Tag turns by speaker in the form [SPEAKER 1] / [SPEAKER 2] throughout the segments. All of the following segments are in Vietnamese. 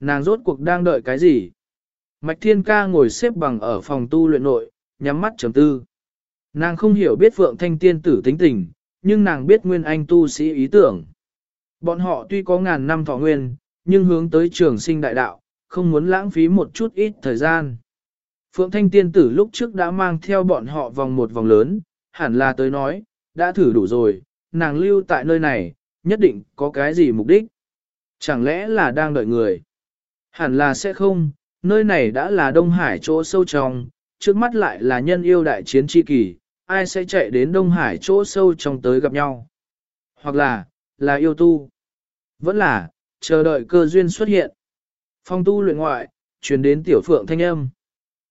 [SPEAKER 1] nàng rốt cuộc đang đợi cái gì? Mạch Thiên Ca ngồi xếp bằng ở phòng tu luyện nội, nhắm mắt trầm tư. Nàng không hiểu biết Phượng Thanh Tiên tử tính tình, nhưng nàng biết Nguyên Anh tu sĩ ý tưởng. Bọn họ tuy có ngàn năm thọ nguyên, nhưng hướng tới trường sinh đại đạo, không muốn lãng phí một chút ít thời gian. Phượng Thanh Tiên tử lúc trước đã mang theo bọn họ vòng một vòng lớn, hẳn là tới nói, đã thử đủ rồi, nàng lưu tại nơi này, nhất định có cái gì mục đích. Chẳng lẽ là đang đợi người? Hẳn là sẽ không, nơi này đã là Đông Hải chỗ sâu trong, trước mắt lại là nhân yêu đại chiến chi kỳ, ai sẽ chạy đến Đông Hải chỗ sâu trong tới gặp nhau? Hoặc là, là yêu tu. Vẫn là, chờ đợi cơ duyên xuất hiện. Phong tu luyện ngoại, chuyển đến tiểu phượng thanh âm.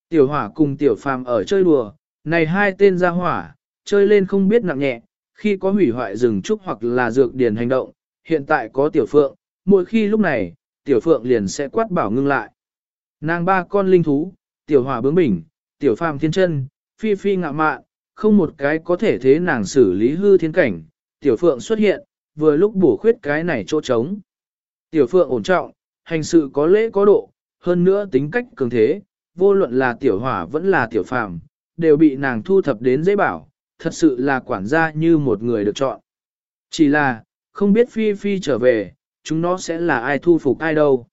[SPEAKER 1] Tiểu hỏa cùng tiểu phàm ở chơi đùa, này hai tên ra hỏa, chơi lên không biết nặng nhẹ, khi có hủy hoại rừng trúc hoặc là dược điển hành động, hiện tại có tiểu phượng, mỗi khi lúc này, tiểu phượng liền sẽ quát bảo ngưng lại. Nàng ba con linh thú, tiểu hỏa bướng bỉnh, tiểu phàm thiên chân, phi phi ngạ mạn, không một cái có thể thế nàng xử lý hư thiên cảnh, tiểu phượng xuất hiện, vừa lúc bổ khuyết cái này chỗ trống. Tiểu phượng ổn trọng, hành sự có lễ có độ, hơn nữa tính cách cường thế, vô luận là tiểu hỏa vẫn là tiểu phàm, đều bị nàng thu thập đến dễ bảo, thật sự là quản gia như một người được chọn. Chỉ là, không biết Phi Phi trở về, chúng nó sẽ là ai thu phục ai đâu.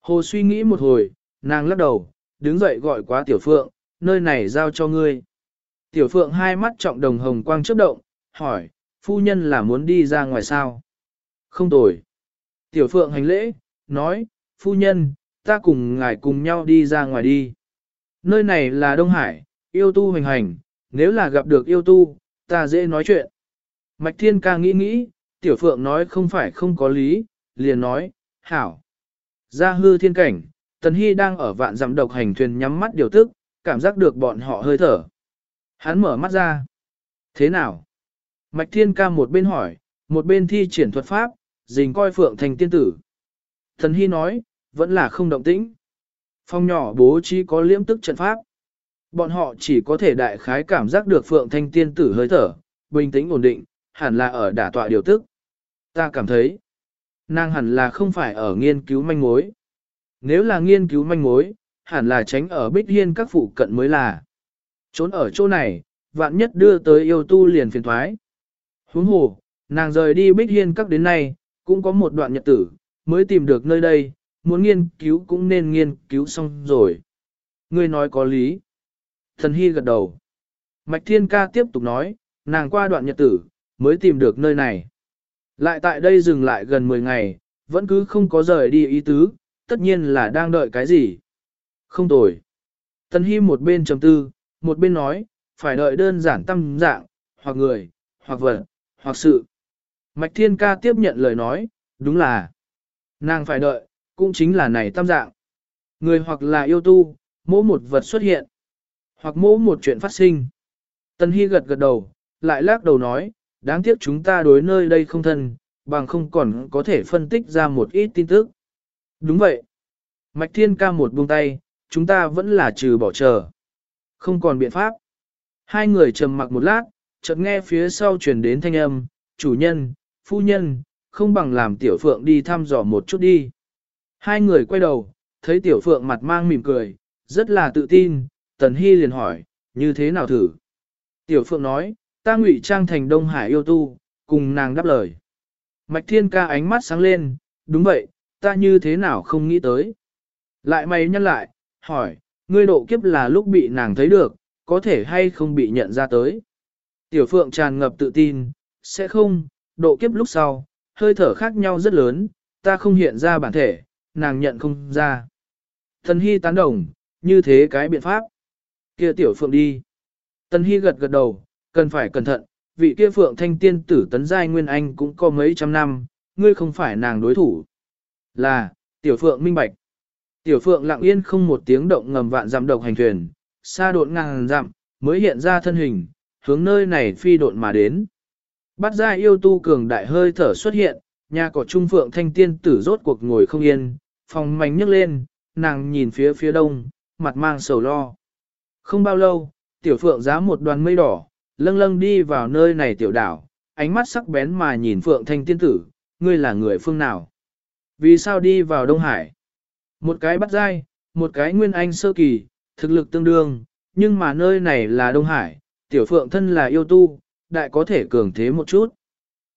[SPEAKER 1] Hồ suy nghĩ một hồi, nàng lắc đầu, đứng dậy gọi quá tiểu phượng, nơi này giao cho ngươi. Tiểu phượng hai mắt trọng đồng hồng quang chớp động, hỏi, phu nhân là muốn đi ra ngoài sao? Không tồi. Tiểu phượng hành lễ, nói, phu nhân, ta cùng ngài cùng nhau đi ra ngoài đi. Nơi này là Đông Hải, yêu tu hành hành, nếu là gặp được yêu tu, ta dễ nói chuyện. Mạch Thiên ca nghĩ nghĩ, Tiểu Phượng nói không phải không có lý, liền nói, hảo. Ra hư thiên cảnh, Tần Hy đang ở vạn dặm độc hành thuyền nhắm mắt điều tức, cảm giác được bọn họ hơi thở. Hắn mở mắt ra. Thế nào? Mạch Thiên ca một bên hỏi, một bên thi triển thuật pháp, dình coi Phượng thành tiên tử. Tần Hy nói, vẫn là không động tĩnh. Phong nhỏ bố trí có liễm tức trận pháp. Bọn họ chỉ có thể đại khái cảm giác được Phượng Thanh tiên tử hơi thở, bình tĩnh ổn định, hẳn là ở đả tọa điều tức. Ta cảm thấy, nàng hẳn là không phải ở nghiên cứu manh mối. Nếu là nghiên cứu manh mối, hẳn là tránh ở bích hiên các phụ cận mới là. Trốn ở chỗ này, vạn nhất đưa tới yêu tu liền phiền thoái. Huống hồ, nàng rời đi bích hiên các đến nay, cũng có một đoạn nhật tử, mới tìm được nơi đây, muốn nghiên cứu cũng nên nghiên cứu xong rồi. Ngươi nói có lý. Thần Hy gật đầu. Mạch Thiên Ca tiếp tục nói, nàng qua đoạn nhật tử, mới tìm được nơi này. Lại tại đây dừng lại gần 10 ngày, vẫn cứ không có rời đi ý tứ, tất nhiên là đang đợi cái gì. Không tồi. Tân Hy một bên trầm tư, một bên nói, phải đợi đơn giản tâm dạng, hoặc người, hoặc vật, hoặc sự. Mạch Thiên Ca tiếp nhận lời nói, đúng là, nàng phải đợi, cũng chính là này tam dạng. Người hoặc là yêu tu, mỗi một vật xuất hiện, hoặc mỗi một chuyện phát sinh. Tân Hy gật gật đầu, lại lắc đầu nói, đáng tiếc chúng ta đối nơi đây không thân, bằng không còn có thể phân tích ra một ít tin tức. Đúng vậy. Mạch Thiên ca một buông tay, chúng ta vẫn là trừ bỏ chờ. Không còn biện pháp. Hai người trầm mặc một lát, chợt nghe phía sau truyền đến thanh âm, chủ nhân, phu nhân, không bằng làm tiểu phượng đi thăm dò một chút đi. Hai người quay đầu, thấy tiểu phượng mặt mang mỉm cười, rất là tự tin, tần hy liền hỏi, như thế nào thử? Tiểu phượng nói, ta ngụy trang thành Đông Hải yêu tu, cùng nàng đáp lời. Mạch thiên ca ánh mắt sáng lên, đúng vậy, ta như thế nào không nghĩ tới. Lại mày nhăn lại, hỏi, ngươi độ kiếp là lúc bị nàng thấy được, có thể hay không bị nhận ra tới. Tiểu phượng tràn ngập tự tin, sẽ không, độ kiếp lúc sau, hơi thở khác nhau rất lớn, ta không hiện ra bản thể, nàng nhận không ra. Thần Hy tán đồng, như thế cái biện pháp. Kia tiểu phượng đi. Tần Hy gật gật đầu, cần phải cẩn thận, vị kia phượng thanh tiên tử tấn giai nguyên anh cũng có mấy trăm năm, ngươi không phải nàng đối thủ. Là, tiểu phượng minh bạch. Tiểu phượng lặng yên không một tiếng động ngầm vạn dặm độc hành thuyền, xa độn ngàn dặm, mới hiện ra thân hình, hướng nơi này phi độn mà đến. Bắt ra yêu tu cường đại hơi thở xuất hiện, nhà cỏ trung phượng thanh tiên tử rốt cuộc ngồi không yên, phòng mảnh nhấc lên, nàng nhìn phía phía đông, mặt mang sầu lo. Không bao lâu, tiểu phượng giá một đoàn mây đỏ, lâng lâng đi vào nơi này tiểu đảo, ánh mắt sắc bén mà nhìn phượng thanh tiên tử, ngươi là người phương nào? Vì sao đi vào Đông Hải? Một cái bắt dai, một cái nguyên anh sơ kỳ, thực lực tương đương, nhưng mà nơi này là Đông Hải, tiểu phượng thân là yêu tu, đại có thể cường thế một chút.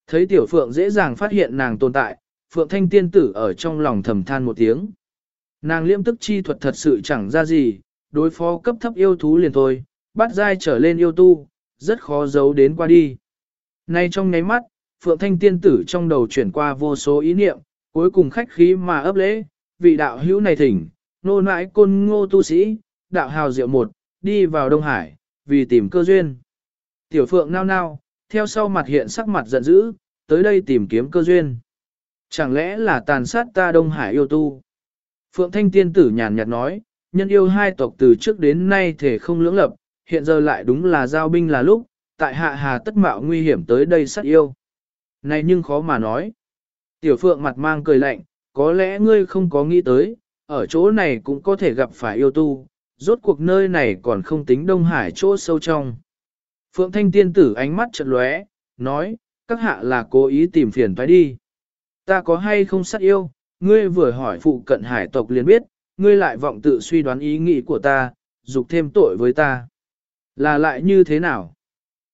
[SPEAKER 1] Thấy tiểu phượng dễ dàng phát hiện nàng tồn tại, phượng thanh tiên tử ở trong lòng thầm than một tiếng. Nàng liễm tức chi thuật thật sự chẳng ra gì, đối phó cấp thấp yêu thú liền thôi, bắt dai trở lên yêu tu, rất khó giấu đến qua đi. Nay trong nháy mắt, Phượng Thanh tiên tử trong đầu chuyển qua vô số ý niệm, cuối cùng khách khí mà ấp lễ, vị đạo hữu này thỉnh, nô nãi côn ngô tu sĩ, đạo hào diệu một, đi vào Đông Hải, vì tìm cơ duyên. Tiểu Phượng nao nao, theo sau mặt hiện sắc mặt giận dữ, tới đây tìm kiếm cơ duyên. Chẳng lẽ là tàn sát ta Đông Hải yêu tu? Phượng Thanh tiên tử nhàn nhạt nói, nhân yêu hai tộc từ trước đến nay thể không lưỡng lập, hiện giờ lại đúng là giao binh là lúc, tại hạ hà tất mạo nguy hiểm tới đây sát yêu. Này nhưng khó mà nói. Tiểu phượng mặt mang cười lạnh, có lẽ ngươi không có nghĩ tới, ở chỗ này cũng có thể gặp phải yêu tu, rốt cuộc nơi này còn không tính Đông Hải chỗ sâu trong. Phượng Thanh tiên tử ánh mắt chợt lóe, nói, các hạ là cố ý tìm phiền phải đi. Ta có hay không sát yêu, ngươi vừa hỏi phụ cận hải tộc liền biết, ngươi lại vọng tự suy đoán ý nghĩ của ta, dục thêm tội với ta. Là lại như thế nào?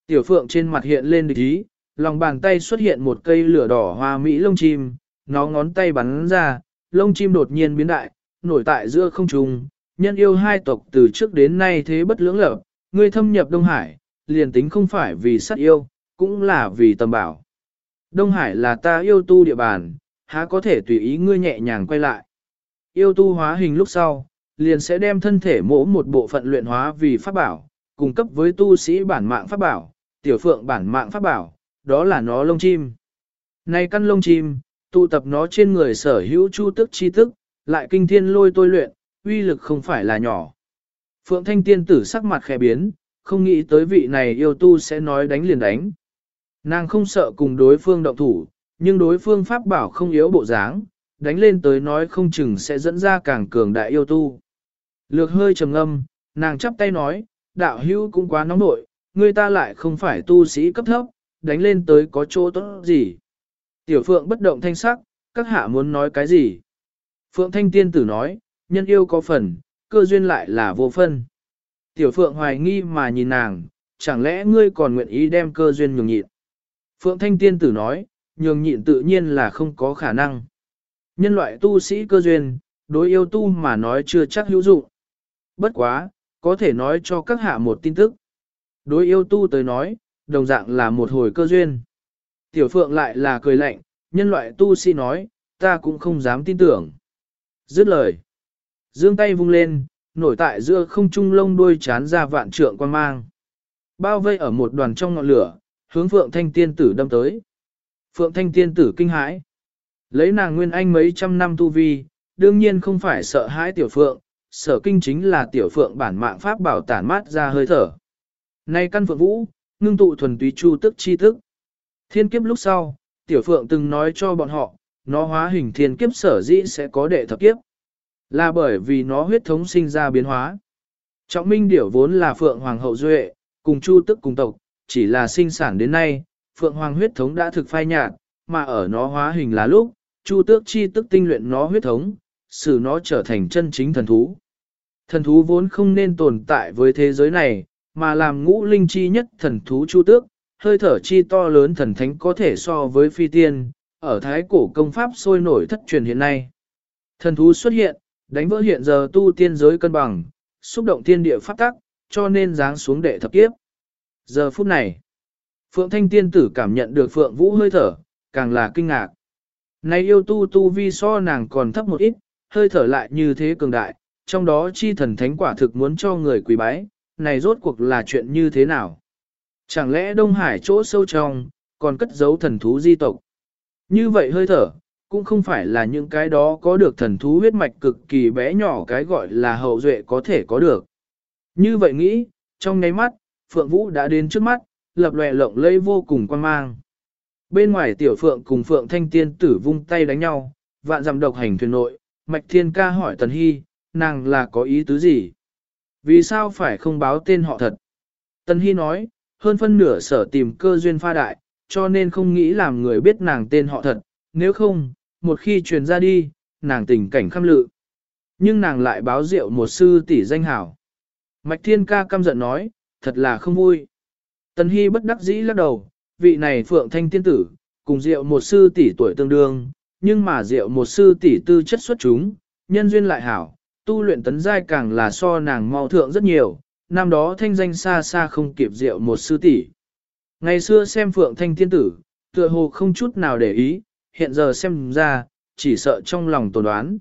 [SPEAKER 1] Tiểu phượng trên mặt hiện lên địch ý, lòng bàn tay xuất hiện một cây lửa đỏ hoa mỹ lông chim, nó ngón tay bắn ra, lông chim đột nhiên biến đại, nổi tại giữa không trung, nhân yêu hai tộc từ trước đến nay thế bất lưỡng lập, ngươi thâm nhập Đông Hải, liền tính không phải vì sát yêu, cũng là vì tầm bảo. Đông Hải là ta yêu tu địa bàn, há có thể tùy ý ngươi nhẹ nhàng quay lại. Yêu tu hóa hình lúc sau, liền sẽ đem thân thể mỗ một bộ phận luyện hóa vì pháp bảo, cung cấp với tu sĩ bản mạng pháp bảo, tiểu phượng bản mạng pháp bảo, đó là nó lông chim. Này căn lông chim, tụ tập nó trên người sở hữu chu tức chi tức, lại kinh thiên lôi tôi luyện, uy lực không phải là nhỏ. Phượng Thanh Tiên tử sắc mặt khẽ biến, không nghĩ tới vị này yêu tu sẽ nói đánh liền đánh. Nàng không sợ cùng đối phương động thủ, nhưng đối phương pháp bảo không yếu bộ dáng, đánh lên tới nói không chừng sẽ dẫn ra càng cường đại yêu tu. Lược hơi trầm ngâm, nàng chắp tay nói, đạo hữu cũng quá nóng nội, người ta lại không phải tu sĩ cấp thấp, đánh lên tới có chỗ tốt gì. Tiểu Phượng bất động thanh sắc, các hạ muốn nói cái gì? Phượng Thanh Tiên Tử nói, nhân yêu có phần, cơ duyên lại là vô phân. Tiểu Phượng hoài nghi mà nhìn nàng, chẳng lẽ ngươi còn nguyện ý đem cơ duyên nhường nhịn? Phượng Thanh Tiên Tử nói, nhường nhịn tự nhiên là không có khả năng. Nhân loại tu sĩ cơ duyên, đối yêu tu mà nói chưa chắc hữu dụng. Bất quá, có thể nói cho các hạ một tin tức. Đối yêu tu tới nói, đồng dạng là một hồi cơ duyên. Tiểu Phượng lại là cười lạnh, nhân loại tu sĩ nói, ta cũng không dám tin tưởng. Dứt lời. Dương tay vung lên, nổi tại giữa không trung lông đuôi chán ra vạn trượng quan mang. Bao vây ở một đoàn trong ngọn lửa, hướng Phượng Thanh Tiên Tử đâm tới. Phượng Thanh Tiên Tử kinh hãi. Lấy nàng nguyên anh mấy trăm năm tu vi, đương nhiên không phải sợ hãi Tiểu Phượng, sở kinh chính là Tiểu Phượng bản mạng pháp bảo tản mát ra hơi thở. Nay căn Phượng Vũ, ngưng tụ thuần túy chu tức chi tức. Thiên kiếp lúc sau, Tiểu Phượng từng nói cho bọn họ, nó hóa hình thiên kiếp sở dĩ sẽ có đệ thập kiếp. Là bởi vì nó huyết thống sinh ra biến hóa. Trọng minh điểu vốn là Phượng Hoàng hậu duệ, cùng chu tức cùng tộc, chỉ là sinh sản đến nay, Phượng Hoàng huyết thống đã thực phai nhạt, mà ở nó hóa hình là lúc, chu tước chi tức tinh luyện nó huyết thống, xử nó trở thành chân chính thần thú. Thần thú vốn không nên tồn tại với thế giới này, mà làm ngũ linh chi nhất thần thú chu tước, hơi thở chi to lớn thần thánh có thể so với phi tiên, ở thái cổ công pháp sôi nổi thất truyền hiện nay. Thần thú xuất hiện, đánh vỡ hiện giờ tu tiên giới cân bằng, xúc động thiên địa pháp tắc, cho nên giáng xuống đệ thập kiếp. Giờ phút này, Phượng Thanh Tiên tử cảm nhận được Phượng Vũ hơi thở, càng là kinh ngạc. Này yêu tu tu vi so nàng còn thấp một ít, hơi thở lại như thế cường đại, trong đó chi thần thánh quả thực muốn cho người quỳ bái, này rốt cuộc là chuyện như thế nào? Chẳng lẽ Đông Hải chỗ sâu trong, còn cất giấu thần thú di tộc? Như vậy hơi thở, cũng không phải là những cái đó có được thần thú huyết mạch cực kỳ bé nhỏ cái gọi là hậu duệ có thể có được. Như vậy nghĩ, trong nháy mắt, Phượng Vũ đã đến trước mắt, lập lòe lộng lây vô cùng quan mang. Bên ngoài tiểu Phượng cùng Phượng Thanh Tiên tử vung tay đánh nhau, vạn dặm độc hành thuyền nội, Mạch Thiên ca hỏi Tần Hy, nàng là có ý tứ gì? Vì sao phải không báo tên họ thật? Tần Hy nói, hơn phân nửa sở tìm cơ duyên pha đại, cho nên không nghĩ làm người biết nàng tên họ thật, nếu không, một khi truyền ra đi, nàng tình cảnh khâm lự. Nhưng nàng lại báo rượu một sư tỷ danh hảo. Mạch Thiên Ca căm giận nói, thật là không vui. Tần Hy bất đắc dĩ lắc đầu, vị này Phượng Thanh Tiên Tử, cùng rượu một sư tỷ tuổi tương đương, nhưng mà rượu một sư tỷ tư chất xuất chúng, nhân duyên lại hảo, tu luyện tấn giai càng là so nàng mau thượng rất nhiều, năm đó thanh danh xa xa không kịp rượu một sư tỷ. Ngày xưa xem Phượng Thanh Tiên Tử, tựa hồ không chút nào để ý, hiện giờ xem ra, chỉ sợ trong lòng tồn đoán.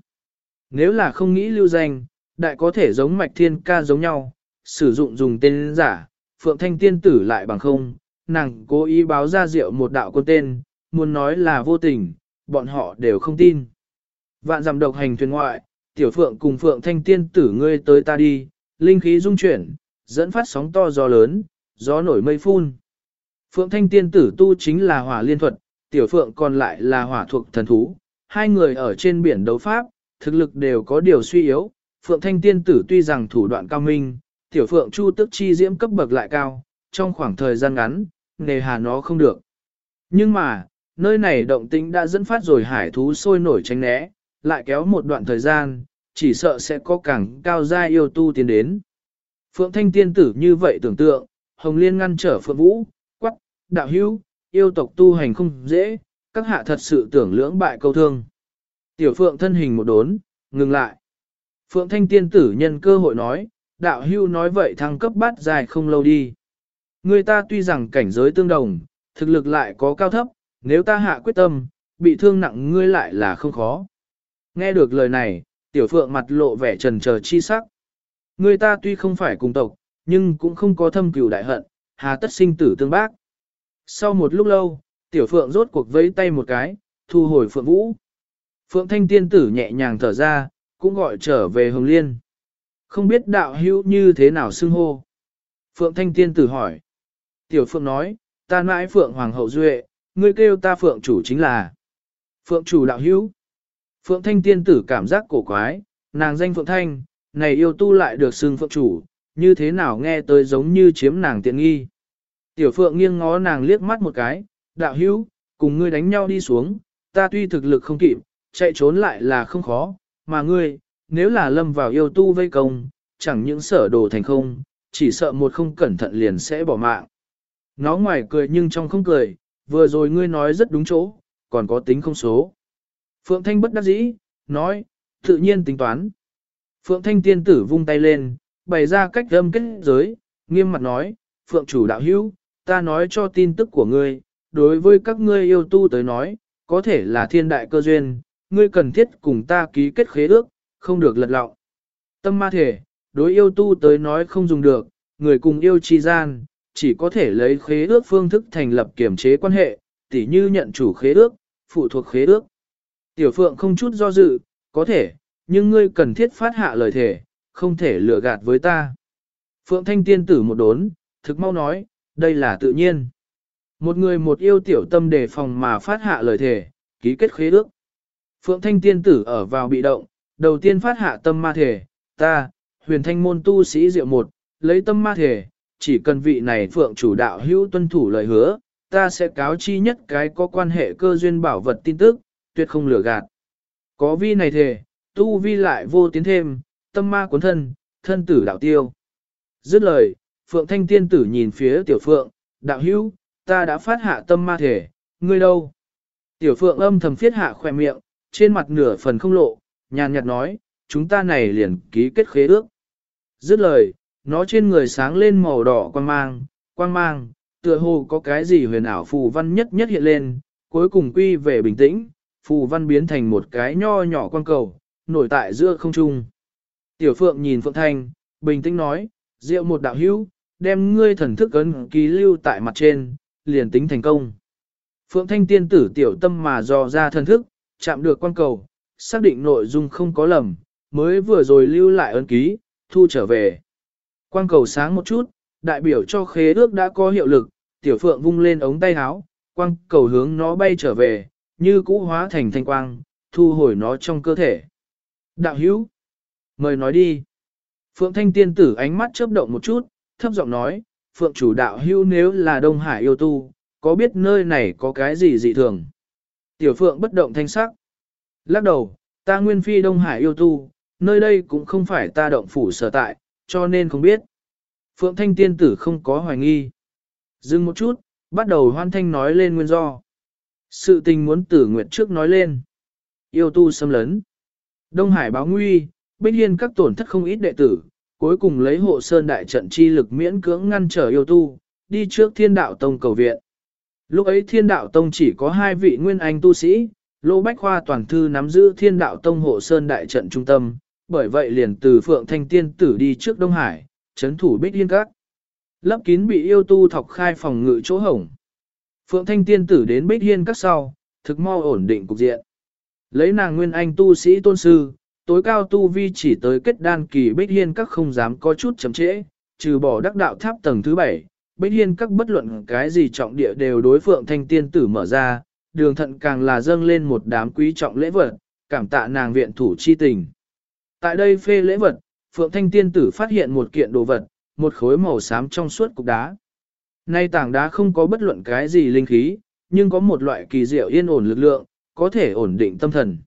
[SPEAKER 1] Nếu là không nghĩ lưu danh, đại có thể giống mạch thiên ca giống nhau, sử dụng dùng tên giả, Phượng Thanh Tiên Tử lại bằng không, nàng cố ý báo ra rượu một đạo con tên, muốn nói là vô tình, bọn họ đều không tin. Vạn dặm độc hành thuyền ngoại, tiểu phượng cùng phượng thanh tiên tử ngươi tới ta đi, linh khí dung chuyển, dẫn phát sóng to gió lớn, gió nổi mây phun. Phượng thanh tiên tử tu chính là hỏa liên thuật, tiểu phượng còn lại là hỏa thuộc thần thú, hai người ở trên biển đấu pháp, thực lực đều có điều suy yếu. Phượng thanh tiên tử tuy rằng thủ đoạn cao minh, tiểu phượng chu tức chi diễm cấp bậc lại cao, trong khoảng thời gian ngắn, nề hà nó không được. Nhưng mà, nơi này động tĩnh đã dẫn phát rồi hải thú sôi nổi tránh né, lại kéo một đoạn thời gian, chỉ sợ sẽ có càng cao gia yêu tu tiến đến. Phượng Thanh tiên tử như vậy tưởng tượng, Hồng Liên ngăn trở Phượng Vũ, quắc, đạo hữu, yêu tộc tu hành không dễ, các hạ thật sự tưởng lưỡng bại câu thương. Tiểu Phượng thân hình một đốn, ngừng lại. Phượng Thanh tiên tử nhân cơ hội nói, đạo hưu nói vậy thăng cấp bát dài không lâu đi. Người ta tuy rằng cảnh giới tương đồng, thực lực lại có cao thấp, nếu ta hạ quyết tâm, bị thương nặng ngươi lại là không khó. Nghe được lời này, tiểu phượng mặt lộ vẻ trần chờ chi sắc. Ngươi ta tuy không phải cùng tộc, nhưng cũng không có thâm cửu đại hận, hà tất sinh tử tương bác. Sau một lúc lâu, tiểu phượng rốt cuộc vẫy tay một cái, thu hồi phượng vũ. Phượng thanh tiên tử nhẹ nhàng thở ra, cũng gọi trở về hồng liên. Không biết đạo hữu như thế nào xưng hô. Phượng thanh tiên tử hỏi. Tiểu phượng nói, ta mãi phượng hoàng hậu duệ, ngươi kêu ta phượng chủ chính là phượng chủ đạo hữu. Phượng thanh tiên tử cảm giác cổ quái, nàng danh phượng thanh, này yêu tu lại được xưng phượng chủ, như thế nào nghe tới giống như chiếm nàng tiện nghi. Tiểu phượng nghiêng ngó nàng liếc mắt một cái, đạo hữu, cùng ngươi đánh nhau đi xuống, ta tuy thực lực không kịp, chạy trốn lại là không khó, mà ngươi, nếu là lâm vào yêu tu vây công, chẳng những sở đồ thành không, chỉ sợ một không cẩn thận liền sẽ bỏ mạng. Nó ngoài cười nhưng trong không cười, vừa rồi ngươi nói rất đúng chỗ, còn có tính không số. Phượng Thanh bất đắc dĩ, nói, tự nhiên tính toán. Phượng Thanh tiên tử vung tay lên, bày ra cách âm kết giới, nghiêm mặt nói, Phượng chủ đạo hữu, ta nói cho tin tức của ngươi, đối với các ngươi yêu tu tới nói, có thể là thiên đại cơ duyên, ngươi cần thiết cùng ta ký kết khế ước, không được lật lọng. Tâm ma thể, đối yêu tu tới nói không dùng được, người cùng yêu chi gian, chỉ có thể lấy khế ước phương thức thành lập kiểm chế quan hệ, tỉ như nhận chủ khế ước, phụ thuộc khế ước. Tiểu Phượng không chút do dự, có thể, nhưng ngươi cần thiết phát hạ lời thể, không thể lừa gạt với ta. Phượng Thanh tiên tử một đốn, thực mau nói, đây là tự nhiên. Một người một yêu tiểu tâm đề phòng mà phát hạ lời thể, ký kết khế ước. Phượng Thanh tiên tử ở vào bị động, đầu tiên phát hạ tâm ma thể, ta, huyền thanh môn tu sĩ diệu một, lấy tâm ma thể, chỉ cần vị này phượng chủ đạo hữu tuân thủ lời hứa, ta sẽ cáo chi nhất cái có quan hệ cơ duyên bảo vật tin tức, tuyệt không lừa gạt. Có vi này thề, tu vi lại vô tiến thêm, tâm ma cuốn thân, thân tử đạo tiêu. Dứt lời, Phượng Thanh Tiên tử nhìn phía Tiểu Phượng, đạo hữu, ta đã phát hạ tâm ma thể, ngươi đâu? Tiểu Phượng âm thầm phiết hạ khỏe miệng, trên mặt nửa phần không lộ, nhàn nhạt nói, chúng ta này liền ký kết khế ước. Dứt lời, nó trên người sáng lên màu đỏ quang mang, quang mang, tựa hồ có cái gì huyền ảo phù văn nhất nhất hiện lên, cuối cùng quy về bình tĩnh, phù văn biến thành một cái nho nhỏ quang cầu, nổi tại giữa không trung. Tiểu Phượng nhìn Phượng Thanh, bình tĩnh nói, diệu một đạo hữu, đem ngươi thần thức ấn ký lưu tại mặt trên, liền tính thành công. Phượng Thanh tiên tử tiểu tâm mà dò ra thần thức, chạm được quang cầu, xác định nội dung không có lầm, mới vừa rồi lưu lại ấn ký, thu trở về. Quang cầu sáng một chút, đại biểu cho khế ước đã có hiệu lực, tiểu phượng vung lên ống tay áo, quang cầu hướng nó bay trở về, như cũ hóa thành thanh quang, thu hồi nó trong cơ thể. Đạo hữu, mời nói đi. Phượng thanh tiên tử ánh mắt chớp động một chút, thấp giọng nói, phượng chủ đạo hữu nếu là Đông Hải yêu tu, có biết nơi này có cái gì dị thường? Tiểu phượng bất động thanh sắc. Lắc đầu, ta nguyên phi Đông Hải yêu tu, nơi đây cũng không phải ta động phủ sở tại, cho nên không biết. Phượng Thanh tiên tử không có hoài nghi. Dừng một chút, bắt đầu hoan thanh nói lên nguyên do. Sự tình muốn tử nguyệt trước nói lên. Yêu tu xâm lấn. Đông Hải báo nguy, Bích Hiên các tổn thất không ít đệ tử, cuối cùng lấy hộ sơn đại trận chi lực miễn cưỡng ngăn trở yêu tu, đi trước thiên đạo tông cầu viện. Lúc ấy thiên đạo tông chỉ có hai vị nguyên anh tu sĩ, Lô Bách Khoa toàn thư nắm giữ thiên đạo tông hộ sơn đại trận trung tâm, bởi vậy liền từ Phượng Thanh Tiên tử đi trước Đông Hải, chấn thủ Bích Hiên các. Lấp kín bị yêu tu thọc khai phòng ngự chỗ hổng. Phượng Thanh Tiên tử đến Bích Hiên các sau, thực mau ổn định cục diện. Lấy nàng nguyên anh tu sĩ tôn sư, tối cao tu vi chỉ tới kết đan kỳ Bích Hiên các không dám có chút chậm trễ, trừ bỏ đắc đạo tháp tầng thứ bảy. Bích Hiên các bất luận cái gì trọng địa đều đối Phượng Thanh Tiên tử mở ra, đường thận càng là dâng lên một đám quý trọng lễ vật, cảm tạ nàng viện thủ chi tình. Tại đây phê lễ vật, Phượng Thanh Tiên tử phát hiện một kiện đồ vật, một khối màu xám trong suốt cục đá. Nay tảng đá không có bất luận cái gì linh khí, nhưng có một loại kỳ diệu yên ổn lực lượng, có thể ổn định tâm thần.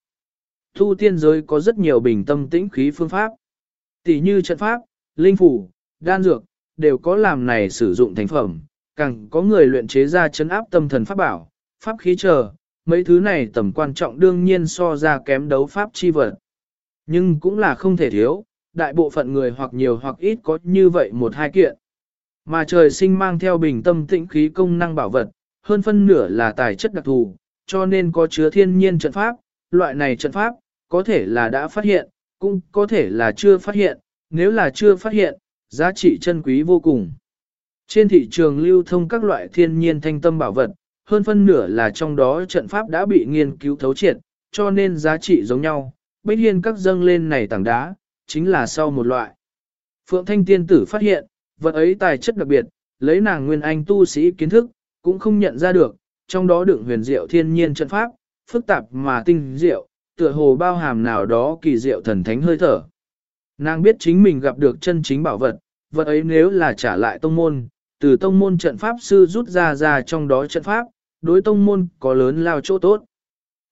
[SPEAKER 1] Thu tiên giới có rất nhiều bình tâm tĩnh khí phương pháp. Tỷ như trận pháp, linh phủ, đan dược, đều có làm này sử dụng thành phẩm, càng có người luyện chế ra chấn áp tâm thần pháp bảo, pháp khí chờ, mấy thứ này tầm quan trọng đương nhiên so ra kém đấu pháp chi vật. Nhưng cũng là không thể thiếu, đại bộ phận người hoặc nhiều hoặc ít có như vậy một hai kiện. Mà trời sinh mang theo bình tâm tĩnh khí công năng bảo vật, hơn phân nửa là tài chất đặc thù, cho nên có chứa thiên nhiên trận pháp, loại này trận pháp, có thể là đã phát hiện, cũng có thể là chưa phát hiện, nếu là chưa phát hiện, giá trị chân quý vô cùng. Trên thị trường lưu thông các loại thiên nhiên thanh tâm bảo vật, hơn phân nửa là trong đó trận pháp đã bị nghiên cứu thấu triệt, cho nên giá trị giống nhau, bích hiên các dâng lên này tảng đá, chính là sau một loại. Phượng Thanh Tiên Tử phát hiện, vật ấy tài chất đặc biệt, lấy nàng nguyên anh tu sĩ kiến thức, cũng không nhận ra được, trong đó đựng huyền diệu thiên nhiên trận pháp, phức tạp mà tinh diệu, tựa hồ bao hàm nào đó kỳ diệu thần thánh hơi thở. Nàng biết chính mình gặp được chân chính bảo vật, vật ấy nếu là trả lại tông môn, từ tông môn trận pháp sư rút ra ra trong đó trận pháp, đối tông môn có lớn lao chỗ tốt.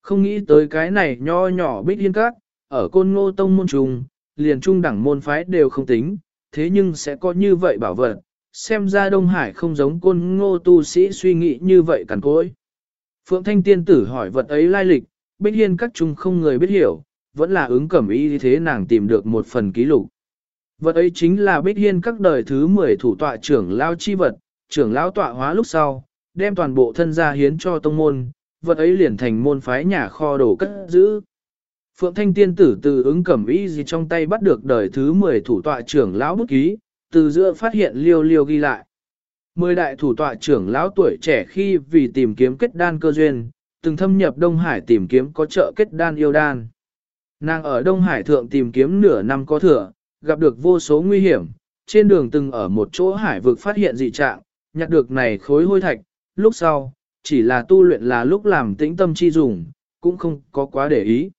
[SPEAKER 1] Không nghĩ tới cái này nho nhỏ bích yên các, ở côn ngô tông môn trùng, liền trung đẳng môn phái đều không tính, thế nhưng sẽ có như vậy bảo vật, xem ra Đông Hải không giống côn ngô tu sĩ suy nghĩ như vậy cằn cối. Phượng Thanh Tiên tử hỏi vật ấy lai lịch, Bích Hiên các chúng không người biết hiểu, vẫn là ứng cẩm ý thế nàng tìm được một phần ký lục. Vật ấy chính là Bích Hiên các đời thứ 10 thủ tọa trưởng lao chi vật, trưởng Lão tọa hóa lúc sau, đem toàn bộ thân gia hiến cho tông môn, vật ấy liền thành môn phái nhà kho đồ cất giữ. Phượng Thanh Tiên tử từ ứng cẩm ý gì trong tay bắt được đời thứ 10 thủ tọa trưởng lão bút ký, từ giữa phát hiện liêu liêu ghi lại. Mười đại thủ tọa trưởng lão tuổi trẻ khi vì tìm kiếm kết đan cơ duyên, từng thâm nhập Đông Hải tìm kiếm có trợ kết đan yêu đan. Nàng ở Đông Hải thượng tìm kiếm nửa năm có thừa, gặp được vô số nguy hiểm, trên đường từng ở một chỗ hải vực phát hiện dị trạng, nhặt được này khối hôi thạch, lúc sau, chỉ là tu luyện là lúc làm tĩnh tâm chi dùng, cũng không có quá để ý.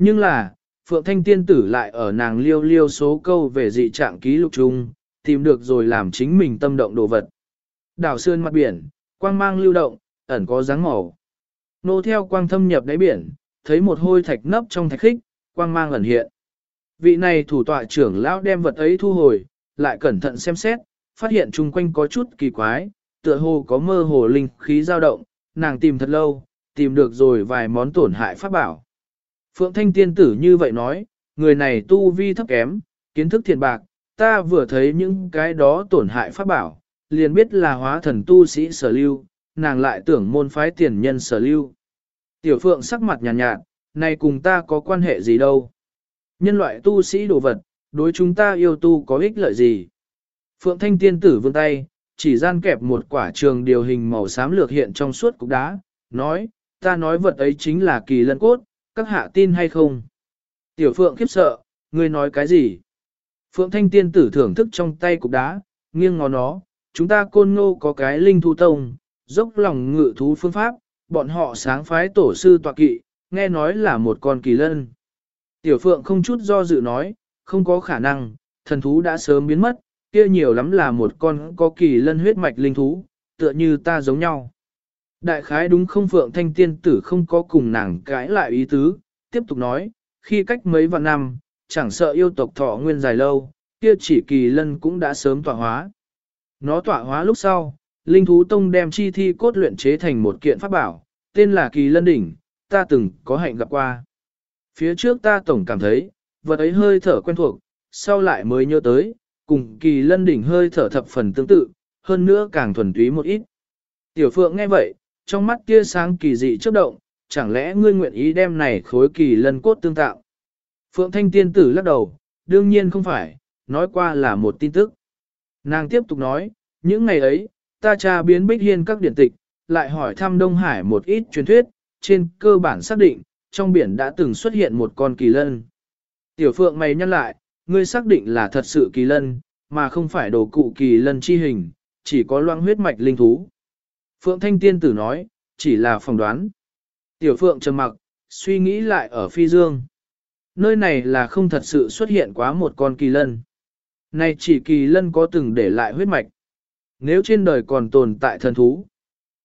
[SPEAKER 1] Nhưng là, Phượng Thanh Tiên Tử lại ở nàng liêu liêu số câu về dị trạng ký lục chung, tìm được rồi làm chính mình tâm động đồ vật. Đảo sơn mặt biển, quang mang lưu động, ẩn có dáng màu. Nô theo quang thâm nhập đáy biển, thấy một hôi thạch nấp trong thạch khích, quang mang ẩn hiện. Vị này thủ tọa trưởng lão đem vật ấy thu hồi, lại cẩn thận xem xét, phát hiện chung quanh có chút kỳ quái, tựa hồ có mơ hồ linh khí dao động, nàng tìm thật lâu, tìm được rồi vài món tổn hại pháp bảo. Phượng Thanh tiên tử như vậy nói, người này tu vi thấp kém, kiến thức thiền bạc, ta vừa thấy những cái đó tổn hại pháp bảo, liền biết là hóa thần tu sĩ sở lưu, nàng lại tưởng môn phái tiền nhân sở lưu. Tiểu Phượng sắc mặt nhàn nhạt, nhạt, này cùng ta có quan hệ gì đâu. Nhân loại tu sĩ đồ vật, đối chúng ta yêu tu có ích lợi gì. Phượng Thanh tiên tử vươn tay, chỉ gian kẹp một quả trường điều hình màu xám lược hiện trong suốt cục đá, nói, ta nói vật ấy chính là kỳ lân cốt, các hạ tin hay không? Tiểu Phượng khiếp sợ, ngươi nói cái gì? Phượng Thanh Tiên tử thưởng thức trong tay cục đá, nghiêng ngó nó, chúng ta côn ngô có cái linh thú tông, dốc lòng ngự thú phương pháp, bọn họ sáng phái tổ sư tọa kỵ, nghe nói là một con kỳ lân. Tiểu Phượng không chút do dự nói, không có khả năng, thần thú đã sớm biến mất, kia nhiều lắm là một con có kỳ lân huyết mạch linh thú, tựa như ta giống nhau. Đại khái đúng không Phượng Thanh Tiên tử không có cùng nàng cãi lại ý tứ, tiếp tục nói, khi cách mấy vạn năm, chẳng sợ yêu tộc thọ nguyên dài lâu, kia chỉ kỳ lân cũng đã sớm tọa hóa. Nó tọa hóa lúc sau, Linh Thú Tông đem chi thi cốt luyện chế thành một kiện pháp bảo, tên là kỳ lân đỉnh, ta từng có hạnh gặp qua. Phía trước ta tổng cảm thấy, vật ấy hơi thở quen thuộc, sau lại mới nhớ tới, cùng kỳ lân đỉnh hơi thở thập phần tương tự, hơn nữa càng thuần túy một ít. Tiểu Phượng nghe vậy, trong mắt tia sáng kỳ dị chớp động, chẳng lẽ ngươi nguyện ý đem này khối kỳ lân cốt tương tạo? Phượng Thanh Tiên Tử lắc đầu, đương nhiên không phải, nói qua là một tin tức. Nàng tiếp tục nói, những ngày ấy, ta tra biến bích hiên các điển tịch, lại hỏi thăm Đông Hải một ít truyền thuyết, trên cơ bản xác định, trong biển đã từng xuất hiện một con kỳ lân. Tiểu Phượng mày nhắc lại, ngươi xác định là thật sự kỳ lân, mà không phải đồ cụ kỳ lân chi hình, chỉ có loang huyết mạch linh thú. Phượng Thanh Tiên Tử nói, chỉ là phỏng đoán. Tiểu Phượng trầm mặc, suy nghĩ lại ở phi dương. Nơi này là không thật sự xuất hiện quá một con kỳ lân. Này chỉ kỳ lân có từng để lại huyết mạch. Nếu trên đời còn tồn tại thần thú.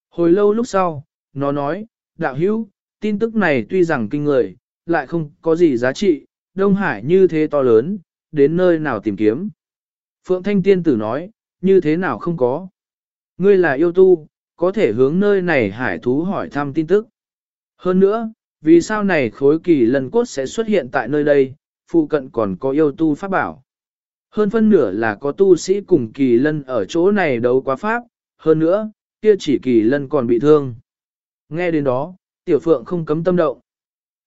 [SPEAKER 1] Hồi lâu lúc sau, nó nói, đạo hữu, tin tức này tuy rằng kinh người, lại không có gì giá trị, Đông Hải như thế to lớn, đến nơi nào tìm kiếm. Phượng Thanh Tiên Tử nói, như thế nào không có. Ngươi là yêu tu, có thể hướng nơi này hải thú hỏi thăm tin tức. Hơn nữa, vì sao này khối kỳ lần cốt sẽ xuất hiện tại nơi đây, phụ cận còn có yêu tu pháp bảo. Hơn phân nửa là có tu sĩ cùng kỳ lân ở chỗ này đấu quá pháp, hơn nữa, kia chỉ kỳ lân còn bị thương. Nghe đến đó, tiểu phượng không cấm tâm động.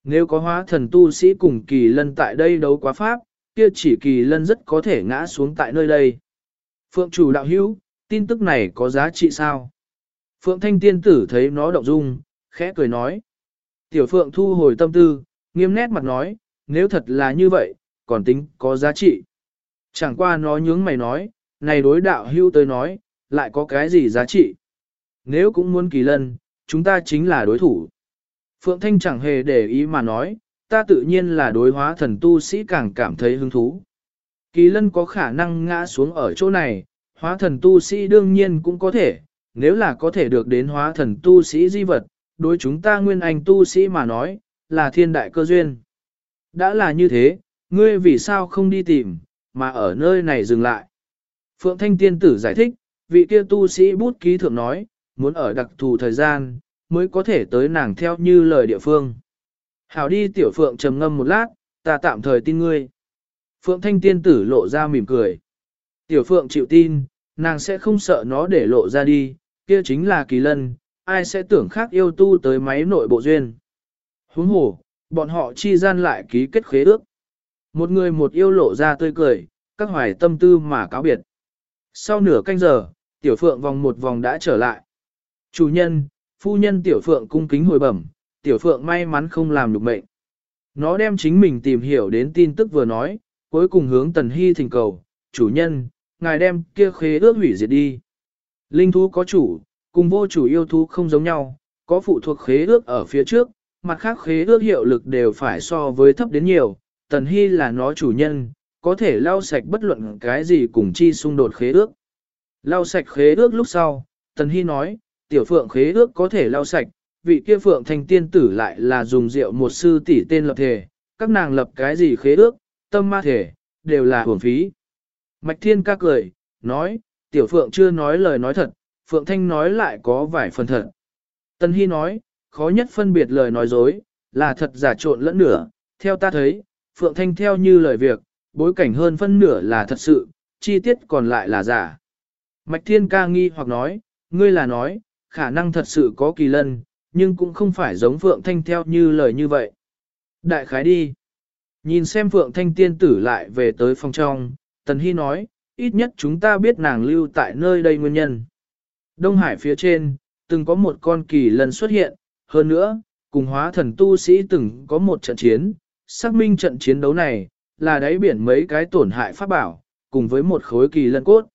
[SPEAKER 1] Nếu có hóa thần tu sĩ cùng kỳ lân tại đây đấu quá pháp, kia chỉ kỳ lân rất có thể ngã xuống tại nơi đây. Phượng chủ đạo hữu, tin tức này có giá trị sao? Phượng thanh tiên tử thấy nó động dung, khẽ cười nói. Tiểu phượng thu hồi tâm tư, nghiêm nét mặt nói, nếu thật là như vậy, còn tính có giá trị. Chẳng qua nó nhướng mày nói, này đối đạo hưu tới nói, lại có cái gì giá trị? Nếu cũng muốn kỳ lân, chúng ta chính là đối thủ. Phượng Thanh chẳng hề để ý mà nói, ta tự nhiên là đối hóa thần tu sĩ càng cảm thấy hứng thú. Kỳ lân có khả năng ngã xuống ở chỗ này, hóa thần tu sĩ đương nhiên cũng có thể, nếu là có thể được đến hóa thần tu sĩ di vật, đối chúng ta nguyên anh tu sĩ mà nói, là thiên đại cơ duyên. Đã là như thế, ngươi vì sao không đi tìm, mà ở nơi này dừng lại. Phượng Thanh Tiên Tử giải thích, vị kia tu sĩ bút ký thượng nói, muốn ở đặc thù thời gian, mới có thể tới nàng theo như lời địa phương. Hảo đi tiểu Phượng trầm ngâm một lát, ta tạm thời tin ngươi. Phượng Thanh Tiên Tử lộ ra mỉm cười. Tiểu Phượng chịu tin, nàng sẽ không sợ nó để lộ ra đi, kia chính là kỳ lân, ai sẽ tưởng khác yêu tu tới máy nội bộ duyên. Huống hồ, bọn họ chi gian lại ký kết khế ước. Một người một yêu lộ ra tươi cười, các hoài tâm tư mà cáo biệt. Sau nửa canh giờ, tiểu phượng vòng một vòng đã trở lại. Chủ nhân, phu nhân tiểu phượng cung kính hồi bẩm, tiểu phượng may mắn không làm được mệnh. Nó đem chính mình tìm hiểu đến tin tức vừa nói, cuối cùng hướng tần hy thỉnh cầu, chủ nhân, ngài đem kia khế ước hủy diệt đi. Linh thú có chủ, cùng vô chủ yêu thú không giống nhau, có phụ thuộc khế ước ở phía trước, mặt khác khế ước hiệu lực đều phải so với thấp đến nhiều, Tần Hy là nó chủ nhân, có thể lau sạch bất luận cái gì cùng chi xung đột khế ước. Lau sạch khế ước lúc sau, Tần Hy nói, tiểu phượng khế ước có thể lau sạch, vị kia phượng thành tiên tử lại là dùng rượu một sư tỷ tên lập thể, các nàng lập cái gì khế ước, tâm ma thể, đều là hưởng phí. Mạch Thiên ca cười, nói, tiểu phượng chưa nói lời nói thật, phượng thanh nói lại có vài phần thật. Tân Hy nói, khó nhất phân biệt lời nói dối, là thật giả trộn lẫn nửa, theo ta thấy, Phượng Thanh theo như lời việc, bối cảnh hơn phân nửa là thật sự, chi tiết còn lại là giả. Mạch Thiên ca nghi hoặc nói, ngươi là nói, khả năng thật sự có kỳ lân, nhưng cũng không phải giống Phượng Thanh theo như lời như vậy. Đại khái đi. Nhìn xem Phượng Thanh tiên tử lại về tới phòng trong, Tần Hy nói, ít nhất chúng ta biết nàng lưu tại nơi đây nguyên nhân. Đông Hải phía trên, từng có một con kỳ lân xuất hiện, hơn nữa, cùng hóa thần tu sĩ từng có một trận chiến, xác minh trận chiến đấu này, là đáy biển mấy cái tổn hại pháp bảo, cùng với một khối kỳ lân cốt.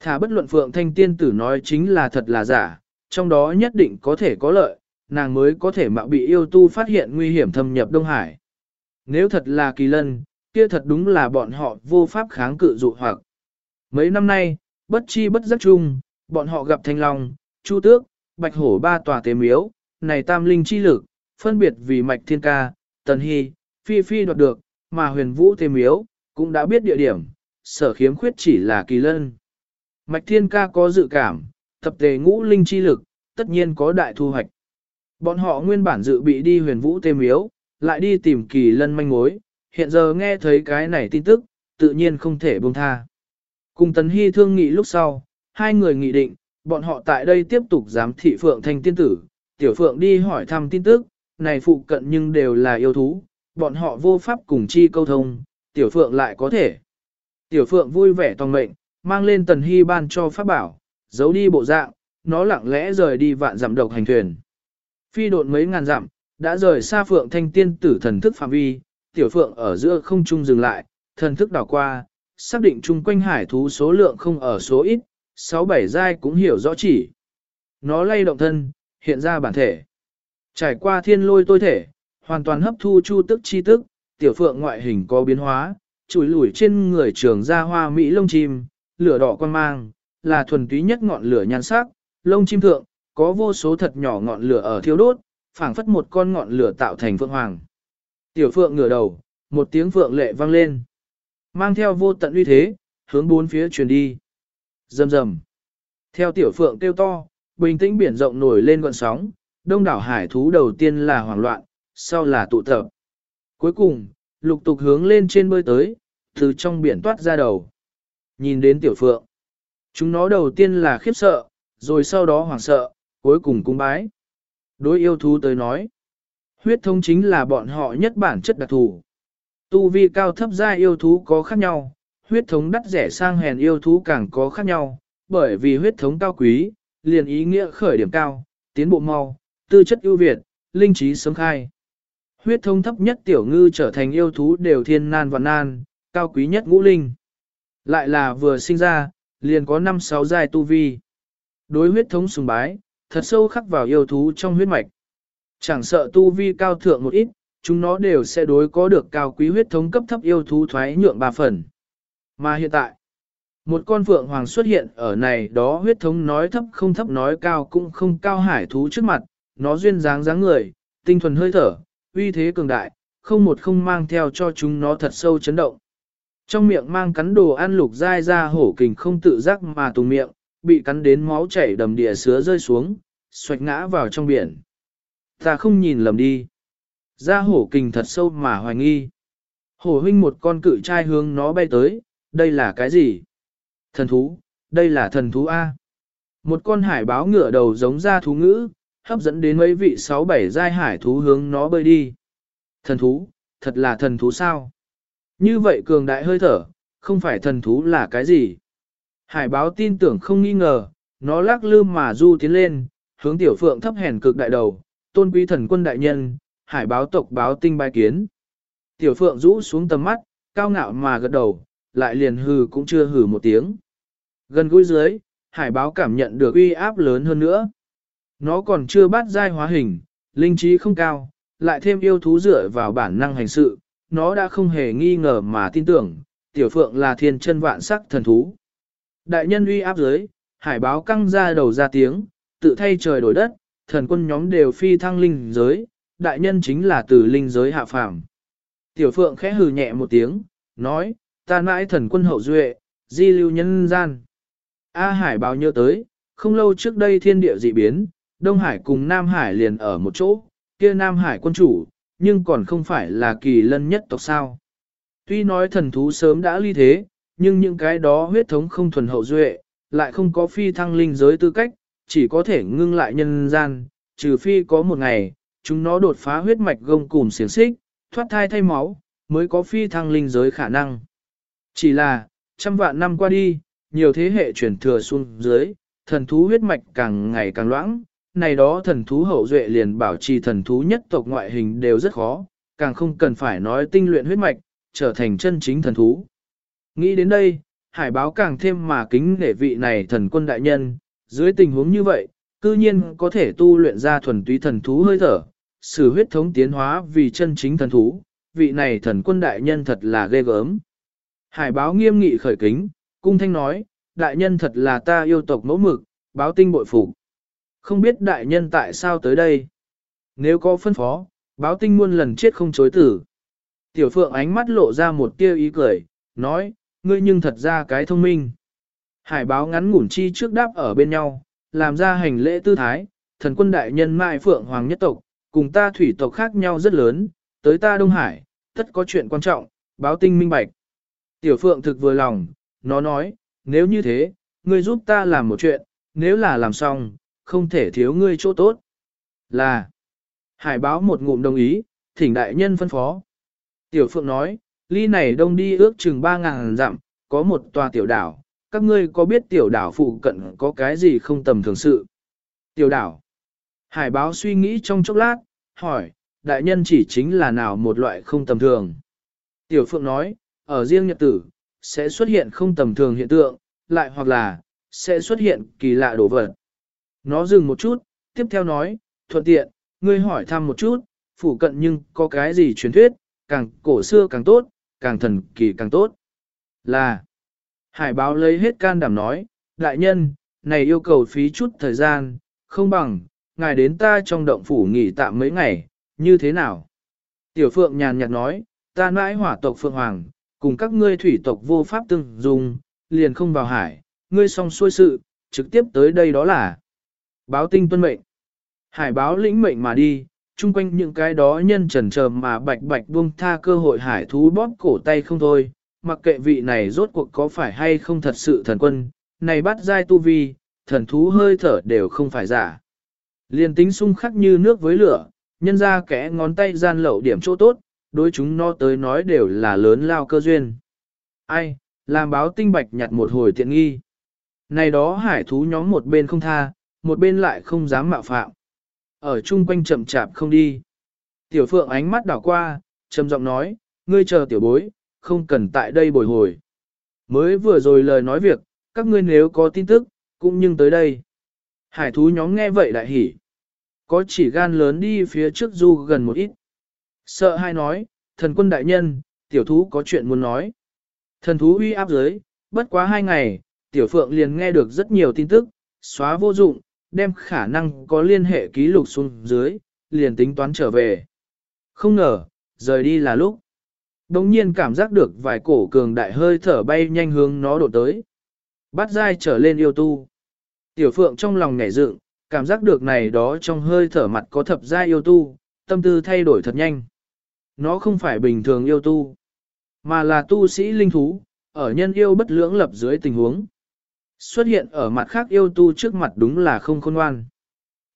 [SPEAKER 1] Thả bất luận Phượng Thanh Tiên Tử nói chính là thật là giả, trong đó nhất định có thể có lợi, nàng mới có thể mạo bị yêu tu phát hiện nguy hiểm thâm nhập Đông Hải. Nếu thật là kỳ lân, kia thật đúng là bọn họ vô pháp kháng cự dụ hoặc. Mấy năm nay, bất chi bất giác chung, bọn họ gặp thanh long, chu tước, bạch hổ ba tòa tế miếu, này tam linh chi lực, phân biệt vì mạch thiên ca, tần hy, phi phi đoạt được, mà huyền vũ tế miếu, cũng đã biết địa điểm, sở khiếm khuyết chỉ là kỳ lân. Mạch Thiên Ca có dự cảm, tập tề ngũ linh chi lực, tất nhiên có đại thu hoạch. Bọn họ nguyên bản dự bị đi huyền vũ tế miếu, lại đi tìm kỳ lân manh mối, hiện giờ nghe thấy cái này tin tức, tự nhiên không thể buông tha. Cùng tần Hy thương nghị lúc sau, hai người nghị định, bọn họ tại đây tiếp tục giám thị Phượng Thanh tiên tử, Tiểu Phượng đi hỏi thăm tin tức, này phụ cận nhưng đều là yêu thú, bọn họ vô pháp cùng chi câu thông, Tiểu Phượng lại có thể. Tiểu Phượng vui vẻ toàn mệnh, mang lên Tần Hy ban cho pháp bảo, giấu đi bộ dạng, nó lặng lẽ rời đi vạn dặm độc hành thuyền. Phi độn mấy ngàn dặm, đã rời xa Phượng Thanh tiên tử thần thức phạm vi, Tiểu Phượng ở giữa không trung dừng lại, thần thức đảo qua, xác định chung quanh hải thú số lượng không ở số ít, 6-7 giai cũng hiểu rõ chỉ. Nó lay động thân, hiện ra bản thể. Trải qua thiên lôi tôi thể, hoàn toàn hấp thu chu tức chi tức, tiểu phượng ngoại hình có biến hóa, chùi lủi trên người trường ra hoa mỹ lông chim, lửa đỏ quan mang, là thuần túy nhất ngọn lửa nhan sắc, lông chim thượng, có vô số thật nhỏ ngọn lửa ở thiêu đốt, phảng phất một con ngọn lửa tạo thành phượng hoàng. Tiểu phượng ngửa đầu, một tiếng phượng lệ vang lên. Mang theo vô tận uy thế, hướng bốn phía truyền đi. Rầm rầm. Theo tiểu phượng kêu to, bình tĩnh biển rộng nổi lên gọn sóng, đông đảo hải thú đầu tiên là hoảng loạn, sau là tụ tập. Cuối cùng, lục tục hướng lên trên bơi tới, từ trong biển toát ra đầu. Nhìn đến tiểu phượng, chúng nó đầu tiên là khiếp sợ, rồi sau đó hoảng sợ, cuối cùng cung bái. Đối yêu thú tới nói, huyết thống chính là bọn họ nhất bản chất đặc thù. Tu vi cao thấp gia yêu thú có khác nhau, huyết thống đắt rẻ sang hèn yêu thú càng có khác nhau, bởi vì huyết thống cao quý, liền ý nghĩa khởi điểm cao, tiến bộ mau, tư chất ưu việt, linh trí sớm khai. Huyết thống thấp nhất tiểu ngư trở thành yêu thú đều thiên nan và nan, cao quý nhất ngũ linh. Lại là vừa sinh ra, liền có 5-6 giai tu vi. Đối huyết thống sùng bái, thật sâu khắc vào yêu thú trong huyết mạch. Chẳng sợ tu vi cao thượng một ít, chúng nó đều sẽ đối có được cao quý huyết thống cấp thấp yêu thú thoái nhượng ba phần. Mà hiện tại, một con phượng hoàng xuất hiện ở này đó huyết thống nói thấp không thấp nói cao cũng không cao hải thú trước mặt, nó duyên dáng dáng người, tinh thuần hơi thở, uy thế cường đại, không một không mang theo cho chúng nó thật sâu chấn động. Trong miệng mang cắn đồ ăn lục dai ra hổ kình không tự giác mà tùng miệng, bị cắn đến máu chảy đầm địa sứa rơi xuống, xoạch ngã vào trong biển. Ta không nhìn lầm đi. Ra hổ kình thật sâu mà hoài nghi. Hổ huynh một con cự trai hướng nó bay tới, đây là cái gì? Thần thú, đây là thần thú A. Một con hải báo ngựa đầu giống ra thú ngữ, hấp dẫn đến mấy vị sáu bảy giai hải thú hướng nó bơi đi. Thần thú, thật là thần thú sao? Như vậy cường đại hơi thở, không phải thần thú là cái gì? Hải báo tin tưởng không nghi ngờ, nó lắc lư mà du tiến lên, hướng tiểu phượng thấp hèn cực đại đầu, tôn quý thần quân đại nhân, hải báo tộc báo tinh bài kiến. Tiểu phượng rũ xuống tầm mắt, cao ngạo mà gật đầu, lại liền hừ cũng chưa hừ một tiếng. Gần gũi dưới, hải báo cảm nhận được uy áp lớn hơn nữa. Nó còn chưa bắt giai hóa hình, linh trí không cao, lại thêm yêu thú dựa vào bản năng hành sự, nó đã không hề nghi ngờ mà tin tưởng, tiểu phượng là thiên chân vạn sắc thần thú. Đại nhân uy áp dưới, hải báo căng ra đầu ra tiếng, tự thay trời đổi đất, thần quân nhóm đều phi thăng linh giới, đại nhân chính là từ linh giới hạ phàm. Tiểu phượng khẽ hừ nhẹ một tiếng, nói, ta mãi thần quân hậu duệ, di lưu nhân gian. A Hải báo nhớ tới, không lâu trước đây thiên địa dị biến, Đông Hải cùng Nam Hải liền ở một chỗ, kia Nam Hải quân chủ, nhưng còn không phải là kỳ lân nhất tộc sao. Tuy nói thần thú sớm đã ly thế, nhưng những cái đó huyết thống không thuần hậu duệ, lại không có phi thăng linh giới tư cách, chỉ có thể ngưng lại nhân gian, trừ phi có một ngày, chúng nó đột phá huyết mạch gông cùm xiềng xích, thoát thai thay máu, mới có phi thăng linh giới khả năng. Chỉ là, trăm vạn năm qua đi, nhiều thế hệ truyền thừa xuống dưới, thần thú huyết mạch càng ngày càng loãng, này đó thần thú hậu duệ liền bảo trì thần thú nhất tộc ngoại hình đều rất khó, càng không cần phải nói tinh luyện huyết mạch, trở thành chân chính thần thú. Nghĩ đến đây, hải báo càng thêm mà kính nể vị này thần quân đại nhân, dưới tình huống như vậy, cư nhiên có thể tu luyện ra thuần túy thần thú hơi thở, sử huyết thống tiến hóa vì chân chính thần thú, vị này thần quân đại nhân thật là ghê gớm. Hải báo nghiêm nghị khởi kính, cung thanh nói, đại nhân thật là ta yêu tộc mẫu mực, báo tinh bội phục. Không biết đại nhân tại sao tới đây? Nếu có phân phó, báo tinh muôn lần chết không chối tử. Tiểu phượng ánh mắt lộ ra một tia ý cười, nói, ngươi nhưng thật ra cái thông minh. Hải báo ngắn ngủn chi trước đáp ở bên nhau, làm ra hành lễ tư thái, thần quân đại nhân mai phượng hoàng nhất tộc, cùng ta thủy tộc khác nhau rất lớn, tới ta Đông Hải, tất có chuyện quan trọng, báo tinh minh bạch. Tiểu phượng thực vừa lòng, nó nói, nếu như thế, ngươi giúp ta làm một chuyện, nếu là làm xong, không thể thiếu ngươi chỗ tốt. Là, hải báo một ngụm đồng ý, thỉnh đại nhân phân phó. Tiểu phượng nói, ly này đông đi ước chừng 3.000 dặm, có một tòa tiểu đảo, các ngươi có biết tiểu đảo phụ cận có cái gì không tầm thường sự? Tiểu đảo. Hải báo suy nghĩ trong chốc lát, hỏi, đại nhân chỉ chính là nào một loại không tầm thường? Tiểu phượng nói, ở riêng nhật tử, sẽ xuất hiện không tầm thường hiện tượng, lại hoặc là, sẽ xuất hiện kỳ lạ đồ vật. Nó dừng một chút, tiếp theo nói, thuận tiện, ngươi hỏi thăm một chút, phủ cận nhưng có cái gì truyền thuyết, càng cổ xưa càng tốt, càng thần kỳ càng tốt. Là, hải báo lấy hết can đảm nói, đại nhân, này yêu cầu phí chút thời gian, không bằng, ngài đến ta trong động phủ nghỉ tạm mấy ngày, như thế nào? Tiểu phượng nhàn nhạt nói, ta nãi hỏa tộc phượng hoàng, cùng các ngươi thủy tộc vô pháp tương dùng, liền không vào hải, ngươi xong xuôi sự, trực tiếp tới đây đó là báo tinh tuân mệnh. Hải báo lĩnh mệnh mà đi, chung quanh những cái đó nhân trần trờ mà bạch bạch buông tha cơ hội hải thú bóp cổ tay không thôi, mặc kệ vị này rốt cuộc có phải hay không thật sự thần quân, này bắt giai tu vi, thần thú hơi thở đều không phải giả. Liên tính xung khắc như nước với lửa, nhân ra kẽ ngón tay gian lậu điểm chỗ tốt, đối chúng nó tới nói đều là lớn lao cơ duyên. Ai, làm báo tinh bạch nhặt một hồi tiện nghi. Này đó hải thú nhóm một bên không tha, một bên lại không dám mạo phạm. Ở chung quanh chậm chạp không đi. Tiểu phượng ánh mắt đảo qua, trầm giọng nói, ngươi chờ tiểu bối, không cần tại đây bồi hồi. Mới vừa rồi lời nói việc, các ngươi nếu có tin tức, cũng nhưng tới đây. Hải thú nhóm nghe vậy đại hỉ. Có chỉ gan lớn đi phía trước du gần một ít. Sợ hai nói, thần quân đại nhân, tiểu thú có chuyện muốn nói. Thần thú uy áp dưới, bất quá hai ngày, tiểu phượng liền nghe được rất nhiều tin tức, xóa vô dụng, đem khả năng có liên hệ ký lục xuống dưới, liền tính toán trở về. Không ngờ, rời đi là lúc. Đồng nhiên cảm giác được vài cổ cường đại hơi thở bay nhanh hướng nó đổ tới. bát dai trở lên yêu tu. Tiểu phượng trong lòng ngảy dựng, cảm giác được này đó trong hơi thở mặt có thập giai yêu tu, tâm tư thay đổi thật nhanh. Nó không phải bình thường yêu tu, mà là tu sĩ linh thú, ở nhân yêu bất lưỡng lập dưới tình huống. Xuất hiện ở mặt khác yêu tu trước mặt đúng là không khôn ngoan.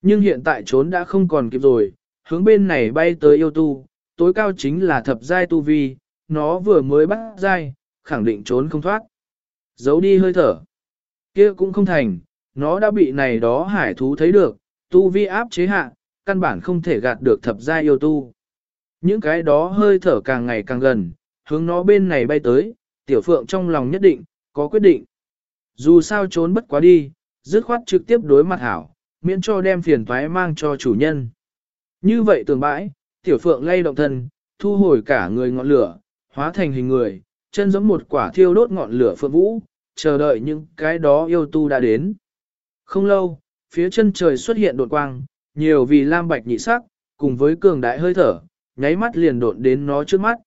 [SPEAKER 1] Nhưng hiện tại trốn đã không còn kịp rồi, hướng bên này bay tới yêu tu, tối cao chính là thập giai tu vi, nó vừa mới bắt dai, khẳng định trốn không thoát. Giấu đi hơi thở. kia cũng không thành, nó đã bị này đó hải thú thấy được, tu vi áp chế hạ, căn bản không thể gạt được thập giai yêu tu. Những cái đó hơi thở càng ngày càng gần, hướng nó bên này bay tới, tiểu phượng trong lòng nhất định, có quyết định. Dù sao trốn bất quá đi, dứt khoát trực tiếp đối mặt hảo, miễn cho đem phiền toái mang cho chủ nhân. Như vậy tường bãi, tiểu phượng lay động thân, thu hồi cả người ngọn lửa, hóa thành hình người, chân giống một quả thiêu đốt ngọn lửa phượng vũ, chờ đợi những cái đó yêu tu đã đến. Không lâu, phía chân trời xuất hiện đột quang, nhiều vì lam bạch nhị sắc, cùng với cường đại hơi thở, nháy mắt liền đột đến nó trước mắt.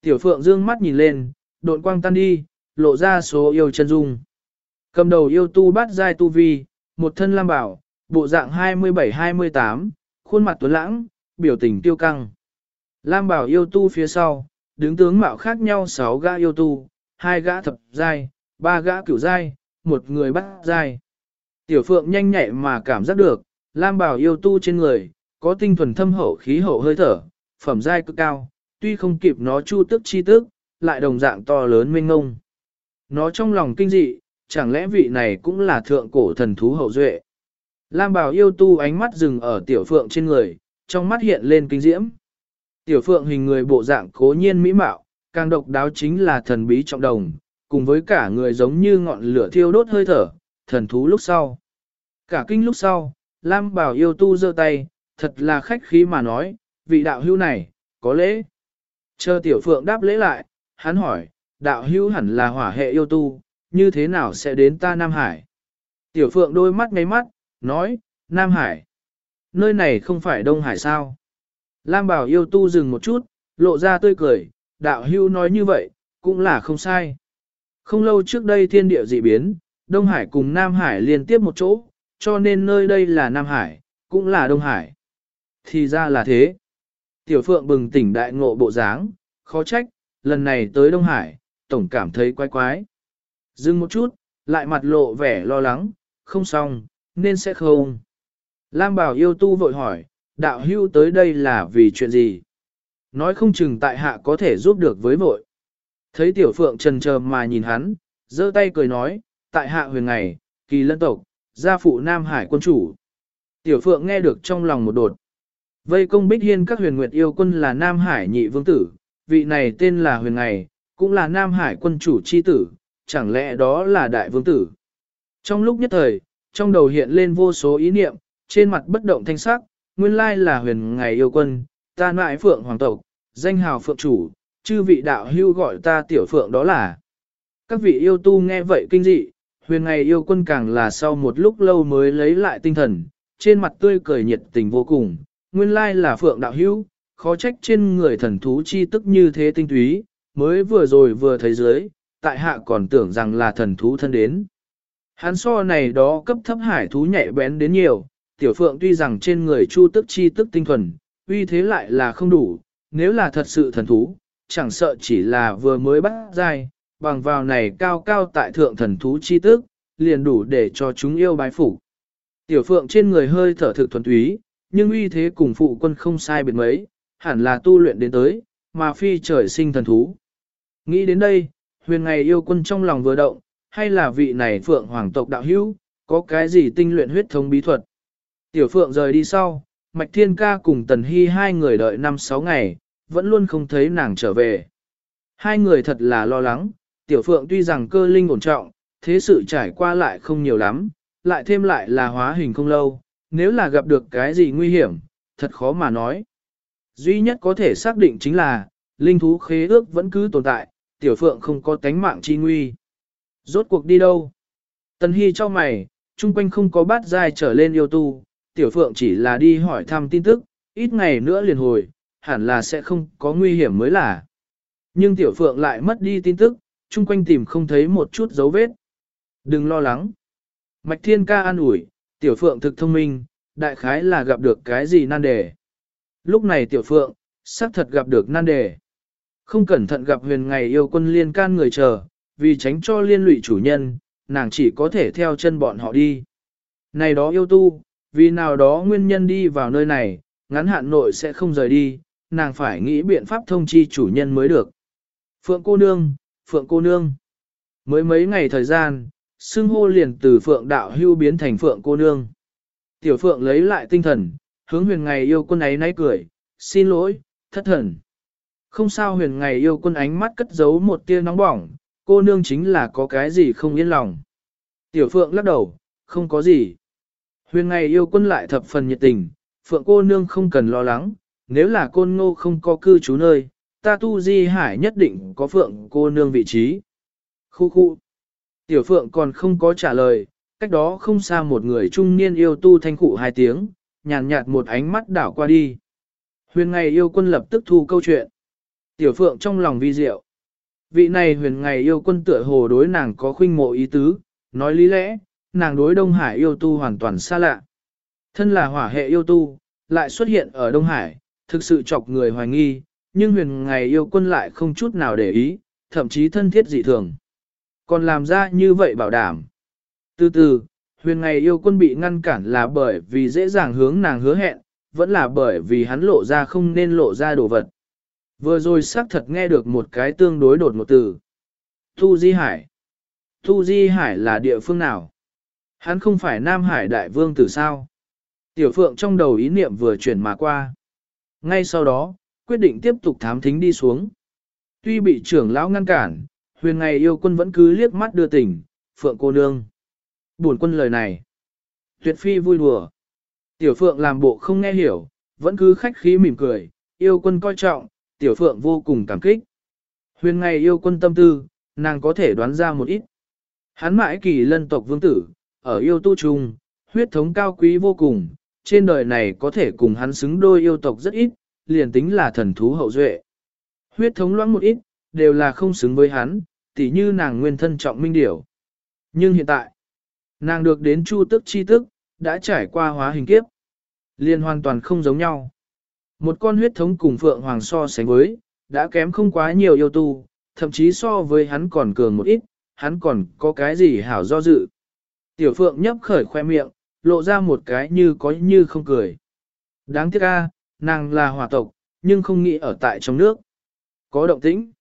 [SPEAKER 1] Tiểu phượng dương mắt nhìn lên, đột quang tan đi, lộ ra số yêu chân dung. Cầm đầu yêu tu bát giai tu vi, một thân lam bảo, bộ dạng 27-28, khuôn mặt tuấn lãng, biểu tình tiêu căng. Lam bảo yêu tu phía sau, đứng tướng mạo khác nhau 6 gã yêu tu, hai gã thập giai, ba gã cửu giai, một người bắt giai. Tiểu phượng nhanh nhạy mà cảm giác được, lam bảo yêu tu trên người, có tinh thuần thâm hậu khí hậu hơi thở, phẩm giai cực cao, tuy không kịp nó chu tức chi tức, lại đồng dạng to lớn mênh ngông. Nó trong lòng kinh dị, chẳng lẽ vị này cũng là thượng cổ thần thú hậu duệ. Lam bảo yêu tu ánh mắt dừng ở tiểu phượng trên người, trong mắt hiện lên kinh diễm. Tiểu phượng hình người bộ dạng cố nhiên mỹ mạo, càng độc đáo chính là thần bí trọng đồng, cùng với cả người giống như ngọn lửa thiêu đốt hơi thở, thần thú lúc sau. Cả kinh lúc sau, Lam bảo yêu tu giơ tay, thật là khách khí mà nói, vị đạo hưu này, có lễ. Chờ tiểu phượng đáp lễ lại, hắn hỏi, đạo hưu hẳn là hỏa hệ yêu tu, như thế nào sẽ đến ta Nam Hải? Tiểu Phượng đôi mắt ngay mắt, nói, Nam Hải. Nơi này không phải Đông Hải sao? Lam Bảo yêu tu dừng một chút, lộ ra tươi cười, đạo hưu nói như vậy, cũng là không sai. Không lâu trước đây thiên địa dị biến, Đông Hải cùng Nam Hải liên tiếp một chỗ, cho nên nơi đây là Nam Hải, cũng là Đông Hải. Thì ra là thế. Tiểu Phượng bừng tỉnh đại ngộ bộ dáng, khó trách, lần này tới Đông Hải, tổng cảm thấy quái quái. Dừng một chút, lại mặt lộ vẻ lo lắng, không xong, nên sẽ không. Lam Bảo yêu tu vội hỏi, đạo hưu tới đây là vì chuyện gì? Nói không chừng tại hạ có thể giúp được với vội. Thấy tiểu phượng trần chờ mà nhìn hắn, giơ tay cười nói, tại hạ huyền ngày, kỳ lân tộc, gia phụ Nam Hải quân chủ. Tiểu phượng nghe được trong lòng một đột. Vây công bích hiên các huyền nguyệt yêu quân là Nam Hải nhị vương tử, vị này tên là huyền ngày, cũng là Nam Hải quân chủ chi tử, chẳng lẽ đó là đại vương tử. Trong lúc nhất thời, trong đầu hiện lên vô số ý niệm, trên mặt bất động thanh sắc, nguyên lai là huyền ngày yêu quân, ta nại phượng hoàng tộc, danh hào phượng chủ, chư vị đạo hưu gọi ta tiểu phượng đó là. Các vị yêu tu nghe vậy kinh dị, huyền ngày yêu quân càng là sau một lúc lâu mới lấy lại tinh thần, trên mặt tươi cười nhiệt tình vô cùng, nguyên lai là phượng đạo hưu, khó trách trên người thần thú chi tức như thế tinh túy, mới vừa rồi vừa thấy dưới, tại hạ còn tưởng rằng là thần thú thân đến. Hắn so này đó cấp thấp hải thú nhạy bén đến nhiều, tiểu phượng tuy rằng trên người chu tức chi tức tinh thuần, uy thế lại là không đủ, nếu là thật sự thần thú, chẳng sợ chỉ là vừa mới bắt dai, bằng vào này cao cao tại thượng thần thú chi tức, liền đủ để cho chúng yêu bái phủ. Tiểu phượng trên người hơi thở thực thuần túy, nhưng uy thế cùng phụ quân không sai biệt mấy, hẳn là tu luyện đến tới, mà phi trời sinh thần thú. Nghĩ đến đây, huyền ngày yêu quân trong lòng vừa động, hay là vị này phượng hoàng tộc đạo hữu, có cái gì tinh luyện huyết thống bí thuật. Tiểu phượng rời đi sau, Mạch Thiên Ca cùng Tần Hy hai người đợi 5-6 ngày, vẫn luôn không thấy nàng trở về. Hai người thật là lo lắng, Tiểu Phượng tuy rằng cơ linh ổn trọng, thế sự trải qua lại không nhiều lắm, lại thêm lại là hóa hình không lâu, nếu là gặp được cái gì nguy hiểm, thật khó mà nói. Duy nhất có thể xác định chính là, linh thú khế ước vẫn cứ tồn tại, Tiểu Phượng không có tánh mạng chi nguy. Rốt cuộc đi đâu? Tần Hy cho mày, chung quanh không có bát dai trở lên yêu tu, Tiểu Phượng chỉ là đi hỏi thăm tin tức, ít ngày nữa liền hồi, hẳn là sẽ không có nguy hiểm mới là. Nhưng Tiểu Phượng lại mất đi tin tức, chung quanh tìm không thấy một chút dấu vết. Đừng lo lắng. Mạch Thiên ca an ủi, Tiểu Phượng thực thông minh, đại khái là gặp được cái gì nan đề. Lúc này Tiểu Phượng, xác thật gặp được nan đề. Không cẩn thận gặp huyền ngày yêu quân liên can người chờ, vì tránh cho liên lụy chủ nhân, nàng chỉ có thể theo chân bọn họ đi. Này đó yêu tu, vì nào đó nguyên nhân đi vào nơi này, ngắn hạn nội sẽ không rời đi, nàng phải nghĩ biện pháp thông chi chủ nhân mới được. Phượng cô nương, Phượng cô nương. Mới mấy ngày thời gian, xưng hô liền từ Phượng đạo hưu biến thành Phượng cô nương. Tiểu Phượng lấy lại tinh thần, hướng huyền ngày yêu quân ấy náy cười, xin lỗi, thất thần. Không sao huyền ngày yêu quân ánh mắt cất giấu một tia nóng bỏng, cô nương chính là có cái gì không yên lòng. Tiểu Phượng lắc đầu, không có gì. Huyền ngày yêu quân lại thập phần nhiệt tình, Phượng cô nương không cần lo lắng, nếu là côn ngô không có cư trú nơi, ta tu di hải nhất định có Phượng cô nương vị trí. Khu khu. Tiểu Phượng còn không có trả lời, cách đó không xa một người trung niên yêu tu thanh cụ hai tiếng, nhàn nhạt một ánh mắt đảo qua đi. Huyền ngày yêu quân lập tức thu câu chuyện. Tiểu Phượng trong lòng vi diệu. Vị này huyền ngày yêu quân tựa hồ đối nàng có khuynh mộ ý tứ, nói lý lẽ, nàng đối Đông Hải yêu tu hoàn toàn xa lạ. Thân là hỏa hệ yêu tu, lại xuất hiện ở Đông Hải, thực sự chọc người hoài nghi, nhưng huyền ngày yêu quân lại không chút nào để ý, thậm chí thân thiết dị thường. Còn làm ra như vậy bảo đảm. Từ từ, huyền ngày yêu quân bị ngăn cản là bởi vì dễ dàng hướng nàng hứa hẹn, vẫn là bởi vì hắn lộ ra không nên lộ ra đồ vật. Vừa rồi xác thật nghe được một cái tương đối đột một từ. Thu Di Hải. Thu Di Hải là địa phương nào? Hắn không phải Nam Hải đại vương tử sao? Tiểu Phượng trong đầu ý niệm vừa chuyển mà qua. Ngay sau đó, quyết định tiếp tục thám thính đi xuống. Tuy bị trưởng lão ngăn cản, huyền ngày yêu quân vẫn cứ liếc mắt đưa tình, Phượng cô nương. Buồn quân lời này. Tuyệt phi vui đùa. Tiểu Phượng làm bộ không nghe hiểu, vẫn cứ khách khí mỉm cười, yêu quân coi trọng, Tiểu Phượng vô cùng cảm kích. Huyền ngày yêu quân tâm tư, nàng có thể đoán ra một ít. Hắn mãi kỳ lân tộc vương tử, ở yêu tu trung, huyết thống cao quý vô cùng, trên đời này có thể cùng hắn xứng đôi yêu tộc rất ít, liền tính là thần thú hậu duệ. Huyết thống loãng một ít, đều là không xứng với hắn, tỉ như nàng nguyên thân trọng minh điểu. Nhưng hiện tại, nàng được đến chu tức chi tức, đã trải qua hóa hình kiếp. liền hoàn toàn không giống nhau. Một con huyết thống cùng Phượng Hoàng so sánh với, đã kém không quá nhiều yêu tu, thậm chí so với hắn còn cường một ít, hắn còn có cái gì hảo do dự. Tiểu Phượng nhấp khởi khoe miệng, lộ ra một cái như có như không cười. Đáng tiếc a, nàng là hỏa tộc, nhưng không nghĩ ở tại trong nước. Có động tĩnh.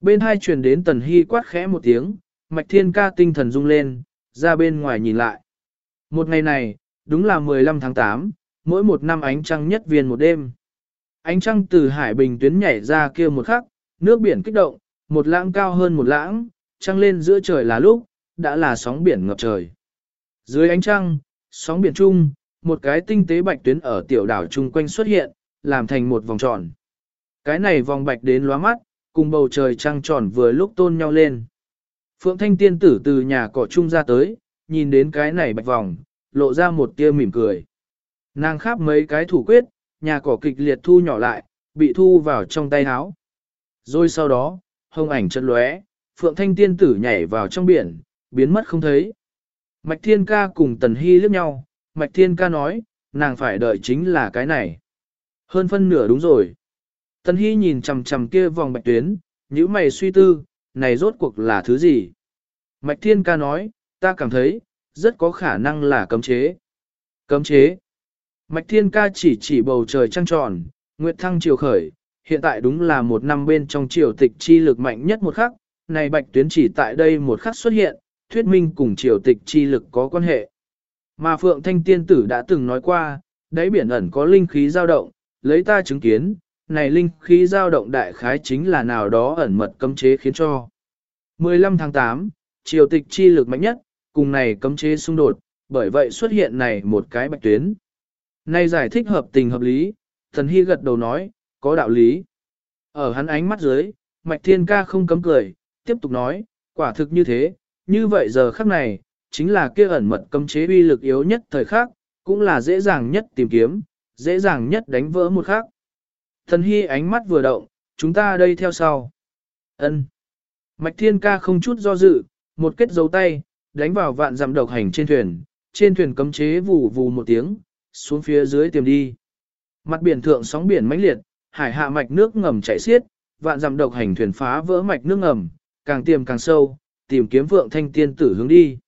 [SPEAKER 1] Bên hai truyền đến tần hy quát khẽ một tiếng, mạch thiên ca tinh thần rung lên, ra bên ngoài nhìn lại. Một ngày này, đúng là 15 tháng 8, mỗi một năm ánh trăng nhất viên một đêm. Ánh trăng từ hải bình tuyến nhảy ra kia một khắc, nước biển kích động, một lãng cao hơn một lãng, trăng lên giữa trời là lúc, đã là sóng biển ngập trời. Dưới ánh trăng, sóng biển trung, một cái tinh tế bạch tuyến ở tiểu đảo chung quanh xuất hiện, làm thành một vòng tròn. Cái này vòng bạch đến lóa mắt, cùng bầu trời trăng tròn vừa lúc tôn nhau lên. Phượng Thanh tiên tử từ nhà cỏ trung ra tới, nhìn đến cái này bạch vòng, lộ ra một tia mỉm cười. Nàng khắp mấy cái thủ quyết, nhà cỏ kịch liệt thu nhỏ lại, bị thu vào trong tay áo. Rồi sau đó, hông ảnh chân lóe, Phượng Thanh tiên tử nhảy vào trong biển, biến mất không thấy. Mạch Thiên Ca cùng Tần Hy liếc nhau, Mạch Thiên Ca nói, nàng phải đợi chính là cái này. Hơn phân nửa đúng rồi. Tần Hy nhìn chằm chằm kia vòng bạch tuyến, nhíu mày suy tư, này rốt cuộc là thứ gì? Mạch Thiên Ca nói, ta cảm thấy, rất có khả năng là cấm chế. Cấm chế. Mạch Thiên Ca chỉ chỉ bầu trời trăng tròn, nguyệt thăng chiều khởi, hiện tại đúng là một năm bên trong triều tịch chi lực mạnh nhất một khắc, này bạch tuyến chỉ tại đây một khắc xuất hiện, thuyết minh cùng triều tịch chi lực có quan hệ. Mà Phượng Thanh Tiên Tử đã từng nói qua, đáy biển ẩn có linh khí dao động, lấy ta chứng kiến, này linh khí dao động đại khái chính là nào đó ẩn mật cấm chế khiến cho. 15 tháng 8, triều tịch chi lực mạnh nhất, cùng này cấm chế xung đột, bởi vậy xuất hiện này một cái bạch tuyến. Này giải thích hợp tình hợp lý, thần hy gật đầu nói, có đạo lý. Ở hắn ánh mắt dưới, mạch thiên ca không cấm cười, tiếp tục nói, quả thực như thế, như vậy giờ khắc này, chính là kia ẩn mật cấm chế uy lực yếu nhất thời khắc, cũng là dễ dàng nhất tìm kiếm, dễ dàng nhất đánh vỡ một khắc. Thần hy ánh mắt vừa động, chúng ta đây theo sau. ân Mạch thiên ca không chút do dự, một kết dấu tay, đánh vào vạn dặm độc hành trên thuyền, trên thuyền cấm chế vù vù một tiếng, xuống phía dưới tiềm đi. Mặt biển thượng sóng biển mãnh liệt, hải hạ mạch nước ngầm chảy xiết, vạn dặm độc hành thuyền phá vỡ mạch nước ngầm, càng tiềm càng sâu, tìm kiếm vượng thanh tiên tử hướng đi.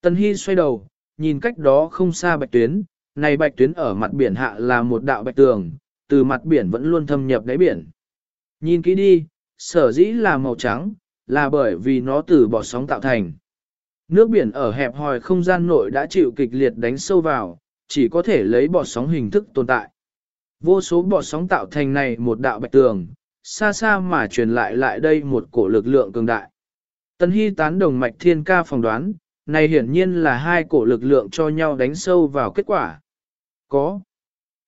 [SPEAKER 1] Tân Hy xoay đầu, nhìn cách đó không xa bạch tuyến, này bạch tuyến ở mặt biển hạ là một đạo bạch tường, từ mặt biển vẫn luôn thâm nhập đáy biển. Nhìn kỹ đi, sở dĩ là màu trắng, là bởi vì nó từ bọt sóng tạo thành. Nước biển ở hẹp hòi không gian nội đã chịu kịch liệt đánh sâu vào, chỉ có thể lấy bọt sóng hình thức tồn tại. Vô số bọt sóng tạo thành này một đạo bạch tường, xa xa mà truyền lại lại đây một cổ lực lượng cường đại. Tân Hy tán đồng mạch thiên ca phỏng đoán, này hiển nhiên là hai cổ lực lượng cho nhau đánh sâu vào kết quả. Có.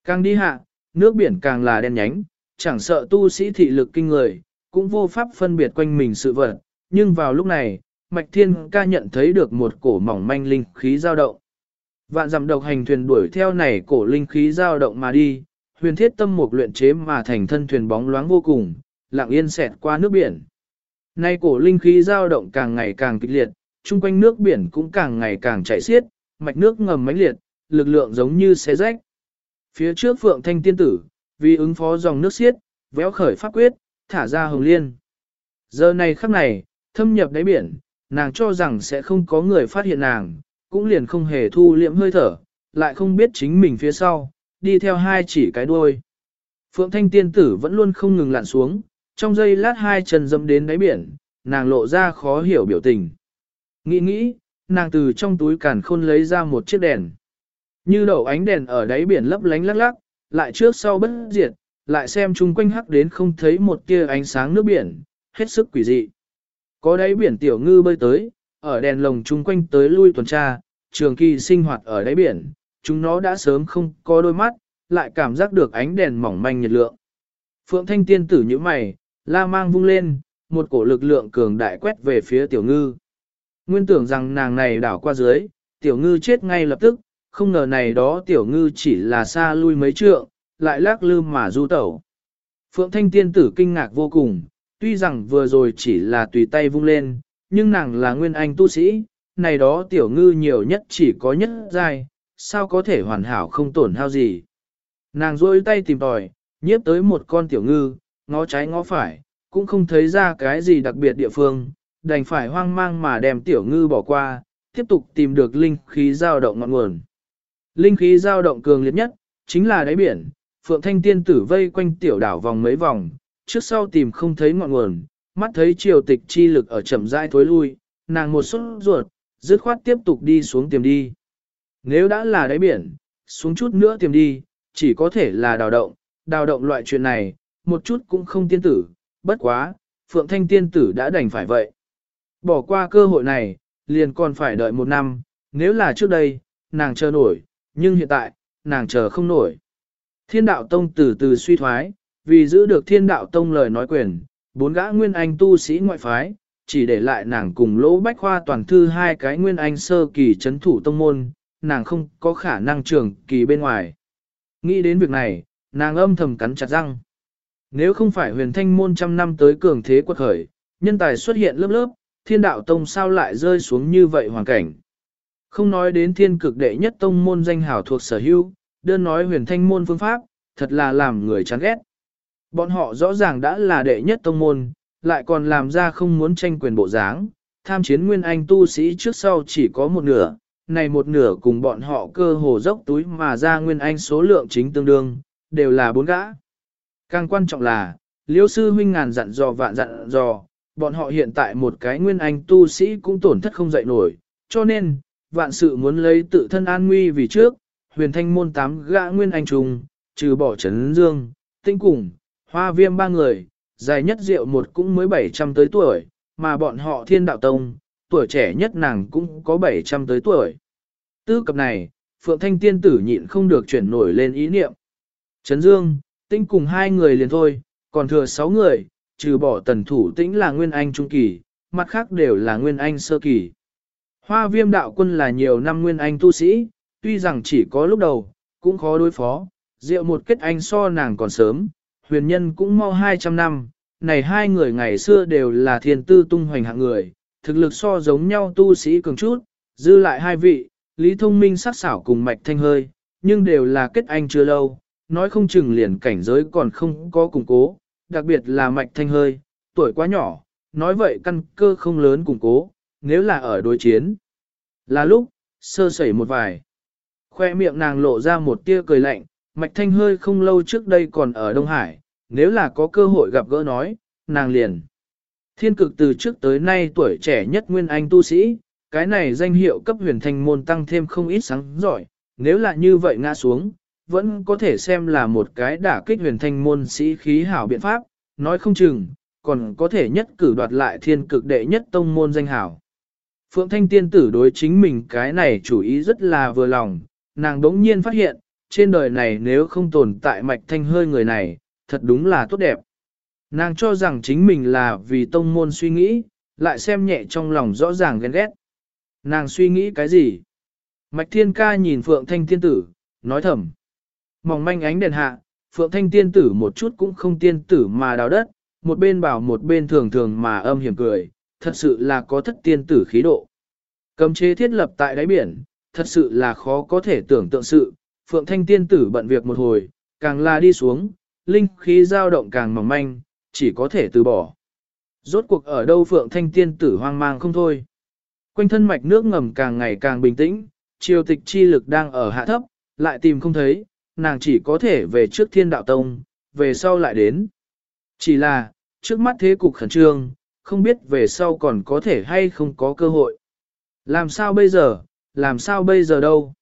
[SPEAKER 1] Càng đi hạ, nước biển càng là đen nhánh, chẳng sợ tu sĩ thị lực kinh người, cũng vô pháp phân biệt quanh mình sự vật, nhưng vào lúc này, Mạch Thiên ca nhận thấy được một cổ mỏng manh linh khí dao động. Vạn dặm độc hành thuyền đuổi theo này cổ linh khí dao động mà đi, huyền thiết tâm một luyện chế mà thành thân thuyền bóng loáng vô cùng, lặng yên xẹt qua nước biển. Nay cổ linh khí dao động càng ngày càng kịch liệt, chung quanh nước biển cũng càng ngày càng chảy xiết, mạch nước ngầm mãnh liệt, lực lượng giống như xé rách. Phía trước Phượng Thanh tiên tử, vì ứng phó dòng nước xiết, véo khởi pháp quyết, thả ra hồng liên. Giờ này khắc này, thâm nhập đáy biển, nàng cho rằng sẽ không có người phát hiện nàng, cũng liền không hề thu liệm hơi thở, lại không biết chính mình phía sau, đi theo hai chỉ cái đuôi. Phượng Thanh tiên tử vẫn luôn không ngừng lặn xuống, trong giây lát hai chân dâm đến đáy biển, nàng lộ ra khó hiểu biểu tình. Nghĩ nghĩ, nàng từ trong túi càn khôn lấy ra một chiếc đèn. Như đậu ánh đèn ở đáy biển lấp lánh lắc lắc, lại trước sau bất diệt, lại xem chung quanh hắc đến không thấy một tia ánh sáng nước biển, hết sức quỷ dị. Có đáy biển tiểu ngư bơi tới, ở đèn lồng chung quanh tới lui tuần tra, trường kỳ sinh hoạt ở đáy biển, chúng nó đã sớm không có đôi mắt, lại cảm giác được ánh đèn mỏng manh nhiệt lượng. Phượng Thanh tiên tử như mày, la mang vung lên, một cổ lực lượng cường đại quét về phía tiểu ngư. Nguyên tưởng rằng nàng này đảo qua dưới, tiểu ngư chết ngay lập tức, không ngờ này đó tiểu ngư chỉ là xa lui mấy trượng, lại lác lư mà du tẩu. Phượng Thanh Tiên tử kinh ngạc vô cùng, tuy rằng vừa rồi chỉ là tùy tay vung lên, nhưng nàng là nguyên anh tu sĩ, này đó tiểu ngư nhiều nhất chỉ có nhất giai, sao có thể hoàn hảo không tổn hao gì. Nàng rôi tay tìm tòi, nhiếp tới một con tiểu ngư, ngó trái ngó phải, cũng không thấy ra cái gì đặc biệt địa phương, đành phải hoang mang mà đem tiểu ngư bỏ qua, tiếp tục tìm được linh khí dao động ngọn nguồn. Linh khí dao động cường liệt nhất, chính là đáy biển, Phượng Thanh Tiên tử vây quanh tiểu đảo vòng mấy vòng, trước sau tìm không thấy ngọn nguồn, mắt thấy triều tịch chi lực ở chậm rãi thối lui, nàng một suất ruột, dứt khoát tiếp tục đi xuống tìm đi. Nếu đã là đáy biển, xuống chút nữa tìm đi, chỉ có thể là đào động, đào động loại chuyện này, một chút cũng không tiên tử, bất quá, Phượng Thanh tiên tử đã đành phải vậy. Bỏ qua cơ hội này, liền còn phải đợi một năm, nếu là trước đây, nàng chờ nổi, nhưng hiện tại, nàng chờ không nổi. Thiên đạo tông từ từ suy thoái, vì giữ được thiên đạo tông lời nói quyền, bốn gã nguyên anh tu sĩ ngoại phái, chỉ để lại nàng cùng lỗ bách khoa toàn thư hai cái nguyên anh sơ kỳ chấn thủ tông môn, nàng không có khả năng trưởng kỳ bên ngoài. Nghĩ đến việc này, nàng âm thầm cắn chặt răng. Nếu không phải huyền thanh môn trăm năm tới cường thế quật khởi, nhân tài xuất hiện lớp lớp, thiên đạo tông sao lại rơi xuống như vậy hoàn cảnh. Không nói đến thiên cực đệ nhất tông môn danh hảo thuộc sở hữu, đơn nói huyền thanh môn phương pháp, thật là làm người chán ghét. Bọn họ rõ ràng đã là đệ nhất tông môn, lại còn làm ra không muốn tranh quyền bộ dáng, tham chiến nguyên anh tu sĩ trước sau chỉ có một nửa, này một nửa cùng bọn họ cơ hồ dốc túi mà ra nguyên anh số lượng chính tương đương, đều là bốn gã. Càng quan trọng là, liêu sư huynh ngàn dặn dò vạn dặn dò, bọn họ hiện tại một cái nguyên anh tu sĩ cũng tổn thất không dậy nổi, cho nên, vạn sự muốn lấy tự thân an nguy vì trước, huyền thanh môn tám gã nguyên anh trùng, trừ bỏ trấn dương, tinh cùng, hoa viêm ba người, dài nhất rượu một cũng mới 700 tới tuổi, mà bọn họ thiên đạo tông, tuổi trẻ nhất nàng cũng có 700 tới tuổi. Tư cập này, Phượng Thanh Tiên tử nhịn không được chuyển nổi lên ý niệm. Trấn Dương, tinh cùng hai người liền thôi, còn thừa sáu người, trừ bỏ tần thủ tĩnh là Nguyên Anh Trung Kỳ, mặt khác đều là Nguyên Anh Sơ Kỳ. Hoa viêm đạo quân là nhiều năm Nguyên Anh tu sĩ, tuy rằng chỉ có lúc đầu, cũng khó đối phó, rượu một kết anh so nàng còn sớm, huyền nhân cũng mau 200 năm, này hai người ngày xưa đều là thiên tư tung hoành hạng người, thực lực so giống nhau tu sĩ cường chút, dư lại hai vị, Lý Thông Minh sắc xảo cùng mạch thanh hơi, nhưng đều là kết anh chưa lâu, nói không chừng liền cảnh giới còn không có củng cố, đặc biệt là mạch thanh hơi, tuổi quá nhỏ, nói vậy căn cơ không lớn củng cố, nếu là ở đối chiến. Là lúc, sơ sẩy một vài. Khoe miệng nàng lộ ra một tia cười lạnh, mạch thanh hơi không lâu trước đây còn ở Đông Hải, nếu là có cơ hội gặp gỡ nói, nàng liền. Thiên cực từ trước tới nay tuổi trẻ nhất nguyên anh tu sĩ, cái này danh hiệu cấp huyền thành môn tăng thêm không ít sáng giỏi, nếu là như vậy ngã xuống, vẫn có thể xem là một cái đả kích huyền thanh môn sĩ khí hảo biện pháp, nói không chừng, còn có thể nhất cử đoạt lại thiên cực đệ nhất tông môn danh hảo. Phượng Thanh Tiên tử đối chính mình cái này chủ ý rất là vừa lòng, nàng đống nhiên phát hiện, trên đời này nếu không tồn tại mạch thanh hơi người này, thật đúng là tốt đẹp. Nàng cho rằng chính mình là vì tông môn suy nghĩ, lại xem nhẹ trong lòng rõ ràng ghen ghét. Nàng suy nghĩ cái gì? Mạch Thiên Ca nhìn Phượng Thanh Tiên Tử, nói thầm. Mỏng manh ánh đèn hạ, Phượng Thanh Tiên Tử một chút cũng không tiên tử mà đào đất, một bên bảo một bên thường thường mà âm hiểm cười, thật sự là có thất tiên tử khí độ. Cấm chế thiết lập tại đáy biển, thật sự là khó có thể tưởng tượng sự, Phượng Thanh Tiên Tử bận việc một hồi, càng là đi xuống, linh khí dao động càng mỏng manh, chỉ có thể từ bỏ. Rốt cuộc ở đâu Phượng Thanh Tiên Tử hoang mang không thôi. Quanh thân mạch nước ngầm càng ngày càng bình tĩnh, triều tịch chi lực đang ở hạ thấp, lại tìm không thấy, nàng chỉ có thể về trước thiên đạo tông, về sau lại đến. Chỉ là, trước mắt thế cục khẩn trương, không biết về sau còn có thể hay không có cơ hội. Làm sao bây giờ, làm sao bây giờ đâu?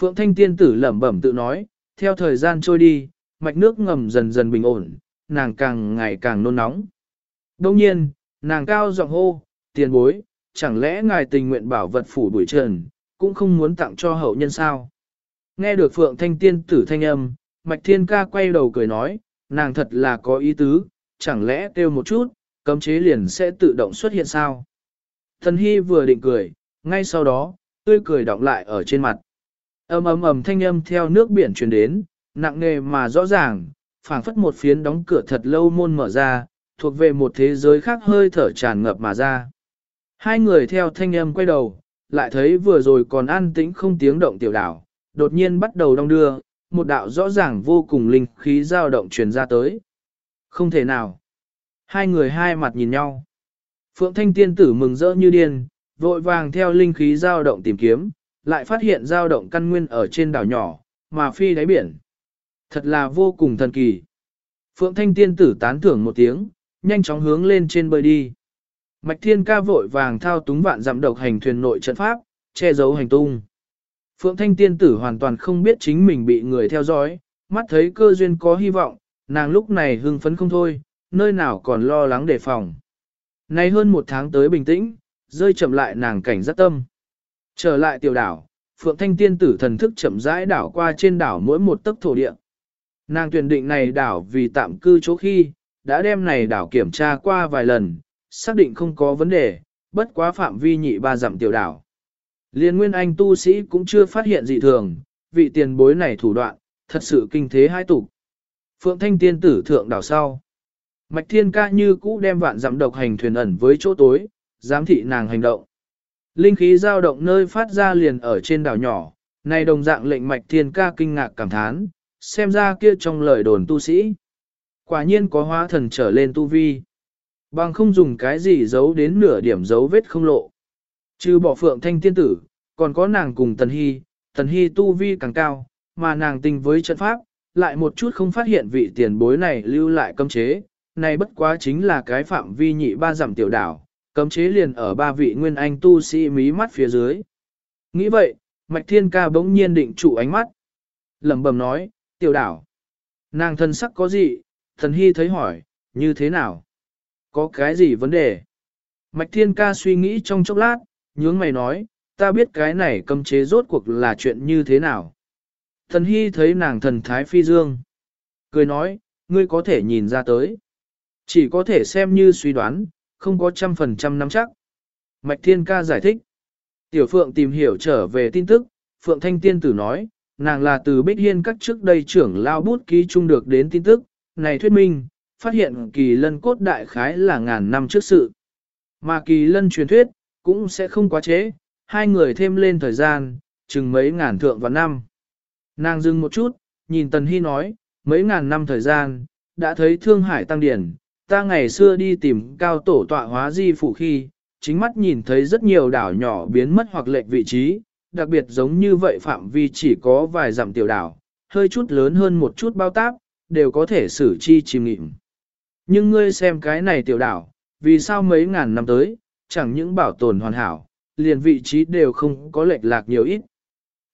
[SPEAKER 1] Phượng Thanh Tiên Tử lẩm bẩm tự nói, theo thời gian trôi đi, mạch nước ngầm dần dần bình ổn, nàng càng ngày càng nôn nóng. Đông nhiên, nàng cao giọng hô, tiền bối, chẳng lẽ ngài tình nguyện bảo vật phủ đuổi trần, cũng không muốn tặng cho hậu nhân sao? Nghe được Phượng Thanh Tiên Tử thanh âm, Mạch Thiên Ca quay đầu cười nói, nàng thật là có ý tứ, chẳng lẽ kêu một chút, cấm chế liền sẽ tự động xuất hiện sao? Thần Hy vừa định cười, ngay sau đó, tươi cười đọng lại ở trên mặt. ầm ầm ầm thanh âm theo nước biển truyền đến, nặng nề mà rõ ràng, phảng phất một phiến đóng cửa thật lâu môn mở ra, thuộc về một thế giới khác hơi thở tràn ngập mà ra. Hai người theo thanh âm quay đầu, lại thấy vừa rồi còn an tĩnh không tiếng động tiểu đảo, đột nhiên bắt đầu đong đưa, một đạo rõ ràng vô cùng linh khí dao động truyền ra tới. Không thể nào. Hai người hai mặt nhìn nhau. Phượng Thanh Tiên tử mừng rỡ như điên, vội vàng theo linh khí dao động tìm kiếm, lại phát hiện dao động căn nguyên ở trên đảo nhỏ, mà phi đáy biển. Thật là vô cùng thần kỳ. Phượng Thanh Tiên tử tán thưởng một tiếng, nhanh chóng hướng lên trên bơi đi. Mạch Thiên ca vội vàng thao túng vạn dặm độc hành thuyền nội trận pháp, che giấu hành tung. Phượng Thanh Tiên tử hoàn toàn không biết chính mình bị người theo dõi, mắt thấy cơ duyên có hy vọng, nàng lúc này hưng phấn không thôi, nơi nào còn lo lắng đề phòng. Nay hơn một tháng tới bình tĩnh, rơi chậm lại nàng cảnh rất tâm. Trở lại tiểu đảo, Phượng Thanh Tiên tử thần thức chậm rãi đảo qua trên đảo mỗi một tấc thổ địa. Nàng tuyển định này đảo vì tạm cư chỗ khi, đã đem này đảo kiểm tra qua vài lần, xác định không có vấn đề, bất quá phạm vi nhị ba dặm tiểu đảo. Liên nguyên anh tu sĩ cũng chưa phát hiện gì thường, vị tiền bối này thủ đoạn, thật sự kinh thế hai tục. Phượng Thanh Tiên tử thượng đảo sau. Mạch Thiên ca như cũ đem vạn dặm độc hành thuyền ẩn với chỗ tối, giám thị nàng hành động. Linh khí dao động nơi phát ra liền ở trên đảo nhỏ, này đồng dạng lệnh Mạch Thiên ca kinh ngạc cảm thán, xem ra kia trong lời đồn tu sĩ. Quả nhiên có hóa thần trở lên tu vi. Bằng không dùng cái gì giấu đến nửa điểm dấu vết không lộ. Trừ bỏ phượng thanh tiên tử, còn có nàng cùng Tần Hy, Tần Hy tu vi càng cao, mà nàng tình với trận pháp, lại một chút không phát hiện vị tiền bối này lưu lại cấm chế, này bất quá chính là cái phạm vi nhị ba giảm tiểu đảo, cấm chế liền ở ba vị nguyên anh tu sĩ mí mắt phía dưới. Nghĩ vậy, Mạch Thiên Ca bỗng nhiên định trụ ánh mắt. lẩm bẩm nói, tiểu đảo. Nàng thân sắc có gì, thần hy thấy hỏi, như thế nào? Có cái gì vấn đề? Mạch Thiên Ca suy nghĩ trong chốc lát, nhướng mày nói, ta biết cái này cấm chế rốt cuộc là chuyện như thế nào. Thần hy thấy nàng thần thái phi dương. Cười nói, ngươi có thể nhìn ra tới. Chỉ có thể xem như suy đoán, không có trăm phần trăm nắm chắc. Mạch Thiên Ca giải thích. Tiểu Phượng tìm hiểu trở về tin tức, Phượng Thanh Tiên Tử nói, nàng là từ Bích Hiên các trước đây trưởng lao bút ký chung được đến tin tức, này thuyết minh, phát hiện kỳ lân cốt đại khái là ngàn năm trước sự. Mà kỳ lân truyền thuyết, cũng sẽ không quá chế, hai người thêm lên thời gian, chừng mấy ngàn thượng và năm. Nàng dừng một chút, nhìn Tần Hy nói, mấy ngàn năm thời gian, đã thấy Thương Hải Tăng Điển, ta ngày xưa đi tìm cao tổ tọa hóa di phủ khi, chính mắt nhìn thấy rất nhiều đảo nhỏ biến mất hoặc lệch vị trí, đặc biệt giống như vậy phạm vi chỉ có vài dặm tiểu đảo, hơi chút lớn hơn một chút bao táp, đều có thể xử chi chìm nghịm. Nhưng ngươi xem cái này tiểu đảo, vì sao mấy ngàn năm tới, chẳng những bảo tồn hoàn hảo, liền vị trí đều không có lệch lạc nhiều ít.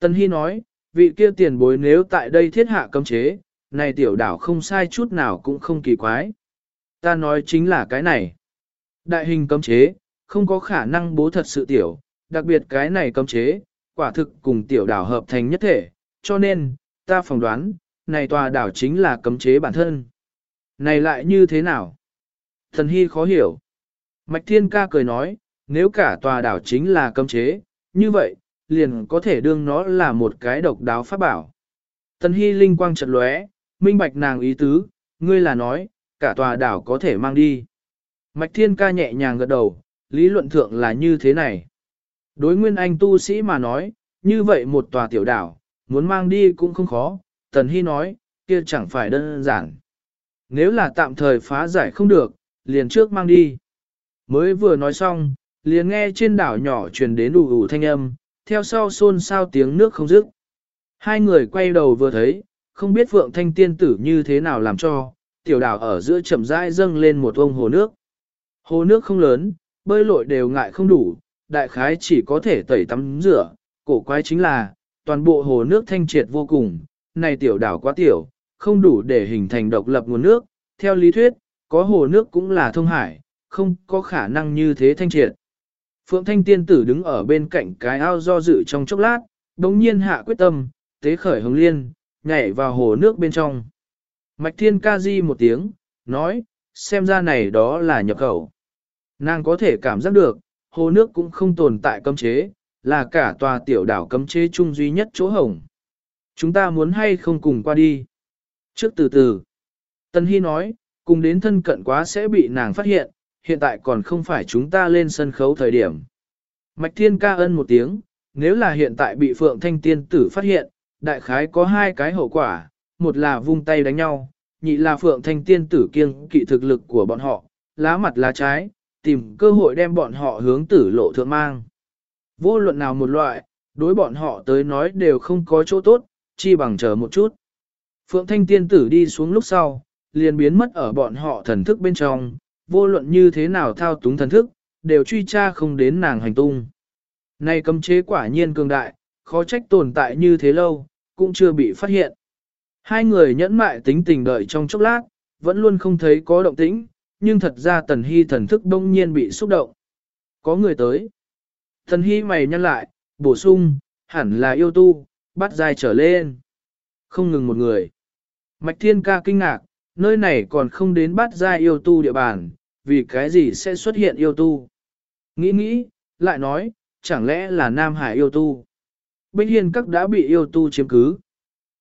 [SPEAKER 1] Tân Hy nói, vị kia tiền bối nếu tại đây thiết hạ cấm chế, này tiểu đảo không sai chút nào cũng không kỳ quái. Ta nói chính là cái này. Đại hình cấm chế, không có khả năng bố thật sự tiểu, đặc biệt cái này cấm chế, quả thực cùng tiểu đảo hợp thành nhất thể, cho nên, ta phỏng đoán, này tòa đảo chính là cấm chế bản thân. Này lại như thế nào? Thần Hy khó hiểu. Mạch Thiên Ca cười nói, nếu cả tòa đảo chính là cấm chế, như vậy, liền có thể đương nó là một cái độc đáo pháp bảo. Tần Hy linh quang chợt lóe, minh bạch nàng ý tứ, ngươi là nói, cả tòa đảo có thể mang đi. Mạch Thiên Ca nhẹ nhàng gật đầu, lý luận thượng là như thế này. Đối nguyên anh tu sĩ mà nói, như vậy một tòa tiểu đảo, muốn mang đi cũng không khó, Tần Hy nói, kia chẳng phải đơn giản. Nếu là tạm thời phá giải không được, liền trước mang đi. Mới vừa nói xong, liền nghe trên đảo nhỏ truyền đến đủ ủ thanh âm, theo sau xôn xao tiếng nước không dứt. Hai người quay đầu vừa thấy, không biết Phượng Thanh Tiên Tử như thế nào làm cho, tiểu đảo ở giữa chậm rãi dâng lên một ông hồ nước. Hồ nước không lớn, bơi lội đều ngại không đủ, đại khái chỉ có thể tẩy tắm rửa, cổ quái chính là, toàn bộ hồ nước thanh triệt vô cùng, này tiểu đảo quá tiểu, không đủ để hình thành độc lập nguồn nước, theo lý thuyết, có hồ nước cũng là thông hải, không có khả năng như thế thanh triệt. Phượng Thanh Tiên Tử đứng ở bên cạnh cái ao do dự trong chốc lát, đống nhiên hạ quyết tâm, tế khởi hồng liên, nhảy vào hồ nước bên trong. Mạch Thiên ca di một tiếng, nói, xem ra này đó là nhập khẩu. Nàng có thể cảm giác được, hồ nước cũng không tồn tại cấm chế, là cả tòa tiểu đảo cấm chế chung duy nhất chỗ hồng. Chúng ta muốn hay không cùng qua đi. Trước từ từ, Tân Hy nói, cùng đến thân cận quá sẽ bị nàng phát hiện, hiện tại còn không phải chúng ta lên sân khấu thời điểm. Mạch Thiên ca ân một tiếng, nếu là hiện tại bị Phượng Thanh Tiên tử phát hiện, đại khái có hai cái hậu quả, một là vung tay đánh nhau, nhị là Phượng Thanh Tiên tử kiêng kỵ thực lực của bọn họ, lá mặt lá trái, tìm cơ hội đem bọn họ hướng tử lộ thượng mang. Vô luận nào một loại, đối bọn họ tới nói đều không có chỗ tốt, chi bằng chờ một chút. Phượng Thanh Tiên tử đi xuống lúc sau, liền biến mất ở bọn họ thần thức bên trong, vô luận như thế nào thao túng thần thức, đều truy tra không đến nàng hành tung. Nay cấm chế quả nhiên cường đại, khó trách tồn tại như thế lâu, cũng chưa bị phát hiện. Hai người nhẫn mại tính tình đợi trong chốc lát, vẫn luôn không thấy có động tĩnh, nhưng thật ra tần hy thần thức đông nhiên bị xúc động. Có người tới. Tần hy mày nhăn lại, bổ sung, hẳn là yêu tu, bắt dài trở lên. Không ngừng một người. Mạch thiên ca kinh ngạc, nơi này còn không đến bắt ra yêu tu địa bàn, vì cái gì sẽ xuất hiện yêu tu. Nghĩ nghĩ, lại nói, chẳng lẽ là Nam Hải yêu tu. Bích Hiên các đã bị yêu tu chiếm cứ.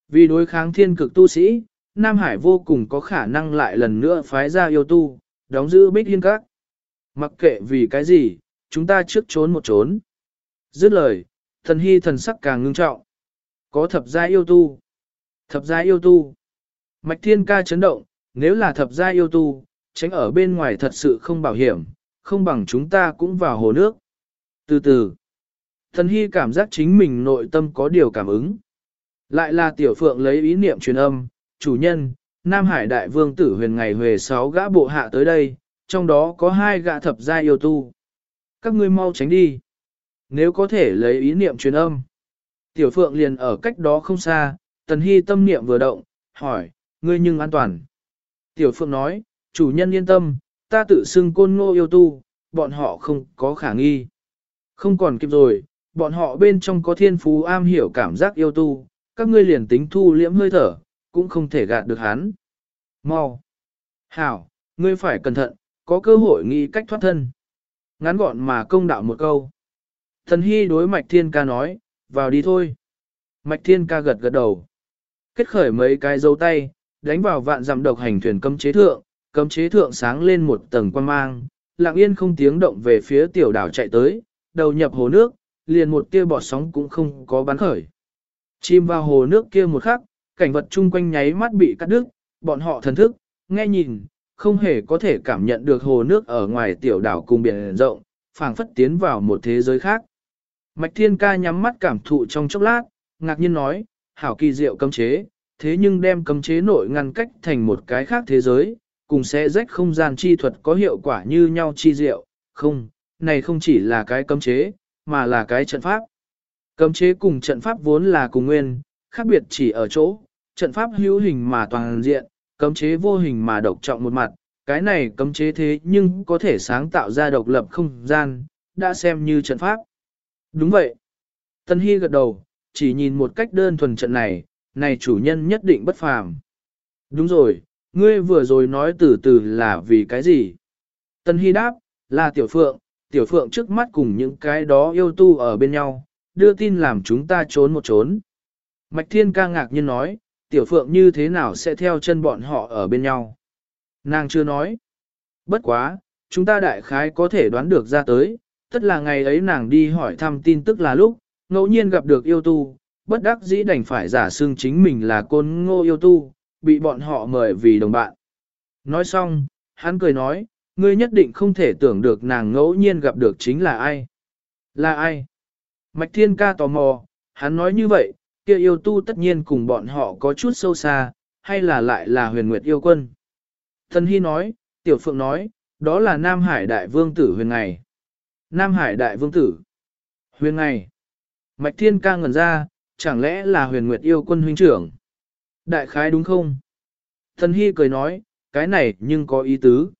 [SPEAKER 1] Vì đối kháng thiên cực tu sĩ, Nam Hải vô cùng có khả năng lại lần nữa phái ra yêu tu, đóng giữ Bích Hiên các. Mặc kệ vì cái gì, chúng ta trước trốn một trốn. Dứt lời, thần hy thần sắc càng ngưng trọng. Có thập gia yêu tu. Thập gia yêu tu. Mạch thiên ca chấn động, nếu là thập gia yêu tu, tránh ở bên ngoài thật sự không bảo hiểm, không bằng chúng ta cũng vào hồ nước. Từ từ, thần hy cảm giác chính mình nội tâm có điều cảm ứng. Lại là tiểu phượng lấy ý niệm truyền âm, chủ nhân, Nam Hải Đại Vương tử huyền ngày huề sáu gã bộ hạ tới đây, trong đó có hai gã thập gia yêu tu. Các ngươi mau tránh đi. Nếu có thể lấy ý niệm truyền âm. Tiểu phượng liền ở cách đó không xa, tần hy tâm niệm vừa động, hỏi, ngươi nhưng an toàn. Tiểu phượng nói, chủ nhân yên tâm, ta tự xưng côn ngô yêu tu, bọn họ không có khả nghi. Không còn kịp rồi, bọn họ bên trong có thiên phú am hiểu cảm giác yêu tu, các ngươi liền tính thu liễm hơi thở, cũng không thể gạt được hắn. Mau! Hảo, ngươi phải cẩn thận, có cơ hội nghĩ cách thoát thân. Ngắn gọn mà công đạo một câu. Thần Hy đối Mạch Thiên Ca nói, vào đi thôi. Mạch Thiên Ca gật gật đầu. Kết khởi mấy cái dấu tay, đánh vào vạn dặm độc hành thuyền cấm chế thượng, cấm chế thượng sáng lên một tầng quan mang, lặng yên không tiếng động về phía tiểu đảo chạy tới, đầu nhập hồ nước, liền một tia bọt sóng cũng không có bắn khởi. Chim vào hồ nước kia một khắc, cảnh vật chung quanh nháy mắt bị cắt đứt, bọn họ thần thức, nghe nhìn, không hề có thể cảm nhận được hồ nước ở ngoài tiểu đảo cùng biển rộng, phảng phất tiến vào một thế giới khác. Mạch Thiên Ca nhắm mắt cảm thụ trong chốc lát, ngạc nhiên nói, hảo kỳ diệu cấm chế, thế nhưng đem cấm chế nội ngăn cách thành một cái khác thế giới, cùng sẽ rách không gian chi thuật có hiệu quả như nhau chi diệu, không, này không chỉ là cái cấm chế, mà là cái trận pháp. Cấm chế cùng trận pháp vốn là cùng nguyên, khác biệt chỉ ở chỗ, trận pháp hữu hình mà toàn diện, cấm chế vô hình mà độc trọng một mặt, cái này cấm chế thế nhưng có thể sáng tạo ra độc lập không gian, đã xem như trận pháp. Đúng vậy. Tân Hy gật đầu, chỉ nhìn một cách đơn thuần trận này, này chủ nhân nhất định bất phàm. Đúng rồi, ngươi vừa rồi nói từ từ là vì cái gì? Tân Hy đáp, là tiểu phượng, tiểu phượng trước mắt cùng những cái đó yêu tu ở bên nhau, đưa tin làm chúng ta trốn một trốn. Mạch Thiên ca ngạc nhiên nói, tiểu phượng như thế nào sẽ theo chân bọn họ ở bên nhau? Nàng chưa nói. Bất quá, chúng ta đại khái có thể đoán được ra tới, tất là ngày ấy nàng đi hỏi thăm tin tức là lúc, ngẫu nhiên gặp được yêu tu, bất đắc dĩ đành phải giả xương chính mình là côn ngô yêu tu, bị bọn họ mời vì đồng bạn. Nói xong, hắn cười nói, ngươi nhất định không thể tưởng được nàng ngẫu nhiên gặp được chính là ai. Là ai? Mạch Thiên ca tò mò, hắn nói như vậy, kia yêu tu tất nhiên cùng bọn họ có chút sâu xa, hay là lại là huyền nguyệt yêu quân. Thần Hy nói, Tiểu Phượng nói, đó là Nam Hải Đại Vương Tử huyền ngày. Nam Hải Đại Vương Tử. Huyền ngày. Mạch Thiên ca ngẩn ra, chẳng lẽ là huyền nguyệt yêu quân huynh trưởng? Đại khái đúng không? Thần Hy cười nói, cái này nhưng có ý tứ.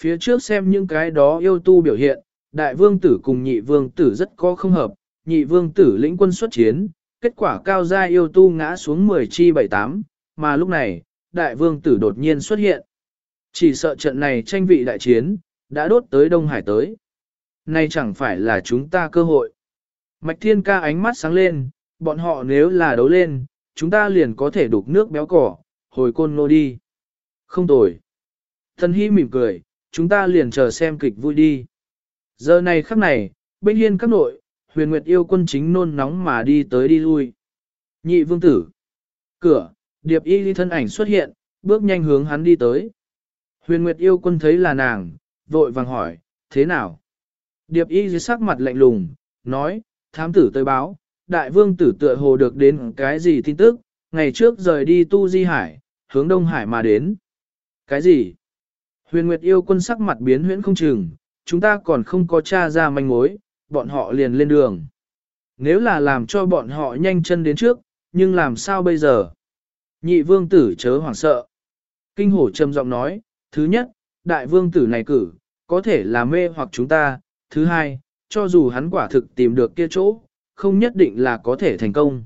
[SPEAKER 1] Phía trước xem những cái đó yêu tu biểu hiện, đại vương tử cùng nhị vương tử rất có không hợp, nhị vương tử lĩnh quân xuất chiến, kết quả cao gia yêu tu ngã xuống 10 chi 78, mà lúc này, đại vương tử đột nhiên xuất hiện. Chỉ sợ trận này tranh vị đại chiến, đã đốt tới Đông Hải tới. Nay chẳng phải là chúng ta cơ hội. Mạch thiên ca ánh mắt sáng lên, bọn họ nếu là đấu lên, chúng ta liền có thể đục nước béo cỏ, hồi côn nô đi. Không tồi. Thần Hy mỉm cười, chúng ta liền chờ xem kịch vui đi. Giờ này khắc này, bên hiên các nội, huyền nguyệt yêu quân chính nôn nóng mà đi tới đi lui. Nhị vương tử. Cửa, điệp y thân ảnh xuất hiện, bước nhanh hướng hắn đi tới. Huyền nguyệt yêu quân thấy là nàng, vội vàng hỏi, thế nào? Điệp y dưới sắc mặt lạnh lùng, nói, thám tử tới báo, đại vương tử tựa hồ được đến cái gì tin tức, ngày trước rời đi tu di hải, hướng đông hải mà đến. Cái gì? Huyền Nguyệt yêu quân sắc mặt biến huyễn không chừng, chúng ta còn không có tra ra manh mối, bọn họ liền lên đường. Nếu là làm cho bọn họ nhanh chân đến trước, nhưng làm sao bây giờ? Nhị vương tử chớ hoảng sợ. Kinh hổ trầm giọng nói, thứ nhất, đại vương tử này cử, có thể là mê hoặc chúng ta. Thứ hai, cho dù hắn quả thực tìm được kia chỗ, không nhất định là có thể thành công.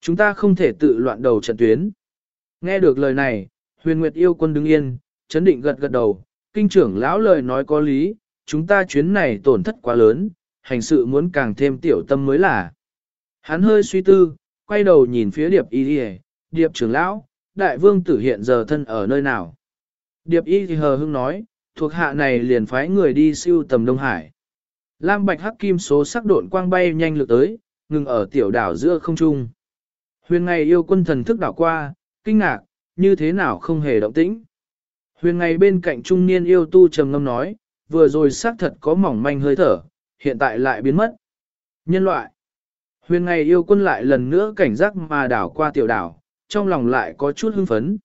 [SPEAKER 1] Chúng ta không thể tự loạn đầu trận tuyến. Nghe được lời này, huyền nguyệt yêu quân đứng yên, chấn định gật gật đầu, kinh trưởng lão lời nói có lý, chúng ta chuyến này tổn thất quá lớn, hành sự muốn càng thêm tiểu tâm mới là. Hắn hơi suy tư, quay đầu nhìn phía điệp y đi điệp trưởng lão, đại vương tử hiện giờ thân ở nơi nào. Điệp y thì hờ hưng nói, thuộc hạ này liền phái người đi siêu tầm Đông Hải. Lam bạch hắc kim số sắc độn quang bay nhanh lượt tới, ngừng ở tiểu đảo giữa không trung. Huyền ngày yêu quân thần thức đảo qua, kinh ngạc, như thế nào không hề động tĩnh. Huyền ngày bên cạnh trung niên yêu tu trầm ngâm nói, vừa rồi xác thật có mỏng manh hơi thở, hiện tại lại biến mất. Nhân loại. Huyền ngày yêu quân lại lần nữa cảnh giác mà đảo qua tiểu đảo, trong lòng lại có chút hưng phấn.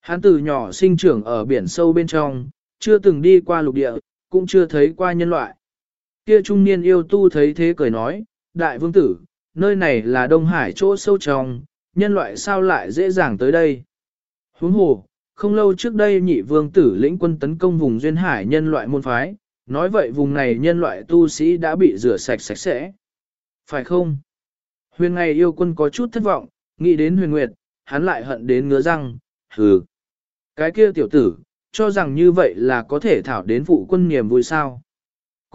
[SPEAKER 1] Hắn từ nhỏ sinh trưởng ở biển sâu bên trong, chưa từng đi qua lục địa, cũng chưa thấy qua nhân loại. Kia trung niên yêu tu thấy thế cười nói, đại vương tử, nơi này là Đông Hải chỗ sâu trong, nhân loại sao lại dễ dàng tới đây. Huống hồ, không lâu trước đây nhị vương tử lĩnh quân tấn công vùng duyên hải nhân loại môn phái, nói vậy vùng này nhân loại tu sĩ đã bị rửa sạch sạch sẽ. Phải không? Huyền ngày yêu quân có chút thất vọng, nghĩ đến huyền nguyệt, hắn lại hận đến ngứa răng, hừ. Cái kia tiểu tử, cho rằng như vậy là có thể thảo đến phụ quân niềm vui sao.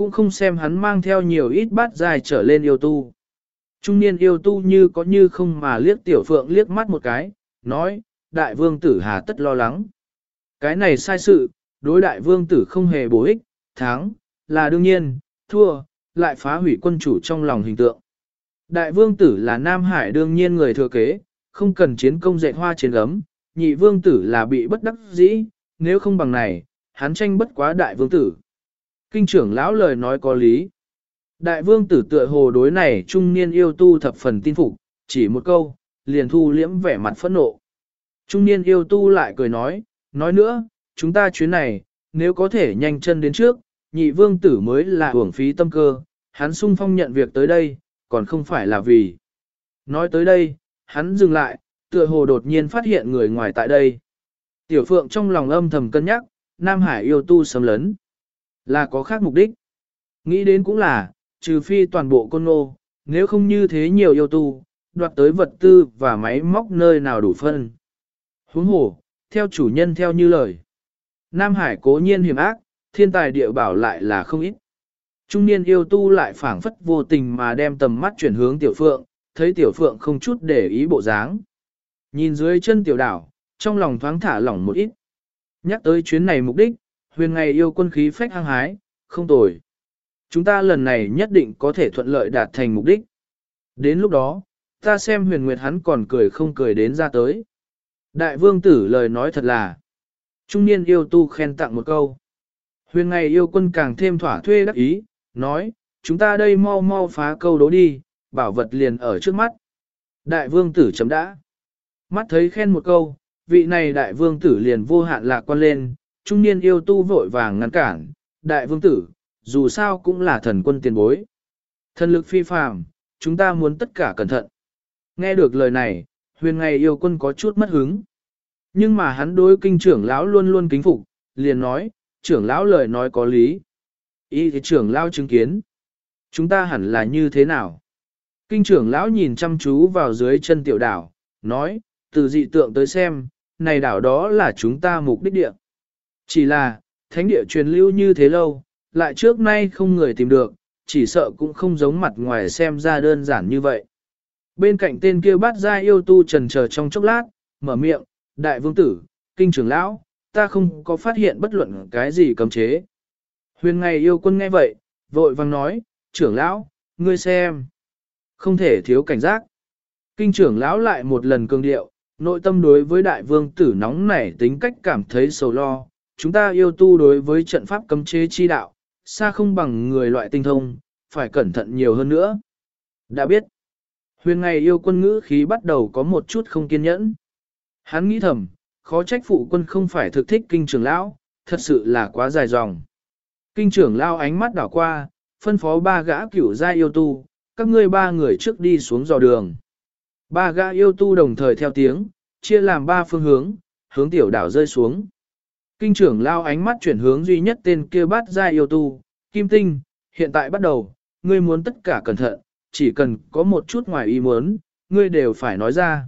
[SPEAKER 1] Cũng không xem hắn mang theo nhiều ít bát dài trở lên yêu tu. Trung niên yêu tu như có như không mà liếc tiểu phượng liếc mắt một cái, nói, đại vương tử hà tất lo lắng. Cái này sai sự, đối đại vương tử không hề bổ ích, thắng, là đương nhiên, thua, lại phá hủy quân chủ trong lòng hình tượng. Đại vương tử là Nam Hải đương nhiên người thừa kế, không cần chiến công dạy hoa trên gấm, nhị vương tử là bị bất đắc dĩ, nếu không bằng này, hắn tranh bất quá đại vương tử. Kinh trưởng lão lời nói có lý. Đại vương tử tựa hồ đối này trung niên yêu tu thập phần tin phục, chỉ một câu, liền thu liễm vẻ mặt phẫn nộ. Trung niên yêu tu lại cười nói, nói nữa, chúng ta chuyến này, nếu có thể nhanh chân đến trước, nhị vương tử mới là hưởng phí tâm cơ, hắn sung phong nhận việc tới đây, còn không phải là vì. Nói tới đây, hắn dừng lại, tựa hồ đột nhiên phát hiện người ngoài tại đây. Tiểu phượng trong lòng âm thầm cân nhắc, Nam Hải yêu tu sầm lấn. Là có khác mục đích. Nghĩ đến cũng là, trừ phi toàn bộ côn nô, nếu không như thế nhiều yêu tu, đoạt tới vật tư và máy móc nơi nào đủ phân. Huống hồ, theo chủ nhân theo như lời. Nam Hải cố nhiên hiểm ác, thiên tài địa bảo lại là không ít. Trung niên yêu tu lại phảng phất vô tình mà đem tầm mắt chuyển hướng tiểu phượng, thấy tiểu phượng không chút để ý bộ dáng. Nhìn dưới chân tiểu đảo, trong lòng thoáng thả lỏng một ít. Nhắc tới chuyến này mục đích, huyền ngày yêu quân khí phách hăng hái, không tồi. Chúng ta lần này nhất định có thể thuận lợi đạt thành mục đích. Đến lúc đó, ta xem huyền nguyệt hắn còn cười không cười đến ra tới. Đại vương tử lời nói thật là, trung niên yêu tu khen tặng một câu. Huyền ngày yêu quân càng thêm thỏa thuê đắc ý, nói, chúng ta đây mau mau phá câu đố đi, bảo vật liền ở trước mắt. Đại vương tử chấm đã. Mắt thấy khen một câu, vị này đại vương tử liền vô hạn lạc quan lên, trung niên yêu tu vội vàng ngăn cản, đại vương tử, dù sao cũng là thần quân tiền bối. Thần lực phi phàm, chúng ta muốn tất cả cẩn thận. Nghe được lời này, huyền ngày yêu quân có chút mất hứng. Nhưng mà hắn đối kinh trưởng lão luôn luôn kính phục, liền nói, trưởng lão lời nói có lý. Ý thì trưởng lão chứng kiến. Chúng ta hẳn là như thế nào? Kinh trưởng lão nhìn chăm chú vào dưới chân tiểu đảo, nói, từ dị tượng tới xem, này đảo đó là chúng ta mục đích địa. Chỉ là, thánh địa truyền lưu như thế lâu, lại trước nay không người tìm được, chỉ sợ cũng không giống mặt ngoài xem ra đơn giản như vậy. Bên cạnh tên kia bát gia yêu tu trần chờ trong chốc lát, mở miệng, đại vương tử, kinh trưởng lão, ta không có phát hiện bất luận cái gì cấm chế. Huyền ngày yêu quân nghe vậy, vội vang nói, trưởng lão, ngươi xem. Không thể thiếu cảnh giác. Kinh trưởng lão lại một lần cương điệu, nội tâm đối với đại vương tử nóng nảy tính cách cảm thấy sầu lo. Chúng ta yêu tu đối với trận pháp cấm chế chi đạo, xa không bằng người loại tinh thông, phải cẩn thận nhiều hơn nữa. Đã biết, huyền ngày yêu quân ngữ khí bắt đầu có một chút không kiên nhẫn. Hắn nghĩ thầm, khó trách phụ quân không phải thực thích kinh trưởng lão, thật sự là quá dài dòng. Kinh trưởng lão ánh mắt đảo qua, phân phó ba gã cửu gia yêu tu, các ngươi ba người trước đi xuống dò đường. Ba gã yêu tu đồng thời theo tiếng, chia làm ba phương hướng, hướng tiểu đảo rơi xuống. Kinh trưởng lao ánh mắt chuyển hướng duy nhất tên kia bát gia yêu tu, Kim Tinh, hiện tại bắt đầu, ngươi muốn tất cả cẩn thận, chỉ cần có một chút ngoài ý muốn, ngươi đều phải nói ra.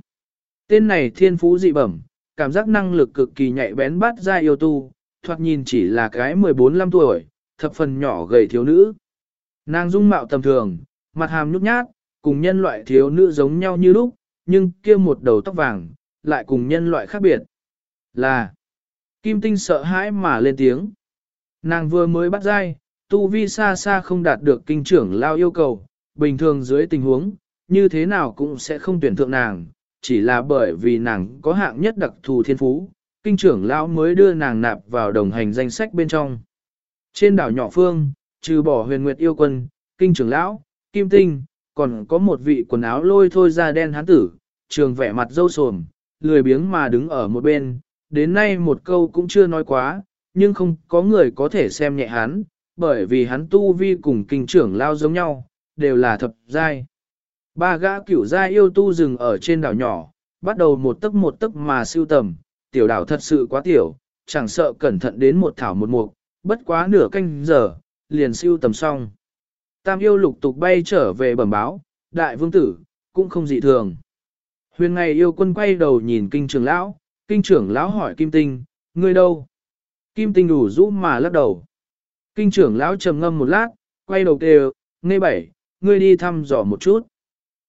[SPEAKER 1] Tên này thiên phú dị bẩm, cảm giác năng lực cực kỳ nhạy bén bát gia yêu tu, thoạt nhìn chỉ là cái 14-15 tuổi, thập phần nhỏ gầy thiếu nữ. Nàng dung mạo tầm thường, mặt hàm nhút nhát, cùng nhân loại thiếu nữ giống nhau như lúc, nhưng kia một đầu tóc vàng, lại cùng nhân loại khác biệt. Là, Kim Tinh sợ hãi mà lên tiếng. Nàng vừa mới bắt dai, tu vi xa xa không đạt được kinh trưởng lao yêu cầu, bình thường dưới tình huống, như thế nào cũng sẽ không tuyển thượng nàng, chỉ là bởi vì nàng có hạng nhất đặc thù thiên phú, kinh trưởng lão mới đưa nàng nạp vào đồng hành danh sách bên trong. Trên đảo nhỏ phương, trừ bỏ huyền nguyệt yêu quân, kinh trưởng lão, kim tinh, còn có một vị quần áo lôi thôi ra đen hán tử, trường vẻ mặt dâu sồm, lười biếng mà đứng ở một bên, đến nay một câu cũng chưa nói quá, nhưng không có người có thể xem nhẹ hắn, bởi vì hắn tu vi cùng kinh trưởng lao giống nhau, đều là thập giai. Ba gã cửu giai yêu tu rừng ở trên đảo nhỏ, bắt đầu một tấc một tấc mà siêu tầm, tiểu đảo thật sự quá tiểu, chẳng sợ cẩn thận đến một thảo một mục, bất quá nửa canh giờ, liền siêu tầm xong. Tam yêu lục tục bay trở về bẩm báo, đại vương tử, cũng không dị thường. Huyền ngày yêu quân quay đầu nhìn kinh trưởng lão, kinh trưởng lão hỏi kim tinh, ngươi đâu? Kim tinh đủ rũ mà lắc đầu. Kinh trưởng lão trầm ngâm một lát, quay đầu kêu, nghe bảy, ngươi đi thăm dò một chút.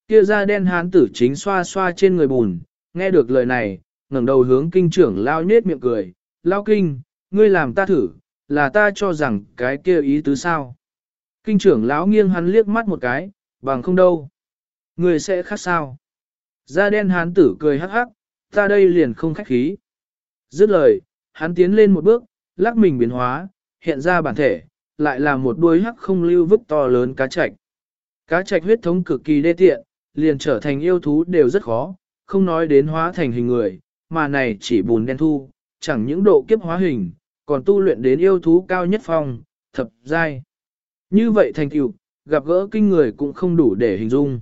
[SPEAKER 1] Kia da đen hán tử chính xoa xoa trên người bùn, nghe được lời này, ngẩng đầu hướng kinh trưởng lão nết miệng cười, lão kinh, ngươi làm ta thử, là ta cho rằng cái kia ý tứ sao. Kinh trưởng lão nghiêng hắn liếc mắt một cái, bằng không đâu. Ngươi sẽ khác sao? Da đen hán tử cười hắc hắc, ta đây liền không khách khí. Dứt lời, hắn tiến lên một bước, lắc mình biến hóa, hiện ra bản thể, lại là một đuôi hắc không lưu vức to lớn cá trạch. Cá trạch huyết thống cực kỳ đê tiện, liền trở thành yêu thú đều rất khó, không nói đến hóa thành hình người, mà này chỉ bùn đen thu, chẳng những độ kiếp hóa hình, còn tu luyện đến yêu thú cao nhất phong, thập giai. Như vậy thành tựu, gặp gỡ kinh người cũng không đủ để hình dung.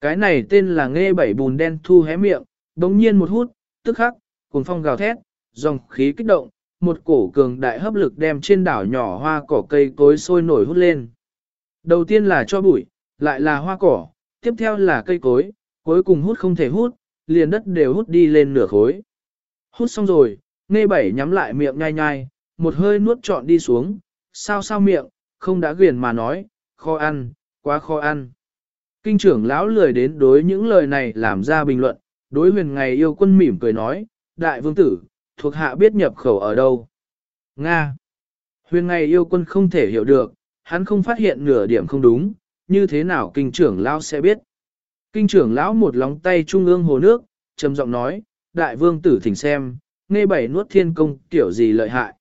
[SPEAKER 1] Cái này tên là nghe bảy bùn đen thu hé miệng, bỗng nhiên một hút, tức khắc, cuồng phong gào thét, dòng khí kích động, một cổ cường đại hấp lực đem trên đảo nhỏ hoa cỏ cây cối sôi nổi hút lên. Đầu tiên là cho bụi, lại là hoa cỏ, tiếp theo là cây cối, cuối cùng hút không thể hút, liền đất đều hút đi lên nửa khối. Hút xong rồi, nghe bảy nhắm lại miệng nhai nhai, một hơi nuốt trọn đi xuống, sao sao miệng, không đã ghiền mà nói, khó ăn, quá khó ăn. Kinh trưởng lão lười đến đối những lời này làm ra bình luận, đối huyền ngày yêu quân mỉm cười nói, đại vương tử, thuộc hạ biết nhập khẩu ở đâu. Nga. Huyền ngày yêu quân không thể hiểu được, hắn không phát hiện nửa điểm không đúng, như thế nào kinh trưởng lão sẽ biết. Kinh trưởng lão một lóng tay trung ương hồ nước, trầm giọng nói, đại vương tử thỉnh xem, nghe bảy nuốt thiên công tiểu gì lợi hại.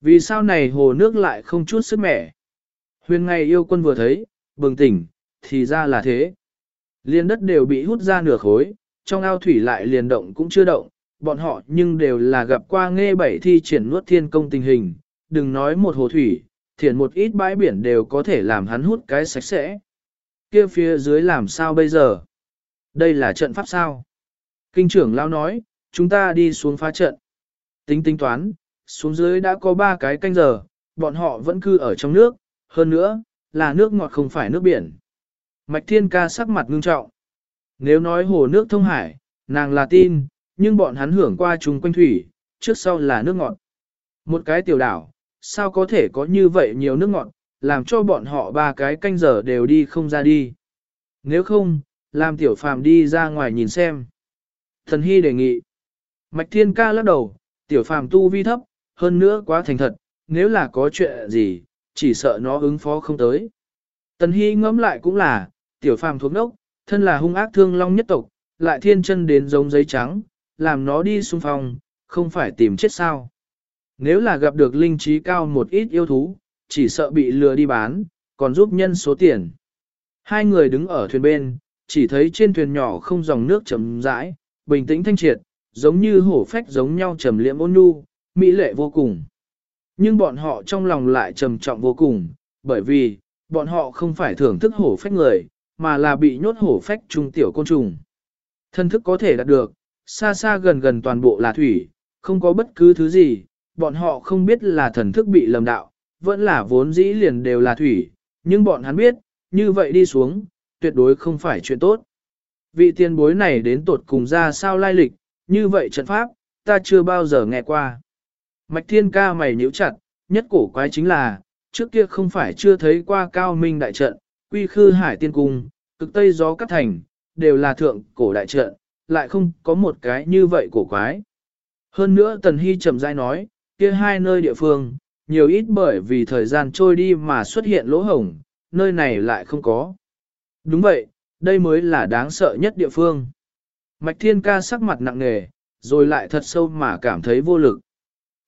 [SPEAKER 1] Vì sao này hồ nước lại không chút sức mẻ? Huyền ngày yêu quân vừa thấy, bừng tỉnh, thì ra là thế. Liên đất đều bị hút ra nửa khối, trong ao thủy lại liền động cũng chưa động, bọn họ nhưng đều là gặp qua nghe bảy thi triển nuốt thiên công tình hình, đừng nói một hồ thủy, thiển một ít bãi biển đều có thể làm hắn hút cái sạch sẽ. Kia phía dưới làm sao bây giờ? Đây là trận pháp sao? Kinh trưởng lao nói, chúng ta đi xuống phá trận. Tính tính toán, xuống dưới đã có ba cái canh giờ, bọn họ vẫn cư ở trong nước, hơn nữa, là nước ngọt không phải nước biển. Mạch Thiên Ca sắc mặt ngưng trọng. Nếu nói hồ nước thông hải, nàng là tin, nhưng bọn hắn hưởng qua chung quanh thủy, trước sau là nước ngọt. Một cái tiểu đảo, sao có thể có như vậy nhiều nước ngọt, làm cho bọn họ ba cái canh giờ đều đi không ra đi. Nếu không, làm tiểu phàm đi ra ngoài nhìn xem. Thần Hy đề nghị. Mạch Thiên Ca lắc đầu, tiểu phàm tu vi thấp, hơn nữa quá thành thật, nếu là có chuyện gì, chỉ sợ nó ứng phó không tới. Tần Hy ngẫm lại cũng là, tiểu phàm thuộc đốc, thân là hung ác thương long nhất tộc, lại thiên chân đến giống giấy trắng, làm nó đi xung phong, không phải tìm chết sao. Nếu là gặp được linh trí cao một ít yêu thú, chỉ sợ bị lừa đi bán, còn giúp nhân số tiền. Hai người đứng ở thuyền bên, chỉ thấy trên thuyền nhỏ không dòng nước chấm rãi, bình tĩnh thanh triệt, giống như hổ phách giống nhau trầm liệm ôn nhu, mỹ lệ vô cùng. Nhưng bọn họ trong lòng lại trầm trọng vô cùng, bởi vì, bọn họ không phải thưởng thức hổ phách người, mà là bị nhốt hổ phách trung tiểu côn trùng. Thân thức có thể đạt được, xa xa gần gần toàn bộ là thủy, không có bất cứ thứ gì, bọn họ không biết là thần thức bị lầm đạo, vẫn là vốn dĩ liền đều là thủy, nhưng bọn hắn biết, như vậy đi xuống, tuyệt đối không phải chuyện tốt. Vị tiền bối này đến tột cùng ra sao lai lịch, như vậy trận pháp, ta chưa bao giờ nghe qua. Mạch thiên ca mày nhíu chặt, nhất cổ quái chính là, trước kia không phải chưa thấy qua cao minh đại trận, quy khư hải tiên cung, cực tây gió cắt thành, đều là thượng cổ đại trận, lại không có một cái như vậy cổ quái. Hơn nữa Tần Hy chậm rãi nói, kia hai nơi địa phương, nhiều ít bởi vì thời gian trôi đi mà xuất hiện lỗ hổng, nơi này lại không có. Đúng vậy, đây mới là đáng sợ nhất địa phương. Mạch Thiên Ca sắc mặt nặng nề, rồi lại thật sâu mà cảm thấy vô lực.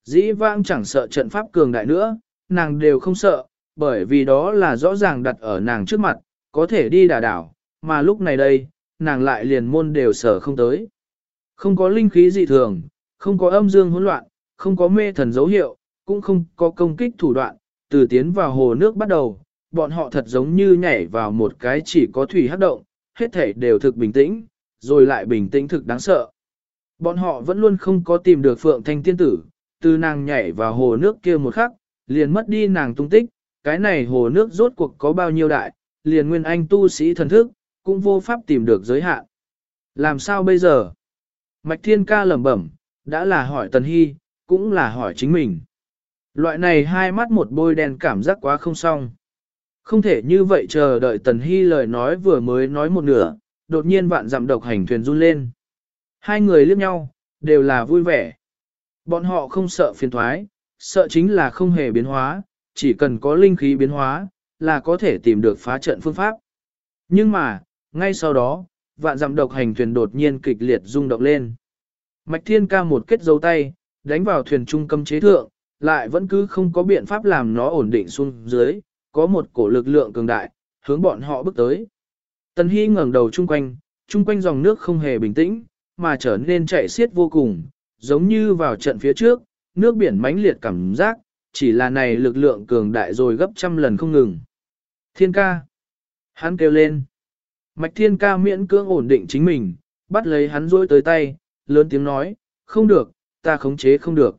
[SPEAKER 1] Dĩ vãng chẳng sợ trận pháp cường đại nữa, nàng đều không sợ, bởi vì đó là rõ ràng đặt ở nàng trước mặt, có thể đi đả đảo, mà lúc này đây, nàng lại liền môn đều sở không tới. Không có linh khí dị thường, không có âm dương hỗn loạn, không có mê thần dấu hiệu, cũng không có công kích thủ đoạn, từ tiến vào hồ nước bắt đầu, bọn họ thật giống như nhảy vào một cái chỉ có thủy hấp động, hết thể đều thực bình tĩnh, rồi lại bình tĩnh thực đáng sợ. Bọn họ vẫn luôn không có tìm được Phượng Thanh Tiên Tử, từ nàng nhảy vào hồ nước kia một khắc, liền mất đi nàng tung tích, cái này hồ nước rốt cuộc có bao nhiêu đại, liền nguyên anh tu sĩ thần thức, cũng vô pháp tìm được giới hạn. Làm sao bây giờ? Mạch Thiên Ca lẩm bẩm, đã là hỏi Tần Hy, cũng là hỏi chính mình. Loại này hai mắt một bôi đen cảm giác quá không xong. Không thể như vậy chờ đợi Tần Hy lời nói vừa mới nói một nửa, đột nhiên vạn dặm độc hành thuyền run lên. Hai người liếc nhau, đều là vui vẻ. Bọn họ không sợ phiền thoái, sợ chính là không hề biến hóa, chỉ cần có linh khí biến hóa, là có thể tìm được phá trận phương pháp. Nhưng mà, ngay sau đó, vạn dặm độc hành thuyền đột nhiên kịch liệt rung động lên. Mạch Thiên ca một kết dấu tay, đánh vào thuyền trung cấm chế thượng, lại vẫn cứ không có biện pháp làm nó ổn định xuống dưới, có một cổ lực lượng cường đại, hướng bọn họ bước tới. Tần Hy ngẩng đầu chung quanh, chung quanh dòng nước không hề bình tĩnh, mà trở nên chạy xiết vô cùng, giống như vào trận phía trước, nước biển mãnh liệt cảm giác, chỉ là này lực lượng cường đại rồi gấp trăm lần không ngừng. Thiên ca. Hắn kêu lên. Mạch thiên ca miễn cưỡng ổn định chính mình, bắt lấy hắn rôi tới tay, lớn tiếng nói, không được, ta khống chế không được.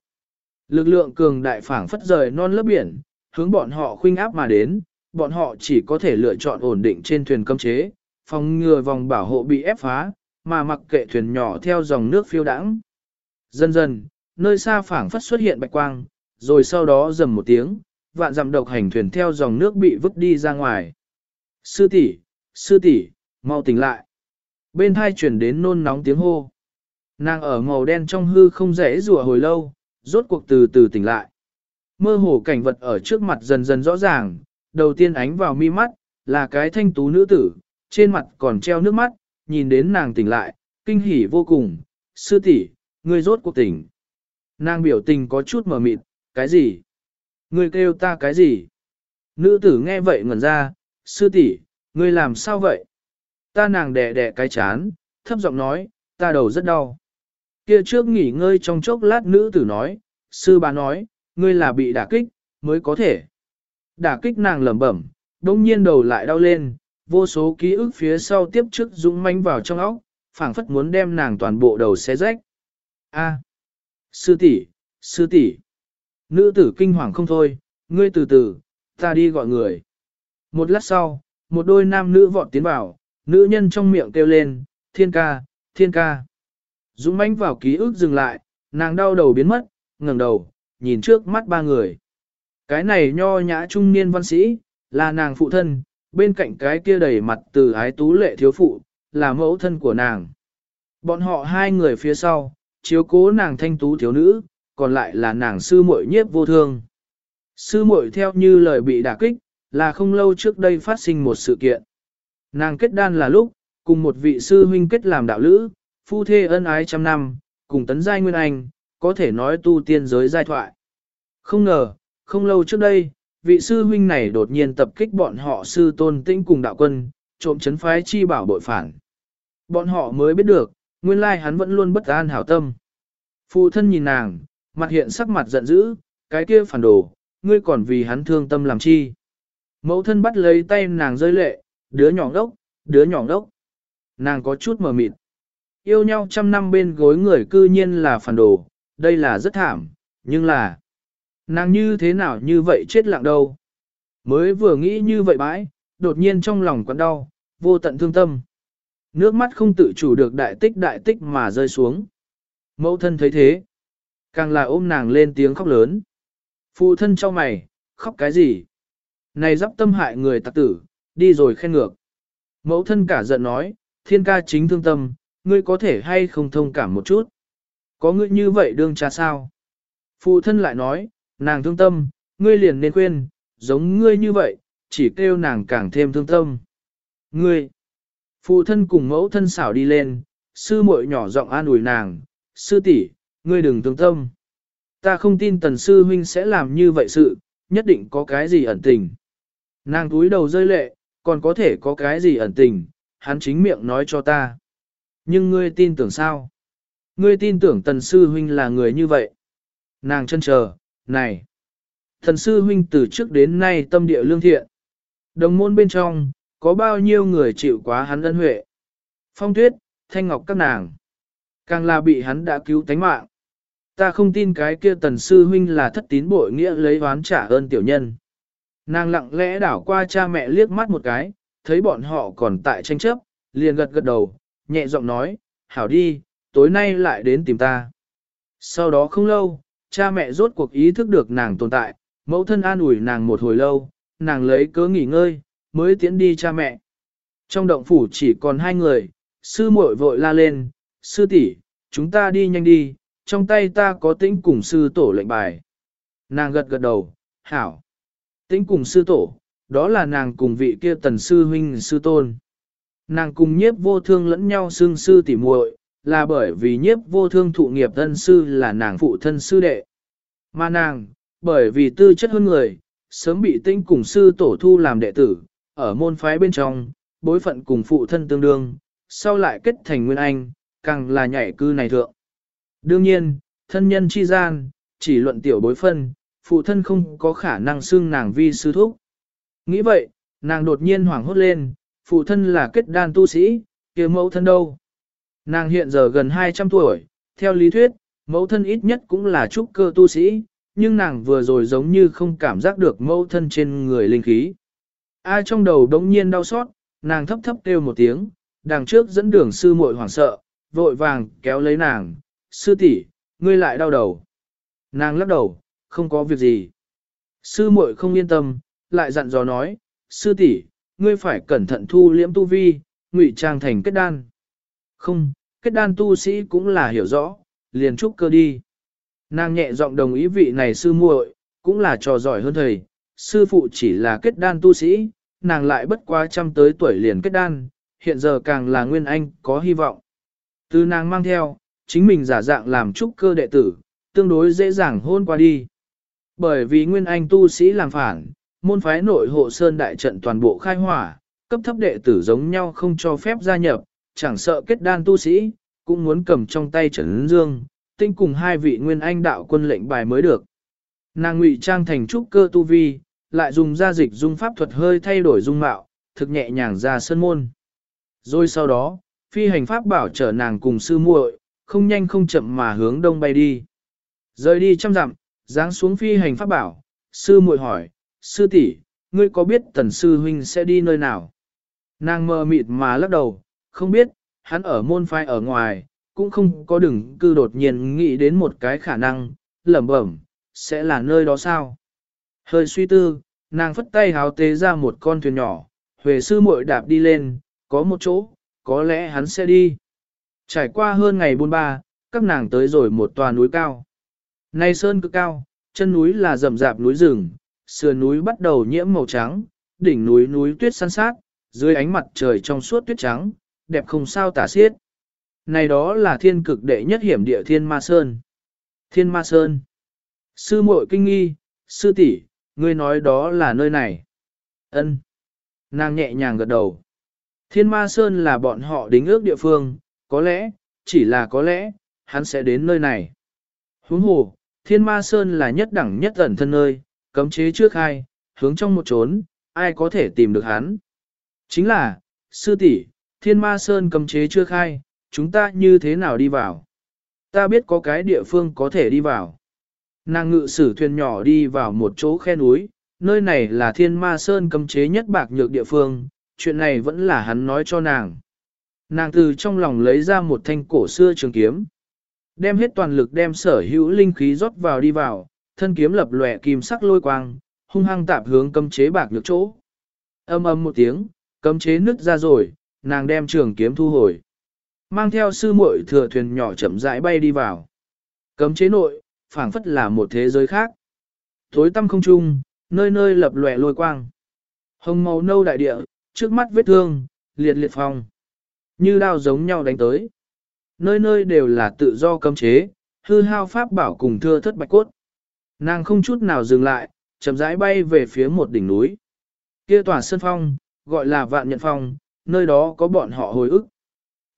[SPEAKER 1] Lực lượng cường đại phảng phất rời non lớp biển, hướng bọn họ khuynh áp mà đến, bọn họ chỉ có thể lựa chọn ổn định trên thuyền cấm chế, phòng ngừa vòng bảo hộ bị ép phá, mà mặc kệ thuyền nhỏ theo dòng nước phiêu đãng. Dần dần, nơi xa phảng phất xuất hiện bạch quang, rồi sau đó rầm một tiếng, vạn dặm độc hành thuyền theo dòng nước bị vứt đi ra ngoài. Sư tỷ, sư tỷ, mau tỉnh lại. Bên thai chuyển đến nôn nóng tiếng hô. Nàng ở màu đen trong hư không rẽ rùa hồi lâu, rốt cuộc từ từ tỉnh lại. Mơ hồ cảnh vật ở trước mặt dần dần rõ ràng, đầu tiên ánh vào mi mắt, là cái thanh tú nữ tử, trên mặt còn treo nước mắt, nhìn đến nàng tỉnh lại, kinh hỉ vô cùng, sư tỷ, ngươi rốt cuộc tỉnh. Nàng biểu tình có chút mờ mịt, cái gì? Ngươi kêu ta cái gì? Nữ tử nghe vậy ngẩn ra, sư tỷ, ngươi làm sao vậy? Ta nàng đẻ đẻ cái chán, thấp giọng nói, ta đầu rất đau. Kia trước nghỉ ngơi trong chốc lát nữ tử nói, sư bà nói, ngươi là bị đả kích, mới có thể. Đả kích nàng lẩm bẩm, đông nhiên đầu lại đau lên, vô số ký ức phía sau tiếp trước dũng manh vào trong óc, phảng phất muốn đem nàng toàn bộ đầu xé rách. A, sư tỷ, sư tỷ. Nữ tử kinh hoàng không thôi, ngươi từ từ, ta đi gọi người. Một lát sau, một đôi nam nữ vọt tiến vào, nữ nhân trong miệng kêu lên, thiên ca, thiên ca. Dũng mãnh vào ký ức dừng lại, nàng đau đầu biến mất, ngẩng đầu, nhìn trước mắt ba người. Cái này nho nhã trung niên văn sĩ, là nàng phụ thân, bên cạnh cái kia đầy mặt từ ái tú lệ thiếu phụ, là mẫu thân của nàng. Bọn họ hai người phía sau, chiếu cố nàng thanh tú thiếu nữ, còn lại là nàng sư muội nhiếp vô thương. Sư muội theo như lời bị đả kích, là không lâu trước đây phát sinh một sự kiện. Nàng kết đan là lúc, cùng một vị sư huynh kết làm đạo lữ, phu thê ân ái trăm năm, cùng tấn giai nguyên anh, có thể nói tu tiên giới giai thoại. Không ngờ, không lâu trước đây, vị sư huynh này đột nhiên tập kích bọn họ sư tôn tĩnh cùng đạo quân, trộm chấn phái chi bảo bội phản. Bọn họ mới biết được, nguyên lai hắn vẫn luôn bất an hảo tâm. Phụ thân nhìn nàng, mặt hiện sắc mặt giận dữ, cái kia phản đồ, ngươi còn vì hắn thương tâm làm chi. Mẫu thân bắt lấy tay nàng rơi lệ, đứa nhỏ đốc, đứa nhỏ đốc. Nàng có chút mờ mịt. Yêu nhau trăm năm bên gối người cư nhiên là phản đồ, đây là rất thảm, nhưng là... Nàng như thế nào như vậy chết lặng đâu. Mới vừa nghĩ như vậy bãi, đột nhiên trong lòng quặn đau, vô tận thương tâm. Nước mắt không tự chủ được đại tích đại tích mà rơi xuống. Mẫu thân thấy thế. Càng là ôm nàng lên tiếng khóc lớn. Phụ thân cho mày, khóc cái gì? Này dắp tâm hại người tạc tử, đi rồi khen ngược. Mẫu thân cả giận nói, thiên ca chính thương tâm, ngươi có thể hay không thông cảm một chút. Có ngươi như vậy đương cha sao? Phụ thân lại nói, nàng thương tâm, ngươi liền nên quên, giống ngươi như vậy, chỉ kêu nàng càng thêm thương tâm. Ngươi, phụ thân cùng mẫu thân xảo đi lên, sư muội nhỏ giọng an ủi nàng, sư tỷ, ngươi đừng tương tâm. Ta không tin tần sư huynh sẽ làm như vậy sự, nhất định có cái gì ẩn tình. Nàng túi đầu rơi lệ, còn có thể có cái gì ẩn tình, hắn chính miệng nói cho ta. Nhưng ngươi tin tưởng sao? Ngươi tin tưởng tần sư huynh là người như vậy. Nàng chân chờ, này. Thần sư huynh từ trước đến nay tâm địa lương thiện. Đồng môn bên trong, có bao nhiêu người chịu quá hắn ân huệ. Phong tuyết, thanh ngọc các nàng. Càng là bị hắn đã cứu tánh mạng. Ta không tin cái kia tần sư huynh là thất tín bội nghĩa lấy oán trả ơn tiểu nhân. Nàng lặng lẽ đảo qua cha mẹ liếc mắt một cái, thấy bọn họ còn tại tranh chấp, liền gật gật đầu, nhẹ giọng nói, hảo đi, tối nay lại đến tìm ta. Sau đó không lâu, cha mẹ rốt cuộc ý thức được nàng tồn tại, mẫu thân an ủi nàng một hồi lâu, nàng lấy cớ nghỉ ngơi, mới tiến đi cha mẹ. Trong động phủ chỉ còn hai người, sư muội vội la lên, sư tỷ, chúng ta đi nhanh đi, trong tay ta có tĩnh cùng sư tổ lệnh bài. Nàng gật gật đầu, hảo. Tĩnh cùng sư tổ, đó là nàng cùng vị kia tần sư huynh sư tôn. Nàng cùng nhiếp vô thương lẫn nhau xương sư tỉ muội, là bởi vì nhiếp vô thương thụ nghiệp thân sư là nàng phụ thân sư đệ. Mà nàng, bởi vì tư chất hơn người, sớm bị tinh cùng sư tổ thu làm đệ tử, ở môn phái bên trong, bối phận cùng phụ thân tương đương, sau lại kết thành nguyên anh, càng là nhảy cư này thượng. Đương nhiên, thân nhân chi gian, chỉ luận tiểu bối phân, phụ thân không có khả năng xưng nàng vi sư thúc. Nghĩ vậy, nàng đột nhiên hoảng hốt lên, phụ thân là kết đan tu sĩ, kia mẫu thân đâu. Nàng hiện giờ gần 200 tuổi, theo lý thuyết, mẫu thân ít nhất cũng là trúc cơ tu sĩ, nhưng nàng vừa rồi giống như không cảm giác được mẫu thân trên người linh khí. Ai trong đầu đống nhiên đau xót, nàng thấp thấp kêu một tiếng, đằng trước dẫn đường sư muội hoảng sợ, vội vàng kéo lấy nàng, sư tỷ, ngươi lại đau đầu. Nàng lắc đầu, không có việc gì. Sư muội không yên tâm, lại dặn dò nói, sư tỷ, ngươi phải cẩn thận thu liễm tu vi, ngụy trang thành kết đan. Không, kết đan tu sĩ cũng là hiểu rõ, liền trúc cơ đi. Nàng nhẹ giọng đồng ý vị này sư muội, cũng là trò giỏi hơn thầy, sư phụ chỉ là kết đan tu sĩ, nàng lại bất quá trăm tới tuổi liền kết đan, hiện giờ càng là nguyên anh có hy vọng. Từ nàng mang theo, chính mình giả dạng làm trúc cơ đệ tử, tương đối dễ dàng hôn qua đi. Bởi vì nguyên anh tu sĩ làm phản, môn phái nội hộ sơn đại trận toàn bộ khai hỏa, cấp thấp đệ tử giống nhau không cho phép gia nhập, chẳng sợ kết đan tu sĩ, cũng muốn cầm trong tay trấn dương, tinh cùng hai vị nguyên anh đạo quân lệnh bài mới được. Nàng ngụy trang thành trúc cơ tu vi, lại dùng gia dịch dung pháp thuật hơi thay đổi dung mạo, thực nhẹ nhàng ra sân môn. Rồi sau đó, phi hành pháp bảo chở nàng cùng sư muội, không nhanh không chậm mà hướng đông bay đi. Rời đi trăm dặm, dáng xuống phi hành pháp bảo, sư muội hỏi, sư tỷ, ngươi có biết tần sư huynh sẽ đi nơi nào? Nàng mơ mịt mà lắc đầu, không biết, hắn ở môn phái ở ngoài, cũng không có đừng cư đột nhiên nghĩ đến một cái khả năng, lẩm bẩm, sẽ là nơi đó sao? Hơi suy tư, nàng phất tay háo tế ra một con thuyền nhỏ, huề sư muội đạp đi lên, có một chỗ, có lẽ hắn sẽ đi. Trải qua hơn ngày buôn ba, các nàng tới rồi một tòa núi cao. Nay sơn cực cao, chân núi là rậm rạp núi rừng, sườn núi bắt đầu nhiễm màu trắng, đỉnh núi núi tuyết san sát, dưới ánh mặt trời trong suốt tuyết trắng, đẹp không sao tả xiết. Này đó là thiên cực đệ nhất hiểm địa thiên ma sơn. Thiên ma sơn. Sư muội kinh nghi, sư tỷ, ngươi nói đó là nơi này. Ân. Nàng nhẹ nhàng gật đầu. Thiên ma sơn là bọn họ đính ước địa phương, có lẽ, chỉ là có lẽ, hắn sẽ đến nơi này. Huống hồ, thiên ma sơn là nhất đẳng nhất ẩn thân nơi, cấm chế trước khai, hướng trong một trốn, ai có thể tìm được hắn. Chính là, sư tỷ, thiên ma sơn cấm chế chưa khai, chúng ta như thế nào đi vào? Ta biết có cái địa phương có thể đi vào. Nàng ngự sử thuyền nhỏ đi vào một chỗ khe núi, nơi này là thiên ma sơn cấm chế nhất bạc nhược địa phương, chuyện này vẫn là hắn nói cho nàng. Nàng từ trong lòng lấy ra một thanh cổ xưa trường kiếm. Đem hết toàn lực đem sở hữu linh khí rót vào đi vào, thân kiếm lập lòe kim sắc lôi quang, hung hăng tạp hướng cấm chế bạc nhược chỗ. Âm âm một tiếng, cấm chế nứt ra rồi, nàng đem trường kiếm thu hồi. Mang theo sư muội thừa thuyền nhỏ chậm rãi bay đi vào. Cấm chế nội, phảng phất là một thế giới khác. Thối tâm không trung, nơi nơi lập lòe lôi quang. Hồng màu nâu đại địa, trước mắt vết thương, liệt liệt phong. Như đao giống nhau đánh tới. Nơi nơi đều là tự do cấm chế, hư hao pháp bảo cùng thưa thất bạch cốt. Nàng không chút nào dừng lại, chậm rãi bay về phía một đỉnh núi. Kia tòa sơn phong, gọi là vạn nhận phong, nơi đó có bọn họ hồi ức.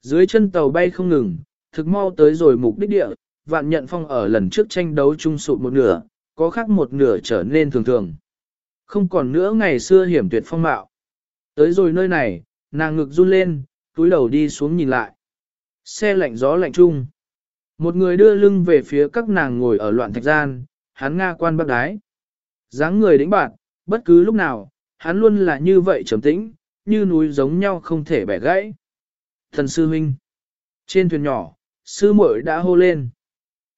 [SPEAKER 1] Dưới chân tàu bay không ngừng, thực mau tới rồi mục đích địa, vạn nhận phong ở lần trước tranh đấu chung sụt một nửa, có khác một nửa trở nên thường thường. Không còn nữa ngày xưa hiểm tuyệt phong mạo. Tới rồi nơi này, nàng ngực run lên, túi đầu đi xuống nhìn lại. Xe lạnh gió lạnh chung. Một người đưa lưng về phía các nàng ngồi ở loạn thạch gian, hắn nga quan bác đái. dáng người đĩnh bạn, bất cứ lúc nào, hắn luôn là như vậy trầm tĩnh, như núi giống nhau không thể bẻ gãy. Thần sư huynh. Trên thuyền nhỏ, sư muội đã hô lên.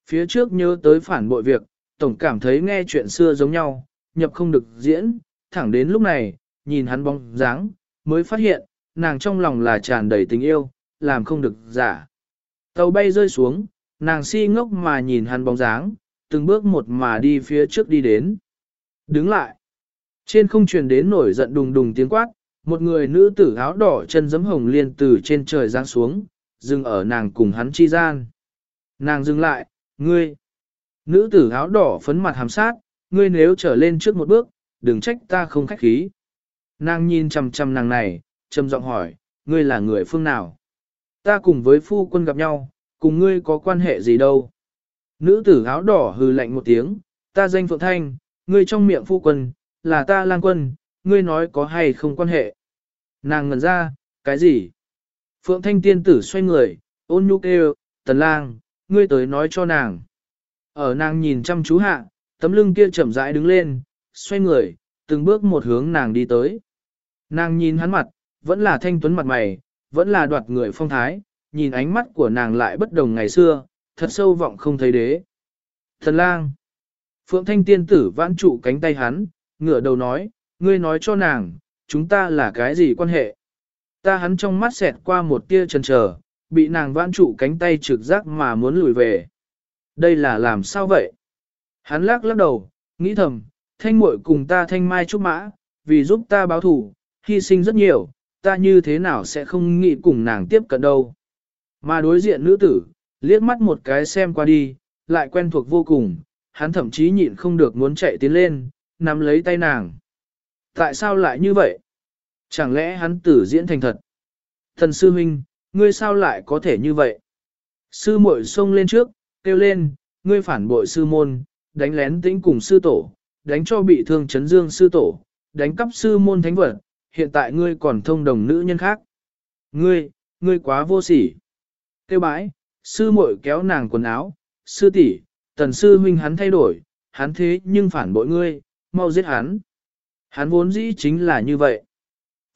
[SPEAKER 1] Phía trước nhớ tới phản bội việc, tổng cảm thấy nghe chuyện xưa giống nhau, nhập không được diễn, thẳng đến lúc này, nhìn hắn bóng dáng, mới phát hiện, nàng trong lòng là tràn đầy tình yêu, làm không được giả. Tàu bay rơi xuống, nàng si ngốc mà nhìn hắn bóng dáng, từng bước một mà đi phía trước đi đến. Đứng lại. Trên không truyền đến nổi giận đùng đùng tiếng quát, một người nữ tử áo đỏ chân giấm hồng liên từ trên trời giáng xuống, dừng ở nàng cùng hắn chi gian. Nàng dừng lại, ngươi. Nữ tử áo đỏ phấn mặt hàm sát, ngươi nếu trở lên trước một bước, đừng trách ta không khách khí. Nàng nhìn chằm chằm nàng này, trầm giọng hỏi, ngươi là người phương nào? Ta cùng với phu quân gặp nhau, cùng ngươi có quan hệ gì đâu? Nữ tử áo đỏ hừ lạnh một tiếng, ta danh Phượng Thanh, ngươi trong miệng phu quân, là ta lang quân, ngươi nói có hay không quan hệ. Nàng ngẩn ra, cái gì? Phượng Thanh tiên tử xoay người, ôn nhu kêu, tần lang, ngươi tới nói cho nàng. Ở nàng nhìn chăm chú hạ, tấm lưng kia chậm rãi đứng lên, xoay người, từng bước một hướng nàng đi tới. Nàng nhìn hắn mặt, vẫn là thanh tuấn mặt mày, vẫn là đoạt người phong thái, nhìn ánh mắt của nàng lại bất đồng ngày xưa, thật sâu vọng không thấy đế. Thần lang. Phượng thanh tiên tử vãn trụ cánh tay hắn, ngửa đầu nói, ngươi nói cho nàng, chúng ta là cái gì quan hệ. Ta hắn trong mắt xẹt qua một tia chần chờ, bị nàng vãn trụ cánh tay trực giác mà muốn lùi về. Đây là làm sao vậy? Hắn lắc lắc đầu, nghĩ thầm, thanh muội cùng ta thanh mai trúc mã, vì giúp ta báo thủ, hy sinh rất nhiều, ta như thế nào sẽ không nghĩ cùng nàng tiếp cận đâu. Mà đối diện nữ tử, liếc mắt một cái xem qua đi, lại quen thuộc vô cùng, hắn thậm chí nhịn không được muốn chạy tiến lên, nắm lấy tay nàng. Tại sao lại như vậy? Chẳng lẽ hắn tử diễn thành thật? Thần sư huynh, ngươi sao lại có thể như vậy? Sư muội xông lên trước, kêu lên, ngươi phản bội sư môn, đánh lén tĩnh cùng sư tổ, đánh cho bị thương chấn dương sư tổ, đánh cắp sư môn thánh vật, hiện tại ngươi còn thông đồng nữ nhân khác. Ngươi, ngươi quá vô sỉ. Kêu bãi, sư muội kéo nàng quần áo, sư tỷ, tần sư huynh hắn thay đổi, hắn thế nhưng phản bội ngươi, mau giết hắn. Hắn vốn dĩ chính là như vậy.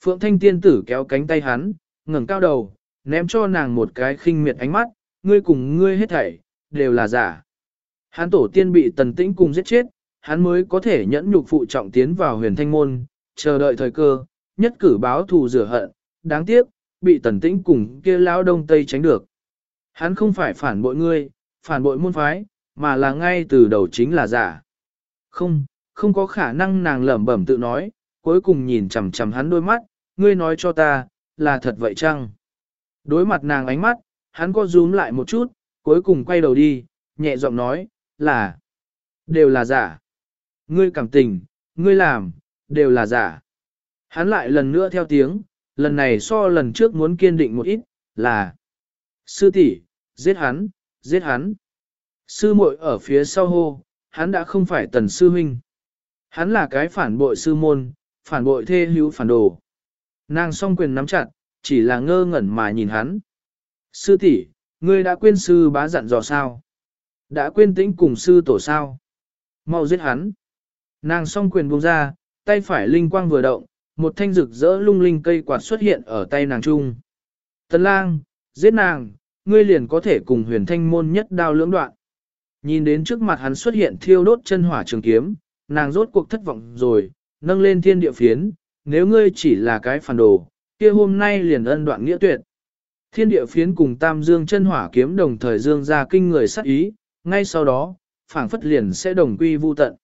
[SPEAKER 1] Phượng thanh tiên tử kéo cánh tay hắn, ngẩng cao đầu, ném cho nàng một cái khinh miệt ánh mắt, ngươi cùng ngươi hết thảy, đều là giả. Hắn tổ tiên bị tần tĩnh cùng giết chết, hắn mới có thể nhẫn nhục phụ trọng tiến vào huyền thanh môn, chờ đợi thời cơ, nhất cử báo thù rửa hận, đáng tiếc, bị tần tĩnh cùng kia lão đông tây tránh được. Hắn không phải phản bội ngươi, phản bội môn phái, mà là ngay từ đầu chính là giả. Không, không có khả năng nàng lẩm bẩm tự nói, cuối cùng nhìn chằm chằm hắn đôi mắt, ngươi nói cho ta, là thật vậy chăng? Đối mặt nàng ánh mắt, hắn có rúm lại một chút, cuối cùng quay đầu đi, nhẹ giọng nói, là, đều là giả. Ngươi cảm tình, ngươi làm, đều là giả. Hắn lại lần nữa theo tiếng, lần này so lần trước muốn kiên định một ít, là Sư tỷ, giết hắn, giết hắn. Sư muội ở phía sau hô, hắn đã không phải tần sư huynh. Hắn là cái phản bội sư môn, phản bội thê hữu phản đồ. Nàng song quyền nắm chặt, chỉ là ngơ ngẩn mà nhìn hắn. Sư tỷ, ngươi đã quên sư bá dặn dò sao? Đã quên tĩnh cùng sư tổ sao? Mau giết hắn. Nàng song quyền buông ra, tay phải linh quang vừa động, một thanh rực rỡ lung linh cây quạt xuất hiện ở tay nàng trung. Tần lang, giết nàng, ngươi liền có thể cùng huyền thanh môn nhất đao lưỡng đoạn. Nhìn đến trước mặt hắn xuất hiện thiêu đốt chân hỏa trường kiếm, nàng rốt cuộc thất vọng rồi, nâng lên thiên địa phiến, nếu ngươi chỉ là cái phản đồ, kia hôm nay liền ân đoạn nghĩa tuyệt. Thiên địa phiến cùng tam dương chân hỏa kiếm đồng thời dương ra kinh người sát ý, ngay sau đó, phảng phất liền sẽ đồng quy vu tận.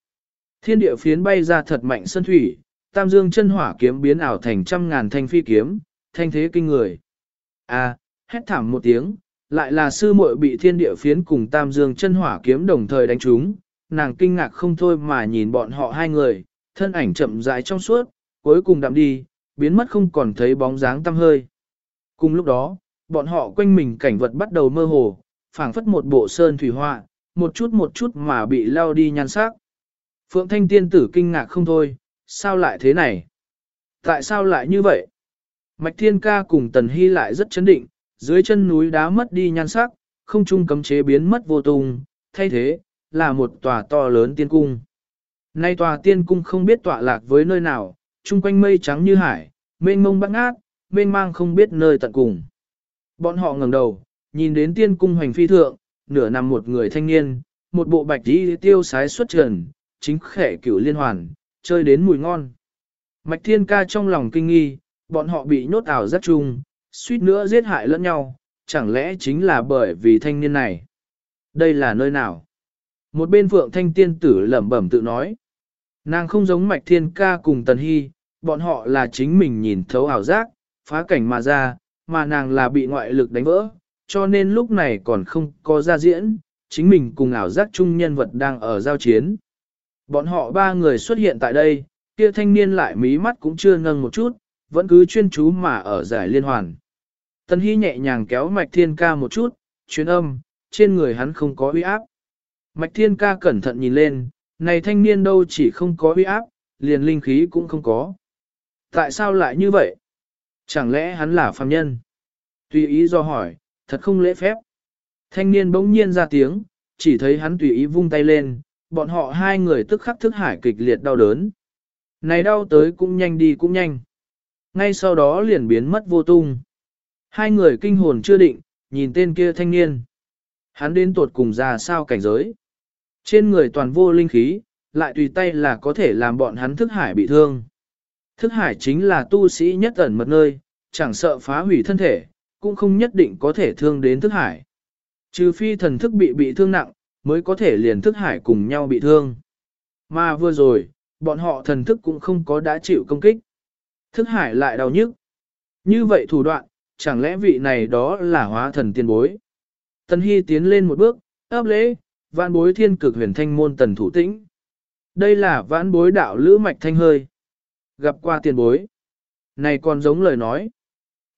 [SPEAKER 1] Thiên địa phiến bay ra thật mạnh sân thủy, tam dương chân hỏa kiếm biến ảo thành trăm ngàn thanh phi kiếm, thanh thế kinh người. A, hét thảm một tiếng, lại là sư muội bị thiên địa phiến cùng tam dương chân hỏa kiếm đồng thời đánh trúng, nàng kinh ngạc không thôi mà nhìn bọn họ hai người, thân ảnh chậm rãi trong suốt, cuối cùng đạm đi, biến mất không còn thấy bóng dáng tăm hơi. Cùng lúc đó, bọn họ quanh mình cảnh vật bắt đầu mơ hồ, phảng phất một bộ sơn thủy họa, một chút một chút mà bị lao đi nhan sắc. Phượng Thanh tiên tử kinh ngạc không thôi, sao lại thế này? Tại sao lại như vậy? Mạch Thiên Ca cùng Tần Hy lại rất chấn định, dưới chân núi đá mất đi nhan sắc, không trung cấm chế biến mất vô tung, thay thế, là một tòa to lớn tiên cung. Nay tòa tiên cung không biết tọa lạc với nơi nào, chung quanh mây trắng như hải, mênh mông bát ngát, mênh mang không biết nơi tận cùng. Bọn họ ngẩng đầu, nhìn đến tiên cung hoành phi thượng, nửa nằm một người thanh niên, một bộ bạch y tiêu sái xuất trần, chính khẻ cửu liên hoàn, chơi đến mùi ngon. Mạch thiên ca trong lòng kinh nghi, bọn họ bị nhốt ảo rất chung, suýt nữa giết hại lẫn nhau, chẳng lẽ chính là bởi vì thanh niên này. Đây là nơi nào? Một bên phượng thanh tiên tử lẩm bẩm tự nói. Nàng không giống mạch thiên ca cùng tần hy, bọn họ là chính mình nhìn thấu ảo giác, phá cảnh mà ra, mà nàng là bị ngoại lực đánh vỡ, cho nên lúc này còn không có ra diễn, chính mình cùng ảo giác chung nhân vật đang ở giao chiến. Bọn họ ba người xuất hiện tại đây, kia thanh niên lại mí mắt cũng chưa ngâng một chút, vẫn cứ chuyên chú mà ở giải liên hoàn. Tần Hy nhẹ nhàng kéo Mạch Thiên Ca một chút, chuyến âm, trên người hắn không có uy áp. Mạch Thiên Ca cẩn thận nhìn lên, này thanh niên đâu chỉ không có uy áp, liền linh khí cũng không có. Tại sao lại như vậy? Chẳng lẽ hắn là phàm nhân? Tùy ý do hỏi, thật không lễ phép. Thanh niên bỗng nhiên ra tiếng, chỉ thấy hắn tùy ý vung tay lên, bọn họ hai người tức khắc thức hải kịch liệt đau đớn. Này đau tới cũng nhanh đi cũng nhanh. Ngay sau đó liền biến mất vô tung. Hai người kinh hồn chưa định, nhìn tên kia thanh niên. Hắn đến tuột cùng ra sao cảnh giới. Trên người toàn vô linh khí, lại tùy tay là có thể làm bọn hắn thức hải bị thương. Thức hải chính là tu sĩ nhất ẩn mật nơi, chẳng sợ phá hủy thân thể, cũng không nhất định có thể thương đến thức hải. Trừ phi thần thức bị bị thương nặng, mới có thể liền thức hải cùng nhau bị thương. Mà vừa rồi, bọn họ thần thức cũng không có đã chịu công kích. Thức hải lại đau nhức. Như vậy thủ đoạn, chẳng lẽ vị này đó là hóa thần tiên bối. Tần Hy tiến lên một bước, ấp lễ, vạn bối thiên cực huyền thanh môn tần thủ tĩnh. Đây là vãn bối đạo lữ mạch thanh hơi. Gặp qua tiền bối. Này còn giống lời nói.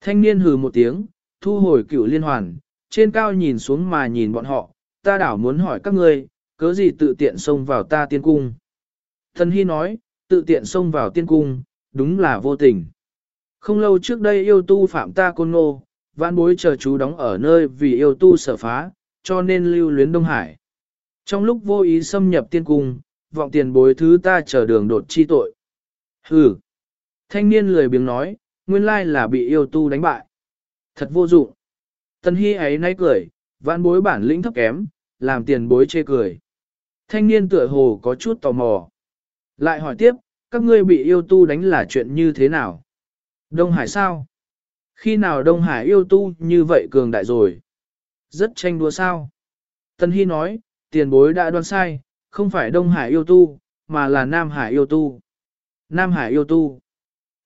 [SPEAKER 1] Thanh niên hừ một tiếng, thu hồi cửu liên hoàn, trên cao nhìn xuống mà nhìn bọn họ, ta đảo muốn hỏi các ngươi, cớ gì tự tiện xông vào ta tiên cung. Thần Hy nói, tự tiện xông vào tiên cung, đúng là vô tình. Không lâu trước đây yêu tu phạm ta côn nô, vãn bối chờ chú đóng ở nơi vì yêu tu sở phá, cho nên lưu luyến Đông Hải. Trong lúc vô ý xâm nhập tiên cung, vọng tiền bối thứ ta chờ đường đột chi tội. Hừ. Thanh niên lười biếng nói, nguyên lai là bị yêu tu đánh bại. Thật vô dụng. Thần Hy ấy nay cười, vãn bối bản lĩnh thấp kém, làm tiền bối chê cười. Thanh niên tựa hồ có chút tò mò. Lại hỏi tiếp, các ngươi bị yêu tu đánh là chuyện như thế nào? Đông Hải sao? Khi nào Đông Hải yêu tu như vậy cường đại rồi? Rất tranh đua sao? Tân Hy nói, tiền bối đã đoán sai, không phải Đông Hải yêu tu, mà là Nam Hải yêu tu. Nam Hải yêu tu.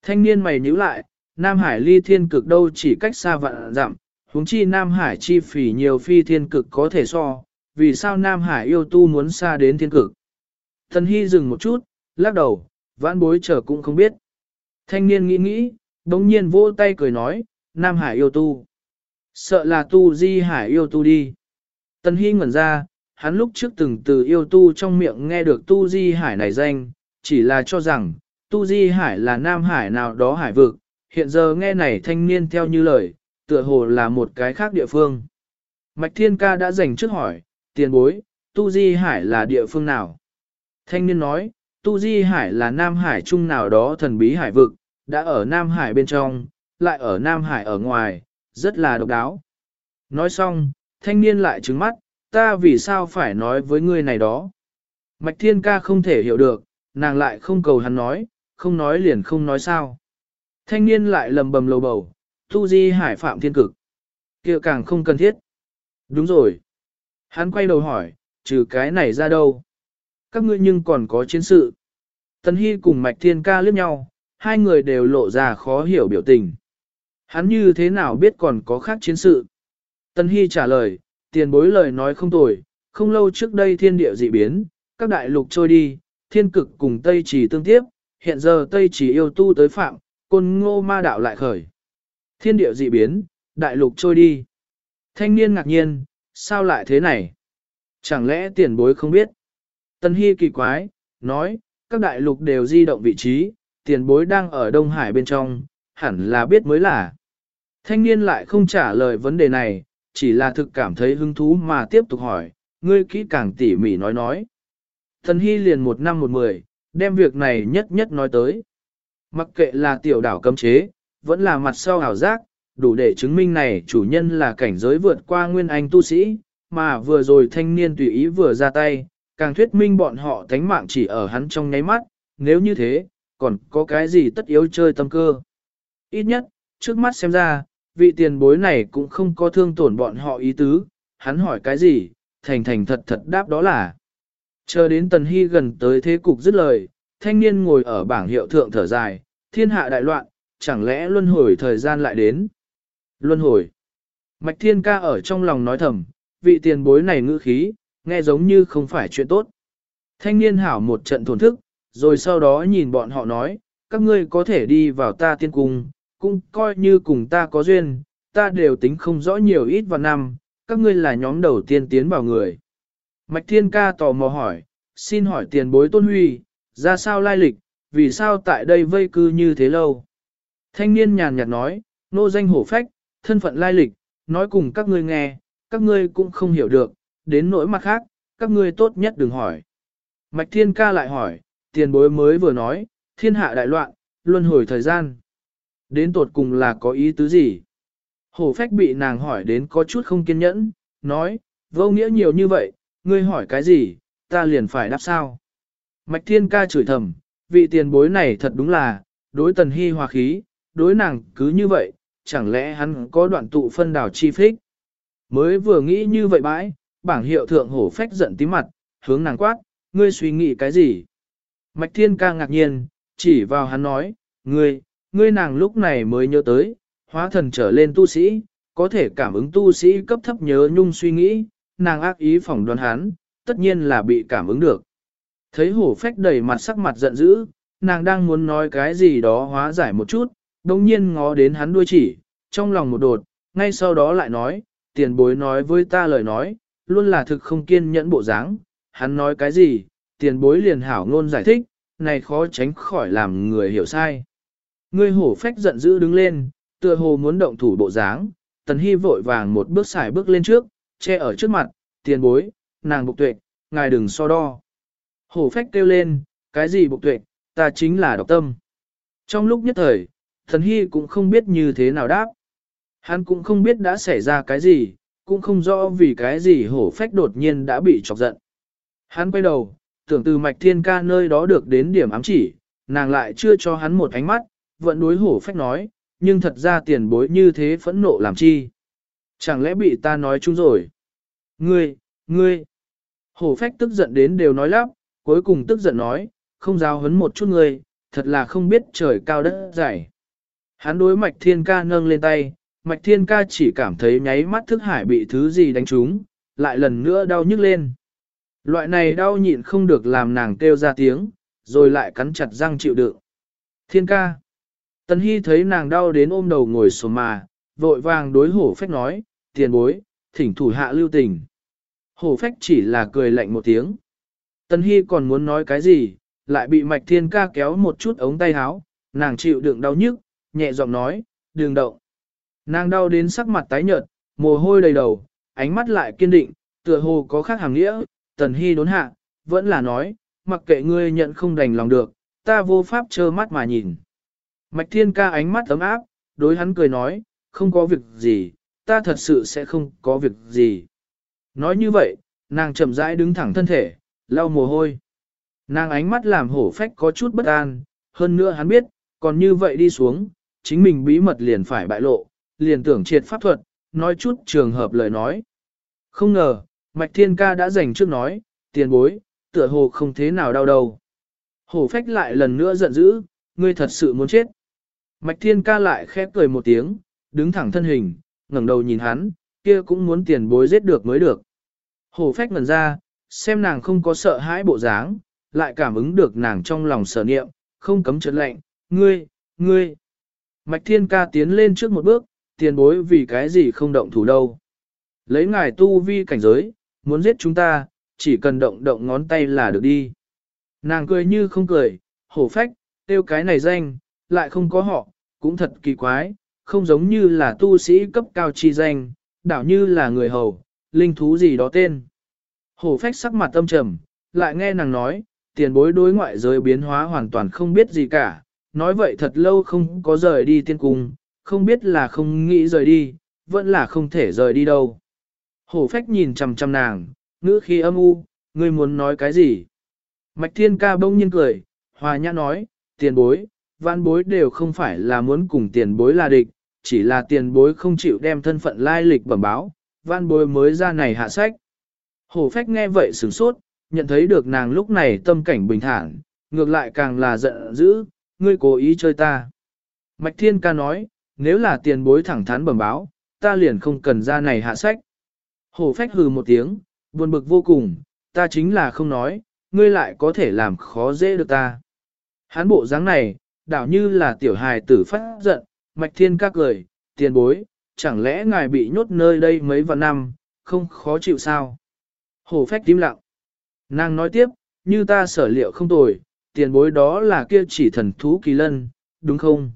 [SPEAKER 1] Thanh niên mày nhíu lại, Nam Hải ly thiên cực đâu chỉ cách xa vạn dặm, huống chi Nam Hải chi phỉ nhiều phi thiên cực có thể so, vì sao Nam Hải yêu tu muốn xa đến thiên cực. Thần Hy dừng một chút, lắc đầu, vãn bối chờ cũng không biết. Thanh niên nghĩ nghĩ, đống nhiên vỗ tay cười nói, Nam Hải yêu tu. Sợ là tu di hải yêu tu đi. Tần Hy ngẩn ra, hắn lúc trước từng từ yêu tu trong miệng nghe được tu di hải này danh, chỉ là cho rằng, tu di hải là Nam Hải nào đó hải vực, hiện giờ nghe này thanh niên theo như lời, tựa hồ là một cái khác địa phương. Mạch Thiên Ca đã dành trước hỏi, tiền bối, tu di hải là địa phương nào? Thanh niên nói, tu di hải là Nam Hải trung nào đó thần bí hải vực, đã ở Nam Hải bên trong, lại ở Nam Hải ở ngoài, rất là độc đáo. Nói xong, thanh niên lại trứng mắt, ta vì sao phải nói với ngươi này đó? Mạch Thiên Ca không thể hiểu được, nàng lại không cầu hắn nói, không nói liền không nói sao. Thanh niên lại lầm bầm lầu bầu, tu di hải phạm thiên cực. kia càng không cần thiết. Đúng rồi. Hắn quay đầu hỏi, trừ cái này ra đâu? Các ngươi nhưng còn có chiến sự. Tần Hy cùng Mạch Thiên Ca liếc nhau, hai người đều lộ ra khó hiểu biểu tình. Hắn như thế nào biết còn có khác chiến sự? Tần Hy trả lời, tiền bối lời nói không tồi, không lâu trước đây thiên địa dị biến, các đại lục trôi đi, thiên cực cùng Tây Chỉ tương tiếp, hiện giờ Tây Chỉ yêu tu tới phạm, côn ngô ma đạo lại khởi. Thiên địa dị biến, đại lục trôi đi. Thanh niên ngạc nhiên, sao lại thế này? Chẳng lẽ tiền bối không biết? Tân Hy kỳ quái, nói, các đại lục đều di động vị trí, tiền bối đang ở Đông Hải bên trong, hẳn là biết mới là. Thanh niên lại không trả lời vấn đề này, chỉ là thực cảm thấy hứng thú mà tiếp tục hỏi, ngươi kỹ càng tỉ mỉ nói nói. Thần Hy liền một năm một mười, đem việc này nhất nhất nói tới. Mặc kệ là tiểu đảo cấm chế, vẫn là mặt sau ảo giác, đủ để chứng minh này chủ nhân là cảnh giới vượt qua nguyên anh tu sĩ, mà vừa rồi thanh niên tùy ý vừa ra tay, càng thuyết minh bọn họ thánh mạng chỉ ở hắn trong nháy mắt, nếu như thế, còn có cái gì tất yếu chơi tâm cơ. Ít nhất, trước mắt xem ra, vị tiền bối này cũng không có thương tổn bọn họ ý tứ, hắn hỏi cái gì, thành thành thật thật đáp đó là. Chờ đến Tần Hy gần tới thế cục dứt lời, thanh niên ngồi ở bảng hiệu thượng thở dài, thiên hạ đại loạn, chẳng lẽ luân hồi thời gian lại đến. Luân hồi. Mạch thiên ca ở trong lòng nói thầm, vị tiền bối này ngữ khí, nghe giống như không phải chuyện tốt. Thanh niên hảo một trận thổn thức, rồi sau đó nhìn bọn họ nói, các ngươi có thể đi vào ta tiên cung, cũng coi như cùng ta có duyên, ta đều tính không rõ nhiều ít vào năm, các ngươi là nhóm đầu tiên tiến vào người. Mạch Thiên Ca tò mò hỏi, xin hỏi tiền bối tôn huy, ra sao lai lịch, vì sao tại đây vây cư như thế lâu? Thanh niên nhàn nhạt nói, nô danh hổ phách, thân phận lai lịch, nói cùng các ngươi nghe, các ngươi cũng không hiểu được, đến nỗi mặt khác, các ngươi tốt nhất đừng hỏi. Mạch Thiên Ca lại hỏi, tiền bối mới vừa nói, thiên hạ đại loạn, luân hồi thời gian. Đến tột cùng là có ý tứ gì? Hổ phách bị nàng hỏi đến có chút không kiên nhẫn, nói, vô nghĩa nhiều như vậy, ngươi hỏi cái gì, ta liền phải đáp sao. Mạch thiên ca chửi thầm, vị tiền bối này thật đúng là, đối tần hy hòa khí, đối nàng cứ như vậy, chẳng lẽ hắn có đoạn tụ phân đảo chi phích. Mới vừa nghĩ như vậy bãi, bảng hiệu thượng hổ phách giận tím mặt, hướng nàng quát, ngươi suy nghĩ cái gì? Mạch thiên ca ngạc nhiên, chỉ vào hắn nói, ngươi, ngươi nàng lúc này mới nhớ tới, hóa thần trở lên tu sĩ, có thể cảm ứng tu sĩ cấp thấp nhớ nhung suy nghĩ, nàng ác ý phỏng đoán hắn, tất nhiên là bị cảm ứng được. Thấy hổ phách đầy mặt sắc mặt giận dữ, nàng đang muốn nói cái gì đó hóa giải một chút, đồng nhiên ngó đến hắn đuôi chỉ, trong lòng một đột, ngay sau đó lại nói, tiền bối nói với ta lời nói, luôn là thực không kiên nhẫn bộ dáng, hắn nói cái gì, tiền bối liền hảo ngôn giải thích, này khó tránh khỏi làm người hiểu sai. Ngươi hổ phách giận dữ đứng lên, tựa hồ muốn động thủ bộ dáng, tần hy vội vàng một bước xài bước lên trước, che ở trước mặt, tiền bối, nàng bục tuệ, ngài đừng so đo. Hổ phách kêu lên, cái gì bục tuệ, ta chính là độc tâm. Trong lúc nhất thời, thần hy cũng không biết như thế nào đáp. Hắn cũng không biết đã xảy ra cái gì, cũng không rõ vì cái gì hổ phách đột nhiên đã bị chọc giận. Hắn quay đầu, tưởng từ mạch thiên ca nơi đó được đến điểm ám chỉ, nàng lại chưa cho hắn một ánh mắt, vẫn đối hổ phách nói, nhưng thật ra tiền bối như thế phẫn nộ làm chi. Chẳng lẽ bị ta nói chung rồi? Ngươi, ngươi! Hổ phách tức giận đến đều nói lắp, cuối cùng tức giận nói, không giáo hấn một chút người, thật là không biết trời cao đất dày. Hắn đối mạch thiên ca nâng lên tay, mạch thiên ca chỉ cảm thấy nháy mắt thức hải bị thứ gì đánh trúng, lại lần nữa đau nhức lên. Loại này đau nhịn không được làm nàng kêu ra tiếng, rồi lại cắn chặt răng chịu đựng. Thiên ca. Tần Hy thấy nàng đau đến ôm đầu ngồi sổ mà, vội vàng đối hổ phách nói, tiền bối, thỉnh thủ hạ lưu tình. Hổ phách chỉ là cười lạnh một tiếng. Tần Hy còn muốn nói cái gì, lại bị mạch thiên ca kéo một chút ống tay áo, nàng chịu đựng đau nhức, nhẹ giọng nói, đường động. Nàng đau đến sắc mặt tái nhợt, mồ hôi đầy đầu, ánh mắt lại kiên định, tựa hồ có khác hàng nghĩa, tần hy đốn hạ, vẫn là nói, mặc kệ ngươi nhận không đành lòng được, ta vô pháp trơ mắt mà nhìn. Mạch thiên ca ánh mắt ấm áp, đối hắn cười nói, không có việc gì, ta thật sự sẽ không có việc gì. Nói như vậy, nàng chậm rãi đứng thẳng thân thể, lau mồ hôi. Nàng ánh mắt làm hổ phách có chút bất an, hơn nữa hắn biết, còn như vậy đi xuống, chính mình bí mật liền phải bại lộ, liền tưởng triệt pháp thuật, nói chút trường hợp lời nói. Không ngờ, Mạch Thiên Ca đã dành trước nói, tiền bối, tựa hồ không thế nào đau đầu. Hổ phách lại lần nữa giận dữ, ngươi thật sự muốn chết. Mạch Thiên Ca lại khép cười một tiếng, đứng thẳng thân hình, ngẩng đầu nhìn hắn, kia cũng muốn tiền bối giết được mới được. Hổ phách ngẩn ra, xem nàng không có sợ hãi bộ dáng, lại cảm ứng được nàng trong lòng sở niệm, không cấm chấn lạnh, ngươi, ngươi. Mạch Thiên Ca tiến lên trước một bước, tiền bối vì cái gì không động thủ đâu. Lấy ngài tu vi cảnh giới, muốn giết chúng ta, chỉ cần động động ngón tay là được đi. Nàng cười như không cười, hổ phách, tiêu cái này danh, lại không có họ, cũng thật kỳ quái, không giống như là tu sĩ cấp cao chi danh, đảo như là người hầu, linh thú gì đó tên. Hổ phách sắc mặt tâm trầm, lại nghe nàng nói, tiền bối đối ngoại giới biến hóa hoàn toàn không biết gì cả, nói vậy thật lâu không có rời đi tiên cung, không biết là không nghĩ rời đi, vẫn là không thể rời đi đâu. Hổ phách nhìn chằm chằm nàng, ngữ khi âm u, ngươi muốn nói cái gì? Mạch thiên ca bỗng nhiên cười, hòa nhã nói, tiền bối, văn bối đều không phải là muốn cùng tiền bối là địch, chỉ là tiền bối không chịu đem thân phận lai lịch bẩm báo, văn bối mới ra này hạ sách. Hổ phách nghe vậy sửng sốt, nhận thấy được nàng lúc này tâm cảnh bình thản, ngược lại càng là giận dữ, ngươi cố ý chơi ta. Mạch Thiên ca nói, nếu là tiền bối thẳng thắn bẩm báo, ta liền không cần ra này hạ sách. Hổ phách hừ một tiếng, buồn bực vô cùng, ta chính là không nói, ngươi lại có thể làm khó dễ được ta. Hán bộ dáng này, đảo như là tiểu hài tử phát giận, Mạch Thiên ca cười, tiền bối, chẳng lẽ ngài bị nhốt nơi đây mấy vạn năm, không khó chịu sao? Hổ phách tím lặng. Nàng nói tiếp, như ta sở liệu không tồi, tiền bối đó là kia chỉ thần thú kỳ lân, đúng không?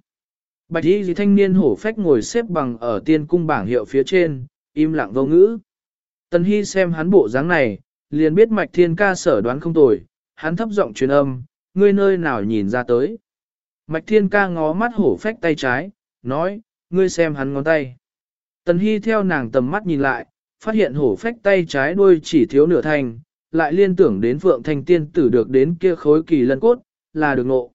[SPEAKER 1] Bạch y thanh niên hổ phách ngồi xếp bằng ở tiên cung bảng hiệu phía trên, im lặng vô ngữ. Tần Hy xem hắn bộ dáng này, liền biết mạch thiên ca sở đoán không tồi, hắn thấp giọng truyền âm, ngươi nơi nào nhìn ra tới. Mạch thiên ca ngó mắt hổ phách tay trái, nói, ngươi xem hắn ngón tay. Tần Hy theo nàng tầm mắt nhìn lại, phát hiện hổ phách tay trái đuôi chỉ thiếu nửa thành, lại liên tưởng đến Phượng Thanh Tiên tử được đến kia khối kỳ lân cốt, là được ngộ.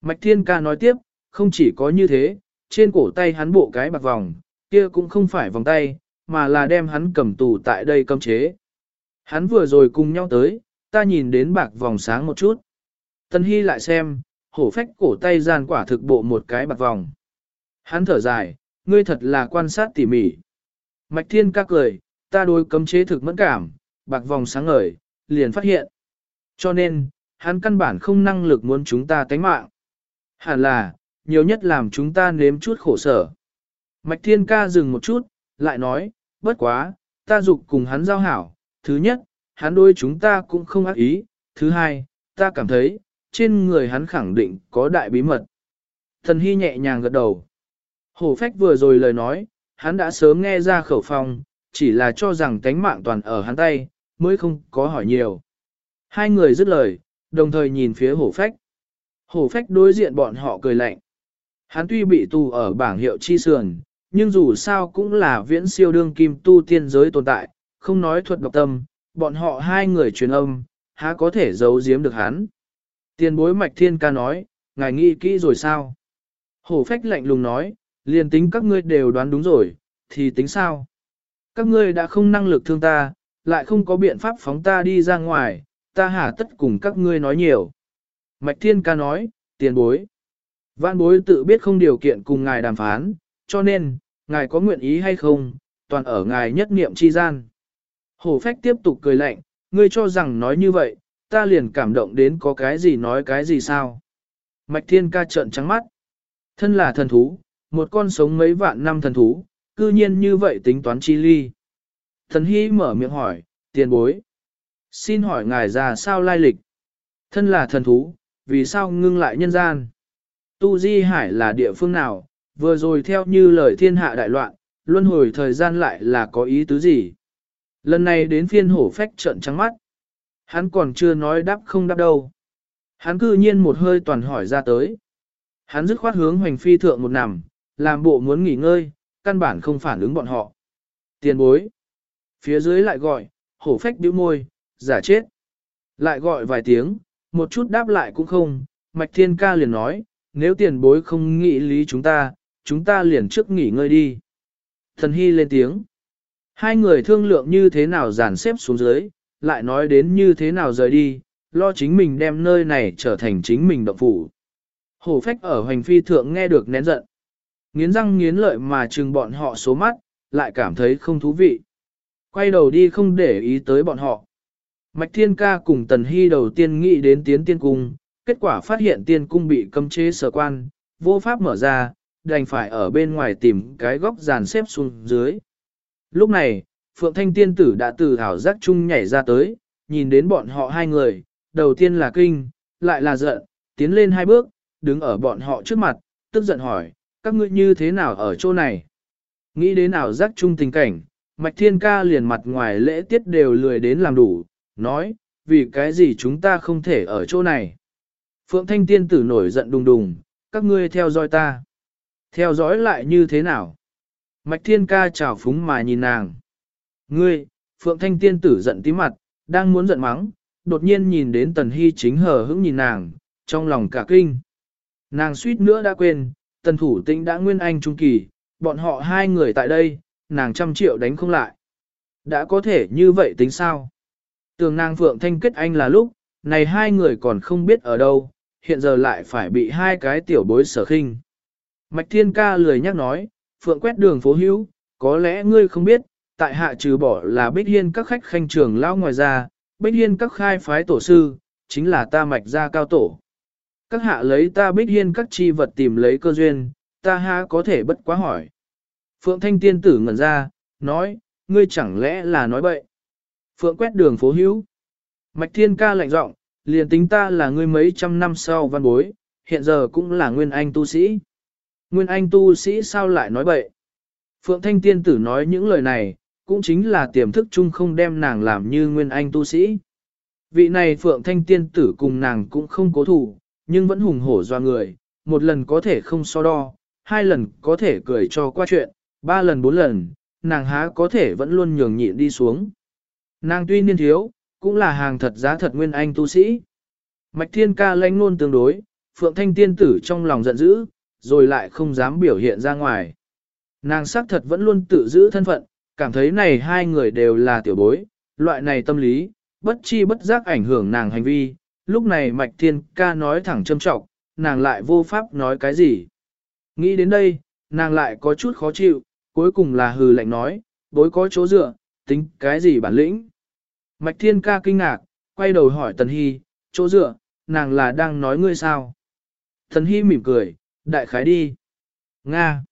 [SPEAKER 1] Mạch Thiên Ca nói tiếp, không chỉ có như thế, trên cổ tay hắn bộ cái bạc vòng, kia cũng không phải vòng tay, mà là đem hắn cầm tù tại đây cấm chế. Hắn vừa rồi cùng nhau tới, ta nhìn đến bạc vòng sáng một chút. Tân Hy lại xem, hổ phách cổ tay gian quả thực bộ một cái bạc vòng. Hắn thở dài, ngươi thật là quan sát tỉ mỉ. Mạch Thiên ca cười, ta đối cấm chế thực mẫn cảm, bạc vòng sáng ngời, liền phát hiện. Cho nên, hắn căn bản không năng lực muốn chúng ta tánh mạng. Hẳn là, nhiều nhất làm chúng ta nếm chút khổ sở. Mạch Thiên Ca dừng một chút, lại nói, bất quá, ta dục cùng hắn giao hảo. Thứ nhất, hắn đôi chúng ta cũng không ác ý. Thứ hai, ta cảm thấy, trên người hắn khẳng định có đại bí mật. Thần Hy nhẹ nhàng gật đầu. Hổ phách vừa rồi lời nói, hắn đã sớm nghe ra khẩu phong, chỉ là cho rằng tánh mạng toàn ở hắn tay, mới không có hỏi nhiều. Hai người dứt lời, đồng thời nhìn phía hổ phách. Hổ phách đối diện bọn họ cười lạnh. Hắn tuy bị tù ở bảng hiệu chi sườn, nhưng dù sao cũng là viễn siêu đương kim tu tiên giới tồn tại, không nói thuật độc tâm, bọn họ hai người truyền âm, há có thể giấu giếm được hắn. Tiền bối mạch thiên ca nói, ngài nghĩ kỹ rồi sao? Hổ phách lạnh lùng nói, liền tính các ngươi đều đoán đúng rồi, thì tính sao? Các ngươi đã không năng lực thương ta, lại không có biện pháp phóng ta đi ra ngoài, ta hà tất cùng các ngươi nói nhiều. Mạch Thiên Ca nói, tiền bối. văn bối tự biết không điều kiện cùng ngài đàm phán, cho nên, ngài có nguyện ý hay không, toàn ở ngài nhất niệm chi gian. Hổ phách tiếp tục cười lạnh, ngươi cho rằng nói như vậy, ta liền cảm động đến có cái gì nói cái gì sao. Mạch Thiên Ca trợn trắng mắt. Thân là thần thú, một con sống mấy vạn năm thần thú, cư nhiên như vậy tính toán chi ly. Thần Hy mở miệng hỏi, tiền bối. Xin hỏi ngài ra sao lai lịch? Thân là thần thú, vì sao ngưng lại nhân gian? Tu Di Hải là địa phương nào? Vừa rồi theo như lời thiên hạ đại loạn, luân hồi thời gian lại là có ý tứ gì? Lần này đến phiên hổ phách trận trắng mắt. Hắn còn chưa nói đáp không đáp đâu. Hắn cư nhiên một hơi toàn hỏi ra tới. Hắn dứt khoát hướng hoành phi thượng một nằm, làm bộ muốn nghỉ ngơi, căn bản không phản ứng bọn họ. Tiền bối. Phía dưới lại gọi, hổ phách bĩu môi, giả chết. Lại gọi vài tiếng, một chút đáp lại cũng không, Mạch Thiên Ca liền nói, nếu tiền bối không nghĩ lý chúng ta, chúng ta liền trước nghỉ ngơi đi. Thần Hy lên tiếng. Hai người thương lượng như thế nào dàn xếp xuống dưới, lại nói đến như thế nào rời đi, lo chính mình đem nơi này trở thành chính mình động phủ. Hổ phách ở hoành phi thượng nghe được nén giận. Nghiến răng nghiến lợi mà chừng bọn họ số mắt, lại cảm thấy không thú vị. Quay đầu đi không để ý tới bọn họ. Mạch Thiên Ca cùng Tần Hy đầu tiên nghĩ đến tiến tiên cung, kết quả phát hiện tiên cung bị cấm chế sở quan, vô pháp mở ra, đành phải ở bên ngoài tìm cái góc dàn xếp xuống dưới. Lúc này, Phượng Thanh Tiên Tử đã từ hảo giác chung nhảy ra tới, nhìn đến bọn họ hai người, đầu tiên là kinh, lại là giận, tiến lên hai bước, đứng ở bọn họ trước mặt, tức giận hỏi, các ngươi như thế nào ở chỗ này? Nghĩ đến ảo giác chung tình cảnh, Mạch Thiên Ca liền mặt ngoài lễ tiết đều lười đến làm đủ, nói, vì cái gì chúng ta không thể ở chỗ này? Phượng Thanh Tiên Tử nổi giận đùng đùng, các ngươi theo dõi ta. Theo dõi lại như thế nào? Mạch Thiên Ca chào phúng mà nhìn nàng. Ngươi, Phượng Thanh Tiên Tử giận tí mặt, đang muốn giận mắng, đột nhiên nhìn đến Tần Hy chính hờ hững nhìn nàng, trong lòng cả kinh. Nàng suýt nữa đã quên, Tần Thủ Tĩnh đã nguyên anh trung kỳ, bọn họ hai người tại đây, nàng trăm triệu đánh không lại. Đã có thể như vậy tính sao? Tường nàng Phượng Thanh kết anh là lúc, này hai người còn không biết ở đâu, hiện giờ lại phải bị hai cái tiểu bối sở khinh. Mạch Thiên Ca lười nhắc nói, Phượng quét đường phố hữu, có lẽ ngươi không biết, tại hạ trừ bỏ là Bích Hiên các khách khanh trường lao ngoài ra, Bích Hiên các khai phái tổ sư, chính là ta mạch gia cao tổ. Các hạ lấy ta Bích Hiên các chi vật tìm lấy cơ duyên, ta ha có thể bất quá hỏi. Phượng Thanh Tiên tử ngẩn ra, nói, ngươi chẳng lẽ là nói bậy. Phượng quét đường phố hữu. Mạch Thiên ca lạnh giọng, liền tính ta là ngươi mấy trăm năm sau văn bối, hiện giờ cũng là nguyên anh tu sĩ. Nguyên anh tu sĩ sao lại nói bậy? Phượng Thanh Tiên tử nói những lời này, cũng chính là tiềm thức chung không đem nàng làm như nguyên anh tu sĩ. Vị này Phượng Thanh Tiên tử cùng nàng cũng không cố thủ, nhưng vẫn hùng hổ doa người, một lần có thể không so đo, hai lần có thể cười cho qua chuyện, ba lần bốn lần, nàng há có thể vẫn luôn nhường nhịn đi xuống. Nàng tuy niên thiếu, cũng là hàng thật giá thật nguyên anh tu sĩ. Mạch Thiên Ca lãnh nôn tương đối, Phượng Thanh Tiên tử trong lòng giận dữ, rồi lại không dám biểu hiện ra ngoài. Nàng xác thật vẫn luôn tự giữ thân phận, cảm thấy này hai người đều là tiểu bối, loại này tâm lý, bất chi bất giác ảnh hưởng nàng hành vi. Lúc này Mạch Thiên Ca nói thẳng châm trọng, nàng lại vô pháp nói cái gì. Nghĩ đến đây, nàng lại có chút khó chịu, cuối cùng là hừ lạnh nói, bối có chỗ dựa, tính cái gì bản lĩnh. Mạch Thiên Ca kinh ngạc, quay đầu hỏi Tần Hy, chỗ dựa, nàng là đang nói ngươi sao? Tần Hy mỉm cười, đại khái đi. Nga.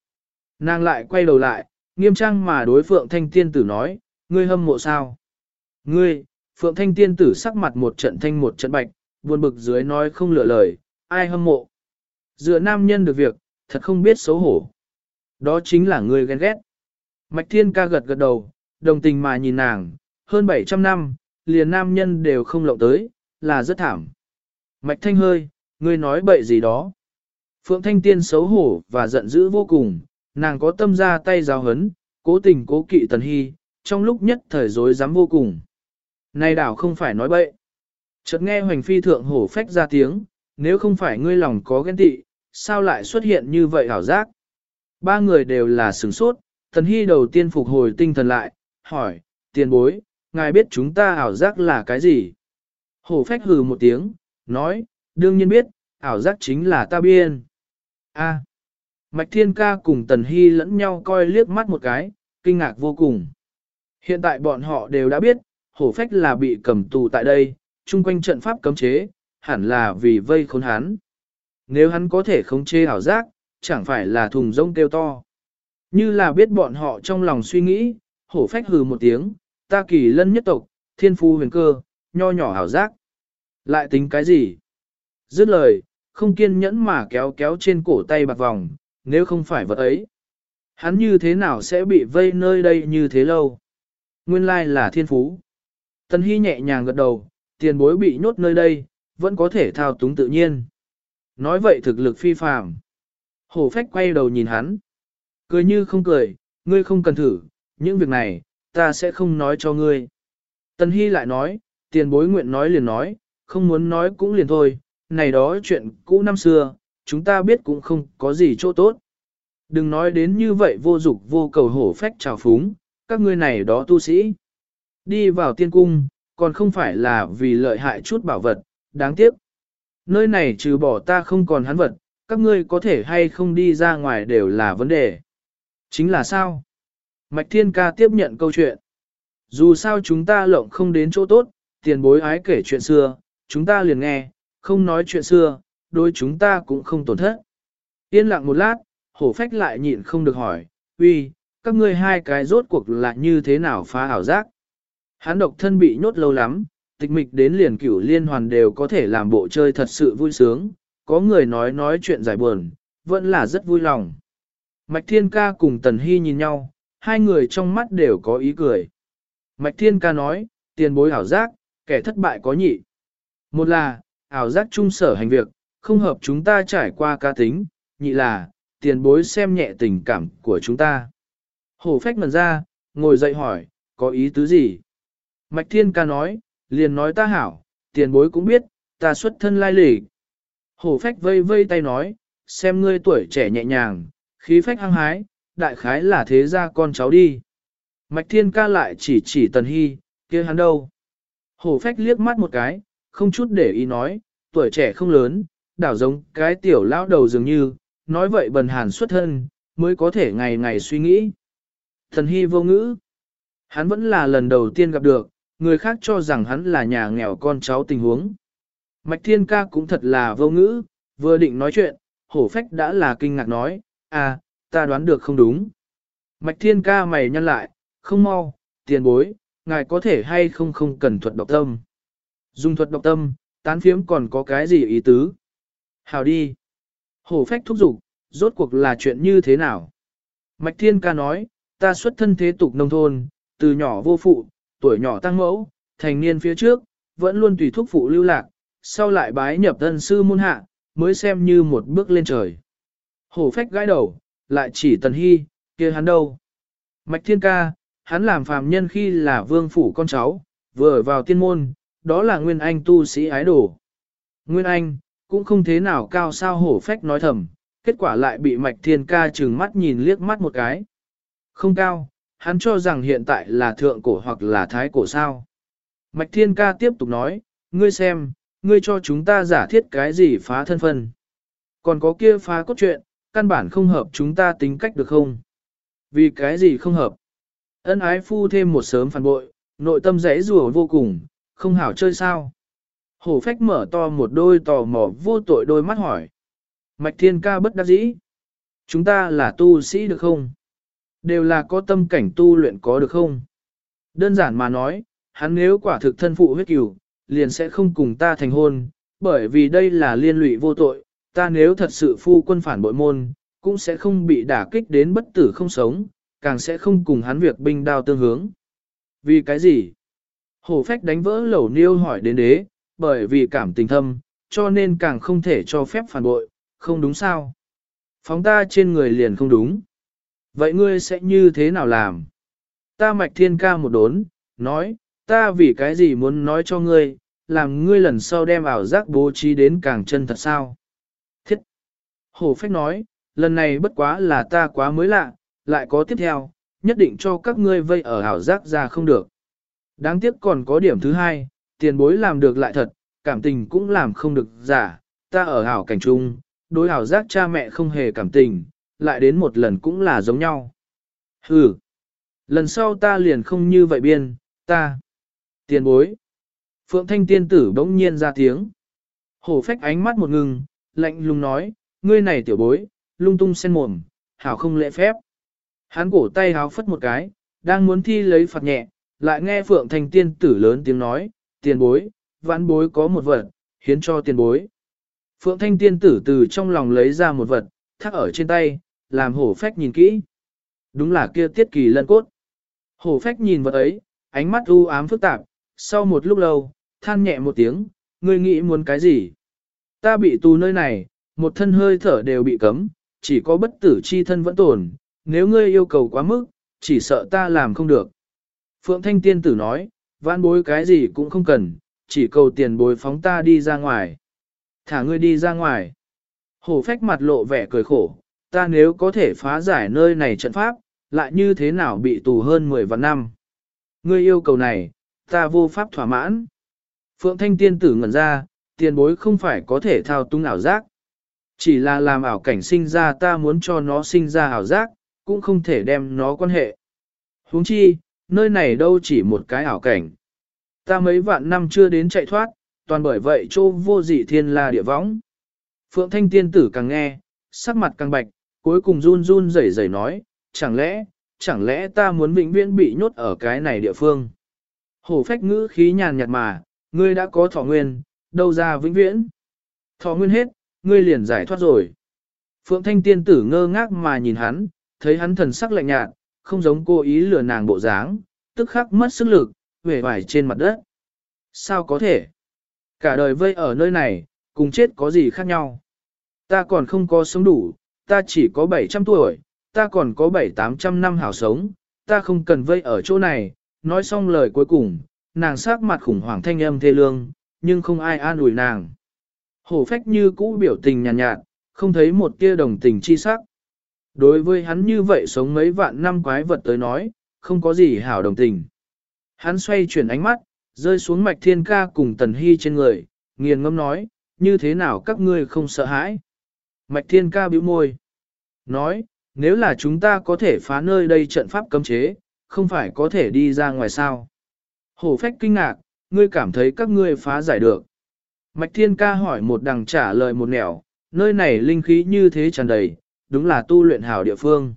[SPEAKER 1] Nàng lại quay đầu lại, nghiêm trang mà đối Phượng Thanh Tiên Tử nói, ngươi hâm mộ sao? Ngươi, Phượng Thanh Tiên Tử sắc mặt một trận thanh một trận bạch, buồn bực dưới nói không lựa lời, ai hâm mộ? Dựa nam nhân được việc, thật không biết xấu hổ. Đó chính là ngươi ghen ghét. Mạch Thiên ca gật gật đầu, đồng tình mà nhìn nàng, hơn 700 năm, liền nam nhân đều không lộng tới, là rất thảm. Mạch Thanh hơi, ngươi nói bậy gì đó. Phượng Thanh Tiên xấu hổ và giận dữ vô cùng, nàng có tâm ra tay giáo hấn, cố tình cố kỵ Tần Hy, trong lúc nhất thời dối dám vô cùng. Này đảo không phải nói bậy. Chợt nghe hoành phi thượng hổ phách ra tiếng, nếu không phải ngươi lòng có ghen tị, sao lại xuất hiện như vậy hảo giác? Ba người đều là sửng sốt, Thần Hy đầu tiên phục hồi tinh thần lại, hỏi, tiền bối, ngài biết chúng ta ảo giác là cái gì? Hổ phách hừ một tiếng, nói, đương nhiên biết, ảo giác chính là ta biên. A. Mạch Thiên Ca cùng Tần Hy lẫn nhau coi liếc mắt một cái, kinh ngạc vô cùng. Hiện tại bọn họ đều đã biết, hổ phách là bị cầm tù tại đây, chung quanh trận pháp cấm chế, hẳn là vì vây khốn hắn. Nếu hắn có thể khống chế ảo giác, chẳng phải là thùng rông kêu to. Như là biết bọn họ trong lòng suy nghĩ, hổ phách hừ một tiếng, ta kỳ lân nhất tộc, thiên phu huyền cơ, nho nhỏ hảo giác. Lại tính cái gì? Dứt lời, không kiên nhẫn mà kéo kéo trên cổ tay bạc vòng, nếu không phải vật ấy. Hắn như thế nào sẽ bị vây nơi đây như thế lâu? Nguyên lai là thiên phú. Tần Hy nhẹ nhàng gật đầu, tiền bối bị nhốt nơi đây, vẫn có thể thao túng tự nhiên. Nói vậy thực lực phi phàm. Hổ phách quay đầu nhìn hắn. Cười như không cười, ngươi không cần thử, những việc này, ta sẽ không nói cho ngươi. Tần Hy lại nói, tiền bối nguyện nói liền nói, không muốn nói cũng liền thôi, này đó chuyện cũ năm xưa, chúng ta biết cũng không có gì chỗ tốt. Đừng nói đến như vậy vô dục vô cầu hổ phách trào phúng, các ngươi này đó tu sĩ. Đi vào tiên cung, còn không phải là vì lợi hại chút bảo vật, đáng tiếc. Nơi này trừ bỏ ta không còn hắn vật, các ngươi có thể hay không đi ra ngoài đều là vấn đề. Chính là sao? Mạch Thiên Ca tiếp nhận câu chuyện. Dù sao chúng ta lộng không đến chỗ tốt, tiền bối ái kể chuyện xưa, chúng ta liền nghe, không nói chuyện xưa, đối chúng ta cũng không tổn thất. Yên lặng một lát, hổ phách lại nhịn không được hỏi, uy, các ngươi hai cái rốt cuộc là như thế nào phá ảo giác? Hắn độc thân bị nhốt lâu lắm, tịch mịch đến liền cửu liên hoàn đều có thể làm bộ chơi thật sự vui sướng, có người nói nói chuyện giải buồn, vẫn là rất vui lòng. Mạch Thiên Ca cùng Tần Hy nhìn nhau, hai người trong mắt đều có ý cười. Mạch Thiên Ca nói, tiền bối ảo giác, kẻ thất bại có nhị. Một là, ảo giác trung sở hành việc, không hợp chúng ta trải qua ca tính, nhị là, tiền bối xem nhẹ tình cảm của chúng ta. Hổ phách ngần ra, ngồi dậy hỏi, có ý tứ gì? Mạch Thiên Ca nói, liền nói ta hảo, tiền bối cũng biết, ta xuất thân lai lịch. Hổ phách vây vây tay nói, xem ngươi tuổi trẻ nhẹ nhàng, khí phách hăng hái, đại khái là thế gia con cháu đi. Mạch Thiên Ca lại chỉ chỉ Tần Hy, kia hắn đâu? Hổ phách liếc mắt một cái, không chút để ý nói, tuổi trẻ không lớn, đảo giống cái tiểu lão đầu dường như, nói vậy bần hàn xuất thân, mới có thể ngày ngày suy nghĩ. Thần Hy vô ngữ. Hắn vẫn là lần đầu tiên gặp được, người khác cho rằng hắn là nhà nghèo con cháu tình huống. Mạch Thiên Ca cũng thật là vô ngữ, vừa định nói chuyện, hổ phách đã là kinh ngạc nói, à, ta đoán được không đúng. Mạch Thiên Ca mày nhăn lại, không mau, tiền bối, ngài có thể hay không không cần thuật độc tâm. Dùng thuật độc tâm, tán phiếm còn có cái gì ý tứ? Hào đi. Hổ phách thúc giục, rốt cuộc là chuyện như thế nào? Mạch Thiên Ca nói, ta xuất thân thế tục nông thôn, từ nhỏ vô phụ, tuổi nhỏ tăng mẫu, thành niên phía trước, vẫn luôn tùy thúc phụ lưu lạc, sau lại bái nhập thân sư môn hạ, mới xem như một bước lên trời. Hổ phách gãi đầu, lại chỉ tần hy, kia hắn đâu? Mạch Thiên Ca, hắn làm phàm nhân khi là vương phủ con cháu, vừa vào tiên môn, đó là Nguyên Anh tu sĩ ái đồ. Nguyên Anh, cũng không thế nào cao sao hổ phách nói thầm, kết quả lại bị Mạch Thiên Ca trừng mắt nhìn liếc mắt một cái. Không cao, hắn cho rằng hiện tại là thượng cổ hoặc là thái cổ sao. Mạch Thiên Ca tiếp tục nói, ngươi xem, ngươi cho chúng ta giả thiết cái gì phá thân phân. Còn có kia phá cốt truyện, căn bản không hợp chúng ta tính cách được không? Vì cái gì không hợp? Ân ái phu thêm một sớm phản bội, nội tâm rẽ rùa vô cùng, không hảo chơi sao? Hổ phách mở to một đôi tò mò vô tội đôi mắt hỏi. Mạch thiên ca bất đắc dĩ. Chúng ta là tu sĩ được không? Đều là có tâm cảnh tu luyện có được không? Đơn giản mà nói, hắn nếu quả thực thân phụ huyết cửu, liền sẽ không cùng ta thành hôn, bởi vì đây là liên lụy vô tội, ta nếu thật sự phu quân phản bội môn, cũng sẽ không bị đả kích đến bất tử không sống, càng sẽ không cùng hắn việc binh đao tương hướng. Vì cái gì? Hổ phách đánh vỡ lẩu niêu hỏi đến đế, bởi vì cảm tình thâm, cho nên càng không thể cho phép phản bội, không đúng sao? Phóng ta trên người liền không đúng. Vậy ngươi sẽ như thế nào làm? Ta mạch thiên ca một đốn, nói, ta vì cái gì muốn nói cho ngươi, làm ngươi lần sau đem ảo giác bố trí đến càng chân thật sao? Thiết! Hồ phách nói, lần này bất quá là ta quá mới lạ, lại có tiếp theo, nhất định cho các ngươi vây ở ảo giác ra không được. Đáng tiếc còn có điểm thứ hai, tiền bối làm được lại thật, cảm tình cũng làm không được giả, ta ở hảo cảnh trung, đối hảo giác cha mẹ không hề cảm tình, lại đến một lần cũng là giống nhau. Hừ, lần sau ta liền không như vậy biên, ta, tiền bối. Phượng Thanh tiên tử bỗng nhiên ra tiếng. Hổ phách ánh mắt một ngừng, lạnh lùng nói, ngươi này tiểu bối, lung tung sen mồm, hảo không lễ phép. Hắn cổ tay háo phất một cái, đang muốn thi lấy phạt nhẹ, lại nghe Phượng Thanh tiên tử lớn tiếng nói, tiền bối, vãn bối có một vật, hiến cho tiền bối. Phượng Thanh tiên tử từ trong lòng lấy ra một vật, thắt ở trên tay, làm hổ phách nhìn kỹ. Đúng là kia tiết kỳ lân cốt. Hổ phách nhìn vật ấy, ánh mắt u ám phức tạp, sau một lúc lâu, than nhẹ một tiếng, ngươi nghĩ muốn cái gì? Ta bị tù nơi này, một thân hơi thở đều bị cấm, chỉ có bất tử chi thân vẫn tồn, nếu ngươi yêu cầu quá mức, chỉ sợ ta làm không được. Phượng Thanh Tiên Tử nói, vãn bối cái gì cũng không cần, chỉ cầu tiền bối phóng ta đi ra ngoài. Thả ngươi đi ra ngoài. Hổ phách mặt lộ vẻ cười khổ, ta nếu có thể phá giải nơi này trận pháp, lại như thế nào bị tù hơn 10 vạn năm. Ngươi yêu cầu này, ta vô pháp thỏa mãn. Phượng Thanh Tiên Tử ngẩn ra, tiền bối không phải có thể thao tung ảo giác. Chỉ là làm ảo cảnh sinh ra ta muốn cho nó sinh ra ảo giác, cũng không thể đem nó quan hệ. huống chi, nơi này đâu chỉ một cái ảo cảnh. Ta mấy vạn năm chưa đến chạy thoát, toàn bởi vậy chỗ vô dị thiên la địa võng. Phượng Thanh Tiên Tử càng nghe, sắc mặt càng bạch, cuối cùng run run rẩy rẩy nói, chẳng lẽ, chẳng lẽ ta muốn vĩnh viễn bị nhốt ở cái này địa phương. Hổ phách ngữ khí nhàn nhạt mà, ngươi đã có thọ nguyên, đâu ra vĩnh viễn. Thọ nguyên hết, ngươi liền giải thoát rồi. Phượng Thanh Tiên Tử ngơ ngác mà nhìn hắn, thấy hắn thần sắc lạnh nhạt, không giống cô ý lừa nàng bộ dáng, tức khắc mất sức lực, về vải trên mặt đất. Sao có thể? Cả đời vây ở nơi này, cùng chết có gì khác nhau? Ta còn không có sống đủ, ta chỉ có 700 tuổi, ta còn có 7-800 năm hảo sống, ta không cần vây ở chỗ này, nói xong lời cuối cùng, nàng sắc mặt khủng hoảng thanh âm thê lương, nhưng không ai an ủi nàng. Hổ phách như cũ biểu tình nhàn nhạt, nhạt, không thấy một tia đồng tình chi sắc. Đối với hắn như vậy sống mấy vạn năm quái vật tới nói, không có gì hảo đồng tình. Hắn xoay chuyển ánh mắt, rơi xuống mạch thiên ca cùng tần hy trên người, nghiền ngâm nói, như thế nào các ngươi không sợ hãi. Mạch thiên ca bĩu môi. Nói, nếu là chúng ta có thể phá nơi đây trận pháp cấm chế, không phải có thể đi ra ngoài sao. Hổ phách kinh ngạc, ngươi cảm thấy các ngươi phá giải được. Mạch thiên ca hỏi một đằng trả lời một nẻo, nơi này linh khí như thế tràn đầy, đúng là tu luyện hảo địa phương.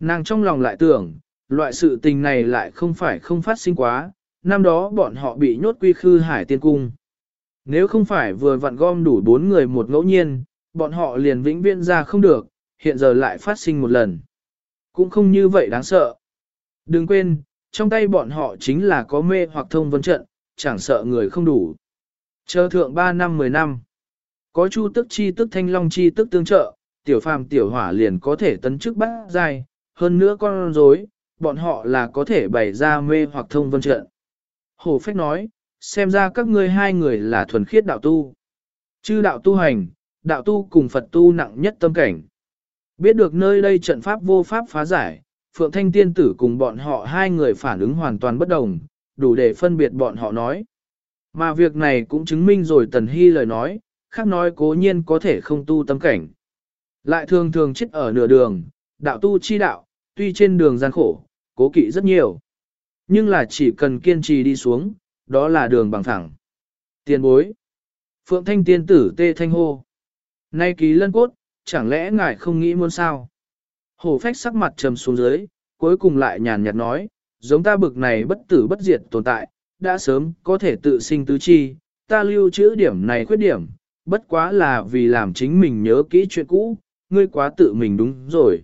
[SPEAKER 1] Nàng trong lòng lại tưởng, loại sự tình này lại không phải không phát sinh quá, năm đó bọn họ bị nhốt quy khư hải tiên cung. Nếu không phải vừa vặn gom đủ bốn người một ngẫu nhiên, bọn họ liền vĩnh viễn ra không được, hiện giờ lại phát sinh một lần. Cũng không như vậy đáng sợ. Đừng quên, trong tay bọn họ chính là có mê hoặc thông vân trận, chẳng sợ người không đủ. Chờ thượng 3 năm 10 năm. Có chu tức chi tức thanh long chi tức tương trợ, tiểu phàm tiểu hỏa liền có thể tấn chức bắt dài, hơn nữa con rối, bọn họ là có thể bày ra mê hoặc thông vân trận. Hồ Phách nói, xem ra các ngươi hai người là thuần khiết đạo tu. Chư đạo tu hành, đạo tu cùng Phật tu nặng nhất tâm cảnh. Biết được nơi đây trận pháp vô pháp phá giải, Phượng Thanh Tiên Tử cùng bọn họ hai người phản ứng hoàn toàn bất đồng, đủ để phân biệt bọn họ nói. Mà việc này cũng chứng minh rồi Tần Hy lời nói, khác nói cố nhiên có thể không tu tâm cảnh. Lại thường thường chết ở nửa đường, đạo tu chi đạo, tuy trên đường gian khổ, cố kỵ rất nhiều. Nhưng là chỉ cần kiên trì đi xuống, đó là đường bằng thẳng. Tiền bối. Phượng Thanh Tiên Tử tê thanh hô. Nay ký lân cốt, chẳng lẽ ngài không nghĩ muốn sao? Hổ phách sắc mặt trầm xuống dưới, cuối cùng lại nhàn nhạt nói, giống ta bực này bất tử bất diệt tồn tại, đã sớm có thể tự sinh tứ chi, ta lưu trữ điểm này khuyết điểm, bất quá là vì làm chính mình nhớ kỹ chuyện cũ, ngươi quá tự mình đúng rồi.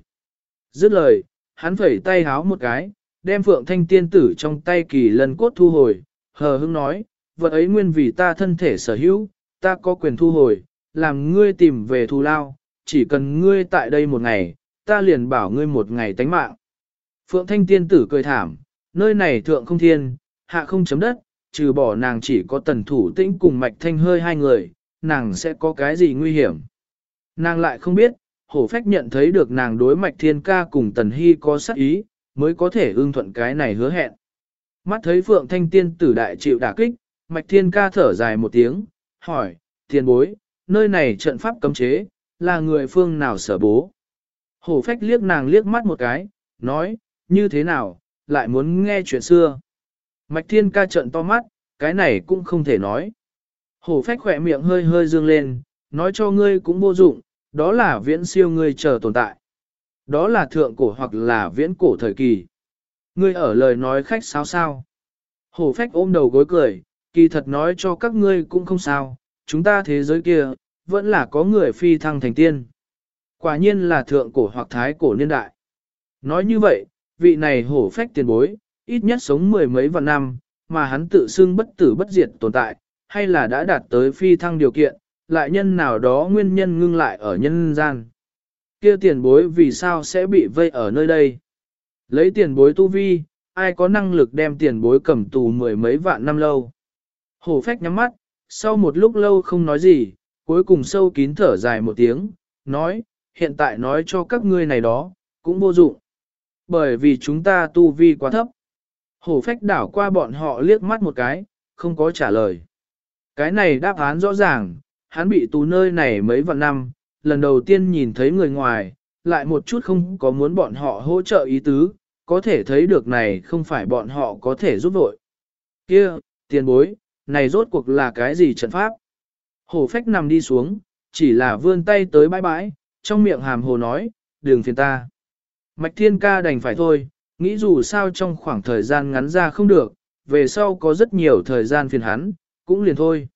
[SPEAKER 1] Dứt lời, hắn phẩy tay háo một cái, đem phượng thanh tiên tử trong tay kỳ lân cốt thu hồi, hờ hững nói, vật ấy nguyên vì ta thân thể sở hữu, ta có quyền thu hồi, làm ngươi tìm về thù lao, chỉ cần ngươi tại đây một ngày, ta liền bảo ngươi một ngày tánh mạng. Phượng Thanh Tiên tử cười thảm, nơi này thượng không thiên, hạ không chấm đất, trừ bỏ nàng chỉ có tần thủ tĩnh cùng mạch thanh hơi hai người, nàng sẽ có cái gì nguy hiểm. Nàng lại không biết, hổ phách nhận thấy được nàng đối mạch thiên ca cùng tần hy có sát ý, mới có thể ưng thuận cái này hứa hẹn. Mắt thấy Phượng Thanh Tiên tử đại chịu đả kích, Mạch Thiên ca thở dài một tiếng, hỏi, tiền bối, nơi này trận pháp cấm chế, là người phương nào sở bố? Hổ phách liếc nàng liếc mắt một cái, nói, như thế nào, lại muốn nghe chuyện xưa. Mạch Thiên ca trận to mắt, cái này cũng không thể nói. Hổ phách khỏe miệng hơi hơi dương lên, nói cho ngươi cũng vô dụng, đó là viễn siêu ngươi chờ tồn tại. Đó là thượng cổ hoặc là viễn cổ thời kỳ. Ngươi ở lời nói khách sao sao. Hổ phách ôm đầu gối cười, kỳ thật nói cho các ngươi cũng không sao, chúng ta thế giới kia, vẫn là có người phi thăng thành tiên. Quả nhiên là thượng cổ hoặc thái cổ niên đại. Nói như vậy, vị này hổ phách tiền bối, ít nhất sống mười mấy vạn năm, mà hắn tự xưng bất tử bất diệt tồn tại, hay là đã đạt tới phi thăng điều kiện, lại nhân nào đó nguyên nhân ngưng lại ở nhân gian. kia tiền bối vì sao sẽ bị vây ở nơi đây? Lấy tiền bối tu vi, ai có năng lực đem tiền bối cầm tù mười mấy vạn năm lâu? Hổ phách nhắm mắt, sau một lúc lâu không nói gì, cuối cùng sâu kín thở dài một tiếng, nói, hiện tại nói cho các ngươi này đó, cũng vô dụng. Bởi vì chúng ta tu vi quá thấp. Hổ phách đảo qua bọn họ liếc mắt một cái, không có trả lời. Cái này đáp án rõ ràng, hắn bị tù nơi này mấy vạn năm, lần đầu tiên nhìn thấy người ngoài, lại một chút không có muốn bọn họ hỗ trợ ý tứ, có thể thấy được này không phải bọn họ có thể giúp vội. Kia, tiền bối, này rốt cuộc là cái gì trận pháp? Hổ phách nằm đi xuống, chỉ là vươn tay tới bãi bãi, trong miệng hàm hồ nói, đường phiền ta. Mạch thiên ca đành phải thôi, nghĩ dù sao trong khoảng thời gian ngắn ra không được, về sau có rất nhiều thời gian phiền hắn, cũng liền thôi.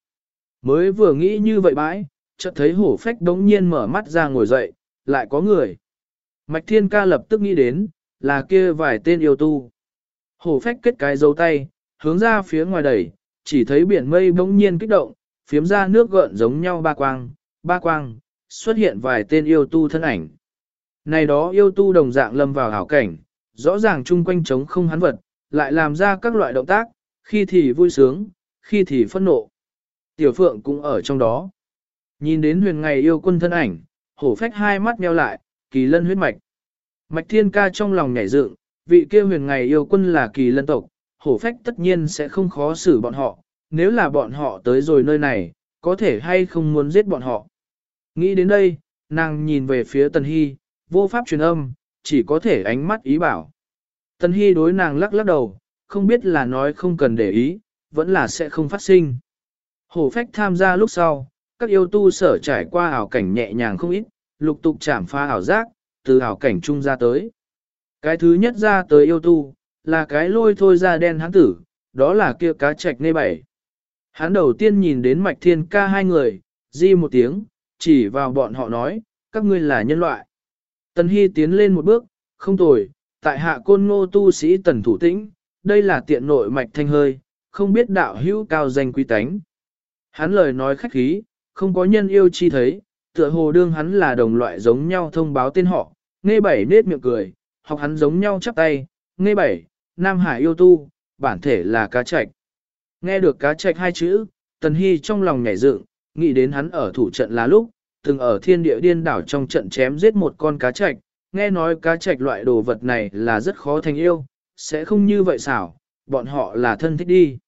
[SPEAKER 1] Mới vừa nghĩ như vậy bãi, chợt thấy hổ phách đống nhiên mở mắt ra ngồi dậy, lại có người. Mạch thiên ca lập tức nghĩ đến, là kia vài tên yêu tu. Hổ phách kết cái dấu tay, hướng ra phía ngoài đẩy, chỉ thấy biển mây bỗng nhiên kích động, phiếm ra nước gợn giống nhau ba quang, ba quang, xuất hiện vài tên yêu tu thân ảnh. Này đó yêu tu đồng dạng lâm vào hảo cảnh, rõ ràng chung quanh trống không hắn vật, lại làm ra các loại động tác, khi thì vui sướng, khi thì phẫn nộ. Tiểu Phượng cũng ở trong đó. Nhìn đến huyền ngày yêu quân thân ảnh, hổ phách hai mắt nheo lại, kỳ lân huyết mạch. Mạch thiên ca trong lòng nhảy dựng, vị kia huyền ngày yêu quân là kỳ lân tộc, hổ phách tất nhiên sẽ không khó xử bọn họ, nếu là bọn họ tới rồi nơi này, có thể hay không muốn giết bọn họ. Nghĩ đến đây, nàng nhìn về phía Tần Hy, vô pháp truyền âm, chỉ có thể ánh mắt ý bảo. Tần Hy đối nàng lắc lắc đầu, không biết là nói không cần để ý, vẫn là sẽ không phát sinh. Hổ phách tham gia lúc sau, các yêu tu sở trải qua ảo cảnh nhẹ nhàng không ít, lục tục chạm pha ảo giác, từ ảo cảnh trung ra tới. Cái thứ nhất ra tới yêu tu, là cái lôi thôi ra đen hắn tử, đó là kia cá trạch nê bảy. Hắn đầu tiên nhìn đến mạch thiên ca hai người, di một tiếng, chỉ vào bọn họ nói, các ngươi là nhân loại. Tần Hy tiến lên một bước, không tồi, tại hạ côn ngô tu sĩ tần thủ tĩnh, đây là tiện nội mạch thanh hơi, không biết đạo hữu cao danh quý tánh. Hắn lời nói khách khí, không có nhân yêu chi thấy, tựa hồ đương hắn là đồng loại giống nhau thông báo tên họ, nghe bảy nết miệng cười, học hắn giống nhau chắp tay, nghe bảy, Nam Hải yêu tu, bản thể là cá trạch. Nghe được cá trạch hai chữ, Tần Hy trong lòng nhảy dựng, nghĩ đến hắn ở thủ trận là lúc, từng ở thiên địa điên đảo trong trận chém giết một con cá trạch, nghe nói cá trạch loại đồ vật này là rất khó thành yêu, sẽ không như vậy xảo, bọn họ là thân thích đi.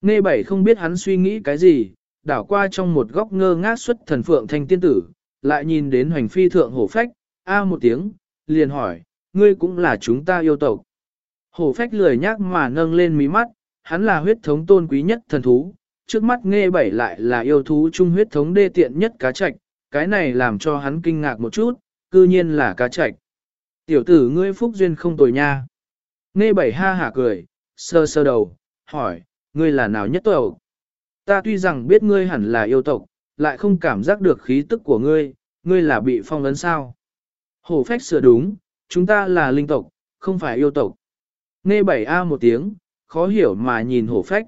[SPEAKER 1] Nghe bảy không biết hắn suy nghĩ cái gì, đảo qua trong một góc ngơ ngác xuất thần phượng thanh tiên tử, lại nhìn đến hoành phi thượng hổ phách, a một tiếng, liền hỏi, ngươi cũng là chúng ta yêu tộc. Hổ phách lười nhác mà nâng lên mí mắt, hắn là huyết thống tôn quý nhất thần thú, trước mắt nghe bảy lại là yêu thú chung huyết thống đê tiện nhất cá trạch, cái này làm cho hắn kinh ngạc một chút, cư nhiên là cá trạch. Tiểu tử ngươi phúc duyên không tồi nha. Nghe bảy ha hả cười, sơ sơ đầu, hỏi, ngươi là nào nhất tộc? Ta tuy rằng biết ngươi hẳn là yêu tộc, lại không cảm giác được khí tức của ngươi, ngươi là bị phong ấn sao? Hổ phách sửa đúng, chúng ta là linh tộc, không phải yêu tộc. Nghe bảy a một tiếng, khó hiểu mà nhìn hổ phách.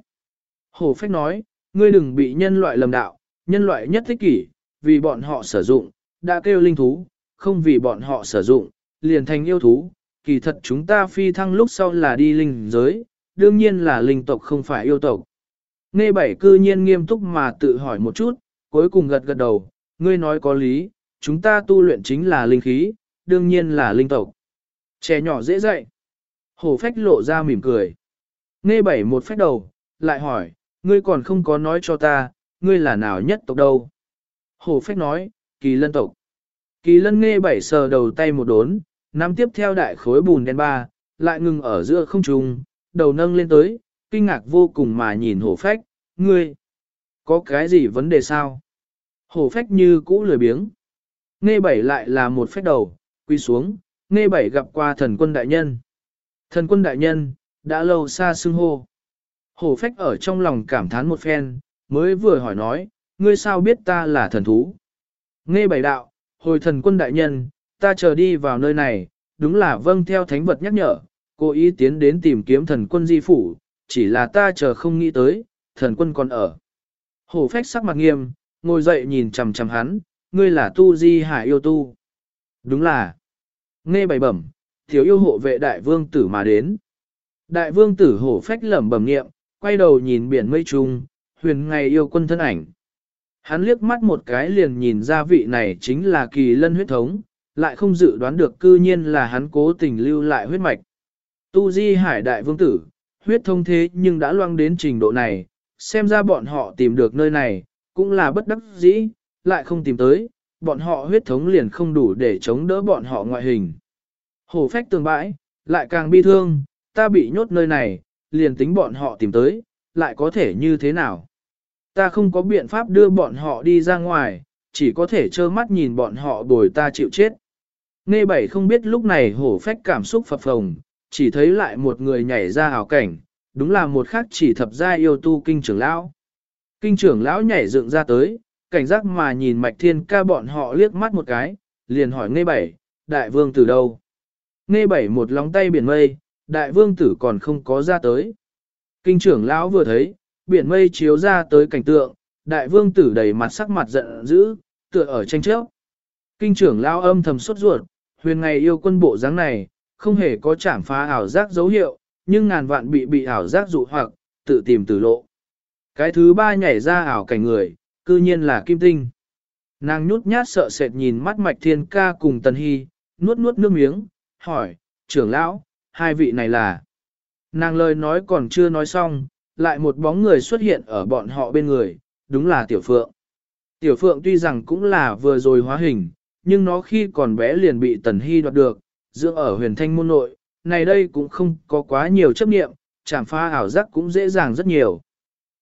[SPEAKER 1] Hổ phách nói, ngươi đừng bị nhân loại lầm đạo, nhân loại nhất thích kỷ, vì bọn họ sử dụng, đã kêu linh thú, không vì bọn họ sử dụng, liền thành yêu thú. Kỳ thật chúng ta phi thăng lúc sau là đi linh giới, đương nhiên là linh tộc không phải yêu tộc. Nghe bảy cư nhiên nghiêm túc mà tự hỏi một chút, cuối cùng gật gật đầu, ngươi nói có lý, chúng ta tu luyện chính là linh khí, đương nhiên là linh tộc. Trẻ nhỏ dễ dạy. Hổ phách lộ ra mỉm cười. Nghe bảy một phép đầu, lại hỏi, ngươi còn không có nói cho ta, ngươi là nào nhất tộc đâu. Hổ phách nói, kỳ lân tộc. Kỳ lân nghe bảy sờ đầu tay một đốn, nắm tiếp theo đại khối bùn đen ba, lại ngừng ở giữa không trung, đầu nâng lên tới, kinh ngạc vô cùng mà nhìn hổ phách, ngươi, có cái gì vấn đề sao? Hổ phách như cũ lười biếng. Nghe bảy lại là một phách đầu, quy xuống, nghe bảy gặp qua thần quân đại nhân. Thần quân đại nhân, đã lâu xa xưng hô. Hổ phách ở trong lòng cảm thán một phen, mới vừa hỏi nói, ngươi sao biết ta là thần thú? Nghe bảy đạo, hồi thần quân đại nhân, ta chờ đi vào nơi này, đúng là vâng theo thánh vật nhắc nhở, cố ý tiến đến tìm kiếm thần quân di phủ, chỉ là ta chờ không nghĩ tới, thần quân còn ở. Hổ phách sắc mặt nghiêm, ngồi dậy nhìn chằm chằm hắn, ngươi là tu di hải yêu tu. Đúng là. Nghe bày bẩm, thiếu yêu hộ vệ đại vương tử mà đến. Đại vương tử hổ phách lẩm bẩm nghiệm, quay đầu nhìn biển mây trung, huyền ngày yêu quân thân ảnh. Hắn liếc mắt một cái liền nhìn ra vị này chính là kỳ lân huyết thống, lại không dự đoán được cư nhiên là hắn cố tình lưu lại huyết mạch. Tu di hải đại vương tử, huyết thông thế nhưng đã loang đến trình độ này, xem ra bọn họ tìm được nơi này, cũng là bất đắc dĩ, lại không tìm tới, bọn họ huyết thống liền không đủ để chống đỡ bọn họ ngoại hình. Hổ phách tường bãi, lại càng bi thương, ta bị nhốt nơi này, liền tính bọn họ tìm tới, lại có thể như thế nào? Ta không có biện pháp đưa bọn họ đi ra ngoài, chỉ có thể trơ mắt nhìn bọn họ bồi ta chịu chết. Nghe bảy không biết lúc này hổ phách cảm xúc phập phồng, chỉ thấy lại một người nhảy ra hào cảnh, đúng là một khác chỉ thập gia yêu tu kinh trưởng lão. Kinh trưởng lão nhảy dựng ra tới, cảnh giác mà nhìn mạch thiên ca bọn họ liếc mắt một cái, liền hỏi nghe bảy, đại vương từ đâu? Nghe bảy một lóng tay biển mây, đại vương tử còn không có ra tới. Kinh trưởng lão vừa thấy, biển mây chiếu ra tới cảnh tượng, đại vương tử đầy mặt sắc mặt giận dữ, tựa ở tranh chấp. Kinh trưởng lão âm thầm sốt ruột, huyền ngày yêu quân bộ dáng này, không hề có chảm phá ảo giác dấu hiệu, nhưng ngàn vạn bị bị ảo giác dụ hoặc, tự tìm tử lộ. Cái thứ ba nhảy ra ảo cảnh người, cư nhiên là kim tinh. Nàng nhút nhát sợ sệt nhìn mắt mạch thiên ca cùng tần hy, nuốt nuốt nước miếng, hỏi, trưởng lão, hai vị này là. Nàng lời nói còn chưa nói xong, lại một bóng người xuất hiện ở bọn họ bên người, đúng là tiểu phượng. Tiểu phượng tuy rằng cũng là vừa rồi hóa hình, nhưng nó khi còn bé liền bị tần hy đoạt được, dưỡng ở huyền thanh môn nội, này đây cũng không có quá nhiều chấp nghiệm, chảm pha ảo giác cũng dễ dàng rất nhiều.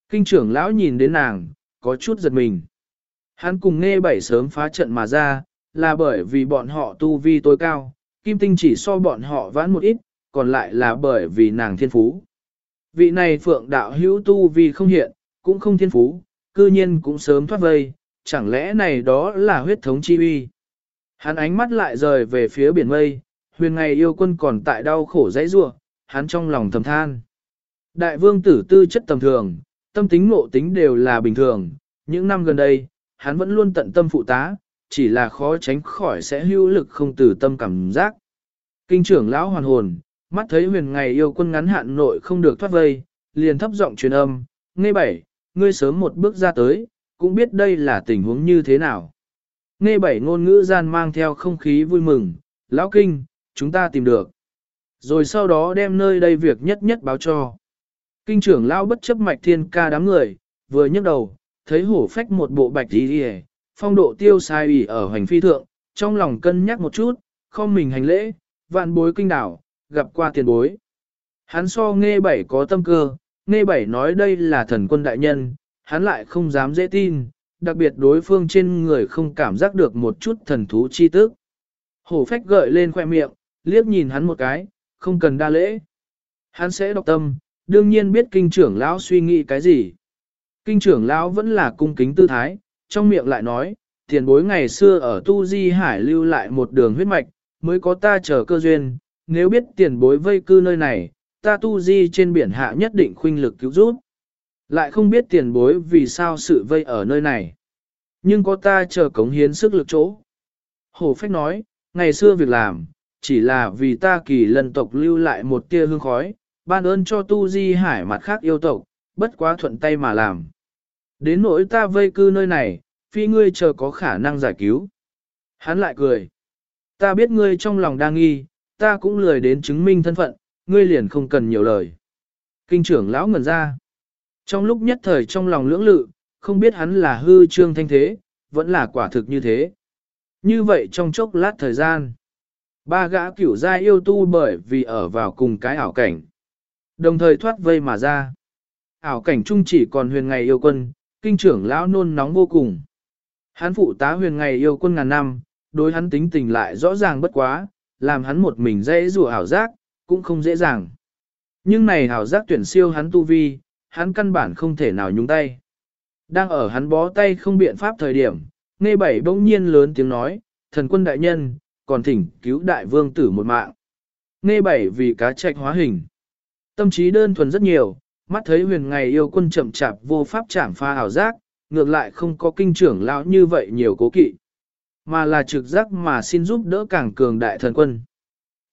[SPEAKER 1] Kinh trưởng lão nhìn đến nàng, có chút giật mình. Hắn cùng nghe bảy sớm phá trận mà ra, là bởi vì bọn họ tu vi tối cao, kim tinh chỉ so bọn họ vãn một ít, còn lại là bởi vì nàng thiên phú. Vị này phượng đạo hữu tu vì không hiện, cũng không thiên phú, cư nhiên cũng sớm thoát vây, chẳng lẽ này đó là huyết thống chi uy. Hắn ánh mắt lại rời về phía biển mây, huyền ngày yêu quân còn tại đau khổ dãy rua, hắn trong lòng thầm than. Đại vương tử tư chất tầm thường, tâm tính ngộ tính đều là bình thường, những năm gần đây, hắn vẫn luôn tận tâm phụ tá, chỉ là khó tránh khỏi sẽ hữu lực không từ tâm cảm giác. Kinh trưởng lão hoàn hồn, mắt thấy huyền ngày yêu quân ngắn hạn nội không được thoát vây, liền thấp giọng truyền âm, nghe bảy, ngươi sớm một bước ra tới, cũng biết đây là tình huống như thế nào. Nghe bảy ngôn ngữ gian mang theo không khí vui mừng, lão kinh, chúng ta tìm được. Rồi sau đó đem nơi đây việc nhất nhất báo cho. Kinh trưởng lão bất chấp mạch thiên ca đám người, vừa nhấc đầu, thấy hổ phách một bộ bạch đi đi phong độ tiêu sai ủy ở hoành phi thượng, trong lòng cân nhắc một chút, không mình hành lễ, vạn bối kinh đảo, gặp qua tiền bối. Hắn so nghe bảy có tâm cơ, nghe bảy nói đây là thần quân đại nhân, hắn lại không dám dễ tin, đặc biệt đối phương trên người không cảm giác được một chút thần thú chi tức. Hổ phách gợi lên khoe miệng, liếc nhìn hắn một cái, không cần đa lễ. Hắn sẽ đọc tâm, đương nhiên biết kinh trưởng lão suy nghĩ cái gì. Kinh trưởng lão vẫn là cung kính tư thái, trong miệng lại nói, tiền bối ngày xưa ở Tu Di Hải lưu lại một đường huyết mạch, mới có ta chờ cơ duyên, nếu biết tiền bối vây cư nơi này, ta Tu Di trên biển hạ nhất định khuynh lực cứu giúp. Lại không biết tiền bối vì sao sự vây ở nơi này. Nhưng có ta chờ cống hiến sức lực chỗ. Hồ Phách nói, ngày xưa việc làm, chỉ là vì ta kỳ lần tộc lưu lại một tia hương khói, ban ơn cho tu di hải mặt khác yêu tộc, bất quá thuận tay mà làm. Đến nỗi ta vây cư nơi này, phi ngươi chờ có khả năng giải cứu. Hắn lại cười. Ta biết ngươi trong lòng đang nghi, ta cũng lười đến chứng minh thân phận, ngươi liền không cần nhiều lời. Kinh trưởng lão ngẩn ra. Trong lúc nhất thời trong lòng lưỡng lự, không biết hắn là hư trương thanh thế, vẫn là quả thực như thế. Như vậy trong chốc lát thời gian, ba gã cửu gia yêu tu bởi vì ở vào cùng cái ảo cảnh. Đồng thời thoát vây mà ra. Ảo cảnh chung chỉ còn huyền ngày yêu quân, kinh trưởng lão nôn nóng vô cùng. Hắn phụ tá huyền ngày yêu quân ngàn năm, đối hắn tính tình lại rõ ràng bất quá, làm hắn một mình dễ rùa ảo giác, cũng không dễ dàng. Nhưng này ảo giác tuyển siêu hắn tu vi, hắn căn bản không thể nào nhúng tay. Đang ở hắn bó tay không biện pháp thời điểm, nghe bảy bỗng nhiên lớn tiếng nói, thần quân đại nhân, còn thỉnh cứu đại vương tử một mạng. Nghe bảy vì cá trạch hóa hình. Tâm trí đơn thuần rất nhiều, mắt thấy huyền ngày yêu quân chậm chạp vô pháp chạm pha ảo giác, ngược lại không có kinh trưởng lão như vậy nhiều cố kỵ, mà là trực giác mà xin giúp đỡ càng cường đại thần quân.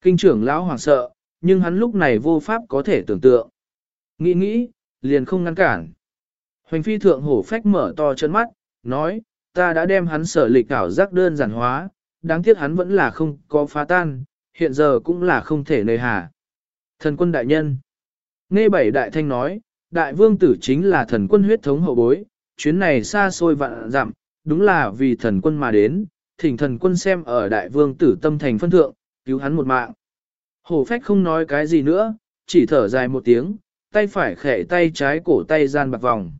[SPEAKER 1] Kinh trưởng lão hoảng sợ, nhưng hắn lúc này vô pháp có thể tưởng tượng. Nghĩ nghĩ, liền không ngăn cản. Hoành phi thượng hổ phách mở to chân mắt, nói, ta đã đem hắn sở lịch ảo giác đơn giản hóa, đáng tiếc hắn vẫn là không có phá tan, hiện giờ cũng là không thể nơi hà. Thần quân đại nhân. Nghe bảy đại thanh nói, đại vương tử chính là thần quân huyết thống hậu bối, chuyến này xa xôi vạn dặm, đúng là vì thần quân mà đến, thỉnh thần quân xem ở đại vương tử tâm thành phân thượng, cứu hắn một mạng. Hổ phách không nói cái gì nữa, chỉ thở dài một tiếng, tay phải khẽ tay trái cổ tay gian bạc vòng.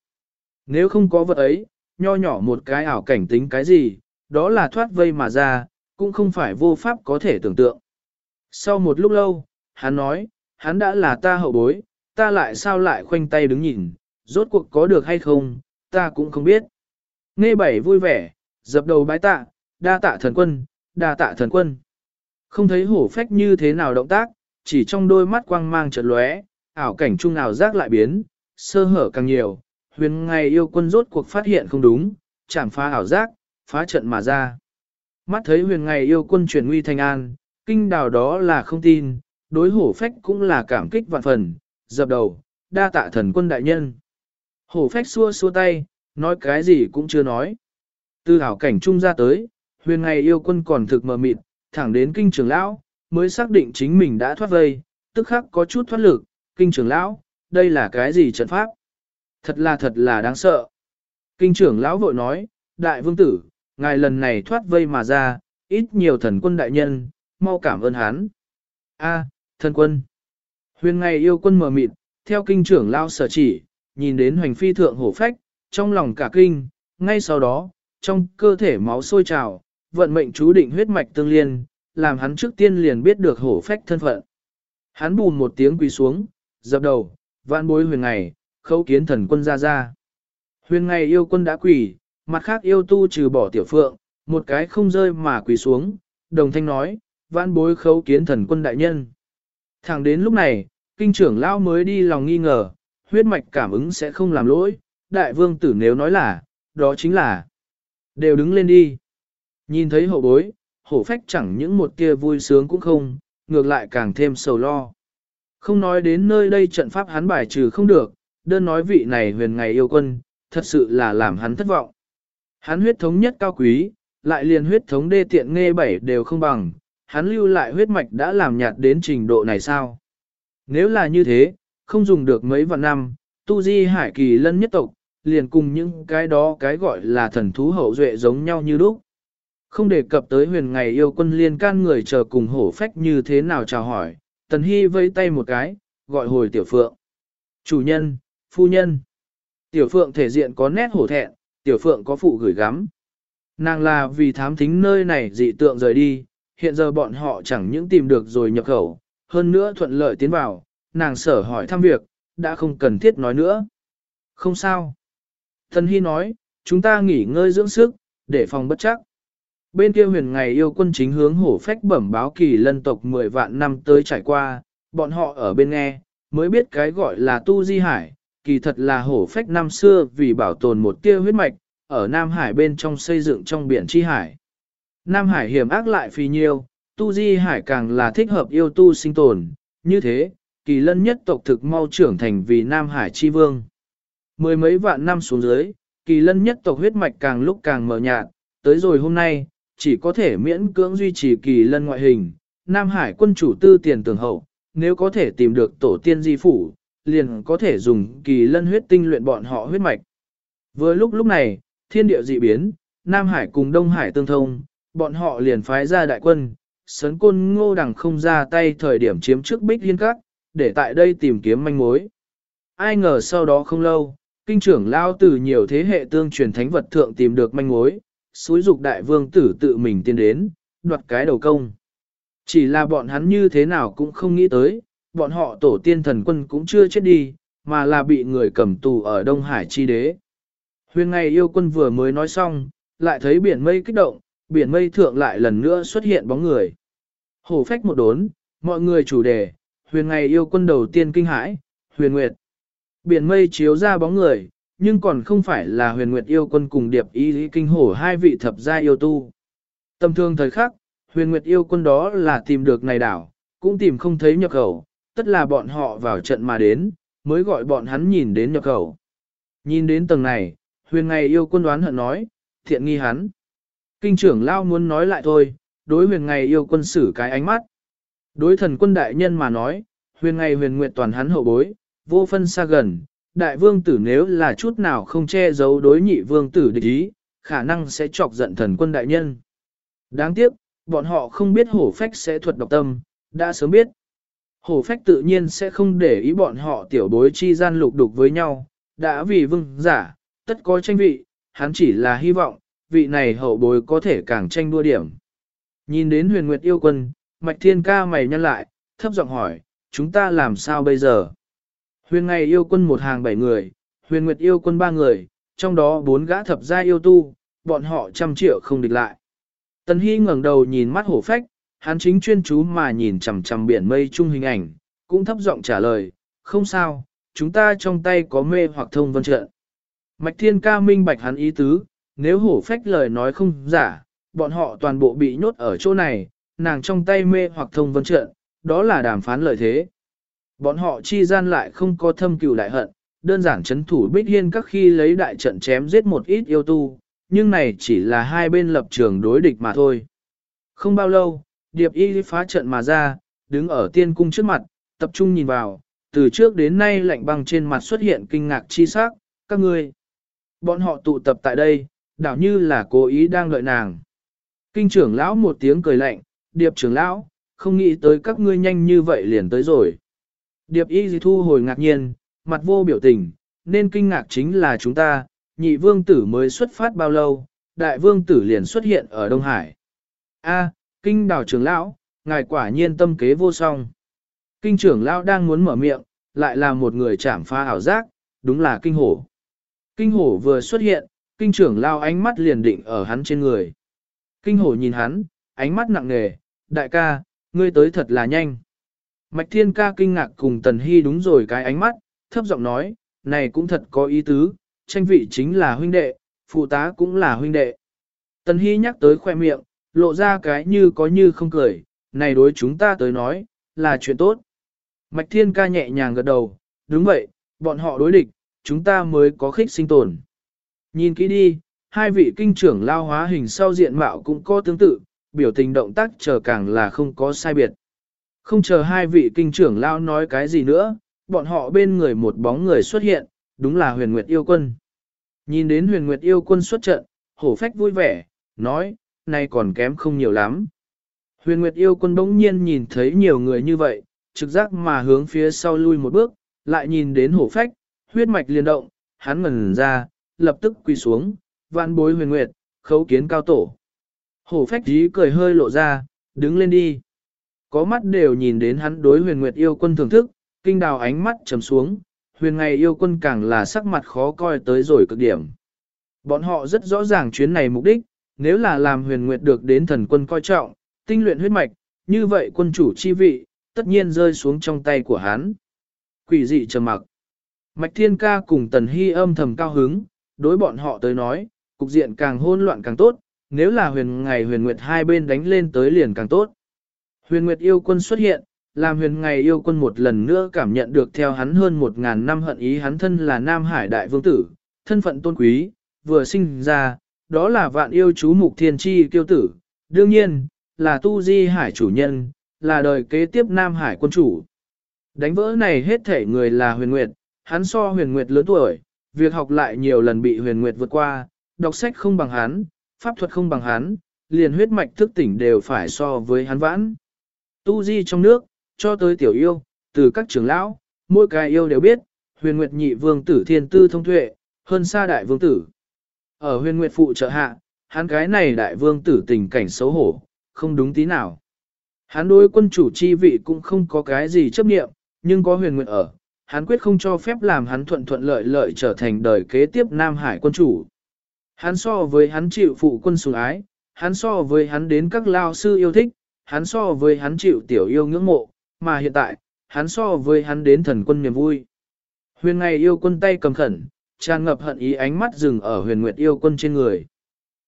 [SPEAKER 1] Nếu không có vật ấy, nho nhỏ một cái ảo cảnh tính cái gì, đó là thoát vây mà ra, cũng không phải vô pháp có thể tưởng tượng. Sau một lúc lâu, hắn nói, hắn đã là ta hậu bối, ta lại sao lại khoanh tay đứng nhìn, rốt cuộc có được hay không, ta cũng không biết. Nghe bảy vui vẻ, dập đầu bái tạ, đa tạ thần quân, đa tạ thần quân. Không thấy hổ phách như thế nào động tác, chỉ trong đôi mắt quang mang chợt lóe, ảo cảnh trung nào giác lại biến, sơ hở càng nhiều, huyền ngày yêu quân rốt cuộc phát hiện không đúng, chẳng phá ảo giác, phá trận mà ra. Mắt thấy huyền ngày yêu quân chuyển nguy thành an, kinh đào đó là không tin, đối hổ phách cũng là cảm kích vạn phần, dập đầu, đa tạ thần quân đại nhân. Hổ phách xua xua tay, nói cái gì cũng chưa nói. Từ ảo cảnh trung ra tới, huyền ngày yêu quân còn thực mờ mịt, thẳng đến kinh trưởng lão, mới xác định chính mình đã thoát vây, tức khắc có chút thoát lực, kinh trưởng lão, đây là cái gì trận pháp? Thật là thật là đáng sợ. Kinh trưởng lão vội nói, đại vương tử, ngài lần này thoát vây mà ra, ít nhiều thần quân đại nhân, mau cảm ơn hắn. A, thần quân. Huyền ngày yêu quân mờ mịt, theo kinh trưởng lão sở chỉ, nhìn đến hoành phi thượng hổ phách, trong lòng cả kinh, ngay sau đó, trong cơ thể máu sôi trào, vận mệnh chú định huyết mạch tương liên, làm hắn trước tiên liền biết được hổ phách thân phận. Hắn bùn một tiếng quỳ xuống, dập đầu, vạn bối huyền ngày, khấu kiến thần quân ra ra. Huyền ngày yêu quân đã quỳ, mặt khác yêu tu trừ bỏ tiểu phượng, một cái không rơi mà quỳ xuống, đồng thanh nói, vạn bối khấu kiến thần quân đại nhân. Thẳng đến lúc này, kinh trưởng lao mới đi lòng nghi ngờ, huyết mạch cảm ứng sẽ không làm lỗi, đại vương tử nếu nói là, đó chính là, đều đứng lên đi. Nhìn thấy hậu bối, hổ phách chẳng những một kia vui sướng cũng không, ngược lại càng thêm sầu lo. Không nói đến nơi đây trận pháp hắn bài trừ không được, đơn nói vị này huyền ngày yêu quân, thật sự là làm hắn thất vọng. Hắn huyết thống nhất cao quý, lại liền huyết thống đê tiện nghe bảy đều không bằng, hắn lưu lại huyết mạch đã làm nhạt đến trình độ này sao? Nếu là như thế, không dùng được mấy vạn năm, tu di hải kỳ lân nhất tộc, liền cùng những cái đó cái gọi là thần thú hậu duệ giống nhau như lúc. Không đề cập tới huyền ngày yêu quân liên can người chờ cùng hổ phách như thế nào chào hỏi, tần hy vây tay một cái, gọi hồi tiểu phượng. Chủ nhân, phu nhân. Tiểu phượng thể diện có nét hổ thẹn, tiểu phượng có phụ gửi gắm. Nàng là vì thám thính nơi này dị tượng rời đi, hiện giờ bọn họ chẳng những tìm được rồi nhập khẩu, hơn nữa thuận lợi tiến vào, nàng sở hỏi thăm việc, đã không cần thiết nói nữa. Không sao. Thần Hy nói, chúng ta nghỉ ngơi dưỡng sức, để phòng bất chắc. Bên kia huyền ngày yêu quân chính hướng hổ phách bẩm báo kỳ lân tộc 10 vạn năm tới trải qua, bọn họ ở bên nghe, mới biết cái gọi là tu di hải, kỳ thật là hổ phách năm xưa vì bảo tồn một tia huyết mạch, ở Nam Hải bên trong xây dựng trong biển chi hải. Nam Hải hiểm ác lại phi nhiêu, tu di hải càng là thích hợp yêu tu sinh tồn, như thế, kỳ lân nhất tộc thực mau trưởng thành vì Nam Hải chi vương. Mười mấy vạn năm xuống dưới, kỳ lân nhất tộc huyết mạch càng lúc càng mờ nhạt, tới rồi hôm nay, chỉ có thể miễn cưỡng duy trì kỳ lân ngoại hình. Nam Hải quân chủ tư tiền tường hậu, nếu có thể tìm được tổ tiên di phủ, liền có thể dùng kỳ lân huyết tinh luyện bọn họ huyết mạch. Vừa lúc lúc này, thiên địa dị biến, Nam Hải cùng Đông Hải tương thông, bọn họ liền phái ra đại quân, sấn côn ngô đằng không ra tay thời điểm chiếm trước bích liên các, để tại đây tìm kiếm manh mối. Ai ngờ sau đó không lâu, kinh trưởng lao từ nhiều thế hệ tương truyền thánh vật thượng tìm được manh mối, xúi dục đại vương tử tự mình tiến đến, đoạt cái đầu công. Chỉ là bọn hắn như thế nào cũng không nghĩ tới, bọn họ tổ tiên thần quân cũng chưa chết đi, mà là bị người cầm tù ở Đông Hải chi đế. Huyền ngày yêu quân vừa mới nói xong, lại thấy biển mây kích động, biển mây thượng lại lần nữa xuất hiện bóng người. Hổ phách một đốn, mọi người chủ đề, huyền ngày yêu quân đầu tiên kinh hãi, huyền nguyệt. Biển mây chiếu ra bóng người, nhưng còn không phải là huyền nguyệt yêu quân cùng điệp y kinh hổ hai vị thập gia yêu tu. Tâm thương thời khắc, huyền nguyệt yêu quân đó là tìm được này đảo, cũng tìm không thấy nhập khẩu, tất là bọn họ vào trận mà đến, mới gọi bọn hắn nhìn đến nhập khẩu. Nhìn đến tầng này, huyền ngày yêu quân đoán hận nói, thiện nghi hắn. Kinh trưởng lao muốn nói lại thôi, đối huyền ngày yêu quân xử cái ánh mắt. Đối thần quân đại nhân mà nói, huyền ngày huyền Nguyệt toàn hắn hậu bối, vô phân xa gần, đại vương tử nếu là chút nào không che giấu đối nhị vương tử địch ý, khả năng sẽ chọc giận thần quân đại nhân. Đáng tiếc, bọn họ không biết hổ phách sẽ thuật độc tâm, đã sớm biết. Hổ phách tự nhiên sẽ không để ý bọn họ tiểu bối chi gian lục đục với nhau, đã vì vương giả, tất có tranh vị, hắn chỉ là hy vọng, vị này hậu bối có thể càng tranh đua điểm. Nhìn đến huyền nguyệt yêu quân, mạch thiên ca mày nhăn lại, thấp giọng hỏi, chúng ta làm sao bây giờ? Huyền ngày yêu quân một hàng bảy người, huyền nguyệt yêu quân ba người, trong đó bốn gã thập gia yêu tu, bọn họ trăm triệu không địch lại. Tần Hy ngẩng đầu nhìn mắt hổ phách, hắn chính chuyên chú mà nhìn chằm chằm biển mây chung hình ảnh, cũng thấp giọng trả lời, không sao, chúng ta trong tay có mê hoặc thông vân trợ. Mạch thiên ca minh bạch hắn ý tứ, nếu hổ phách lời nói không giả, bọn họ toàn bộ bị nhốt ở chỗ này, nàng trong tay mê hoặc thông vân trợ, đó là đàm phán lợi thế. Bọn họ chi gian lại không có thâm cừu đại hận, đơn giản chấn thủ bích hiên các khi lấy đại trận chém giết một ít yêu tu, nhưng này chỉ là hai bên lập trường đối địch mà thôi. Không bao lâu, điệp y phá trận mà ra, đứng ở tiên cung trước mặt, tập trung nhìn vào, từ trước đến nay lạnh băng trên mặt xuất hiện kinh ngạc chi sắc, các ngươi. Bọn họ tụ tập tại đây, đảo như là cố ý đang đợi nàng. Kinh trưởng lão một tiếng cười lạnh, điệp trưởng lão, không nghĩ tới các ngươi nhanh như vậy liền tới rồi. Điệp y gì thu hồi ngạc nhiên, mặt vô biểu tình, nên kinh ngạc chính là chúng ta, nhị vương tử mới xuất phát bao lâu, đại vương tử liền xuất hiện ở Đông Hải. A, kinh đào trưởng lão, ngài quả nhiên tâm kế vô song. Kinh trưởng lão đang muốn mở miệng, lại là một người chạm pha ảo giác, đúng là kinh hổ. Kinh hổ vừa xuất hiện, kinh trưởng lão ánh mắt liền định ở hắn trên người. Kinh hổ nhìn hắn, ánh mắt nặng nề, đại ca, ngươi tới thật là nhanh. Mạch thiên ca kinh ngạc cùng tần hy đúng rồi cái ánh mắt, thấp giọng nói, này cũng thật có ý tứ, tranh vị chính là huynh đệ, phụ tá cũng là huynh đệ. Tần hy nhắc tới khoe miệng, lộ ra cái như có như không cười, này đối chúng ta tới nói, là chuyện tốt. Mạch thiên ca nhẹ nhàng gật đầu, đúng vậy, bọn họ đối địch, chúng ta mới có khích sinh tồn. Nhìn kỹ đi, hai vị kinh trưởng lao hóa hình sau diện mạo cũng có tương tự, biểu tình động tác chờ càng là không có sai biệt. Không chờ hai vị kinh trưởng lao nói cái gì nữa, bọn họ bên người một bóng người xuất hiện, đúng là huyền nguyệt yêu quân. Nhìn đến huyền nguyệt yêu quân xuất trận, hổ phách vui vẻ, nói, nay còn kém không nhiều lắm. Huyền nguyệt yêu quân bỗng nhiên nhìn thấy nhiều người như vậy, trực giác mà hướng phía sau lui một bước, lại nhìn đến hổ phách, huyết mạch liên động, hắn ngẩn ra, lập tức quỳ xuống, vạn bối huyền nguyệt, khấu kiến cao tổ. Hổ phách dí cười hơi lộ ra, đứng lên đi. Có mắt đều nhìn đến hắn đối huyền nguyệt yêu quân thưởng thức, kinh đào ánh mắt trầm xuống, huyền ngày yêu quân càng là sắc mặt khó coi tới rồi cực điểm. Bọn họ rất rõ ràng chuyến này mục đích, nếu là làm huyền nguyệt được đến thần quân coi trọng, tinh luyện huyết mạch, như vậy quân chủ chi vị, tất nhiên rơi xuống trong tay của hắn. Quỷ dị trầm mặc. Mạch thiên ca cùng tần hy âm thầm cao hứng, đối bọn họ tới nói, cục diện càng hôn loạn càng tốt, nếu là huyền ngày huyền nguyệt hai bên đánh lên tới liền càng tốt. Huyền nguyệt yêu quân xuất hiện, làm huyền ngày yêu quân một lần nữa cảm nhận được theo hắn hơn một ngàn năm hận ý hắn thân là Nam Hải Đại Vương Tử, thân phận tôn quý, vừa sinh ra, đó là vạn yêu chú mục thiên chi kiêu tử, đương nhiên, là tu di hải chủ nhân, là đời kế tiếp Nam Hải quân chủ. Đánh vỡ này hết thể người là huyền nguyệt, hắn so huyền nguyệt lớn tuổi, việc học lại nhiều lần bị huyền nguyệt vượt qua, đọc sách không bằng hắn, pháp thuật không bằng hắn, liền huyết mạch thức tỉnh đều phải so với hắn vãn. Tu di trong nước, cho tới tiểu yêu, từ các trưởng lão, mỗi cái yêu đều biết, huyền nguyệt nhị vương tử thiên tư thông tuệ, hơn xa đại vương tử. Ở huyền nguyệt phụ trợ hạ, hắn cái này đại vương tử tình cảnh xấu hổ, không đúng tí nào. Hắn đối quân chủ chi vị cũng không có cái gì chấp nghiệm, nhưng có huyền nguyệt ở, hắn quyết không cho phép làm hắn thuận thuận lợi lợi trở thành đời kế tiếp Nam Hải quân chủ. Hắn so với hắn chịu phụ quân sủng ái, hắn so với hắn đến các lao sư yêu thích, hắn so với hắn chịu tiểu yêu ngưỡng mộ, mà hiện tại, hắn so với hắn đến thần quân niềm vui. Huyền ngày yêu quân tay cầm khẩn, tràn ngập hận ý ánh mắt dừng ở huyền nguyệt yêu quân trên người.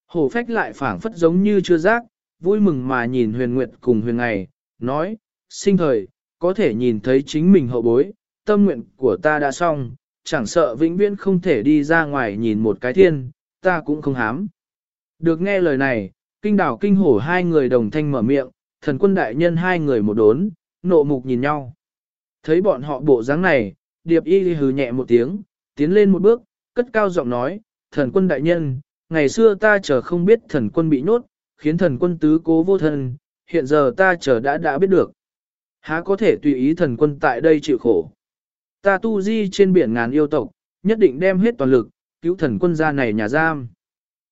[SPEAKER 1] Hổ phách lại phảng phất giống như chưa giác, vui mừng mà nhìn huyền nguyệt cùng huyền ngày, nói, sinh thời, có thể nhìn thấy chính mình hậu bối, tâm nguyện của ta đã xong, chẳng sợ vĩnh viễn không thể đi ra ngoài nhìn một cái thiên, ta cũng không hám. Được nghe lời này, kinh đảo kinh hổ hai người đồng thanh mở miệng, thần quân đại nhân hai người một đốn, nộ mục nhìn nhau. Thấy bọn họ bộ dáng này, điệp y hừ nhẹ một tiếng, tiến lên một bước, cất cao giọng nói, thần quân đại nhân, ngày xưa ta chờ không biết thần quân bị nhốt, khiến thần quân tứ cố vô thân, hiện giờ ta chờ đã đã biết được. Há có thể tùy ý thần quân tại đây chịu khổ. Ta tu di trên biển ngàn yêu tộc, nhất định đem hết toàn lực, cứu thần quân ra này nhà giam.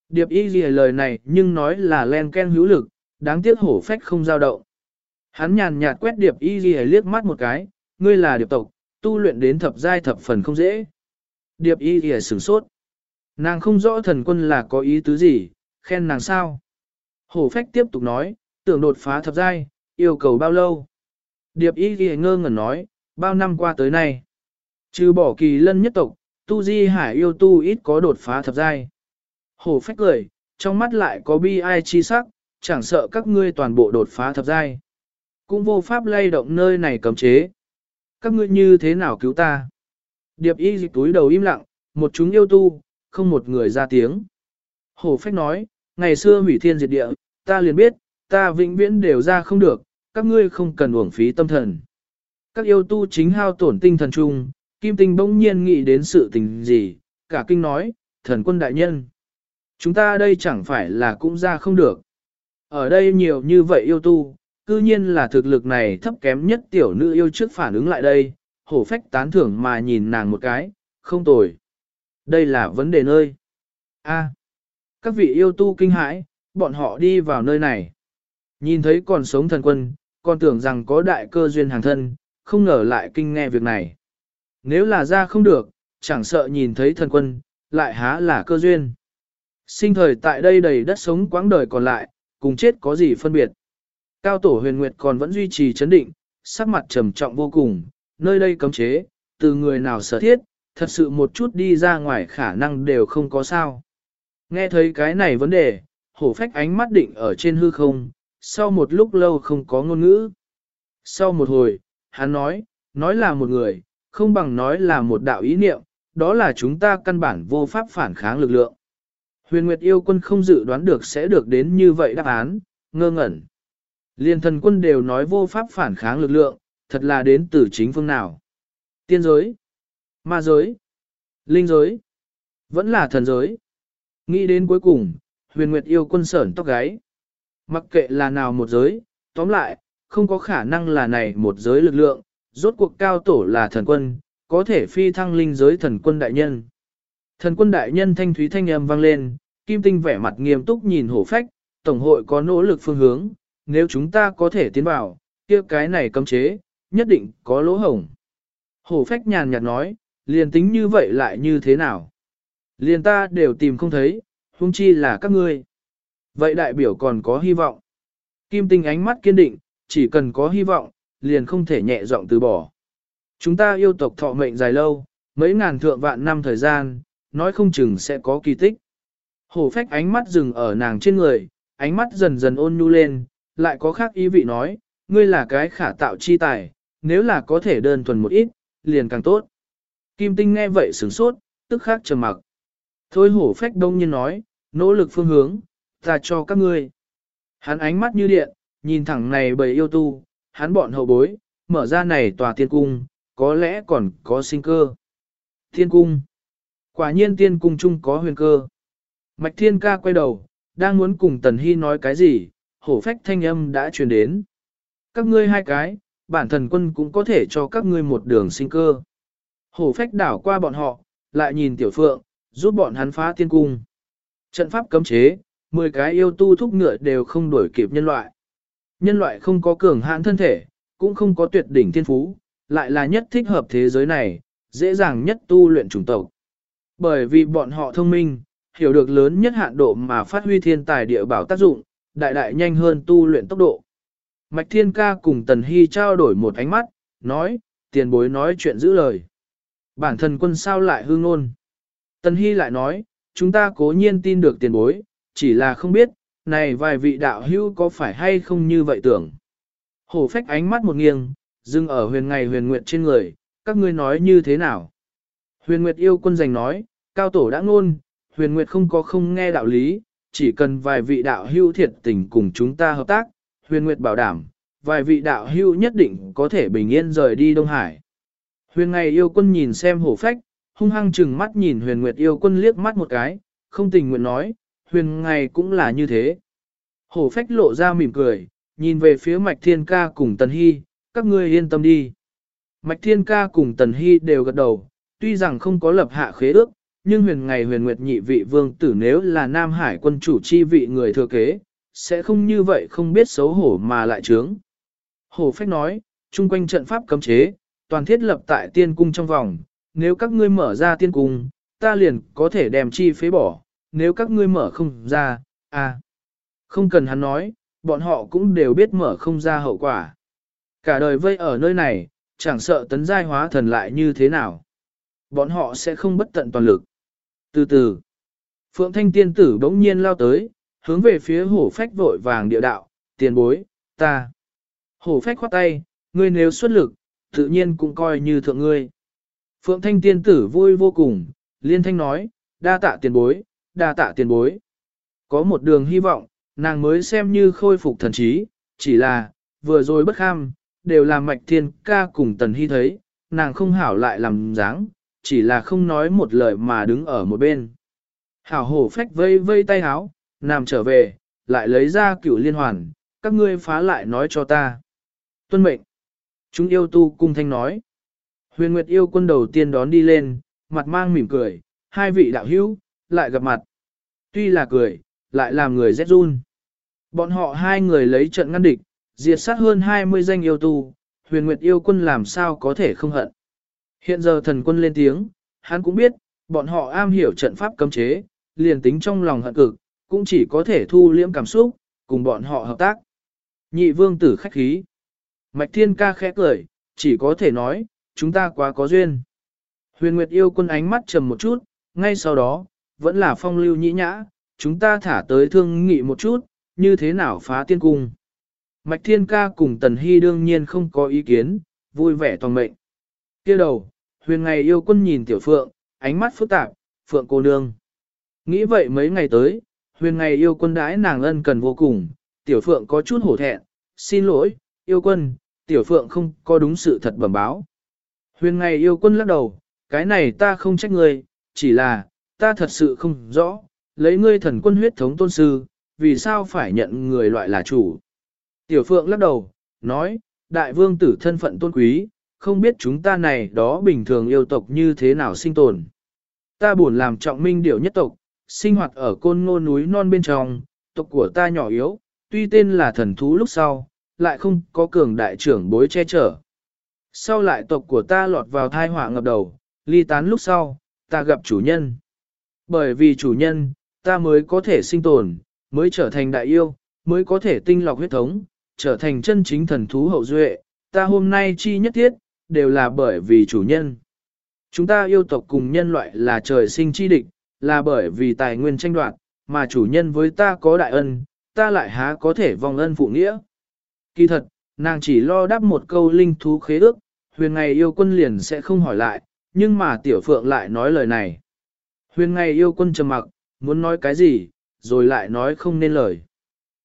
[SPEAKER 1] Điệp y ghi lời này nhưng nói là len ken hữu lực, đáng tiếc hổ phách không giao động. Hắn nhàn nhạt quét điệp y ghi liếc mắt một cái, ngươi là điệp tộc, tu luyện đến thập giai thập phần không dễ. Điệp y ghi sửng sốt. Nàng không rõ thần quân là có ý tứ gì, khen nàng sao. Hổ phách tiếp tục nói, tưởng đột phá thập giai, yêu cầu bao lâu. Điệp y ghi ngơ ngẩn nói, bao năm qua tới nay. Trừ bỏ kỳ lân nhất tộc, tu di hải yêu tu ít có đột phá thập giai. Hổ phách cười, trong mắt lại có bi ai chi sắc, chẳng sợ các ngươi toàn bộ đột phá thập giai. Cũng vô pháp lay động nơi này cấm chế. Các ngươi như thế nào cứu ta? Điệp y dịch túi đầu im lặng, một chúng yêu tu, không một người ra tiếng. Hổ phách nói, ngày xưa hủy thiên diệt địa, ta liền biết, ta vĩnh viễn đều ra không được, các ngươi không cần uổng phí tâm thần. Các yêu tu chính hao tổn tinh thần chung, Kim Tinh bỗng nhiên nghĩ đến sự tình gì, cả kinh nói, thần quân đại nhân. Chúng ta đây chẳng phải là cũng ra không được. Ở đây nhiều như vậy yêu tu, cư nhiên là thực lực này thấp kém nhất tiểu nữ yêu trước phản ứng lại đây, hổ phách tán thưởng mà nhìn nàng một cái, không tồi. Đây là vấn đề nơi. A. các vị yêu tu kinh hãi, bọn họ đi vào nơi này. Nhìn thấy còn sống thần quân, còn tưởng rằng có đại cơ duyên hàng thân, không ngờ lại kinh nghe việc này. Nếu là ra không được, chẳng sợ nhìn thấy thần quân, lại há là cơ duyên. Sinh thời tại đây đầy đất sống quãng đời còn lại, cùng chết có gì phân biệt. Cao tổ huyền nguyệt còn vẫn duy trì chấn định, sắc mặt trầm trọng vô cùng, nơi đây cấm chế, từ người nào sở thiết, thật sự một chút đi ra ngoài khả năng đều không có sao. Nghe thấy cái này vấn đề, hổ phách ánh mắt định ở trên hư không, sau một lúc lâu không có ngôn ngữ. Sau một hồi, hắn nói, nói là một người, không bằng nói là một đạo ý niệm, đó là chúng ta căn bản vô pháp phản kháng lực lượng. Huyền Nguyệt yêu quân không dự đoán được sẽ được đến như vậy đáp án, ngơ ngẩn. Liên thần quân đều nói vô pháp phản kháng lực lượng, thật là đến từ chính phương nào. Tiên giới, ma giới, linh giới, vẫn là thần giới. Nghĩ đến cuối cùng, huyền nguyệt yêu quân sởn tóc gáy. Mặc kệ là nào một giới, tóm lại, không có khả năng là này một giới lực lượng, rốt cuộc cao tổ là thần quân, có thể phi thăng linh giới thần quân đại nhân. Thần quân đại nhân thanh thúy thanh âm vang lên, kim tinh vẻ mặt nghiêm túc nhìn hổ phách, tổng hội có nỗ lực phương hướng, nếu chúng ta có thể tiến vào, kia cái này cấm chế, nhất định có lỗ hổng. Hổ phách nhàn nhạt nói, liền tính như vậy lại như thế nào? Liền ta đều tìm không thấy, huống chi là các ngươi. Vậy đại biểu còn có hy vọng. Kim tinh ánh mắt kiên định, chỉ cần có hy vọng, liền không thể nhẹ giọng từ bỏ. Chúng ta yêu tộc thọ mệnh dài lâu, mấy ngàn thượng vạn năm thời gian, nói không chừng sẽ có kỳ tích. Hổ phách ánh mắt dừng ở nàng trên người, ánh mắt dần dần ôn nhu lên, lại có khác ý vị nói, ngươi là cái khả tạo chi tài, nếu là có thể đơn thuần một ít, liền càng tốt. Kim tinh nghe vậy sửng sốt, tức khắc trầm mặc. Thôi hổ phách đông nhiên nói, nỗ lực phương hướng, ta cho các ngươi. Hắn ánh mắt như điện, nhìn thẳng này bầy yêu tu, hắn bọn hậu bối, mở ra này tòa tiên cung, có lẽ còn có sinh cơ. Tiên cung. Quả nhiên tiên cung chung có huyền cơ. Mạch thiên ca quay đầu, đang muốn cùng Tần Hy nói cái gì, hổ phách thanh âm đã truyền đến. Các ngươi hai cái, bản thần quân cũng có thể cho các ngươi một đường sinh cơ. Hổ phách đảo qua bọn họ, lại nhìn tiểu phượng, giúp bọn hắn phá tiên cung. Trận pháp cấm chế, 10 cái yêu tu thúc ngựa đều không đuổi kịp nhân loại. Nhân loại không có cường hãn thân thể, cũng không có tuyệt đỉnh thiên phú, lại là nhất thích hợp thế giới này, dễ dàng nhất tu luyện chủng tộc. Bởi vì bọn họ thông minh, hiểu được lớn nhất hạn độ mà phát huy thiên tài địa bảo tác dụng, đại đại nhanh hơn tu luyện tốc độ. Mạch Thiên Ca cùng Tần Hy trao đổi một ánh mắt, nói, tiền bối nói chuyện giữ lời. Bản thân quân sao lại hương ngôn. Tần Hy lại nói, chúng ta cố nhiên tin được tiền bối, chỉ là không biết, này vài vị đạo hữu có phải hay không như vậy tưởng. Hổ phách ánh mắt một nghiêng, dưng ở huyền ngày huyền nguyện trên người, các ngươi nói như thế nào? Huyền nguyệt yêu quân giành nói, cao tổ đã ngôn, huyền nguyệt không có không nghe đạo lý, chỉ cần vài vị đạo hưu thiệt tình cùng chúng ta hợp tác, huyền nguyệt bảo đảm, vài vị đạo hưu nhất định có thể bình yên rời đi Đông Hải. Huyền ngày yêu quân nhìn xem hổ phách, hung hăng chừng mắt nhìn huyền nguyệt yêu quân liếc mắt một cái, không tình nguyện nói, huyền ngày cũng là như thế. Hổ phách lộ ra mỉm cười, nhìn về phía mạch thiên ca cùng tần hy, các ngươi yên tâm đi. Mạch thiên ca cùng tần hy đều gật đầu, tuy rằng không có lập hạ khế ước, nhưng huyền ngày huyền nguyệt nhị vị vương tử nếu là Nam Hải quân chủ chi vị người thừa kế, sẽ không như vậy không biết xấu hổ mà lại trướng. Hổ phách nói, chung quanh trận pháp cấm chế, toàn thiết lập tại tiên cung trong vòng, nếu các ngươi mở ra tiên cung, ta liền có thể đem chi phế bỏ, nếu các ngươi mở không ra, à, không cần hắn nói, bọn họ cũng đều biết mở không ra hậu quả. Cả đời vây ở nơi này, chẳng sợ tấn giai hóa thần lại như thế nào. Bọn họ sẽ không bất tận toàn lực. Từ từ, Phượng Thanh tiên tử bỗng nhiên lao tới, hướng về phía hổ phách vội vàng địa đạo, tiền bối, ta. Hổ phách khoát tay, ngươi nếu xuất lực, tự nhiên cũng coi như thượng ngươi. Phượng Thanh tiên tử vui vô cùng, liên thanh nói, đa tạ tiền bối, đa tạ tiền bối. Có một đường hy vọng, nàng mới xem như khôi phục thần trí, chỉ là, vừa rồi bất kham, đều là mạch thiên ca cùng tần hy thấy, nàng không hảo lại làm dáng, chỉ là không nói một lời mà đứng ở một bên. Hảo hổ phách vây vây tay háo, nằm trở về, lại lấy ra cửu liên hoàn, các ngươi phá lại nói cho ta. Tuân mệnh. Chúng yêu tu cung thanh nói. Huyền Nguyệt yêu quân đầu tiên đón đi lên, mặt mang mỉm cười, hai vị đạo hữu, lại gặp mặt. Tuy là cười, lại làm người rét run. Bọn họ hai người lấy trận ngăn địch, diệt sát hơn 20 danh yêu tu, huyền nguyệt yêu quân làm sao có thể không hận. Hiện giờ thần quân lên tiếng, hắn cũng biết, bọn họ am hiểu trận pháp cấm chế, liền tính trong lòng hận cực, cũng chỉ có thể thu liễm cảm xúc, cùng bọn họ hợp tác. Nhị vương tử khách khí. Mạch thiên ca khẽ cười, chỉ có thể nói, chúng ta quá có duyên. Huyền Nguyệt yêu quân ánh mắt trầm một chút, ngay sau đó, vẫn là phong lưu nhĩ nhã, chúng ta thả tới thương nghị một chút, như thế nào phá tiên cung. Mạch Thiên Ca cùng Tần Hy đương nhiên không có ý kiến, vui vẻ toàn mệnh. kia đầu, huyền ngày yêu quân nhìn tiểu phượng, ánh mắt phức tạp, phượng cô nương. Nghĩ vậy mấy ngày tới, huyền ngày yêu quân đãi nàng ân cần vô cùng, tiểu phượng có chút hổ thẹn, xin lỗi, yêu quân, tiểu phượng không có đúng sự thật bẩm báo. Huyền ngày yêu quân lắc đầu, cái này ta không trách ngươi, chỉ là, ta thật sự không rõ, lấy ngươi thần quân huyết thống tôn sư, vì sao phải nhận người loại là chủ. Tiểu Phượng lắc đầu, nói, đại vương tử thân phận tôn quý, không biết chúng ta này đó bình thường yêu tộc như thế nào sinh tồn. Ta buồn làm trọng minh điệu nhất tộc, sinh hoạt ở côn ngô núi non bên trong, tộc của ta nhỏ yếu, tuy tên là thần thú lúc sau, lại không có cường đại trưởng bối che chở. Sau lại tộc của ta lọt vào thai họa ngập đầu, ly tán lúc sau, ta gặp chủ nhân. Bởi vì chủ nhân, ta mới có thể sinh tồn, mới trở thành đại yêu, mới có thể tinh lọc huyết thống, trở thành chân chính thần thú hậu duệ, ta hôm nay chi nhất thiết, đều là bởi vì chủ nhân. Chúng ta yêu tộc cùng nhân loại là trời sinh chi địch, là bởi vì tài nguyên tranh đoạt, mà chủ nhân với ta có đại ân, ta lại há có thể vong ân phụ nghĩa. Kỳ thật, nàng chỉ lo đáp một câu linh thú khế ước, huyền ngày yêu quân liền sẽ không hỏi lại, nhưng mà tiểu phượng lại nói lời này. Huyền ngày yêu quân trầm mặc, muốn nói cái gì, rồi lại nói không nên lời.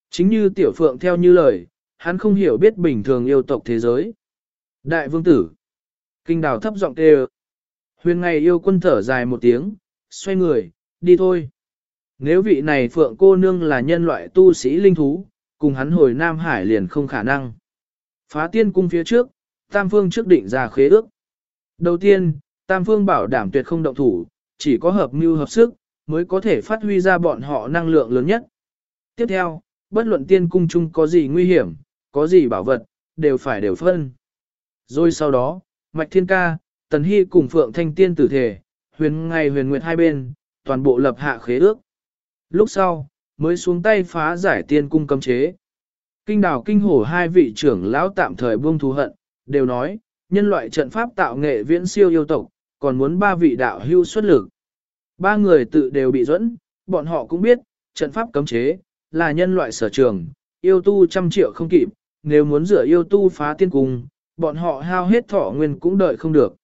[SPEAKER 1] Chính như tiểu phượng theo như lời, hắn không hiểu biết bình thường yêu tộc thế giới. Đại vương tử. Kinh đào thấp giọng kêu. Huyền ngày yêu quân thở dài một tiếng, xoay người, đi thôi. Nếu vị này phượng cô nương là nhân loại tu sĩ linh thú, cùng hắn hồi Nam Hải liền không khả năng. Phá tiên cung phía trước, Tam Phương trước định ra khế ước. Đầu tiên, Tam Phương bảo đảm tuyệt không động thủ, chỉ có hợp mưu hợp sức, mới có thể phát huy ra bọn họ năng lượng lớn nhất. Tiếp theo, bất luận tiên cung chung có gì nguy hiểm, có gì bảo vật, đều phải đều phân. Rồi sau đó, Mạch Thiên Ca, Tần Hy cùng Phượng Thanh Tiên tử thể, huyền ngày huyền nguyệt hai bên, toàn bộ lập hạ khế ước. Lúc sau, mới xuống tay phá giải tiên cung cấm chế. Kinh đảo kinh hổ hai vị trưởng lão tạm thời buông thù hận, đều nói, nhân loại trận pháp tạo nghệ viễn siêu yêu tộc, còn muốn ba vị đạo hưu xuất lực. Ba người tự đều bị dẫn, bọn họ cũng biết, trận pháp cấm chế, là nhân loại sở trường, yêu tu trăm triệu không kịp, nếu muốn rửa yêu tu phá tiên cung, bọn họ hao hết thọ nguyên cũng đợi không được.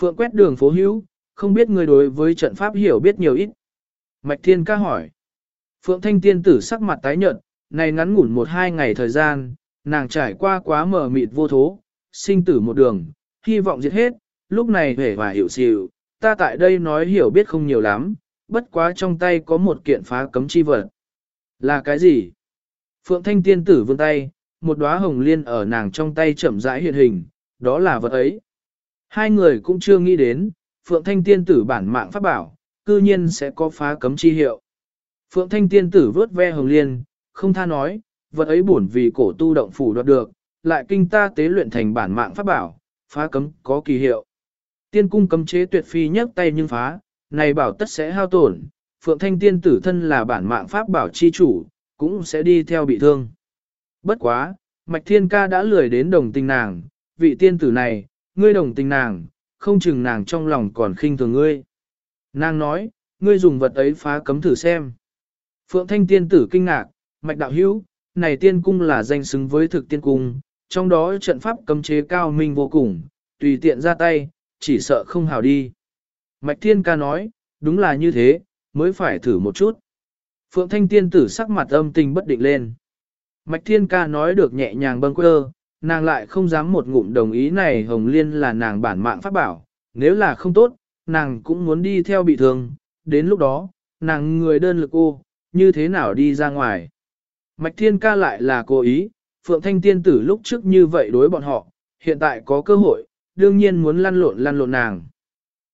[SPEAKER 1] Phượng quét đường phố hữu, không biết người đối với trận pháp hiểu biết nhiều ít. Mạch Thiên ca hỏi. Phượng Thanh Tiên tử sắc mặt tái nhợt, này ngắn ngủn một hai ngày thời gian, nàng trải qua quá mờ mịt vô thố, sinh tử một đường, hy vọng diệt hết, lúc này hề và hiểu xìu, ta tại đây nói hiểu biết không nhiều lắm, bất quá trong tay có một kiện phá cấm chi vật. Là cái gì? Phượng Thanh Tiên tử vươn tay, một đóa hồng liên ở nàng trong tay chậm rãi hiện hình, đó là vật ấy. Hai người cũng chưa nghĩ đến, Phượng Thanh Tiên tử bản mạng pháp bảo, cư nhiên sẽ có phá cấm chi hiệu. Phượng Thanh Tiên tử vớt ve hồng liên, không tha nói, vật ấy bổn vì cổ tu động phủ đoạt được, lại kinh ta tế luyện thành bản mạng pháp bảo, phá cấm có kỳ hiệu. Tiên cung cấm chế tuyệt phi nhấc tay nhưng phá, này bảo tất sẽ hao tổn, Phượng Thanh Tiên tử thân là bản mạng pháp bảo chi chủ, cũng sẽ đi theo bị thương. Bất quá, Mạch Thiên Ca đã lười đến đồng tình nàng, vị tiên tử này, ngươi đồng tình nàng, không chừng nàng trong lòng còn khinh thường ngươi. Nàng nói, ngươi dùng vật ấy phá cấm thử xem. Phượng Thanh tiên tử kinh ngạc, Mạch Đạo Hữu, này tiên cung là danh xứng với thực tiên cung, trong đó trận pháp cấm chế cao minh vô cùng, tùy tiện ra tay, chỉ sợ không hào đi. Mạch Thiên Ca nói, đúng là như thế, mới phải thử một chút. Phượng Thanh tiên tử sắc mặt âm tình bất định lên. Mạch Thiên Ca nói được nhẹ nhàng bâng quơ, nàng lại không dám một ngụm đồng ý này Hồng Liên là nàng bản mạng pháp bảo, nếu là không tốt, nàng cũng muốn đi theo bị thương, đến lúc đó, nàng người đơn lực ô, như thế nào đi ra ngoài. Mạch Thiên Ca lại là cố ý, Phượng Thanh Tiên Tử lúc trước như vậy đối bọn họ, hiện tại có cơ hội, đương nhiên muốn lăn lộn lăn lộn nàng.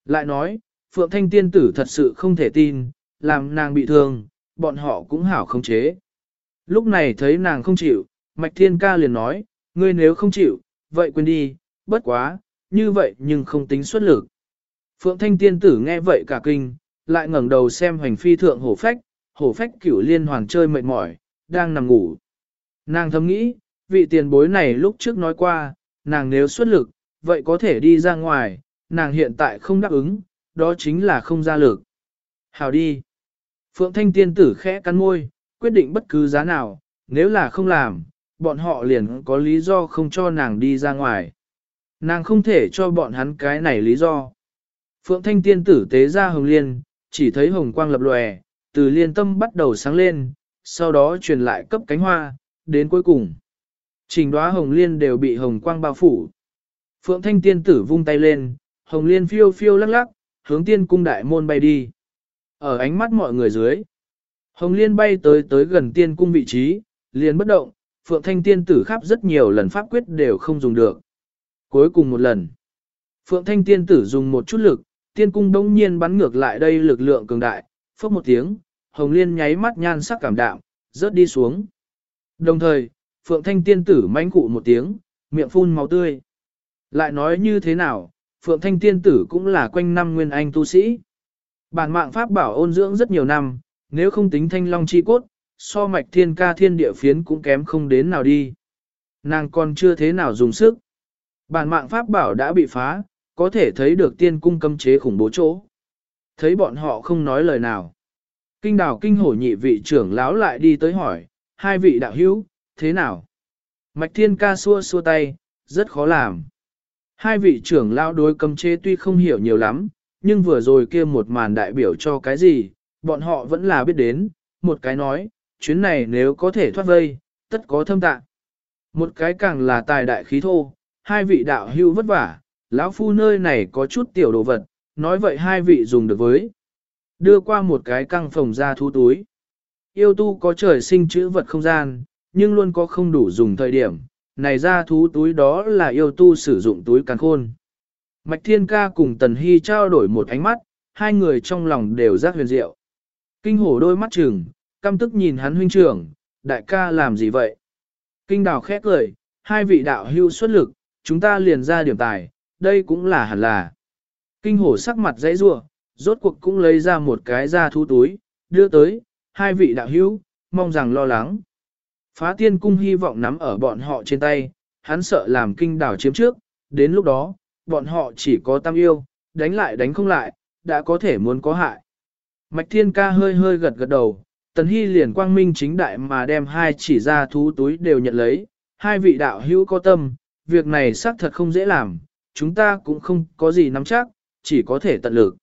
[SPEAKER 1] Lại nói, Phượng Thanh Tiên Tử thật sự không thể tin, làm nàng bị thương, bọn họ cũng hảo không chế. Lúc này thấy nàng không chịu, Mạch Thiên Ca liền nói, ngươi nếu không chịu, vậy quên đi, bất quá, như vậy nhưng không tính xuất lực. Phượng Thanh Tiên Tử nghe vậy cả kinh, lại ngẩng đầu xem hoành phi thượng hổ phách, hổ phách cửu liên hoàn chơi mệt mỏi, đang nằm ngủ. Nàng thầm nghĩ, vị tiền bối này lúc trước nói qua, nàng nếu xuất lực, vậy có thể đi ra ngoài, nàng hiện tại không đáp ứng, đó chính là không ra lực. Hào đi. Phượng Thanh Tiên Tử khẽ cắn môi, quyết định bất cứ giá nào, nếu là không làm, bọn họ liền có lý do không cho nàng đi ra ngoài. Nàng không thể cho bọn hắn cái này lý do. Phượng Thanh Tiên tử tế ra hồng liên, chỉ thấy hồng quang lập lòe, từ liên tâm bắt đầu sáng lên, sau đó truyền lại cấp cánh hoa, đến cuối cùng. Trình đóa hồng liên đều bị hồng quang bao phủ. Phượng Thanh Tiên tử vung tay lên, hồng liên phiêu phiêu lắc lắc, hướng tiên cung đại môn bay đi. Ở ánh mắt mọi người dưới, hồng liên bay tới tới gần tiên cung vị trí, liền bất động, Phượng Thanh Tiên tử khắp rất nhiều lần pháp quyết đều không dùng được. Cuối cùng một lần, Phượng Thanh Tiên tử dùng một chút lực, tiên cung đông nhiên bắn ngược lại đây lực lượng cường đại, phốc một tiếng, Hồng Liên nháy mắt nhan sắc cảm đạm, rớt đi xuống. Đồng thời, Phượng Thanh Tiên tử manh cụ một tiếng, miệng phun máu tươi. Lại nói như thế nào, Phượng Thanh Tiên tử cũng là quanh năm nguyên anh tu sĩ. Bản mạng pháp bảo ôn dưỡng rất nhiều năm, nếu không tính thanh long chi cốt, so mạch thiên ca thiên địa phiến cũng kém không đến nào đi. Nàng còn chưa thế nào dùng sức. Bản mạng pháp bảo đã bị phá, có thể thấy được tiên cung cấm chế khủng bố chỗ. Thấy bọn họ không nói lời nào. Kinh đào kinh hổ nhị vị trưởng lão lại đi tới hỏi, hai vị đạo hữu, thế nào? Mạch thiên ca xua xua tay, rất khó làm. Hai vị trưởng lão đối cấm chế tuy không hiểu nhiều lắm, nhưng vừa rồi kia một màn đại biểu cho cái gì, bọn họ vẫn là biết đến, một cái nói, chuyến này nếu có thể thoát vây, tất có thâm tạng. Một cái càng là tài đại khí thô, hai vị đạo hưu vất vả, lão phu nơi này có chút tiểu đồ vật, nói vậy hai vị dùng được với. Đưa qua một cái căng phòng ra thu túi. Yêu tu có trời sinh chữ vật không gian, nhưng luôn có không đủ dùng thời điểm. Này ra thú túi đó là yêu tu sử dụng túi càng khôn. Mạch Thiên Ca cùng Tần Hy trao đổi một ánh mắt, hai người trong lòng đều giác huyền diệu. Kinh hổ đôi mắt trừng, căm tức nhìn hắn huynh trưởng, đại ca làm gì vậy? Kinh đào khét cười, hai vị đạo hưu xuất lực, chúng ta liền ra điểm tài, đây cũng là hẳn là. Kinh hổ sắc mặt dãy rua, rốt cuộc cũng lấy ra một cái da thú túi, đưa tới, hai vị đạo hưu, mong rằng lo lắng. Phá tiên cung hy vọng nắm ở bọn họ trên tay, hắn sợ làm kinh đảo chiếm trước, đến lúc đó, bọn họ chỉ có tam yêu, đánh lại đánh không lại, đã có thể muốn có hại. Mạch thiên ca hơi hơi gật gật đầu, tần hy liền quang minh chính đại mà đem hai chỉ ra thú túi đều nhận lấy, hai vị đạo hữu có tâm, việc này xác thật không dễ làm, chúng ta cũng không có gì nắm chắc, chỉ có thể tận lực.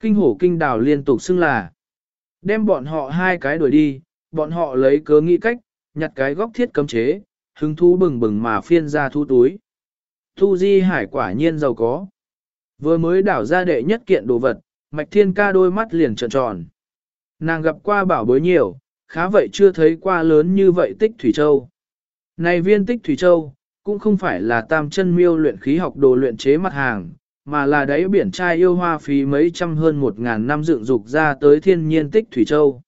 [SPEAKER 1] Kinh hổ kinh đảo liên tục xưng là, đem bọn họ hai cái đuổi đi, bọn họ lấy cớ nghĩ cách, nhặt cái góc thiết cấm chế, hứng thú bừng bừng mà phiên ra thú túi. Thu Di Hải quả nhiên giàu có. Vừa mới đảo ra đệ nhất kiện đồ vật, Mạch Thiên ca đôi mắt liền trợn tròn. Nàng gặp qua bảo bối nhiều, khá vậy chưa thấy qua lớn như vậy tích Thủy Châu. Này viên tích Thủy Châu, cũng không phải là tam chân miêu luyện khí học đồ luyện chế mặt hàng, mà là đáy biển trai yêu hoa phí mấy trăm hơn một ngàn năm dựng dục ra tới thiên nhiên tích Thủy Châu.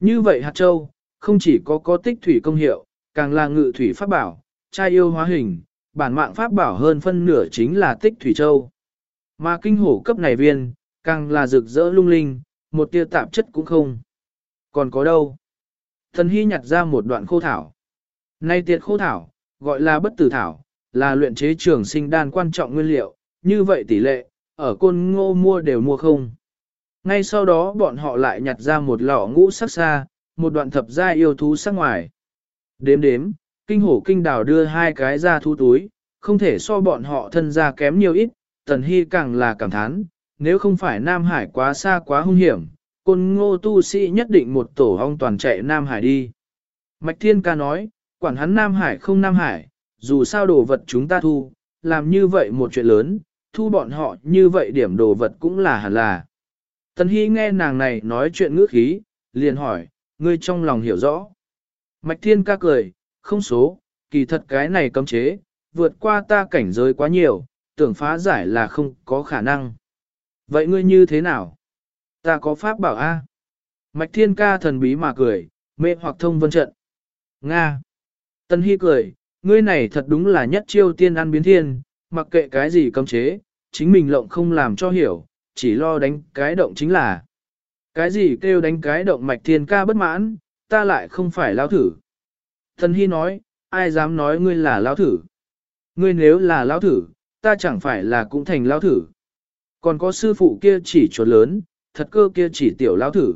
[SPEAKER 1] Như vậy hạt châu, không chỉ có có tích thủy công hiệu, càng là ngự thủy pháp bảo, trai yêu hóa hình, bản mạng pháp bảo hơn phân nửa chính là tích thủy châu. Mà kinh hổ cấp này viên, càng là rực rỡ lung linh, một tia tạp chất cũng không. Còn có đâu? Thần hy nhặt ra một đoạn khô thảo. Nay tiệt khô thảo, gọi là bất tử thảo, là luyện chế trường sinh đan quan trọng nguyên liệu, như vậy tỷ lệ, ở côn ngô mua đều mua không. Ngay sau đó bọn họ lại nhặt ra một lọ ngũ sắc xa, một đoạn thập gia yêu thú sắc ngoài. Đếm đếm, kinh hổ kinh đảo đưa hai cái ra thu túi, không thể so bọn họ thân ra kém nhiều ít, tần hy càng là cảm thán, nếu không phải Nam Hải quá xa quá hung hiểm, côn ngô tu sĩ nhất định một tổ ong toàn chạy Nam Hải đi. Mạch Thiên ca nói, quản hắn Nam Hải không Nam Hải, dù sao đồ vật chúng ta thu, làm như vậy một chuyện lớn, thu bọn họ như vậy điểm đồ vật cũng là hẳn là. Tần Hy nghe nàng này nói chuyện ngữ khí, liền hỏi, ngươi trong lòng hiểu rõ. Mạch Thiên ca cười, không số, kỳ thật cái này cấm chế, vượt qua ta cảnh giới quá nhiều, tưởng phá giải là không có khả năng. Vậy ngươi như thế nào? Ta có pháp bảo A. Mạch Thiên ca thần bí mà cười, mê hoặc thông vân trận. Nga. Tân Hy cười, ngươi này thật đúng là nhất chiêu tiên ăn biến thiên, mặc kệ cái gì cấm chế, chính mình lộng không làm cho hiểu, chỉ lo đánh cái động chính là. Cái gì kêu đánh cái động mạch thiên ca bất mãn, ta lại không phải lao thử. Thần Hy nói, ai dám nói ngươi là lao thử. Ngươi nếu là lao thử, ta chẳng phải là cũng thành lao thử. Còn có sư phụ kia chỉ chuột lớn, thật cơ kia chỉ tiểu lao thử.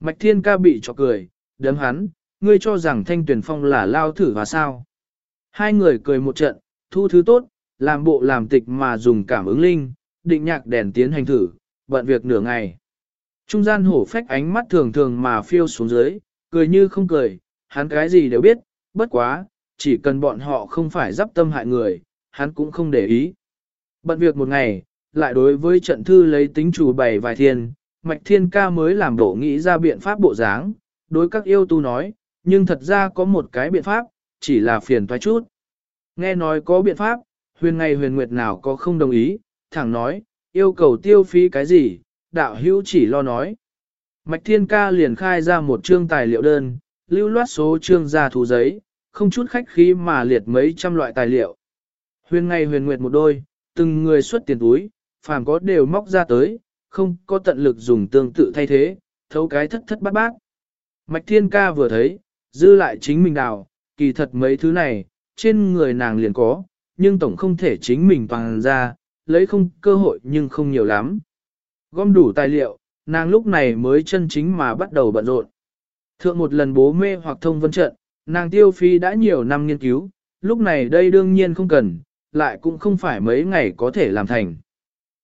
[SPEAKER 1] Mạch thiên ca bị cho cười, đấm hắn, ngươi cho rằng thanh tuyển phong là lao thử và sao. Hai người cười một trận, thu thứ tốt, làm bộ làm tịch mà dùng cảm ứng linh, định nhạc đèn tiến hành thử, bận việc nửa ngày. Trung gian hổ phách ánh mắt thường thường mà phiêu xuống dưới, cười như không cười, hắn cái gì đều biết, bất quá, chỉ cần bọn họ không phải dắp tâm hại người, hắn cũng không để ý. Bận việc một ngày, lại đối với trận thư lấy tính chủ bày vài thiên, mạch thiên ca mới làm đổ nghĩ ra biện pháp bộ dáng, đối các yêu tu nói, nhưng thật ra có một cái biện pháp, chỉ là phiền thoái chút. Nghe nói có biện pháp, huyền ngày huyền nguyệt nào có không đồng ý, thẳng nói, yêu cầu tiêu phí cái gì, đạo hữu chỉ lo nói. Mạch Thiên Ca liền khai ra một chương tài liệu đơn, lưu loát số chương ra thủ giấy, không chút khách khí mà liệt mấy trăm loại tài liệu. Huyền ngày huyền nguyệt một đôi, từng người xuất tiền túi, phàm có đều móc ra tới, không có tận lực dùng tương tự thay thế, thấu cái thất thất bát bát. Mạch Thiên Ca vừa thấy, dư lại chính mình đào, kỳ thật mấy thứ này, trên người nàng liền có, nhưng tổng không thể chính mình toàn ra, lấy không cơ hội nhưng không nhiều lắm. Gom đủ tài liệu, nàng lúc này mới chân chính mà bắt đầu bận rộn. Thượng một lần bố mê hoặc thông vân trận, nàng tiêu phi đã nhiều năm nghiên cứu, lúc này đây đương nhiên không cần, lại cũng không phải mấy ngày có thể làm thành.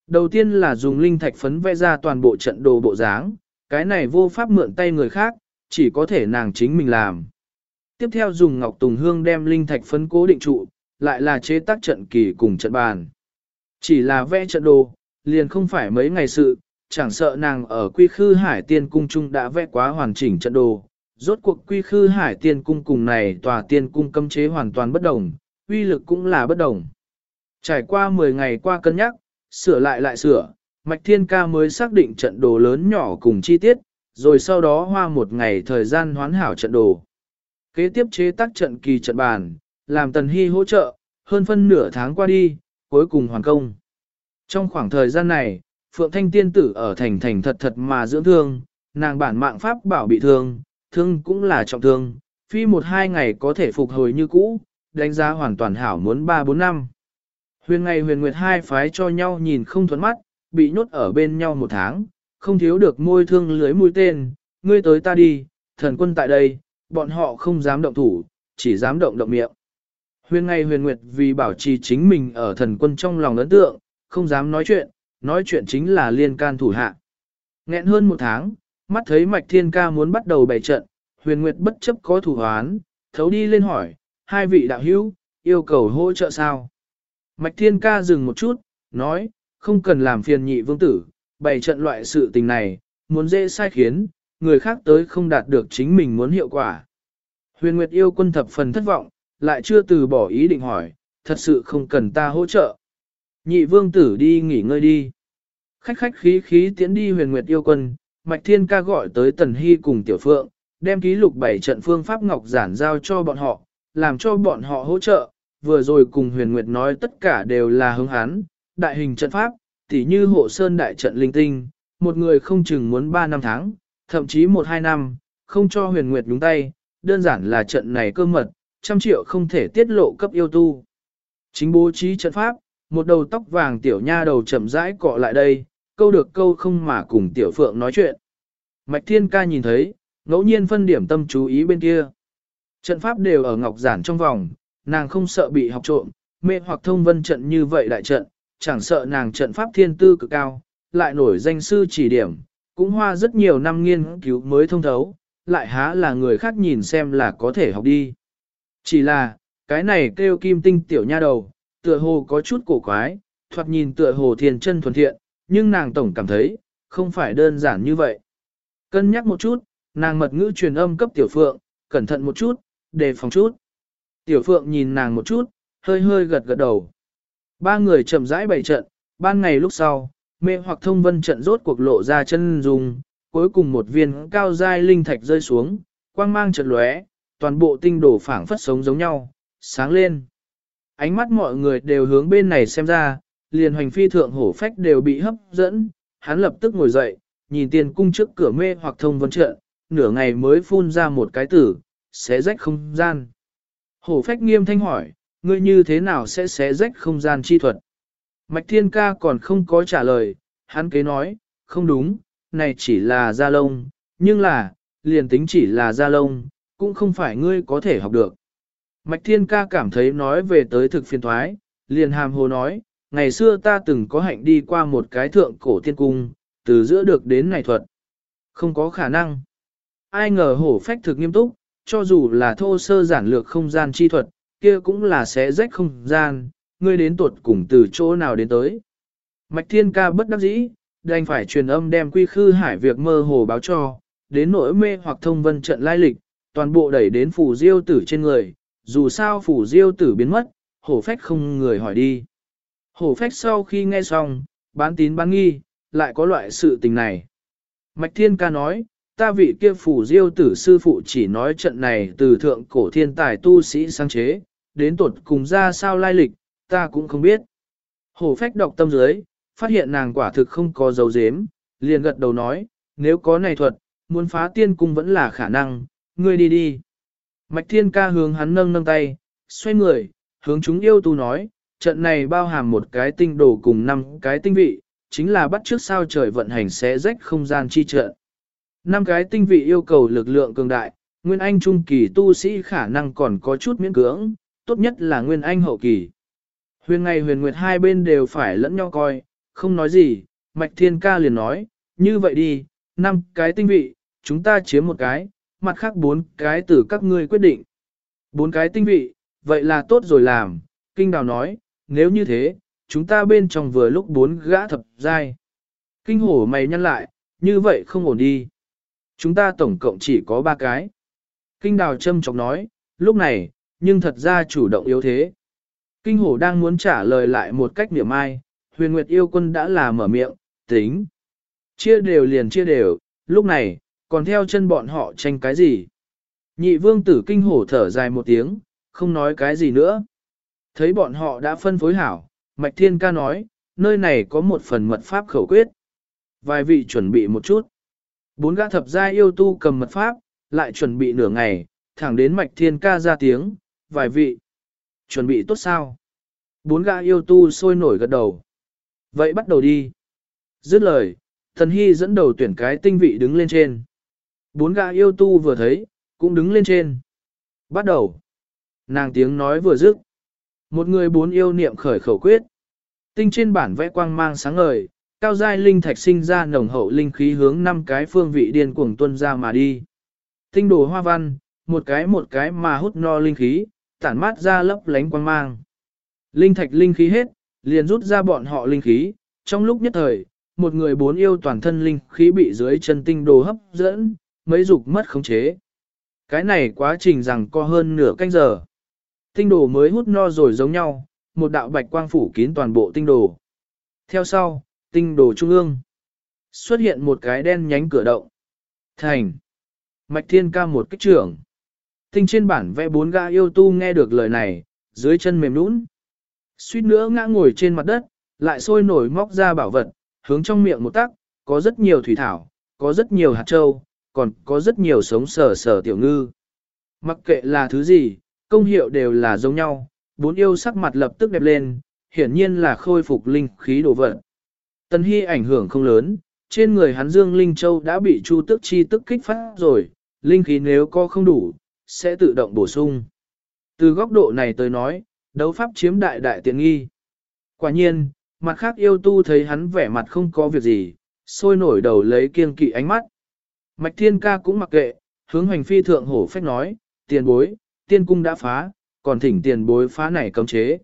[SPEAKER 1] Đầu tiên là dùng linh thạch phấn vẽ ra toàn bộ trận đồ bộ dáng, cái này vô pháp mượn tay người khác, chỉ có thể nàng chính mình làm. Tiếp theo dùng ngọc tùng hương đem linh thạch phấn cố định trụ, lại là chế tác trận kỳ cùng trận bàn. Chỉ là vẽ trận đồ, liền không phải mấy ngày sự, chẳng sợ nàng ở quy khư hải tiên cung trung đã vẽ quá hoàn chỉnh trận đồ. Rốt cuộc quy khư hải tiên cung cùng này tòa tiên cung cấm chế hoàn toàn bất đồng, uy lực cũng là bất đồng. Trải qua 10 ngày qua cân nhắc, sửa lại lại sửa, Mạch Thiên Ca mới xác định trận đồ lớn nhỏ cùng chi tiết, rồi sau đó hoa một ngày thời gian hoán hảo trận đồ. Kế tiếp chế tác trận kỳ trận bàn, làm Tần Hy hỗ trợ, hơn phân nửa tháng qua đi, cuối cùng hoàn công. Trong khoảng thời gian này, Phượng Thanh Tiên Tử ở thành thành thật thật mà dưỡng thương, nàng bản mạng pháp bảo bị thương, thương cũng là trọng thương, phi một hai ngày có thể phục hồi như cũ, đánh giá hoàn toàn hảo muốn ba bốn năm. Huyền ngày huyền nguyệt hai phái cho nhau nhìn không thuẫn mắt, bị nhốt ở bên nhau một tháng, không thiếu được môi thương lưới mũi tên, ngươi tới ta đi, thần quân tại đây, bọn họ không dám động thủ, chỉ dám động động miệng. Huyền ngày huyền nguyệt vì bảo trì chính mình ở thần quân trong lòng ấn tượng, không dám nói chuyện, nói chuyện chính là liên can thủ hạ. Nghẹn hơn một tháng, mắt thấy mạch thiên ca muốn bắt đầu bày trận, huyền nguyệt bất chấp có thủ hoán, thấu đi lên hỏi, hai vị đạo hữu, yêu cầu hỗ trợ sao? Mạch thiên ca dừng một chút, nói, không cần làm phiền nhị vương tử, bày trận loại sự tình này, muốn dễ sai khiến, người khác tới không đạt được chính mình muốn hiệu quả. Huyền Nguyệt yêu quân thập phần thất vọng, lại chưa từ bỏ ý định hỏi, thật sự không cần ta hỗ trợ. Nhị vương tử đi nghỉ ngơi đi. Khách khách khí khí tiến đi huyền Nguyệt yêu quân, Mạch Thiên ca gọi tới Tần Hy cùng Tiểu Phượng, đem ký lục bảy trận phương pháp ngọc giản giao cho bọn họ, làm cho bọn họ hỗ trợ, vừa rồi cùng huyền Nguyệt nói tất cả đều là hướng hán, đại hình trận pháp, tỉ như hộ sơn đại trận linh tinh, một người không chừng muốn 3 năm tháng, thậm chí 1-2 năm, không cho huyền nguyệt đúng tay, đơn giản là trận này cơ mật, trăm triệu không thể tiết lộ cấp yêu tu. Chính bố trí trận pháp, một đầu tóc vàng tiểu nha đầu chậm rãi cọ lại đây, câu được câu không mà cùng tiểu phượng nói chuyện. Mạch thiên ca nhìn thấy, ngẫu nhiên phân điểm tâm chú ý bên kia. Trận pháp đều ở ngọc giản trong vòng, nàng không sợ bị học trộm, mê hoặc thông vân trận như vậy đại trận, chẳng sợ nàng trận pháp thiên tư cực cao, lại nổi danh sư chỉ điểm, cũng hoa rất nhiều năm nghiên cứu mới thông thấu, lại há là người khác nhìn xem là có thể học đi. Chỉ là, cái này kêu kim tinh tiểu nha đầu, tựa hồ có chút cổ quái, thoạt nhìn tựa hồ thiền chân thuần thiện, nhưng nàng tổng cảm thấy, không phải đơn giản như vậy. Cân nhắc một chút, nàng mật ngữ truyền âm cấp tiểu phượng, cẩn thận một chút, đề phòng chút. Tiểu phượng nhìn nàng một chút, hơi hơi gật gật đầu. Ba người chậm rãi bày trận, ban ngày lúc sau, mê hoặc thông vân trận rốt cuộc lộ ra chân dùng, cuối cùng một viên cao giai linh thạch rơi xuống, quang mang trận lóe, toàn bộ tinh đổ phảng phất sống giống nhau, sáng lên. Ánh mắt mọi người đều hướng bên này xem ra, liền hoành phi thượng hổ phách đều bị hấp dẫn, hắn lập tức ngồi dậy, nhìn tiền cung trước cửa mê hoặc thông vân trận, nửa ngày mới phun ra một cái tử, xé rách không gian. Hổ phách nghiêm thanh hỏi, ngươi như thế nào sẽ xé rách không gian chi thuật? Mạch Thiên Ca còn không có trả lời, hắn kế nói, không đúng, này chỉ là da lông, nhưng là, liền tính chỉ là da lông, cũng không phải ngươi có thể học được. Mạch Thiên Ca cảm thấy nói về tới thực phiền thoái, liền hàm hồ nói, ngày xưa ta từng có hạnh đi qua một cái thượng cổ tiên cung, từ giữa được đến này thuật. Không có khả năng. Ai ngờ hổ phách thực nghiêm túc, cho dù là thô sơ giản lược không gian chi thuật, kia cũng là sẽ rách không gian, ngươi đến tuột cùng từ chỗ nào đến tới. Mạch Thiên Ca bất đắc dĩ, đành phải truyền âm đem quy khư hải việc mơ hồ báo cho, đến nỗi mê hoặc thông vân trận lai lịch, toàn bộ đẩy đến phủ diêu tử trên người, dù sao phủ diêu tử biến mất, hổ phách không người hỏi đi. Hổ phách sau khi nghe xong, bán tín bán nghi, lại có loại sự tình này. Mạch Thiên Ca nói, ta vị kia phủ diêu tử sư phụ chỉ nói trận này từ thượng cổ thiên tài tu sĩ sáng chế, đến tột cùng ra sao lai lịch, ta cũng không biết. Hổ phách đọc tâm dưới, phát hiện nàng quả thực không có dấu dếm, liền gật đầu nói, nếu có này thuật, muốn phá tiên cung vẫn là khả năng, ngươi đi đi. Mạch thiên ca hướng hắn nâng nâng tay, xoay người, hướng chúng yêu tu nói, trận này bao hàm một cái tinh đồ cùng năm cái tinh vị, chính là bắt trước sao trời vận hành sẽ rách không gian chi trận. Năm cái tinh vị yêu cầu lực lượng cường đại, Nguyên Anh trung kỳ tu sĩ khả năng còn có chút miễn cưỡng, tốt nhất là Nguyên Anh hậu kỳ. Huyền ngày huyền nguyệt hai bên đều phải lẫn nhau coi, không nói gì, Mạch Thiên Ca liền nói, như vậy đi, năm cái tinh vị, chúng ta chiếm một cái, mặt khác bốn cái từ các ngươi quyết định. Bốn cái tinh vị, vậy là tốt rồi làm, kinh đào nói, nếu như thế, chúng ta bên trong vừa lúc bốn gã thập giai. Kinh hổ mày nhăn lại, như vậy không ổn đi. Chúng ta tổng cộng chỉ có ba cái. Kinh đào châm chọc nói, lúc này, nhưng thật ra chủ động yếu thế. Kinh hổ đang muốn trả lời lại một cách niệm ai, huyền nguyệt yêu quân đã là mở miệng, tính. Chia đều liền chia đều, lúc này, còn theo chân bọn họ tranh cái gì. Nhị vương tử kinh hổ thở dài một tiếng, không nói cái gì nữa. Thấy bọn họ đã phân phối hảo, Mạch Thiên Ca nói, nơi này có một phần mật pháp khẩu quyết. Vài vị chuẩn bị một chút. Bốn gã thập gia yêu tu cầm mật pháp, lại chuẩn bị nửa ngày, thẳng đến Mạch Thiên Ca ra tiếng, vài vị. Chuẩn bị tốt sao? Bốn gã yêu tu sôi nổi gật đầu. Vậy bắt đầu đi. Dứt lời, thần hy dẫn đầu tuyển cái tinh vị đứng lên trên. Bốn gã yêu tu vừa thấy, cũng đứng lên trên. Bắt đầu. Nàng tiếng nói vừa dứt. Một người bốn yêu niệm khởi khẩu quyết. Tinh trên bản vẽ quang mang sáng ngời, cao giai linh thạch sinh ra nồng hậu linh khí hướng năm cái phương vị điên cuồng tuân ra mà đi. Tinh đồ hoa văn, một cái một cái mà hút no linh khí, tản mát ra lấp lánh quang mang. Linh thạch linh khí hết, liền rút ra bọn họ linh khí, trong lúc nhất thời, một người bốn yêu toàn thân linh khí bị dưới chân tinh đồ hấp dẫn, mấy dục mất khống chế. Cái này quá trình rằng co hơn nửa canh giờ. Tinh đồ mới hút no rồi giống nhau, một đạo bạch quang phủ kín toàn bộ tinh đồ. Theo sau, tinh đồ trung ương. Xuất hiện một cái đen nhánh cửa động. Thành. Mạch thiên ca một kích trưởng. Tinh trên bản vẽ bốn ga yêu tu nghe được lời này, dưới chân mềm nũng. Suýt nữa ngã ngồi trên mặt đất, lại sôi nổi móc ra bảo vật, hướng trong miệng một tắc, có rất nhiều thủy thảo, có rất nhiều hạt trâu, còn có rất nhiều sống sờ sờ tiểu ngư. Mặc kệ là thứ gì, công hiệu đều là giống nhau, bốn yêu sắc mặt lập tức đẹp lên, hiển nhiên là khôi phục linh khí đồ vật. Tần Hy ảnh hưởng không lớn, trên người hắn Dương Linh Châu đã bị Chu Tức Chi tức kích phát rồi, linh khí nếu có không đủ, sẽ tự động bổ sung. Từ góc độ này tới nói, đấu pháp chiếm đại đại tiện nghi. Quả nhiên, mặt khác yêu tu thấy hắn vẻ mặt không có việc gì, sôi nổi đầu lấy kiên kỵ ánh mắt. Mạch Thiên Ca cũng mặc kệ, hướng hành phi thượng hổ phách nói, tiền bối, tiên cung đã phá, còn thỉnh tiền bối phá này cấm chế.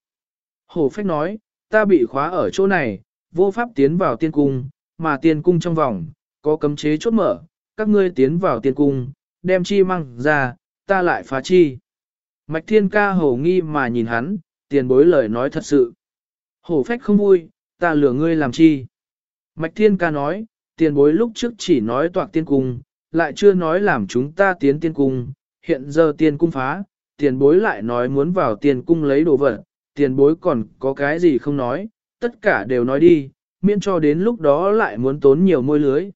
[SPEAKER 1] Hổ phách nói, ta bị khóa ở chỗ này, vô pháp tiến vào tiên cung, mà tiên cung trong vòng, có cấm chế chốt mở, các ngươi tiến vào tiên cung, đem chi măng ra, ta lại phá chi. Mạch thiên ca hổ nghi mà nhìn hắn, tiền bối lời nói thật sự. Hổ phách không vui, ta lừa ngươi làm chi. Mạch thiên ca nói, tiền bối lúc trước chỉ nói toạc tiên cung, lại chưa nói làm chúng ta tiến tiên cung, hiện giờ tiên cung phá, tiền bối lại nói muốn vào tiên cung lấy đồ vật, tiền bối còn có cái gì không nói, tất cả đều nói đi, miễn cho đến lúc đó lại muốn tốn nhiều môi lưới.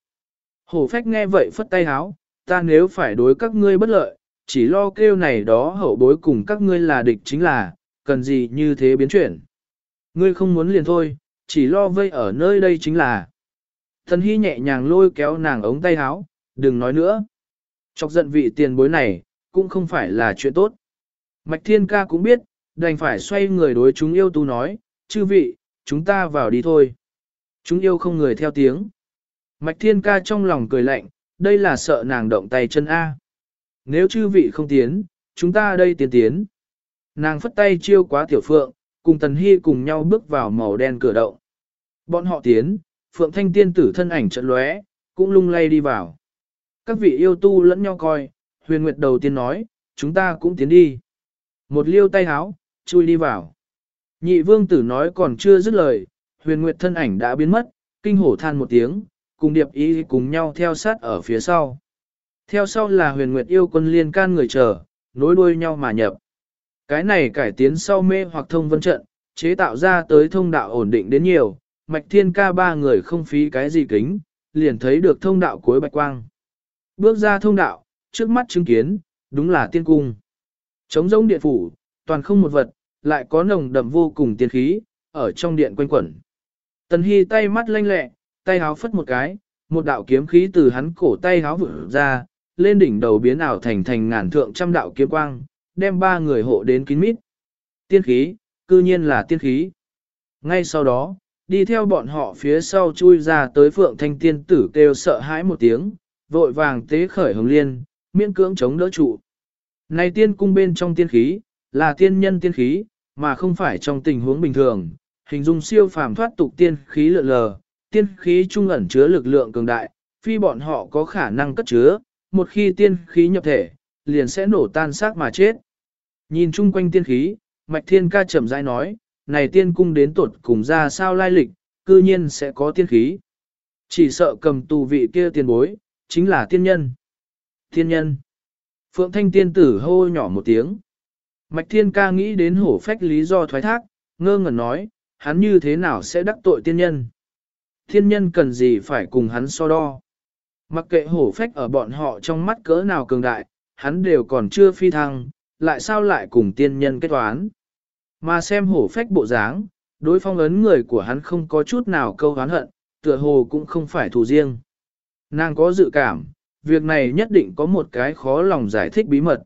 [SPEAKER 1] Hổ phách nghe vậy phất tay háo, ta nếu phải đối các ngươi bất lợi, chỉ lo kêu này đó hậu bối cùng các ngươi là địch chính là, cần gì như thế biến chuyển. Ngươi không muốn liền thôi, chỉ lo vây ở nơi đây chính là. Thần hy nhẹ nhàng lôi kéo nàng ống tay háo, đừng nói nữa. Chọc giận vị tiền bối này, cũng không phải là chuyện tốt. Mạch Thiên Ca cũng biết, đành phải xoay người đối chúng yêu tu nói, chư vị, chúng ta vào đi thôi. Chúng yêu không người theo tiếng. Mạch Thiên Ca trong lòng cười lạnh, đây là sợ nàng động tay chân A. Nếu chư vị không tiến, chúng ta đây tiến tiến. Nàng phất tay chiêu quá tiểu phượng, cùng Tần Hy cùng nhau bước vào màu đen cửa động. Bọn họ tiến, phượng thanh tiên tử thân ảnh trận lóe, cũng lung lay đi vào. Các vị yêu tu lẫn nhau coi, huyền nguyệt đầu tiên nói, chúng ta cũng tiến đi. Một liêu tay háo, chui đi vào. Nhị vương tử nói còn chưa dứt lời, huyền nguyệt thân ảnh đã biến mất, kinh hổ than một tiếng, cùng điệp ý cùng nhau theo sát ở phía sau. Theo sau là huyền nguyệt yêu quân liên can người chờ, nối đuôi nhau mà nhập. Cái này cải tiến sau mê hoặc thông vân trận, chế tạo ra tới thông đạo ổn định đến nhiều, mạch thiên ca ba người không phí cái gì kính, liền thấy được thông đạo cuối bạch quang. Bước ra thông đạo, trước mắt chứng kiến, đúng là tiên cung. Trống rỗng điện phủ, toàn không một vật, lại có nồng đậm vô cùng tiên khí, ở trong điện quanh quẩn. Tần Hy tay mắt lanh lẹ, tay háo phất một cái, một đạo kiếm khí từ hắn cổ tay háo vự ra, lên đỉnh đầu biến ảo thành thành ngàn thượng trăm đạo kiếm quang, đem ba người hộ đến kín mít. Tiên khí, cư nhiên là tiên khí. Ngay sau đó, đi theo bọn họ phía sau chui ra tới phượng thanh tiên tử kêu sợ hãi một tiếng, vội vàng tế khởi hồng liên, miễn cưỡng chống đỡ trụ. Này tiên cung bên trong tiên khí, là tiên nhân tiên khí, mà không phải trong tình huống bình thường, hình dung siêu phàm thoát tục tiên khí lượn lờ, tiên khí trung ẩn chứa lực lượng cường đại, phi bọn họ có khả năng cất chứa, một khi tiên khí nhập thể, liền sẽ nổ tan xác mà chết. Nhìn chung quanh tiên khí, Mạch Thiên Ca chậm rãi nói, này tiên cung đến tột cùng ra sao lai lịch, cư nhiên sẽ có tiên khí. Chỉ sợ cầm tù vị kia tiền bối, chính là tiên nhân. Tiên nhân. Phượng Thanh tiên tử hô nhỏ một tiếng. Mạch Thiên Ca nghĩ đến hổ phách lý do thoái thác, ngơ ngẩn nói, hắn như thế nào sẽ đắc tội tiên nhân. Tiên nhân cần gì phải cùng hắn so đo. Mặc kệ hổ phách ở bọn họ trong mắt cỡ nào cường đại, hắn đều còn chưa phi thăng, lại sao lại cùng tiên nhân kết toán. Mà xem hổ phách bộ dáng, đối phong ấn người của hắn không có chút nào câu hán hận, tựa hồ cũng không phải thù riêng. Nàng có dự cảm, việc này nhất định có một cái khó lòng giải thích bí mật.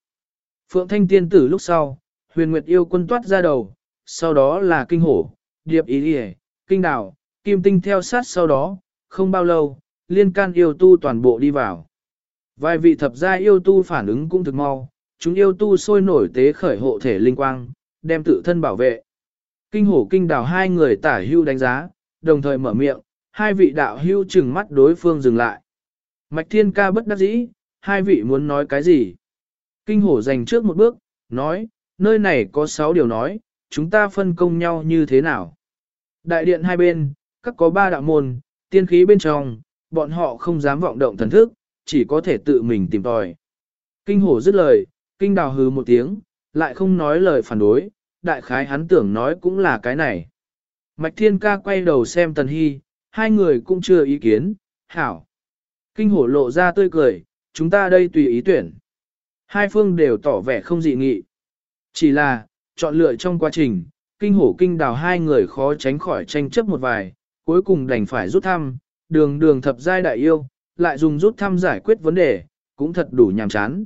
[SPEAKER 1] Phượng Thanh Tiên tử lúc sau, huyền nguyệt yêu quân toát ra đầu, sau đó là kinh hổ, điệp ý đi kinh đảo, kim tinh theo sát sau đó, không bao lâu, liên can yêu tu toàn bộ đi vào. Vài vị thập gia yêu tu phản ứng cũng thực mau, chúng yêu tu sôi nổi tế khởi hộ thể linh quang, đem tự thân bảo vệ. Kinh hổ kinh đảo hai người tả hưu đánh giá, đồng thời mở miệng, hai vị đạo hưu chừng mắt đối phương dừng lại. Mạch thiên ca bất đắc dĩ, hai vị muốn nói cái gì? Kinh hổ dành trước một bước, nói, nơi này có sáu điều nói, chúng ta phân công nhau như thế nào? Đại điện hai bên, các có ba đạo môn, tiên khí bên trong, bọn họ không dám vọng động thần thức, chỉ có thể tự mình tìm tòi. Kinh hổ dứt lời, kinh đào hứ một tiếng, lại không nói lời phản đối, đại khái hắn tưởng nói cũng là cái này. Mạch thiên ca quay đầu xem tần hy, hai người cũng chưa ý kiến, hảo. Kinh hổ lộ ra tươi cười, chúng ta đây tùy ý tuyển. Hai phương đều tỏ vẻ không dị nghị. Chỉ là, chọn lựa trong quá trình, kinh hổ kinh đào hai người khó tránh khỏi tranh chấp một vài, cuối cùng đành phải rút thăm, đường đường thập giai đại yêu, lại dùng rút thăm giải quyết vấn đề, cũng thật đủ nhàm chán.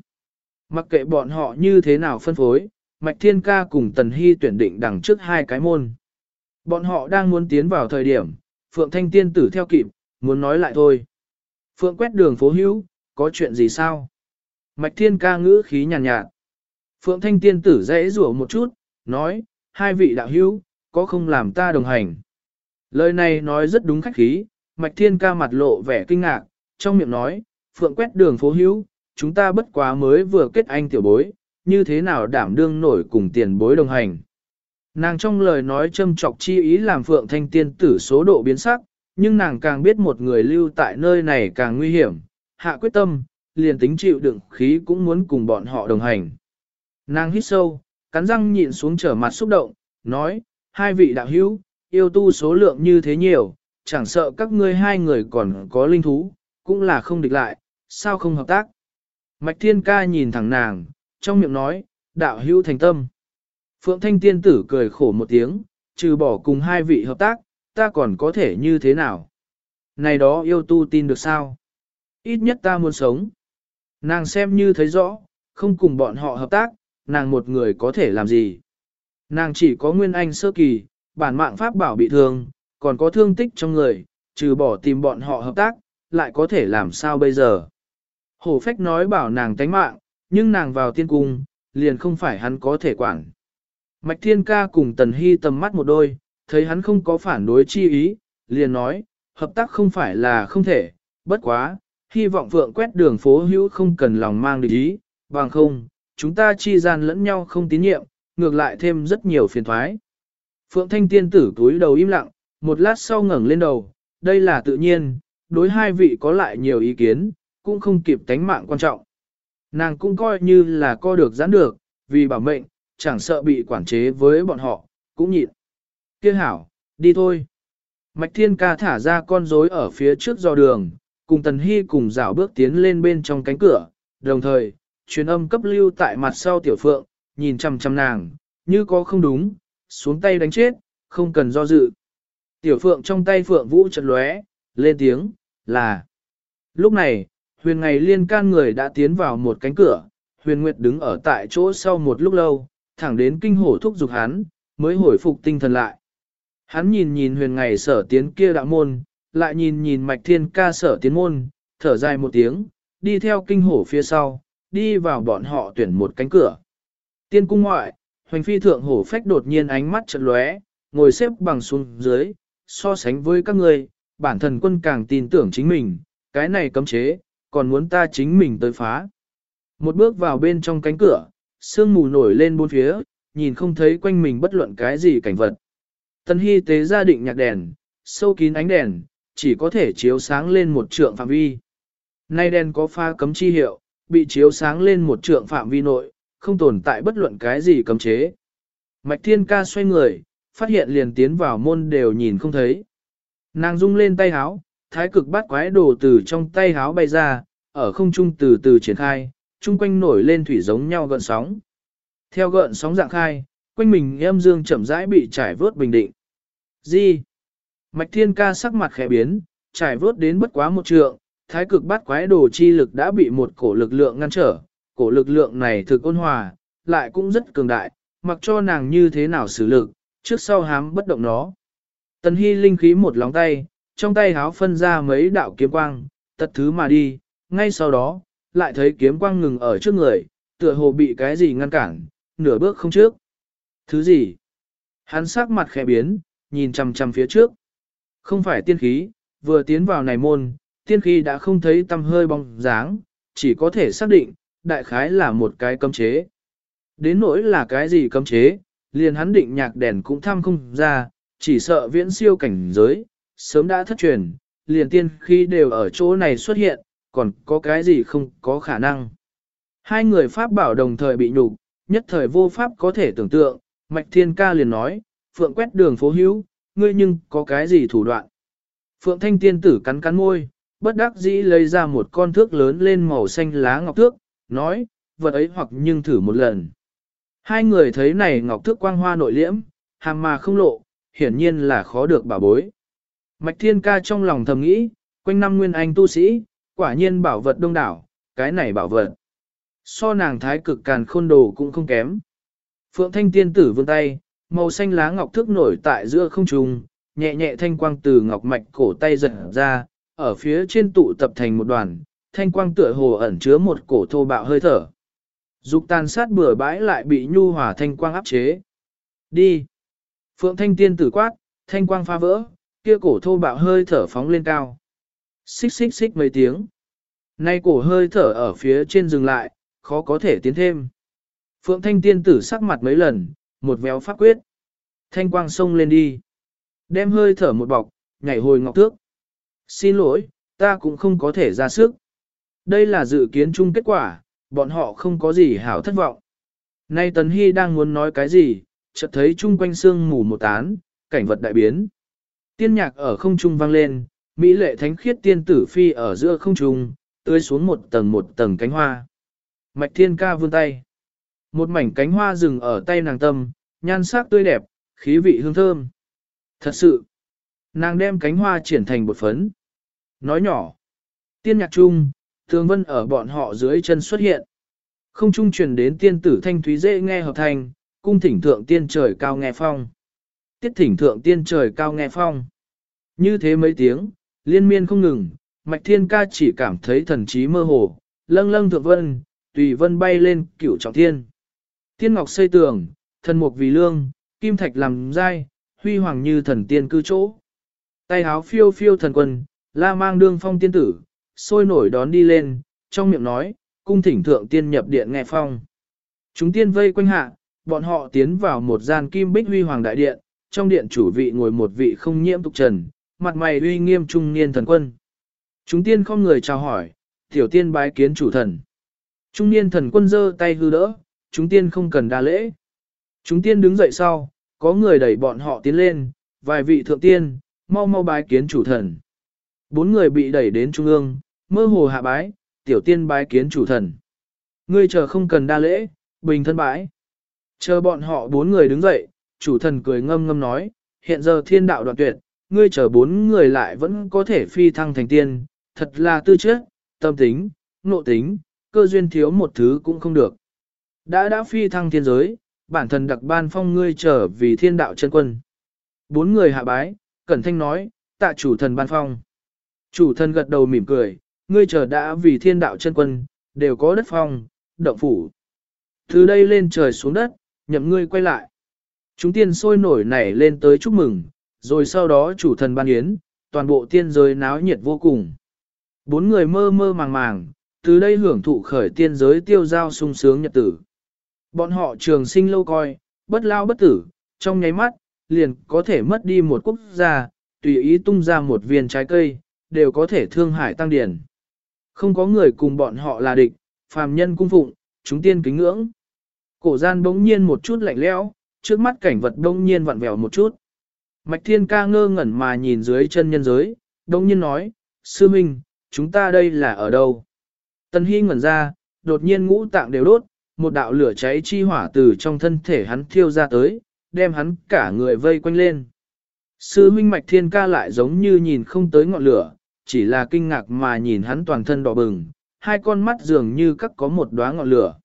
[SPEAKER 1] Mặc kệ bọn họ như thế nào phân phối, Mạch Thiên Ca cùng Tần Hy tuyển định đằng trước hai cái môn. Bọn họ đang muốn tiến vào thời điểm, Phượng Thanh Tiên tử theo kịp, muốn nói lại thôi. Phượng quét đường phố hữu, có chuyện gì sao? Mạch Thiên Ca ngữ khí nhàn nhạt, nhạt. Phượng Thanh Tiên tử dễ rủa một chút, nói, hai vị đạo hữu, có không làm ta đồng hành? Lời này nói rất đúng khách khí, Mạch Thiên Ca mặt lộ vẻ kinh ngạc, trong miệng nói, Phượng quét đường phố hữu, chúng ta bất quá mới vừa kết anh tiểu bối, như thế nào đảm đương nổi cùng tiền bối đồng hành. Nàng trong lời nói châm trọc chi ý làm Phượng Thanh Tiên tử số độ biến sắc, nhưng nàng càng biết một người lưu tại nơi này càng nguy hiểm, hạ quyết tâm, liền tính chịu đựng khí cũng muốn cùng bọn họ đồng hành. Nàng hít sâu, cắn răng nhịn xuống trở mặt xúc động, nói, hai vị đạo hữu, yêu tu số lượng như thế nhiều, chẳng sợ các ngươi hai người còn có linh thú, cũng là không địch lại, sao không hợp tác. Mạch Thiên Ca nhìn thẳng nàng, trong miệng nói, đạo hữu thành tâm. Phượng Thanh Tiên Tử cười khổ một tiếng, trừ bỏ cùng hai vị hợp tác, ta còn có thể như thế nào? Này đó yêu tu tin được sao? Ít nhất ta muốn sống. Nàng xem như thấy rõ, không cùng bọn họ hợp tác, nàng một người có thể làm gì? Nàng chỉ có nguyên anh sơ kỳ, bản mạng pháp bảo bị thương, còn có thương tích trong người, trừ bỏ tìm bọn họ hợp tác, lại có thể làm sao bây giờ? Hổ phách nói bảo nàng tánh mạng, nhưng nàng vào tiên cung, liền không phải hắn có thể quản. Mạch Thiên Ca cùng Tần Hy tầm mắt một đôi, thấy hắn không có phản đối chi ý, liền nói, hợp tác không phải là không thể, bất quá, hy vọng vượng quét đường phố hữu không cần lòng mang địch ý, bằng không, chúng ta chi gian lẫn nhau không tín nhiệm, ngược lại thêm rất nhiều phiền thoái. Phượng Thanh Tiên tử túi đầu im lặng, một lát sau ngẩng lên đầu, đây là tự nhiên, đối hai vị có lại nhiều ý kiến, cũng không kịp tánh mạng quan trọng. Nàng cũng coi như là co được giãn được, vì bảo mệnh, chẳng sợ bị quản chế với bọn họ, cũng nhịn. Kiếc hảo, đi thôi. Mạch Thiên Ca thả ra con rối ở phía trước do đường, cùng Tần Hy cùng dạo bước tiến lên bên trong cánh cửa, đồng thời, truyền âm cấp lưu tại mặt sau tiểu phượng, nhìn chăm chăm nàng, như có không đúng, xuống tay đánh chết, không cần do dự. Tiểu phượng trong tay phượng vũ chật lóe, lên tiếng, là. Lúc này, huyền ngày liên can người đã tiến vào một cánh cửa, huyền nguyệt đứng ở tại chỗ sau một lúc lâu, thẳng đến kinh hổ thúc giục hắn, mới hồi phục tinh thần lại. Hắn nhìn nhìn huyền ngày sở tiến kia đạo môn, lại nhìn nhìn mạch thiên ca sở tiến môn, thở dài một tiếng, đi theo kinh hổ phía sau, đi vào bọn họ tuyển một cánh cửa. Tiên cung ngoại, Hoành phi thượng hổ phách đột nhiên ánh mắt chật lóe, ngồi xếp bằng xuống dưới, so sánh với các người bản thần quân càng tin tưởng chính mình, cái này cấm chế, còn muốn ta chính mình tới phá. Một bước vào bên trong cánh cửa, sương mù nổi lên bốn phía, nhìn không thấy quanh mình bất luận cái gì cảnh vật. tân Hy tế gia định nhạc đèn, sâu kín ánh đèn, chỉ có thể chiếu sáng lên một trượng phạm vi. Nay đèn có pha cấm chi hiệu, bị chiếu sáng lên một trượng phạm vi nội, không tồn tại bất luận cái gì cấm chế. Mạch Thiên Ca xoay người, phát hiện liền tiến vào môn đều nhìn không thấy. Nàng rung lên tay háo, thái cực bát quái đồ từ trong tay háo bay ra, ở không trung từ từ triển khai, chung quanh nổi lên thủy giống nhau gợn sóng. Theo gợn sóng dạng khai, quanh mình em dương chậm rãi bị trải vớt bình định. Gì? Mạch Thiên Ca sắc mặt khẽ biến, trải vớt đến bất quá một trượng, thái cực bát quái đồ chi lực đã bị một cổ lực lượng ngăn trở, cổ lực lượng này thực ôn hòa, lại cũng rất cường đại, mặc cho nàng như thế nào xử lực, trước sau hám bất động nó. Tần Hy linh khí một lóng tay, trong tay háo phân ra mấy đạo kiếm quang, tật thứ mà đi, ngay sau đó, lại thấy kiếm quang ngừng ở trước người, tựa hồ bị cái gì ngăn cản, nửa bước không trước. Thứ gì? Hắn sắc mặt khẽ biến, nhìn chằm chằm phía trước. Không phải tiên khí, vừa tiến vào này môn, tiên khí đã không thấy tâm hơi bóng dáng, chỉ có thể xác định, đại khái là một cái cấm chế. Đến nỗi là cái gì cấm chế, liền hắn định nhạc đèn cũng thăm không ra, chỉ sợ viễn siêu cảnh giới, sớm đã thất truyền, liền tiên khí đều ở chỗ này xuất hiện, còn có cái gì không có khả năng. Hai người Pháp bảo đồng thời bị nhục, nhất thời vô Pháp có thể tưởng tượng, Mạch Thiên Ca liền nói, Phượng quét đường phố hữu, ngươi nhưng có cái gì thủ đoạn. Phượng Thanh Tiên tử cắn cắn môi, bất đắc dĩ lấy ra một con thước lớn lên màu xanh lá ngọc thước, nói, vật ấy hoặc nhưng thử một lần. Hai người thấy này ngọc thước quang hoa nội liễm, hàm mà không lộ, hiển nhiên là khó được bảo bối. Mạch Thiên Ca trong lòng thầm nghĩ, quanh năm nguyên anh tu sĩ, quả nhiên bảo vật đông đảo, cái này bảo vật. So nàng thái cực càn khôn đồ cũng không kém. Phượng Thanh Tiên tử vươn tay, màu xanh lá ngọc thước nổi tại giữa không trung, nhẹ nhẹ thanh quang từ ngọc mạch cổ tay giật ra, ở phía trên tụ tập thành một đoàn, thanh quang tựa hồ ẩn chứa một cổ thô bạo hơi thở. Dục tàn sát bừa bãi lại bị nhu hòa thanh quang áp chế. Đi! Phượng thanh tiên tử quát, thanh quang phá vỡ, kia cổ thô bạo hơi thở phóng lên cao. Xích xích xích mấy tiếng. Nay cổ hơi thở ở phía trên dừng lại, khó có thể tiến thêm. Phượng thanh tiên tử sắc mặt mấy lần, một véo pháp quyết. Thanh quang sông lên đi. Đem hơi thở một bọc, nhảy hồi ngọc thước. Xin lỗi, ta cũng không có thể ra sức. Đây là dự kiến chung kết quả, bọn họ không có gì hảo thất vọng. Nay Tần Hy đang muốn nói cái gì, chợt thấy chung quanh sương mù một tán, cảnh vật đại biến. Tiên nhạc ở không trung vang lên, Mỹ lệ thánh khiết tiên tử phi ở giữa không trung, tươi xuống một tầng một tầng cánh hoa. Mạch thiên ca vươn tay. Một mảnh cánh hoa rừng ở tay nàng tâm, nhan sắc tươi đẹp, khí vị hương thơm. Thật sự, nàng đem cánh hoa triển thành bột phấn. Nói nhỏ, tiên nhạc trung, tường vân ở bọn họ dưới chân xuất hiện. Không trung truyền đến tiên tử thanh thúy dễ nghe hợp thành, cung thỉnh thượng tiên trời cao nghe phong. Tiết thỉnh thượng tiên trời cao nghe phong. Như thế mấy tiếng, liên miên không ngừng, mạch thiên ca chỉ cảm thấy thần trí mơ hồ, lâng lâng thượng vân, tùy vân bay lên cửu trọng thiên. Tiên ngọc xây tường, thần mục vì lương, kim thạch làm dai, huy hoàng như thần tiên cư chỗ. Tay háo phiêu phiêu thần quân, la mang đương phong tiên tử, sôi nổi đón đi lên, trong miệng nói, cung thỉnh thượng tiên nhập điện nghe phong. Chúng tiên vây quanh hạ, bọn họ tiến vào một gian kim bích huy hoàng đại điện, trong điện chủ vị ngồi một vị không nhiễm tục trần, mặt mày uy nghiêm trung niên thần quân. Chúng tiên không người chào hỏi, tiểu tiên bái kiến chủ thần. Trung niên thần quân giơ tay hư đỡ, chúng tiên không cần đa lễ. Chúng tiên đứng dậy sau, có người đẩy bọn họ tiến lên, vài vị thượng tiên, mau mau bái kiến chủ thần. Bốn người bị đẩy đến trung ương, mơ hồ hạ bái, tiểu tiên bái kiến chủ thần. Ngươi chờ không cần đa lễ, bình thân bái. Chờ bọn họ bốn người đứng dậy, chủ thần cười ngâm ngâm nói, hiện giờ thiên đạo đoạn tuyệt, ngươi chờ bốn người lại vẫn có thể phi thăng thành tiên, thật là tư chất, tâm tính, nộ tính, cơ duyên thiếu một thứ cũng không được. Đã đã phi thăng thiên giới, bản thần đặc ban phong ngươi trở vì thiên đạo chân quân. Bốn người hạ bái, cẩn thanh nói, tạ chủ thần ban phong. Chủ thần gật đầu mỉm cười, ngươi chờ đã vì thiên đạo chân quân, đều có đất phong, động phủ. Từ đây lên trời xuống đất, nhậm ngươi quay lại. Chúng tiên sôi nổi nảy lên tới chúc mừng, rồi sau đó chủ thần ban yến, toàn bộ tiên giới náo nhiệt vô cùng. Bốn người mơ mơ màng màng, từ đây hưởng thụ khởi tiên giới tiêu giao sung sướng nhật tử. Bọn họ trường sinh lâu coi, bất lao bất tử, trong nháy mắt, liền có thể mất đi một quốc gia, tùy ý tung ra một viên trái cây, đều có thể thương hải tăng điển. Không có người cùng bọn họ là địch, phàm nhân cung phụng, chúng tiên kính ngưỡng. Cổ gian bỗng nhiên một chút lạnh lẽo, trước mắt cảnh vật bỗng nhiên vặn vẹo một chút. Mạch thiên ca ngơ ngẩn mà nhìn dưới chân nhân giới, bỗng nhiên nói, sư minh, chúng ta đây là ở đâu? Tần Hy ngẩn ra, đột nhiên ngũ tạng đều đốt, một đạo lửa cháy chi hỏa từ trong thân thể hắn thiêu ra tới, đem hắn cả người vây quanh lên. Sư huynh mạch thiên ca lại giống như nhìn không tới ngọn lửa, chỉ là kinh ngạc mà nhìn hắn toàn thân đỏ bừng, hai con mắt dường như các có một đóa ngọn lửa.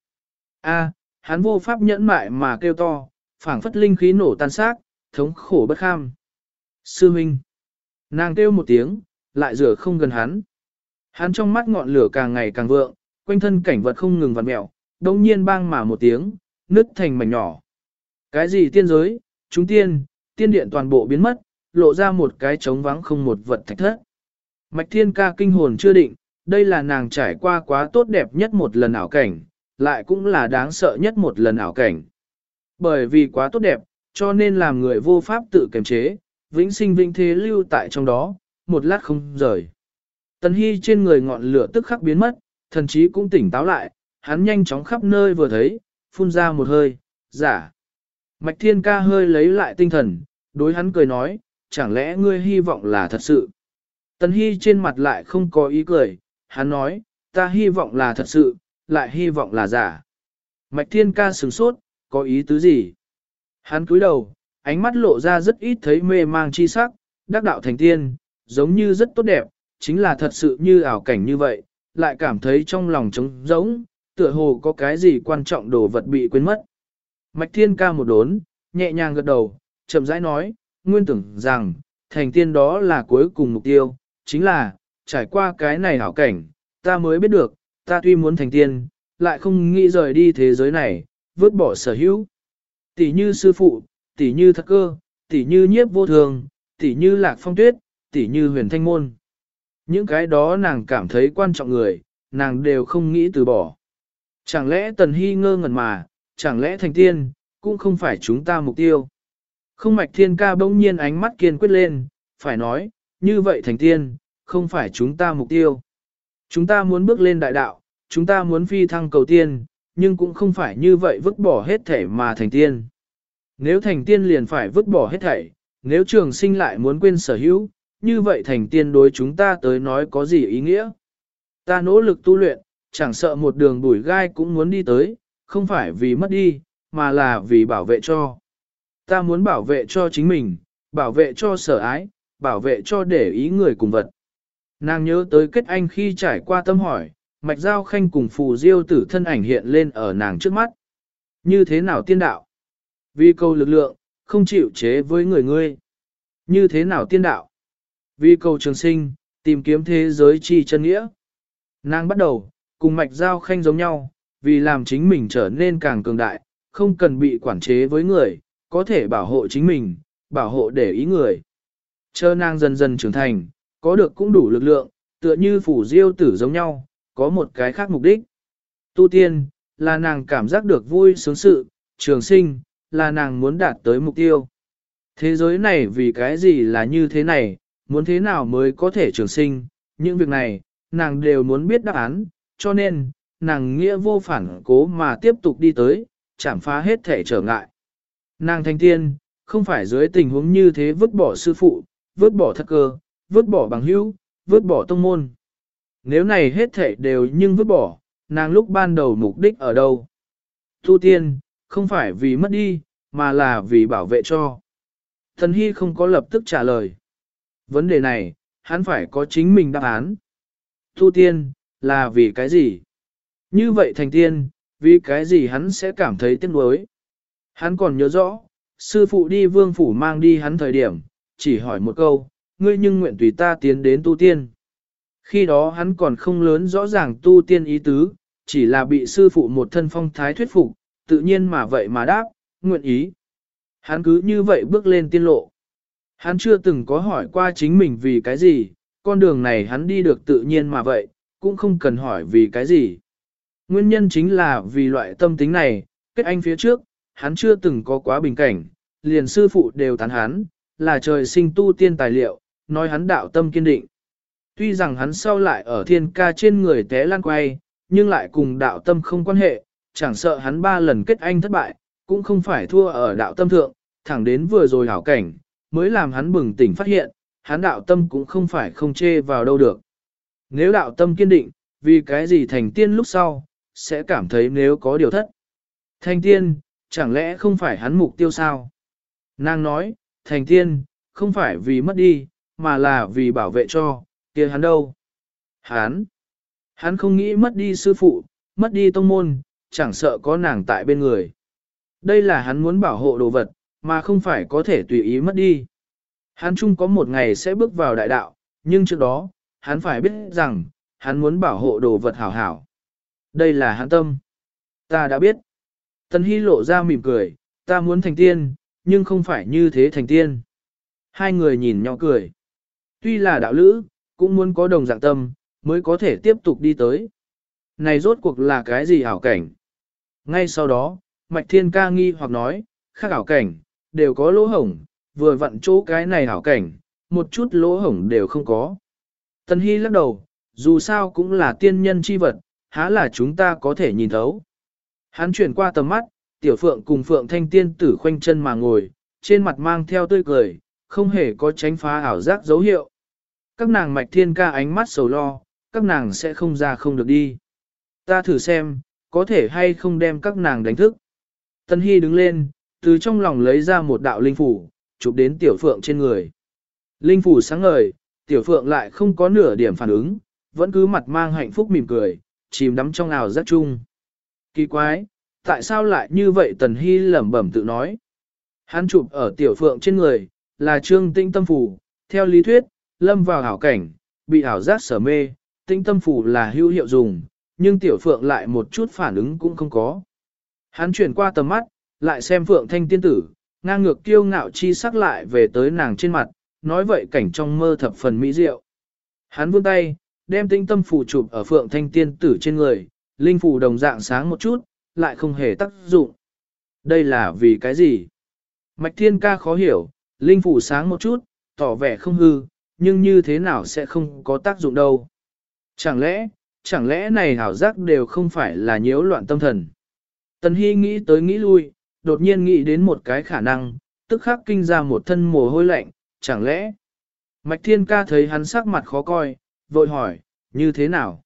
[SPEAKER 1] A, hắn vô pháp nhẫn mại mà kêu to, phảng phất linh khí nổ tan xác, thống khổ bất kham. Sư huynh. Nàng kêu một tiếng, lại rửa không gần hắn. Hắn trong mắt ngọn lửa càng ngày càng vượng, quanh thân cảnh vật không ngừng vặn mẹo, đông nhiên bang mà một tiếng, nứt thành mảnh nhỏ. Cái gì tiên giới, chúng tiên, tiên điện toàn bộ biến mất, lộ ra một cái trống vắng không một vật thạch thất. Mạch thiên ca kinh hồn chưa định, đây là nàng trải qua quá tốt đẹp nhất một lần ảo cảnh, lại cũng là đáng sợ nhất một lần ảo cảnh. Bởi vì quá tốt đẹp, cho nên làm người vô pháp tự kiềm chế, vĩnh sinh vĩnh thế lưu tại trong đó, một lát không rời. Tần Hy trên người ngọn lửa tức khắc biến mất, thần chí cũng tỉnh táo lại, hắn nhanh chóng khắp nơi vừa thấy, phun ra một hơi, giả. Mạch Thiên Ca hơi lấy lại tinh thần, đối hắn cười nói, chẳng lẽ ngươi hy vọng là thật sự. Tần Hy trên mặt lại không có ý cười, hắn nói, ta hy vọng là thật sự, lại hy vọng là giả. Mạch Thiên Ca sửng sốt, có ý tứ gì? Hắn cúi đầu, ánh mắt lộ ra rất ít thấy mê mang chi sắc, đắc đạo thành tiên, giống như rất tốt đẹp, chính là thật sự như ảo cảnh như vậy, lại cảm thấy trong lòng trống rỗng, tựa hồ có cái gì quan trọng đồ vật bị quên mất. Mạch Thiên ca một đốn, nhẹ nhàng gật đầu, chậm rãi nói, nguyên tưởng rằng, thành tiên đó là cuối cùng mục tiêu, chính là, trải qua cái này hảo cảnh, ta mới biết được, ta tuy muốn thành tiên, lại không nghĩ rời đi thế giới này, vứt bỏ sở hữu. Tỷ như sư phụ, tỷ như thật cơ, tỷ như nhiếp vô thường, tỷ như lạc phong tuyết, tỷ như huyền thanh môn. Những cái đó nàng cảm thấy quan trọng người, nàng đều không nghĩ từ bỏ. Chẳng lẽ tần hy ngơ ngẩn mà, chẳng lẽ thành tiên, cũng không phải chúng ta mục tiêu. Không mạch thiên ca bỗng nhiên ánh mắt kiên quyết lên, phải nói, như vậy thành tiên, không phải chúng ta mục tiêu. Chúng ta muốn bước lên đại đạo, chúng ta muốn phi thăng cầu tiên, nhưng cũng không phải như vậy vứt bỏ hết thể mà thành tiên. Nếu thành tiên liền phải vứt bỏ hết thảy, nếu trường sinh lại muốn quên sở hữu, như vậy thành tiên đối chúng ta tới nói có gì ý nghĩa? Ta nỗ lực tu luyện, chẳng sợ một đường bùi gai cũng muốn đi tới, không phải vì mất đi, mà là vì bảo vệ cho. Ta muốn bảo vệ cho chính mình, bảo vệ cho sở ái, bảo vệ cho để ý người cùng vật. Nàng nhớ tới kết anh khi trải qua tâm hỏi, mạch giao khanh cùng phù diêu tử thân ảnh hiện lên ở nàng trước mắt. Như thế nào tiên đạo? Vì câu lực lượng, không chịu chế với người ngươi. Như thế nào tiên đạo? Vì cầu trường sinh, tìm kiếm thế giới chi chân nghĩa. Nàng bắt đầu, cùng mạch giao khanh giống nhau, vì làm chính mình trở nên càng cường đại, không cần bị quản chế với người, có thể bảo hộ chính mình, bảo hộ để ý người. Chờ nàng dần dần trưởng thành, có được cũng đủ lực lượng, tựa như phủ diêu tử giống nhau, có một cái khác mục đích. Tu tiên, là nàng cảm giác được vui sướng sự, trường sinh, là nàng muốn đạt tới mục tiêu. Thế giới này vì cái gì là như thế này, muốn thế nào mới có thể trường sinh, những việc này, nàng đều muốn biết đáp án, cho nên, nàng nghĩa vô phản cố mà tiếp tục đi tới, chảm phá hết thể trở ngại. Nàng thành tiên, không phải dưới tình huống như thế vứt bỏ sư phụ, vứt bỏ thất cơ, vứt bỏ bằng hữu, vứt bỏ tông môn. Nếu này hết thể đều nhưng vứt bỏ, nàng lúc ban đầu mục đích ở đâu? Tu tiên, không phải vì mất đi, mà là vì bảo vệ cho. Thần Hy không có lập tức trả lời. Vấn đề này, hắn phải có chính mình đáp án. Tu tiên, là vì cái gì? Như vậy thành tiên, vì cái gì hắn sẽ cảm thấy tiếc nuối? Hắn còn nhớ rõ, sư phụ đi vương phủ mang đi hắn thời điểm, chỉ hỏi một câu, ngươi nhưng nguyện tùy ta tiến đến tu tiên. Khi đó hắn còn không lớn rõ ràng tu tiên ý tứ, chỉ là bị sư phụ một thân phong thái thuyết phục, tự nhiên mà vậy mà đáp, nguyện ý. Hắn cứ như vậy bước lên tiên lộ. Hắn chưa từng có hỏi qua chính mình vì cái gì, con đường này hắn đi được tự nhiên mà vậy, cũng không cần hỏi vì cái gì. Nguyên nhân chính là vì loại tâm tính này, kết anh phía trước, hắn chưa từng có quá bình cảnh, liền sư phụ đều tán hắn, là trời sinh tu tiên tài liệu, nói hắn đạo tâm kiên định. Tuy rằng hắn sau lại ở thiên ca trên người té lan quay, nhưng lại cùng đạo tâm không quan hệ, chẳng sợ hắn ba lần kết anh thất bại, cũng không phải thua ở đạo tâm thượng, thẳng đến vừa rồi hảo cảnh, mới làm hắn bừng tỉnh phát hiện, hắn đạo tâm cũng không phải không chê vào đâu được. Nếu đạo tâm kiên định, vì cái gì thành tiên lúc sau, sẽ cảm thấy nếu có điều thất. Thành tiên, chẳng lẽ không phải hắn mục tiêu sao? Nàng nói, thành tiên, không phải vì mất đi, mà là vì bảo vệ cho, kia hắn đâu? Hắn, hắn không nghĩ mất đi sư phụ, mất đi tông môn, chẳng sợ có nàng tại bên người. Đây là hắn muốn bảo hộ đồ vật, mà không phải có thể tùy ý mất đi. Hắn chung có một ngày sẽ bước vào đại đạo, nhưng trước đó, hắn phải biết rằng, hắn muốn bảo hộ đồ vật hảo hảo. Đây là hắn tâm. Ta đã biết. Tần Hy lộ ra mỉm cười, ta muốn thành tiên, nhưng không phải như thế thành tiên. Hai người nhìn nhau cười. Tuy là đạo lữ, cũng muốn có đồng dạng tâm, mới có thể tiếp tục đi tới. Này rốt cuộc là cái gì hảo cảnh? Ngay sau đó, Mạch Thiên ca nghi hoặc nói, khác ảo cảnh, đều có lỗ hổng, vừa vặn chỗ cái này ảo cảnh, một chút lỗ hổng đều không có. Tần Hy lắc đầu, dù sao cũng là tiên nhân chi vật, há là chúng ta có thể nhìn thấu. Hắn chuyển qua tầm mắt, tiểu phượng cùng phượng thanh tiên tử khoanh chân mà ngồi, trên mặt mang theo tươi cười, không hề có tránh phá ảo giác dấu hiệu. Các nàng mạch thiên ca ánh mắt sầu lo, các nàng sẽ không ra không được đi. Ta thử xem, có thể hay không đem các nàng đánh thức. Tân Hy đứng lên, từ trong lòng lấy ra một đạo linh phủ, chụp đến tiểu phượng trên người. Linh phủ sáng ngời, tiểu phượng lại không có nửa điểm phản ứng, vẫn cứ mặt mang hạnh phúc mỉm cười, chìm đắm trong ảo giác chung. Kỳ quái, tại sao lại như vậy Tần Hy lẩm bẩm tự nói. Hắn chụp ở tiểu phượng trên người, là trương tinh tâm phủ, theo lý thuyết, lâm vào hảo cảnh, bị ảo giác sở mê, tinh tâm phủ là hữu hiệu dùng, nhưng tiểu phượng lại một chút phản ứng cũng không có. Hắn chuyển qua tầm mắt, lại xem phượng thanh tiên tử, ngang ngược kiêu ngạo chi sắc lại về tới nàng trên mặt, nói vậy cảnh trong mơ thập phần mỹ diệu. Hắn vươn tay, đem tinh tâm phủ chụp ở phượng thanh tiên tử trên người, linh phủ đồng dạng sáng một chút, lại không hề tác dụng. Đây là vì cái gì? Mạch thiên ca khó hiểu, linh phủ sáng một chút, tỏ vẻ không hư, nhưng như thế nào sẽ không có tác dụng đâu. Chẳng lẽ, chẳng lẽ này hảo giác đều không phải là nhiễu loạn tâm thần. Tần Hy nghĩ tới nghĩ lui, đột nhiên nghĩ đến một cái khả năng, tức khắc kinh ra một thân mồ hôi lạnh, chẳng lẽ. Mạch Thiên Ca thấy hắn sắc mặt khó coi, vội hỏi, như thế nào?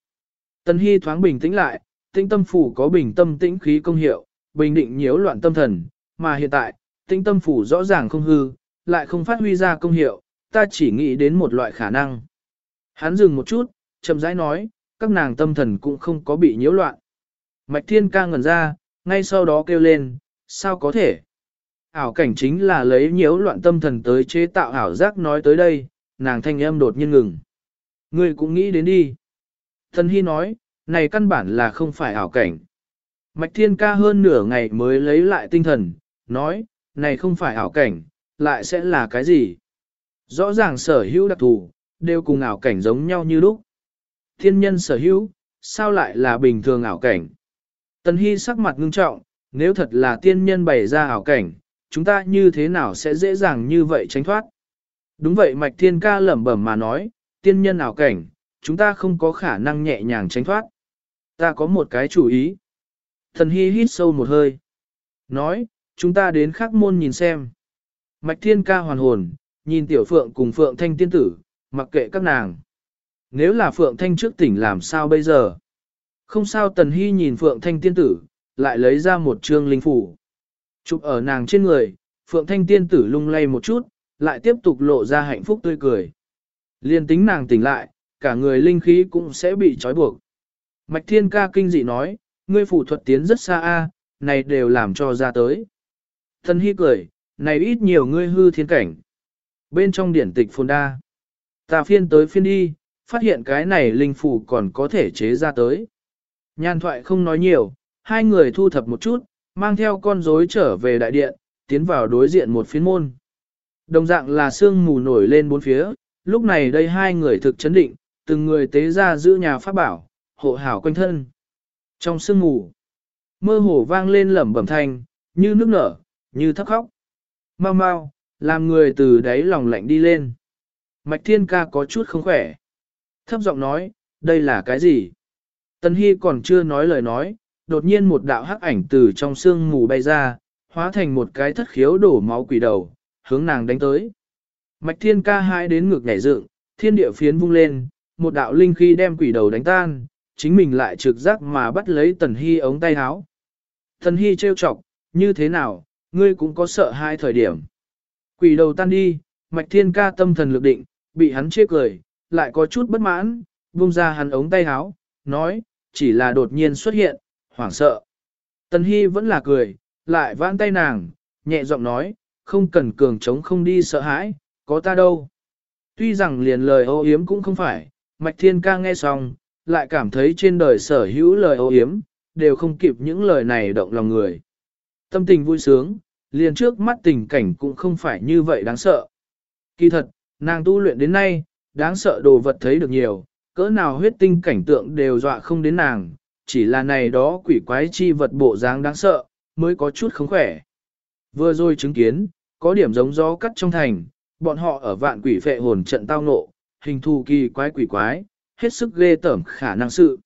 [SPEAKER 1] Tần Hy thoáng bình tĩnh lại, tinh tâm phủ có bình tâm tĩnh khí công hiệu, bình định nhiễu loạn tâm thần, mà hiện tại, tinh tâm phủ rõ ràng không hư, lại không phát huy ra công hiệu, ta chỉ nghĩ đến một loại khả năng. Hắn dừng một chút, chậm rãi nói, các nàng tâm thần cũng không có bị nhiễu loạn. Mạch Thiên ca ngẩn ra, ngay sau đó kêu lên, sao có thể? Ảo cảnh chính là lấy nhiễu loạn tâm thần tới chế tạo ảo giác nói tới đây, nàng thanh âm đột nhiên ngừng. Ngươi cũng nghĩ đến đi. Thần Hy nói, này căn bản là không phải ảo cảnh. Mạch Thiên ca hơn nửa ngày mới lấy lại tinh thần, nói, này không phải ảo cảnh, lại sẽ là cái gì? Rõ ràng sở hữu đặc thù, đều cùng ảo cảnh giống nhau như lúc. Thiên nhân sở hữu, sao lại là bình thường ảo cảnh? Tần Hy sắc mặt ngưng trọng, nếu thật là tiên nhân bày ra ảo cảnh, chúng ta như thế nào sẽ dễ dàng như vậy tránh thoát? Đúng vậy Mạch Thiên ca lẩm bẩm mà nói, tiên nhân ảo cảnh, chúng ta không có khả năng nhẹ nhàng tránh thoát. Ta có một cái chủ ý. Thần Hy hít sâu một hơi. Nói, chúng ta đến khắc môn nhìn xem. Mạch Thiên ca hoàn hồn, nhìn Tiểu Phượng cùng Phượng Thanh tiên tử, mặc kệ các nàng. Nếu là Phượng Thanh trước tỉnh làm sao bây giờ? Không sao Tần Hy nhìn Phượng Thanh tiên tử, lại lấy ra một trương linh phủ. Chụp ở nàng trên người, Phượng Thanh tiên tử lung lay một chút, lại tiếp tục lộ ra hạnh phúc tươi cười. Liên tính nàng tỉnh lại, cả người linh khí cũng sẽ bị trói buộc. Mạch Thiên ca kinh dị nói, ngươi phủ thuật tiến rất xa a, này đều làm cho ra tới. Thần Hy cười, này ít nhiều ngươi hư thiên cảnh. Bên trong điển tịch phồn đa, ta phiên tới phiên đi, phát hiện cái này linh phủ còn có thể chế ra tới. Nhan thoại không nói nhiều, hai người thu thập một chút, mang theo con rối trở về đại điện, tiến vào đối diện một phiến môn. Đồng dạng là sương mù nổi lên bốn phía, lúc này đây hai người thực chấn định, từng người tế ra giữ nhà pháp bảo, hộ hảo quanh thân. Trong sương mù, mơ hồ vang lên lẩm bẩm thanh, như nước nở, như thấp khóc. Mau mau, làm người từ đáy lòng lạnh đi lên. Mạch thiên ca có chút không khỏe. Thấp giọng nói, đây là cái gì? Tân Hy còn chưa nói lời nói, đột nhiên một đạo hắc ảnh từ trong sương mù bay ra, hóa thành một cái thất khiếu đổ máu quỷ đầu, hướng nàng đánh tới. Mạch thiên ca hai đến ngược nhảy dựng, thiên địa phiến vung lên, một đạo linh khí đem quỷ đầu đánh tan, chính mình lại trực giác mà bắt lấy tần hy ống tay áo. Tần hy trêu chọc, như thế nào, ngươi cũng có sợ hai thời điểm. Quỷ đầu tan đi, mạch thiên ca tâm thần lực định, bị hắn chê cười, lại có chút bất mãn, vung ra hắn ống tay áo, nói, chỉ là đột nhiên xuất hiện, hoảng sợ. Tần hy vẫn là cười, lại vãn tay nàng, nhẹ giọng nói, không cần cường chống không đi sợ hãi, có ta đâu. Tuy rằng liền lời ô yếm cũng không phải, Mạch Thiên ca nghe xong, lại cảm thấy trên đời sở hữu lời ô yếm, đều không kịp những lời này động lòng người. Tâm tình vui sướng, liền trước mắt tình cảnh cũng không phải như vậy đáng sợ. Kỳ thật, nàng tu luyện đến nay, đáng sợ đồ vật thấy được nhiều, cỡ nào huyết tinh cảnh tượng đều dọa không đến nàng, chỉ là này đó quỷ quái chi vật bộ dáng đáng sợ, mới có chút không khỏe. Vừa rồi chứng kiến, có điểm giống gió cắt trong thành, bọn họ ở vạn quỷ phệ hồn trận tao nộ, hình thù kỳ quái quỷ quái, hết sức ghê tởm khả năng sự.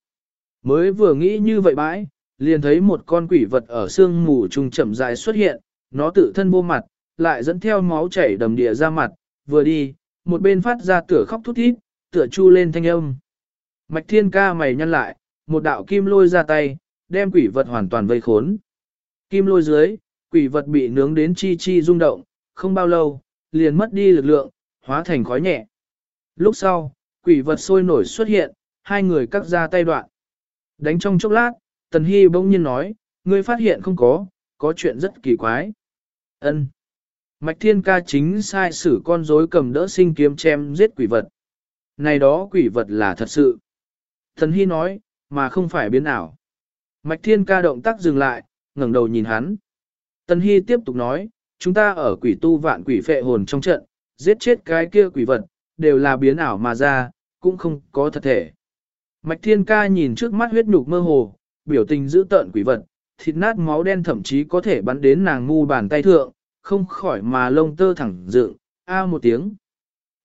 [SPEAKER 1] Mới vừa nghĩ như vậy bãi, liền thấy một con quỷ vật ở sương mù trùng chậm rãi xuất hiện, nó tự thân vô mặt, lại dẫn theo máu chảy đầm địa ra mặt, vừa đi, một bên phát ra tửa khóc thút thít, tựa chu lên thanh âm. Mạch thiên ca mày nhăn lại, một đạo kim lôi ra tay, đem quỷ vật hoàn toàn vây khốn. Kim lôi dưới, quỷ vật bị nướng đến chi chi rung động, không bao lâu, liền mất đi lực lượng, hóa thành khói nhẹ. Lúc sau, quỷ vật sôi nổi xuất hiện, hai người cắt ra tay đoạn. Đánh trong chốc lát, Tần Hy bỗng nhiên nói, ngươi phát hiện không có, có chuyện rất kỳ quái. Ân. Mạch Thiên Ca chính sai sử con rối cầm đỡ sinh kiếm chém giết quỷ vật. Này đó quỷ vật là thật sự. Tần Hy nói, mà không phải biến ảo. Mạch Thiên Ca động tác dừng lại, ngẩng đầu nhìn hắn. Tần Hy tiếp tục nói, chúng ta ở quỷ tu vạn quỷ phệ hồn trong trận, giết chết cái kia quỷ vật, đều là biến ảo mà ra, cũng không có thật thể. Mạch Thiên Ca nhìn trước mắt huyết nhục mơ hồ, biểu tình giữ tợn quỷ vật, thịt nát máu đen thậm chí có thể bắn đến nàng ngu bàn tay thượng, không khỏi mà lông tơ thẳng dựng, a một tiếng.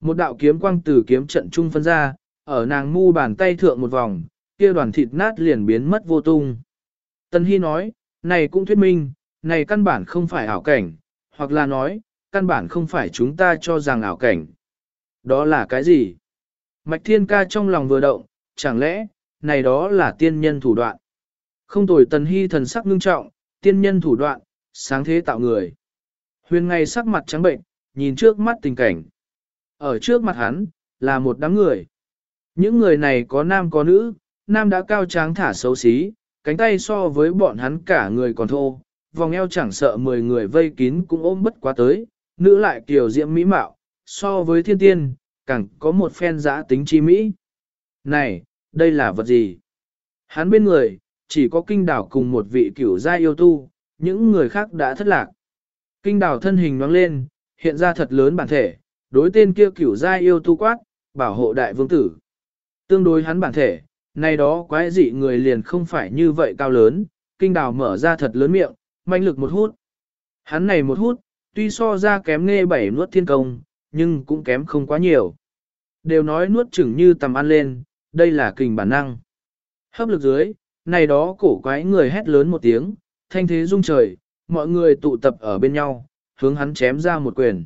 [SPEAKER 1] Một đạo kiếm quang từ kiếm trận trung phân ra, ở nàng ngu bàn tay thượng một vòng, kia đoàn thịt nát liền biến mất vô tung. Tân Hy nói, này cũng thuyết minh, này căn bản không phải ảo cảnh, hoặc là nói, căn bản không phải chúng ta cho rằng ảo cảnh. Đó là cái gì? Mạch Thiên Ca trong lòng vừa động, chẳng lẽ, này đó là tiên nhân thủ đoạn. Không tồi tần hy thần sắc ngưng trọng, tiên nhân thủ đoạn, sáng thế tạo người. Huyền ngay sắc mặt trắng bệnh, nhìn trước mắt tình cảnh. Ở trước mặt hắn, là một đám người. Những người này có nam có nữ, nam đã cao tráng thả xấu xí, cánh tay so với bọn hắn cả người còn thô, vòng eo chẳng sợ 10 người vây kín cũng ôm bất quá tới, nữ lại kiều diễm mỹ mạo, so với thiên tiên, càng có một phen giã tính chi mỹ. Này, đây là vật gì? Hắn bên người, chỉ có kinh đảo cùng một vị cửu gia yêu tu, những người khác đã thất lạc. Kinh đảo thân hình nhoáng lên, hiện ra thật lớn bản thể, đối tên kia cửu gia yêu tu quát, bảo hộ đại vương tử. Tương đối hắn bản thể, này đó quái dị người liền không phải như vậy cao lớn, kinh đào mở ra thật lớn miệng, manh lực một hút. Hắn này một hút, tuy so ra kém nghe bảy nuốt thiên công, nhưng cũng kém không quá nhiều. Đều nói nuốt chừng như tầm ăn lên, đây là kình bản năng. Hấp lực dưới, này đó cổ quái người hét lớn một tiếng, thanh thế rung trời, mọi người tụ tập ở bên nhau, hướng hắn chém ra một quyền.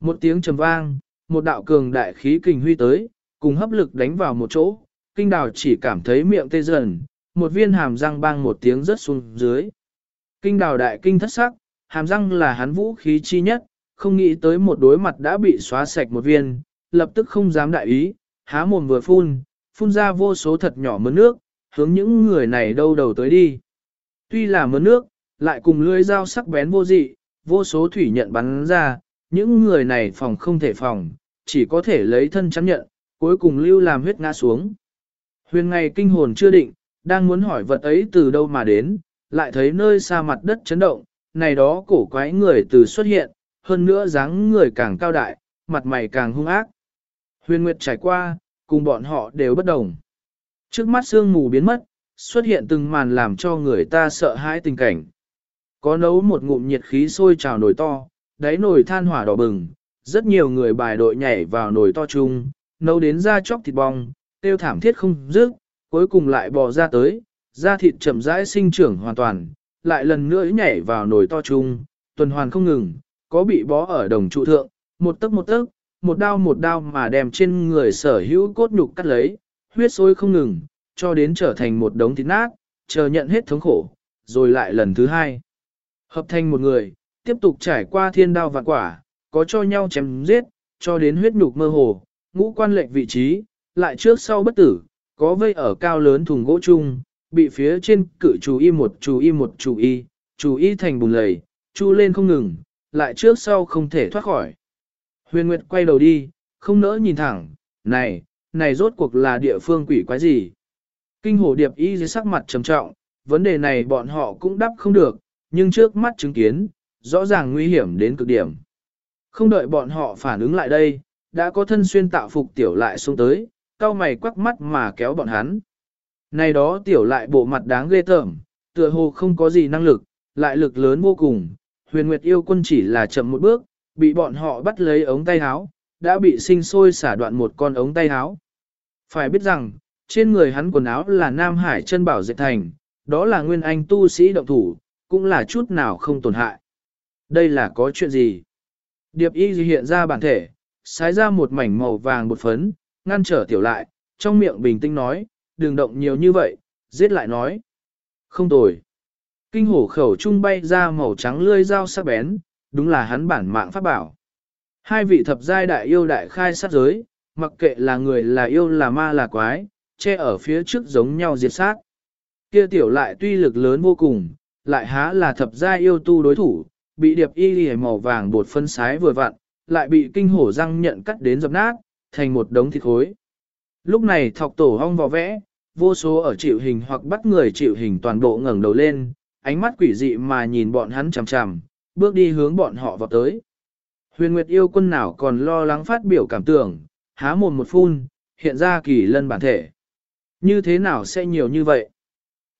[SPEAKER 1] Một tiếng trầm vang, một đạo cường đại khí kình huy tới, cùng hấp lực đánh vào một chỗ, kinh đào chỉ cảm thấy miệng tê dần, một viên hàm răng bang một tiếng rớt xuống dưới. Kinh đào đại kinh thất sắc, hàm răng là hắn vũ khí chi nhất, không nghĩ tới một đối mặt đã bị xóa sạch một viên, lập tức không dám đại ý, há mồm vừa phun, phun ra vô số thật nhỏ mớ nước, hướng những người này đâu đầu tới đi. Tuy là mớ nước, lại cùng lưỡi dao sắc bén vô dị, vô số thủy nhận bắn ra, những người này phòng không thể phòng, chỉ có thể lấy thân chắn nhận, cuối cùng lưu làm huyết ngã xuống. Huyền ngày kinh hồn chưa định, đang muốn hỏi vật ấy từ đâu mà đến, lại thấy nơi xa mặt đất chấn động, này đó cổ quái người từ xuất hiện, hơn nữa dáng người càng cao đại, mặt mày càng hung ác. Huyền Nguyệt trải qua, cùng bọn họ đều bất đồng. Trước mắt sương mù biến mất, xuất hiện từng màn làm cho người ta sợ hãi tình cảnh. Có nấu một ngụm nhiệt khí sôi trào nồi to, đáy nồi than hỏa đỏ bừng, rất nhiều người bài đội nhảy vào nồi to chung, nấu đến da chóc thịt bong, tiêu thảm thiết không dứt, cuối cùng lại bò ra tới, da thịt chậm rãi sinh trưởng hoàn toàn, lại lần nữa nhảy vào nồi to chung, tuần hoàn không ngừng, có bị bó ở đồng trụ thượng, một tấc một tấc, một đao một đao mà đem trên người sở hữu cốt nhục cắt lấy, huyết sôi không ngừng, cho đến trở thành một đống thịt nát, chờ nhận hết thống khổ, rồi lại lần thứ hai. Hợp thành một người, tiếp tục trải qua thiên đao vạn quả, có cho nhau chém giết, cho đến huyết nhục mơ hồ, ngũ quan lệnh vị trí, lại trước sau bất tử, có vây ở cao lớn thùng gỗ chung, bị phía trên cự chú y một chú y một chú y, chú y thành bùn lầy, chu lên không ngừng, lại trước sau không thể thoát khỏi. Huyền Nguyệt quay đầu đi, không nỡ nhìn thẳng, này, này rốt cuộc là địa phương quỷ quái gì? Kinh hổ điệp y dưới sắc mặt trầm trọng, vấn đề này bọn họ cũng đáp không được, nhưng trước mắt chứng kiến, rõ ràng nguy hiểm đến cực điểm. Không đợi bọn họ phản ứng lại đây, đã có thân xuyên tạo phục tiểu lại xuống tới, cao mày quắc mắt mà kéo bọn hắn. Này đó tiểu lại bộ mặt đáng ghê tởm, tựa hồ không có gì năng lực, lại lực lớn vô cùng, huyền nguyệt yêu quân chỉ là chậm một bước, bị bọn họ bắt lấy ống tay áo, đã bị sinh sôi xả đoạn một con ống tay áo. Phải biết rằng, trên người hắn quần áo là Nam Hải chân bảo dệt thành, đó là nguyên anh tu sĩ động thủ, cũng là chút nào không tổn hại. Đây là có chuyện gì? Điệp y hiện ra bản thể, xái ra một mảnh màu vàng bột phấn, ngăn trở tiểu lại, trong miệng bình tĩnh nói, đừng động nhiều như vậy, giết lại nói. Không tồi. Kinh hổ khẩu trung bay ra màu trắng lươi dao sắc bén, đúng là hắn bản mạng pháp bảo. Hai vị thập giai đại yêu đại khai sát giới, mặc kệ là người là yêu là ma là quái, che ở phía trước giống nhau diệt sát. Kia tiểu lại tuy lực lớn vô cùng, lại há là thập giai yêu tu đối thủ, bị điệp y lìa màu vàng bột phân sái vừa vặn, lại bị kinh hổ răng nhận cắt đến dập nát, thành một đống thịt khối. Lúc này thọc tổ hong vò vẽ, vô số ở chịu hình hoặc bắt người chịu hình toàn bộ ngẩng đầu lên, ánh mắt quỷ dị mà nhìn bọn hắn chằm chằm, bước đi hướng bọn họ vào tới. Huyền Nguyệt yêu quân nào còn lo lắng phát biểu cảm tưởng, há mồm một phun, hiện ra kỳ lân bản thể. Như thế nào sẽ nhiều như vậy?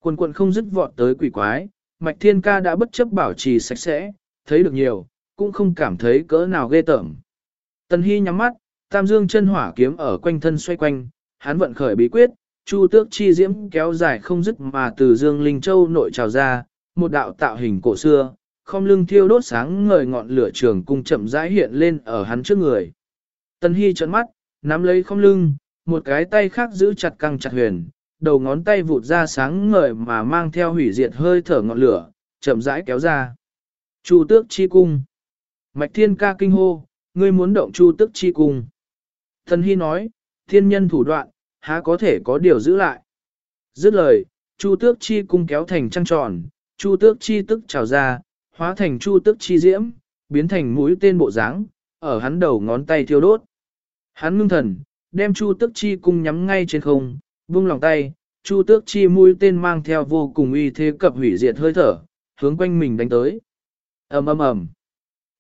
[SPEAKER 1] Quân quận không dứt vọt tới quỷ quái, Mạch Thiên Ca đã bất chấp bảo trì sạch sẽ, thấy được nhiều, cũng không cảm thấy cỡ nào ghê tởm. Tần Hy nhắm mắt, Tam Dương chân hỏa kiếm ở quanh thân xoay quanh, hắn vận khởi bí quyết, Chu Tước chi diễm kéo dài không dứt mà từ Dương Linh Châu nội trào ra, một đạo tạo hình cổ xưa, không lưng thiêu đốt sáng ngời ngọn lửa trường cung chậm rãi hiện lên ở hắn trước người. Tần Hy trợn mắt, nắm lấy không lưng, một cái tay khác giữ chặt căng chặt huyền, đầu ngón tay vụt ra sáng ngời mà mang theo hủy diệt hơi thở ngọn lửa, chậm rãi kéo ra. Chu tước chi cung. Mạch thiên ca kinh hô, ngươi muốn động chu tước chi cung. Thần Hy nói, thiên nhân thủ đoạn, há có thể có điều giữ lại. Dứt lời, chu tước chi cung kéo thành trăng tròn, chu tước chi tức trào ra, hóa thành chu tước chi diễm, biến thành mũi tên bộ dáng, ở hắn đầu ngón tay thiêu đốt. Hắn ngưng thần, đem chu tước chi cung nhắm ngay trên không, buông lòng tay, chu tước chi mũi tên mang theo vô cùng uy thế cập hủy diệt hơi thở, hướng quanh mình đánh tới ầm ầm ầm.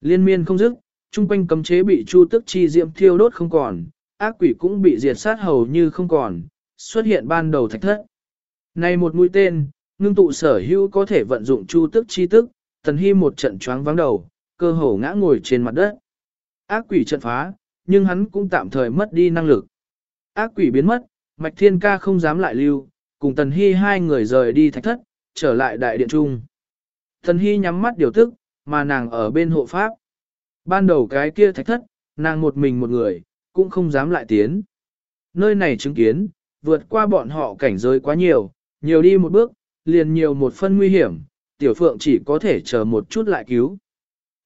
[SPEAKER 1] Liên miên không dứt, chung quanh cấm chế bị chu tức chi diệm thiêu đốt không còn, ác quỷ cũng bị diệt sát hầu như không còn, xuất hiện ban đầu thạch thất. Này một mũi tên, ngưng tụ sở hữu có thể vận dụng chu tức chi tức, tần hy một trận choáng vắng đầu, cơ hồ ngã ngồi trên mặt đất. Ác quỷ trận phá, nhưng hắn cũng tạm thời mất đi năng lực. Ác quỷ biến mất, mạch thiên ca không dám lại lưu, cùng tần hy hai người rời đi thạch thất, trở lại đại điện trung. Tần hy nhắm mắt điều tức, mà nàng ở bên hộ pháp. Ban đầu cái kia thạch thất, nàng một mình một người, cũng không dám lại tiến. Nơi này chứng kiến, vượt qua bọn họ cảnh giới quá nhiều, nhiều đi một bước, liền nhiều một phân nguy hiểm, tiểu phượng chỉ có thể chờ một chút lại cứu.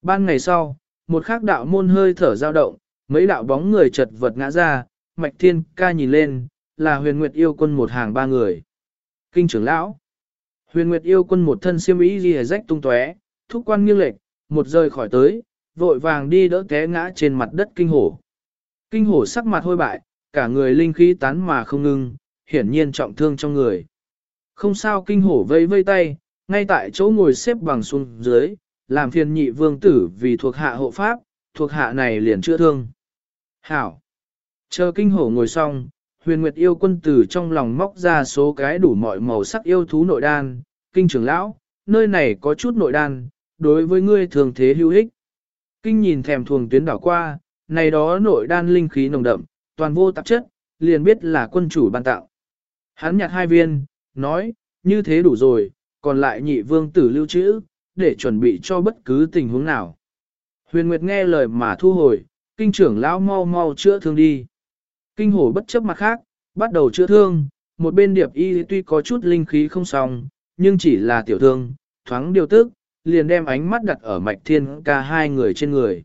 [SPEAKER 1] Ban ngày sau, một khắc đạo môn hơi thở dao động, mấy đạo bóng người chật vật ngã ra, mạch thiên ca nhìn lên, là huyền nguyệt yêu quân một hàng ba người. Kinh trưởng lão, huyền nguyệt yêu quân một thân siêm ý ghi rách tung tóe, thúc quan nghiêng lệch, một rời khỏi tới, vội vàng đi đỡ té ngã trên mặt đất kinh hổ. Kinh hổ sắc mặt hôi bại, cả người linh khí tán mà không ngưng, hiển nhiên trọng thương trong người. Không sao kinh hổ vây vây tay, ngay tại chỗ ngồi xếp bằng xuống dưới, làm phiền nhị vương tử vì thuộc hạ hộ pháp, thuộc hạ này liền chữa thương. Hảo! Chờ kinh hổ ngồi xong, huyền nguyệt yêu quân tử trong lòng móc ra số cái đủ mọi màu sắc yêu thú nội đan, kinh trưởng lão, nơi này có chút nội đan, đối với ngươi thường thế hữu ích. Kinh nhìn thèm thuồng tuyến đảo qua, này đó nội đan linh khí nồng đậm, toàn vô tạp chất, liền biết là quân chủ ban tạo. Hắn nhặt hai viên, nói, như thế đủ rồi, còn lại nhị vương tử lưu trữ, để chuẩn bị cho bất cứ tình huống nào. Huyền Nguyệt nghe lời mà thu hồi, kinh trưởng lão mau mau chữa thương đi. Kinh hổ bất chấp mặt khác, bắt đầu chữa thương, một bên điệp y tuy có chút linh khí không xong, nhưng chỉ là tiểu thương, thoáng điều tức, liền đem ánh mắt đặt ở mạch thiên ca hai người trên người.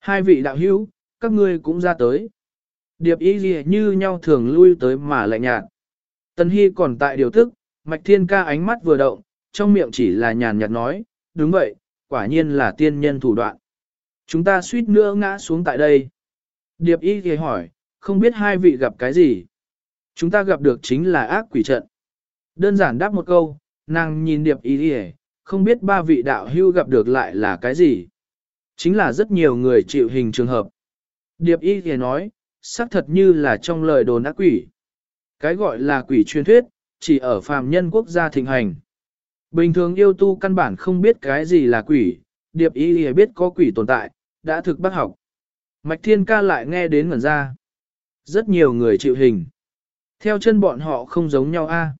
[SPEAKER 1] Hai vị đạo hữu, các ngươi cũng ra tới. Điệp y gì như nhau thường lui tới mà lạnh nhạt. Tần Hy còn tại điều tức, mạch thiên ca ánh mắt vừa động, trong miệng chỉ là nhàn nhạt nói, đúng vậy, quả nhiên là tiên nhân thủ đoạn. Chúng ta suýt nữa ngã xuống tại đây. Điệp y thì hỏi, không biết hai vị gặp cái gì? Chúng ta gặp được chính là ác quỷ trận. Đơn giản đáp một câu, nàng nhìn điệp y thì không biết ba vị đạo hưu gặp được lại là cái gì. Chính là rất nhiều người chịu hình trường hợp. Điệp y thì nói, xác thật như là trong lời đồn ác quỷ. Cái gọi là quỷ truyền thuyết, chỉ ở phàm nhân quốc gia thịnh hành. Bình thường yêu tu căn bản không biết cái gì là quỷ, điệp y thì biết có quỷ tồn tại, đã thực bác học. Mạch thiên ca lại nghe đến ngẩn ra. Rất nhiều người chịu hình. Theo chân bọn họ không giống nhau a.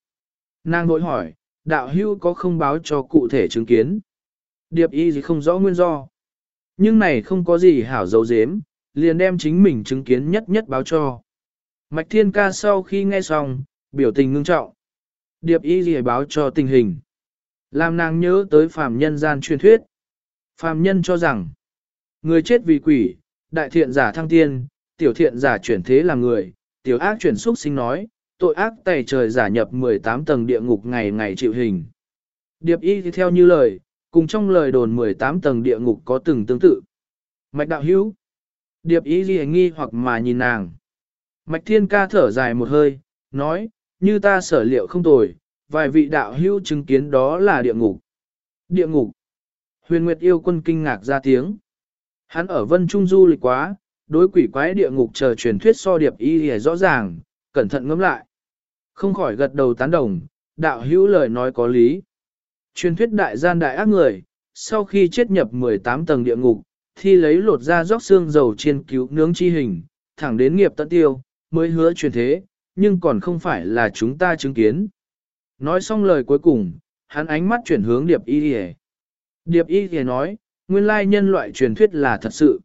[SPEAKER 1] Nàng vội hỏi, đạo hưu có không báo cho cụ thể chứng kiến. Điệp y gì không rõ nguyên do. Nhưng này không có gì hảo dấu dếm, liền đem chính mình chứng kiến nhất nhất báo cho. Mạch thiên ca sau khi nghe xong, biểu tình ngưng trọng. Điệp y gì báo cho tình hình. Làm nàng nhớ tới phàm nhân gian truyền thuyết. Phàm nhân cho rằng, người chết vì quỷ, đại thiện giả thăng tiên, tiểu thiện giả chuyển thế làm người, tiểu ác chuyển xúc sinh nói, tội ác tày trời giả nhập 18 tầng địa ngục ngày ngày chịu hình. Điệp y thì theo như lời, cùng trong lời đồn 18 tầng địa ngục có từng tương tự. Mạch đạo hữu. Điệp y ghi nghi hoặc mà nhìn nàng. Mạch thiên ca thở dài một hơi, nói, như ta sở liệu không tồi, vài vị đạo hữu chứng kiến đó là địa ngục. Địa ngục. Huyền Nguyệt yêu quân kinh ngạc ra tiếng. Hắn ở Vân Trung du lịch quá, đối quỷ quái địa ngục chờ truyền thuyết so điệp y thì rõ ràng, cẩn thận ngẫm lại. Không khỏi gật đầu tán đồng, đạo hữu lời nói có lý. Truyền thuyết đại gian đại ác người, sau khi chết nhập 18 tầng địa ngục, thi lấy lột ra róc xương dầu chiên cứu nướng chi hình, thẳng đến nghiệp tận tiêu, mới hứa truyền thế, nhưng còn không phải là chúng ta chứng kiến. Nói xong lời cuối cùng, hắn ánh mắt chuyển hướng Điệp Y Điệp. Điệp Y Điệp nói, nguyên lai nhân loại truyền thuyết là thật sự.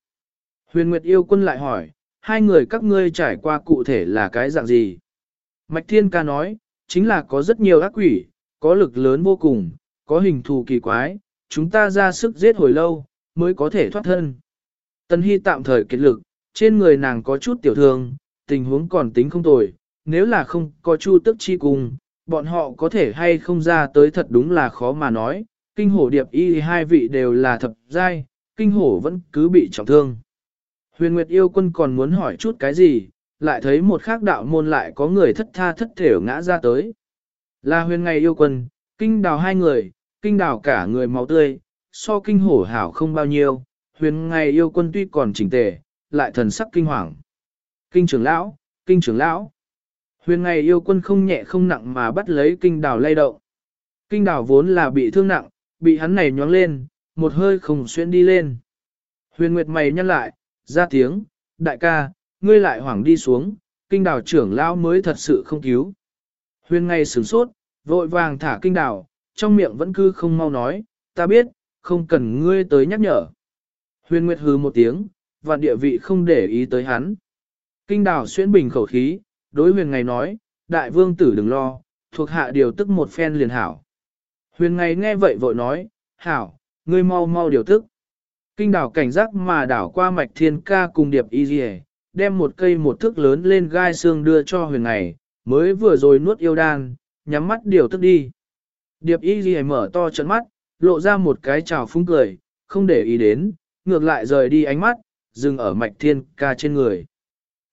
[SPEAKER 1] Huyền Nguyệt yêu quân lại hỏi, hai người các ngươi trải qua cụ thể là cái dạng gì? Mạch Thiên Ca nói, chính là có rất nhiều ác quỷ, có lực lớn vô cùng, có hình thù kỳ quái, chúng ta ra sức giết hồi lâu, mới có thể thoát thân. Tân Hy tạm thời kết lực, trên người nàng có chút tiểu thương, tình huống còn tính không tồi, nếu là không có chu tức chi cùng, bọn họ có thể hay không ra tới thật đúng là khó mà nói, kinh hổ điệp y hai vị đều là thập giai, kinh hổ vẫn cứ bị trọng thương. Huyền Nguyệt yêu quân còn muốn hỏi chút cái gì, lại thấy một khác đạo môn lại có người thất tha thất thểu ngã ra tới. Là huyền ngày yêu quân, kinh đào hai người, kinh đào cả người máu tươi, so kinh hổ hảo không bao nhiêu, huyền ngày yêu quân tuy còn chỉnh tề, lại thần sắc kinh hoàng. Kinh trưởng lão, kinh trưởng lão. Huyền ngày yêu quân không nhẹ không nặng mà bắt lấy kinh đào lay động. Kinh đào vốn là bị thương nặng, bị hắn này nhoáng lên, một hơi không xuyên đi lên. Huyền Nguyệt mày nhăn lại, ra tiếng, đại ca, ngươi lại hoảng đi xuống, kinh đào trưởng lão mới thật sự không cứu. Huyền ngay sửng sốt, vội vàng thả kinh đào, trong miệng vẫn cứ không mau nói, ta biết, không cần ngươi tới nhắc nhở. Huyền Nguyệt hừ một tiếng, và địa vị không để ý tới hắn. Kinh đào xuyên bình khẩu khí, đối huyền ngày nói, đại vương tử đừng lo, thuộc hạ điều tức một phen liền hảo. Huyền ngày nghe vậy vội nói, hảo, ngươi mau mau điều tức. Kinh đảo cảnh giác mà đảo qua mạch thiên ca cùng điệp y dì đem một cây một thước lớn lên gai xương đưa cho huyền này, mới vừa rồi nuốt yêu đan, nhắm mắt điều tức đi. Điệp y dì mở to trận mắt, lộ ra một cái trào phúng cười, không để ý đến, ngược lại rời đi ánh mắt, dừng ở mạch thiên ca trên người.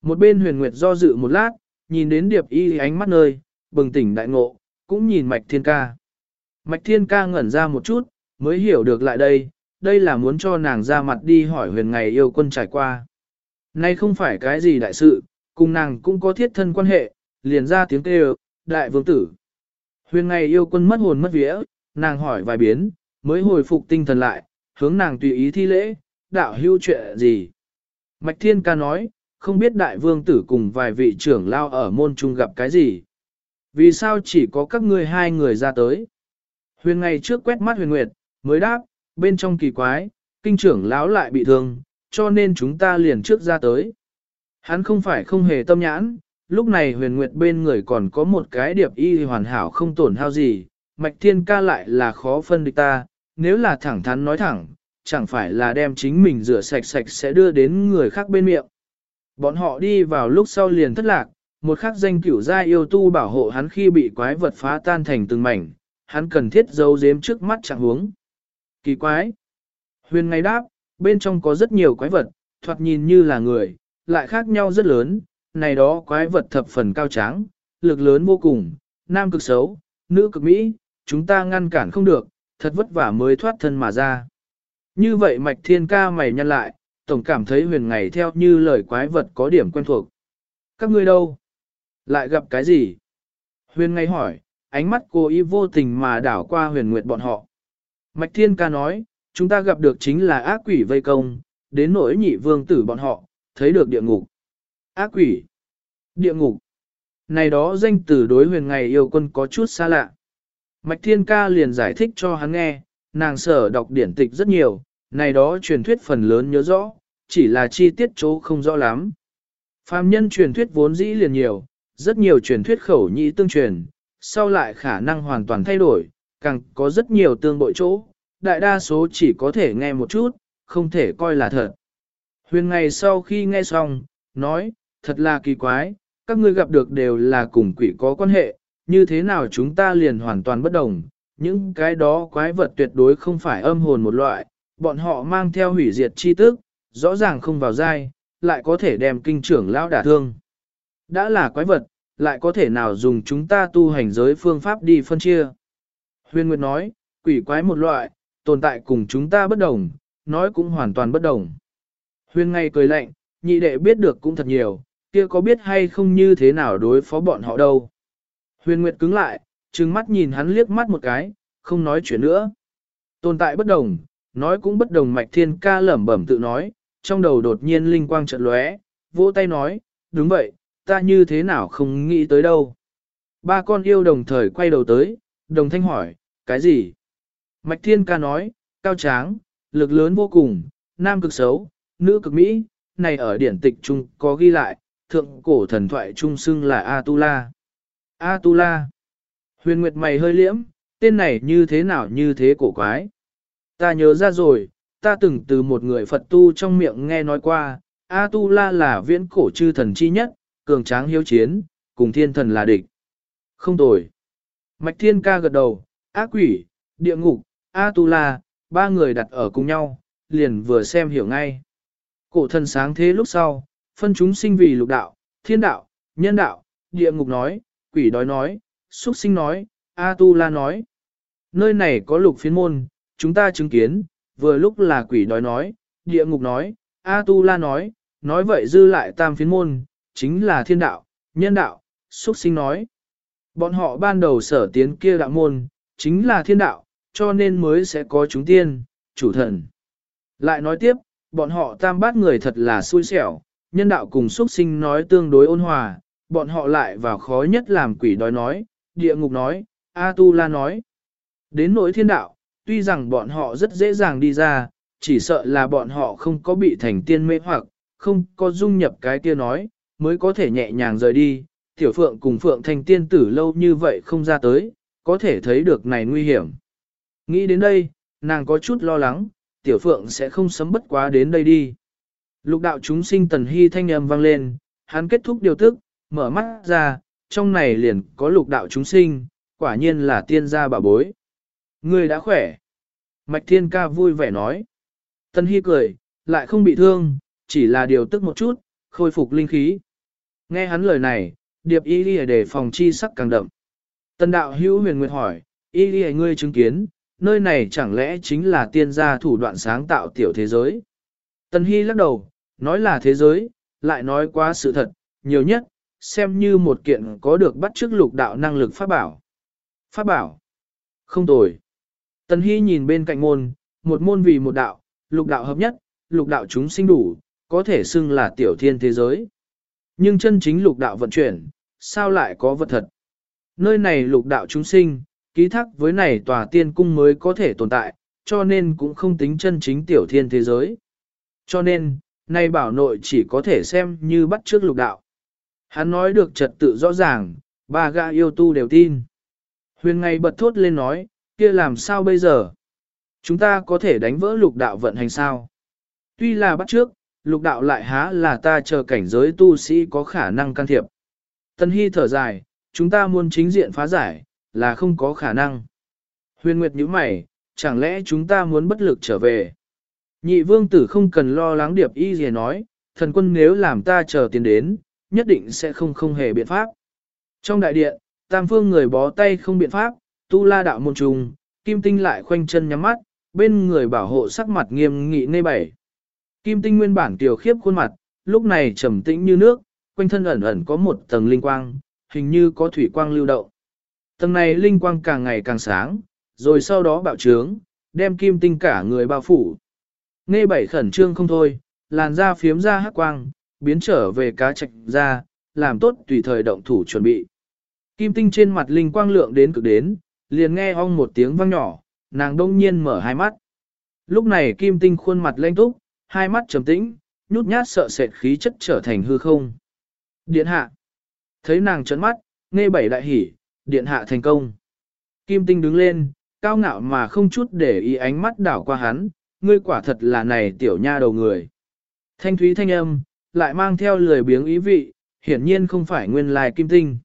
[SPEAKER 1] Một bên huyền nguyệt do dự một lát, nhìn đến điệp y ánh mắt nơi, bừng tỉnh đại ngộ, cũng nhìn mạch thiên ca. Mạch Thiên ca ngẩn ra một chút, mới hiểu được lại đây, đây là muốn cho nàng ra mặt đi hỏi huyền ngày yêu quân trải qua. Nay không phải cái gì đại sự, cùng nàng cũng có thiết thân quan hệ, liền ra tiếng kêu, đại vương tử. Huyền ngày yêu quân mất hồn mất vía, nàng hỏi vài biến, mới hồi phục tinh thần lại, hướng nàng tùy ý thi lễ, đạo hưu chuyện gì. Mạch Thiên ca nói, không biết đại vương tử cùng vài vị trưởng lao ở môn trung gặp cái gì. Vì sao chỉ có các ngươi hai người ra tới? Huyền ngày trước quét mắt huyền nguyệt, mới đáp, bên trong kỳ quái, kinh trưởng lão lại bị thương, cho nên chúng ta liền trước ra tới. Hắn không phải không hề tâm nhãn, lúc này huyền nguyệt bên người còn có một cái điệp y hoàn hảo không tổn hao gì, mạch thiên ca lại là khó phân địch ta, nếu là thẳng thắn nói thẳng, chẳng phải là đem chính mình rửa sạch sạch sẽ đưa đến người khác bên miệng. Bọn họ đi vào lúc sau liền thất lạc, một khắc danh cửu gia yêu tu bảo hộ hắn khi bị quái vật phá tan thành từng mảnh, hắn cần thiết giấu giếm trước mắt chẳng huống. Kỳ quái! Huyền ngay đáp, bên trong có rất nhiều quái vật, thoạt nhìn như là người, lại khác nhau rất lớn, này đó quái vật thập phần cao tráng, lực lớn vô cùng, nam cực xấu, nữ cực mỹ, chúng ta ngăn cản không được, thật vất vả mới thoát thân mà ra. Như vậy mạch thiên ca mày nhăn lại, tổng cảm thấy huyền ngày theo như lời quái vật có điểm quen thuộc. Các ngươi đâu? Lại gặp cái gì? Huyền ngay hỏi, ánh mắt cô y vô tình mà đảo qua huyền nguyệt bọn họ. Mạch thiên ca nói, chúng ta gặp được chính là ác quỷ vây công, đến nỗi nhị vương tử bọn họ, thấy được địa ngục. Ác quỷ. Địa ngục. Này đó danh từ đối huyền ngày yêu quân có chút xa lạ. Mạch thiên ca liền giải thích cho hắn nghe, nàng sở đọc điển tịch rất nhiều, này đó truyền thuyết phần lớn nhớ rõ, chỉ là chi tiết chỗ không rõ lắm. Phạm nhân truyền thuyết vốn dĩ liền nhiều, rất nhiều truyền thuyết khẩu nhị tương truyền, sau lại khả năng hoàn toàn thay đổi, càng có rất nhiều tương bội chỗ, đại đa số chỉ có thể nghe một chút, không thể coi là thật. Huyền ngày sau khi nghe xong, nói, thật là kỳ quái, các ngươi gặp được đều là cùng quỷ có quan hệ, như thế nào chúng ta liền hoàn toàn bất đồng, những cái đó quái vật tuyệt đối không phải âm hồn một loại, bọn họ mang theo hủy diệt chi tức, rõ ràng không vào dai, lại có thể đem kinh trưởng lão đả thương. Đã là quái vật, lại có thể nào dùng chúng ta tu hành giới phương pháp đi phân chia. Huyền Nguyệt nói, quỷ quái một loại, tồn tại cùng chúng ta bất đồng, nói cũng hoàn toàn bất đồng. Huyền ngay cười lạnh, nhị đệ biết được cũng thật nhiều, kia có biết hay không như thế nào đối phó bọn họ đâu. Huyền Nguyệt cứng lại, trừng mắt nhìn hắn liếc mắt một cái, không nói chuyện nữa. Tồn tại bất đồng, nói cũng bất đồng mạch thiên ca lẩm bẩm tự nói, trong đầu đột nhiên linh quang trận lóe, vỗ tay nói, đúng vậy, ta như thế nào không nghĩ tới đâu. Ba con yêu đồng thời quay đầu tới, đồng thanh hỏi, cái gì? Mạch thiên ca nói, cao tráng, lực lớn vô cùng, nam cực xấu, nữ cực mỹ, này ở điển tịch trung có ghi lại, thượng cổ thần thoại trung xưng là Atula. Atula. Huyền Nguyệt mày hơi liễm, tên này như thế nào như thế cổ quái. Ta nhớ ra rồi, ta từng từ một người Phật tu trong miệng nghe nói qua, Atula là viễn cổ chư thần chi nhất, cường tráng hiếu chiến, cùng thiên thần là địch. Không tồi. Mạch thiên ca gật đầu, ác quỷ, địa ngục, Atula, ba người đặt ở cùng nhau, liền vừa xem hiểu ngay. Cổ thần sáng thế lúc sau, phân chúng sinh vì lục đạo, thiên đạo, nhân đạo, địa ngục nói, quỷ đói nói, xuất sinh nói, Atula nói. Nơi này có lục phiến môn, chúng ta chứng kiến, vừa lúc là quỷ đói nói, địa ngục nói, Atula nói, nói vậy dư lại tam phiến môn, chính là thiên đạo, nhân đạo, xuất sinh nói. Bọn họ ban đầu sở tiến kia đạo môn, chính là thiên đạo, cho nên mới sẽ có chúng tiên, chủ thần. Lại nói tiếp, bọn họ tam bát người thật là xui xẻo, nhân đạo cùng xuất sinh nói tương đối ôn hòa, bọn họ lại vào khó nhất làm quỷ đói nói, địa ngục nói, A-tu-la nói. Đến nỗi thiên đạo, tuy rằng bọn họ rất dễ dàng đi ra, chỉ sợ là bọn họ không có bị thành tiên mê hoặc, không có dung nhập cái kia nói, mới có thể nhẹ nhàng rời đi. Tiểu Phượng cùng Phượng thành tiên tử lâu như vậy không ra tới, có thể thấy được này nguy hiểm. Nghĩ đến đây, nàng có chút lo lắng, Tiểu Phượng sẽ không sấm bất quá đến đây đi. Lục đạo chúng sinh tần hy thanh âm vang lên, hắn kết thúc điều tức, mở mắt ra, trong này liền có lục đạo chúng sinh, quả nhiên là tiên gia bà bối. Người đã khỏe. Mạch Thiên Ca vui vẻ nói. Tân Hy cười, lại không bị thương, chỉ là điều tức một chút, khôi phục linh khí. Nghe hắn lời này, điệp y lìa để phòng chi sắc càng đậm. Tần đạo hữu huyền nguyệt hỏi, y lìa ngươi chứng kiến, nơi này chẳng lẽ chính là tiên gia thủ đoạn sáng tạo tiểu thế giới. Tần Hy lắc đầu, nói là thế giới, lại nói quá sự thật, nhiều nhất, xem như một kiện có được bắt chước lục đạo năng lực pháp bảo. Pháp bảo? Không tồi. Tần Hy nhìn bên cạnh môn, một môn vì một đạo, lục đạo hợp nhất, lục đạo chúng sinh đủ, có thể xưng là tiểu thiên thế giới. Nhưng chân chính lục đạo vận chuyển, sao lại có vật thật? Nơi này lục đạo chúng sinh, ký thác với này tòa tiên cung mới có thể tồn tại, cho nên cũng không tính chân chính tiểu thiên thế giới. Cho nên, nay bảo nội chỉ có thể xem như bắt trước lục đạo. Hắn nói được trật tự rõ ràng, ba gã yêu tu đều tin. Huyền ngay bật thốt lên nói, kia làm sao bây giờ? Chúng ta có thể đánh vỡ lục đạo vận hành sao? Tuy là bắt trước, lục đạo lại há là ta chờ cảnh giới tu sĩ có khả năng can thiệp. Tân Hy thở dài, chúng ta muốn chính diện phá giải, là không có khả năng. Huyền Nguyệt nhíu mày, chẳng lẽ chúng ta muốn bất lực trở về? Nhị vương tử không cần lo lắng điệp y gì nói, thần quân nếu làm ta chờ tiền đến, nhất định sẽ không không hề biện pháp. Trong đại điện, tam phương người bó tay không biện pháp, tu la đạo môn trùng, kim tinh lại khoanh chân nhắm mắt, bên người bảo hộ sắc mặt nghiêm nghị nê bảy. Kim tinh nguyên bản tiểu khiếp khuôn mặt, lúc này trầm tĩnh như nước, quanh thân ẩn ẩn có một tầng linh quang, hình như có thủy quang lưu động. Tầng này linh quang càng ngày càng sáng, rồi sau đó bạo trướng, đem kim tinh cả người bao phủ. Nghe bảy khẩn trương không thôi, làn da phiếm ra hắc quang, biến trở về cá trạch ra, làm tốt tùy thời động thủ chuẩn bị. Kim tinh trên mặt linh quang lượng đến cực đến, liền nghe ong một tiếng vang nhỏ, nàng đông nhiên mở hai mắt. Lúc này kim tinh khuôn mặt lanh túc, hai mắt trầm tĩnh, nhút nhát sợ sệt khí chất trở thành hư không. Điện hạ. Thấy nàng trấn mắt, nghe bảy đại hỉ, điện hạ thành công. Kim tinh đứng lên, cao ngạo mà không chút để ý ánh mắt đảo qua hắn, ngươi quả thật là này tiểu nha đầu người. Thanh thúy thanh âm, lại mang theo lười biếng ý vị, hiển nhiên không phải nguyên lai kim tinh.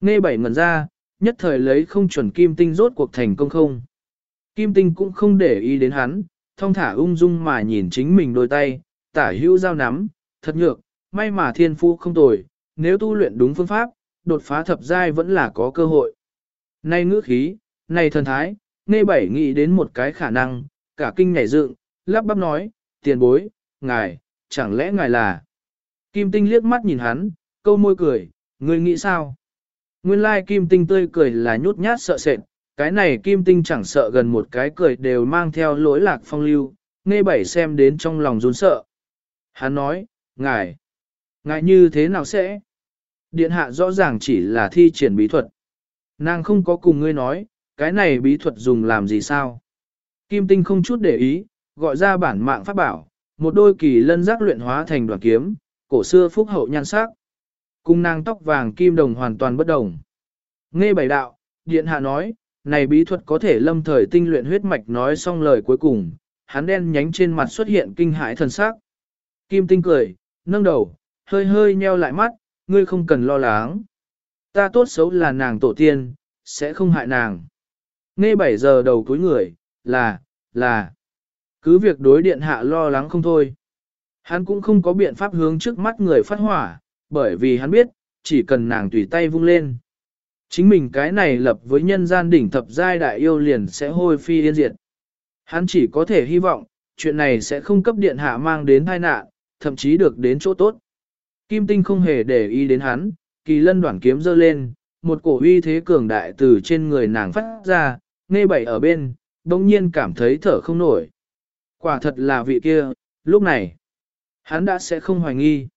[SPEAKER 1] Nghe bảy ngẩn ra, nhất thời lấy không chuẩn kim tinh rốt cuộc thành công không. Kim tinh cũng không để ý đến hắn, thong thả ung dung mà nhìn chính mình đôi tay, tả hữu dao nắm, thật nhược, may mà thiên phu không tồi, nếu tu luyện đúng phương pháp, đột phá thập giai vẫn là có cơ hội. Nay ngữ khí, nay thần thái, nghe bảy nghĩ đến một cái khả năng, cả kinh nhảy dựng, lắp bắp nói, tiền bối, ngài, chẳng lẽ ngài là... Kim tinh liếc mắt nhìn hắn, câu môi cười, ngươi nghĩ sao? Nguyên lai kim tinh tươi cười là nhút nhát sợ sệt, cái này kim tinh chẳng sợ gần một cái cười đều mang theo lỗi lạc phong lưu, nghe bảy xem đến trong lòng run sợ. Hắn nói, ngài, ngại như thế nào sẽ? Điện hạ rõ ràng chỉ là thi triển bí thuật. Nàng không có cùng ngươi nói, cái này bí thuật dùng làm gì sao? Kim tinh không chút để ý, gọi ra bản mạng pháp bảo, một đôi kỳ lân giác luyện hóa thành đoàn kiếm, cổ xưa phúc hậu nhan sắc. Cung nàng tóc vàng kim đồng hoàn toàn bất đồng. Nghe bảy đạo, điện hạ nói, này bí thuật có thể lâm thời tinh luyện huyết mạch nói xong lời cuối cùng, hắn đen nhánh trên mặt xuất hiện kinh hãi thần sắc. Kim tinh cười, nâng đầu, hơi hơi nheo lại mắt, ngươi không cần lo lắng. Ta tốt xấu là nàng tổ tiên, sẽ không hại nàng. Nghe 7 giờ đầu túi người, là, là, cứ việc đối điện hạ lo lắng không thôi. Hắn cũng không có biện pháp hướng trước mắt người phát hỏa, bởi vì hắn biết, chỉ cần nàng tùy tay vung lên. Chính mình cái này lập với nhân gian đỉnh thập giai đại yêu liền sẽ hôi phi yên diệt. Hắn chỉ có thể hy vọng, chuyện này sẽ không cấp điện hạ mang đến tai nạn, thậm chí được đến chỗ tốt. Kim tinh không hề để ý đến hắn, kỳ lân đoạn kiếm giơ lên, một cổ uy thế cường đại từ trên người nàng phát ra, nghe bảy ở bên, đồng nhiên cảm thấy thở không nổi. Quả thật là vị kia, lúc này, hắn đã sẽ không hoài nghi.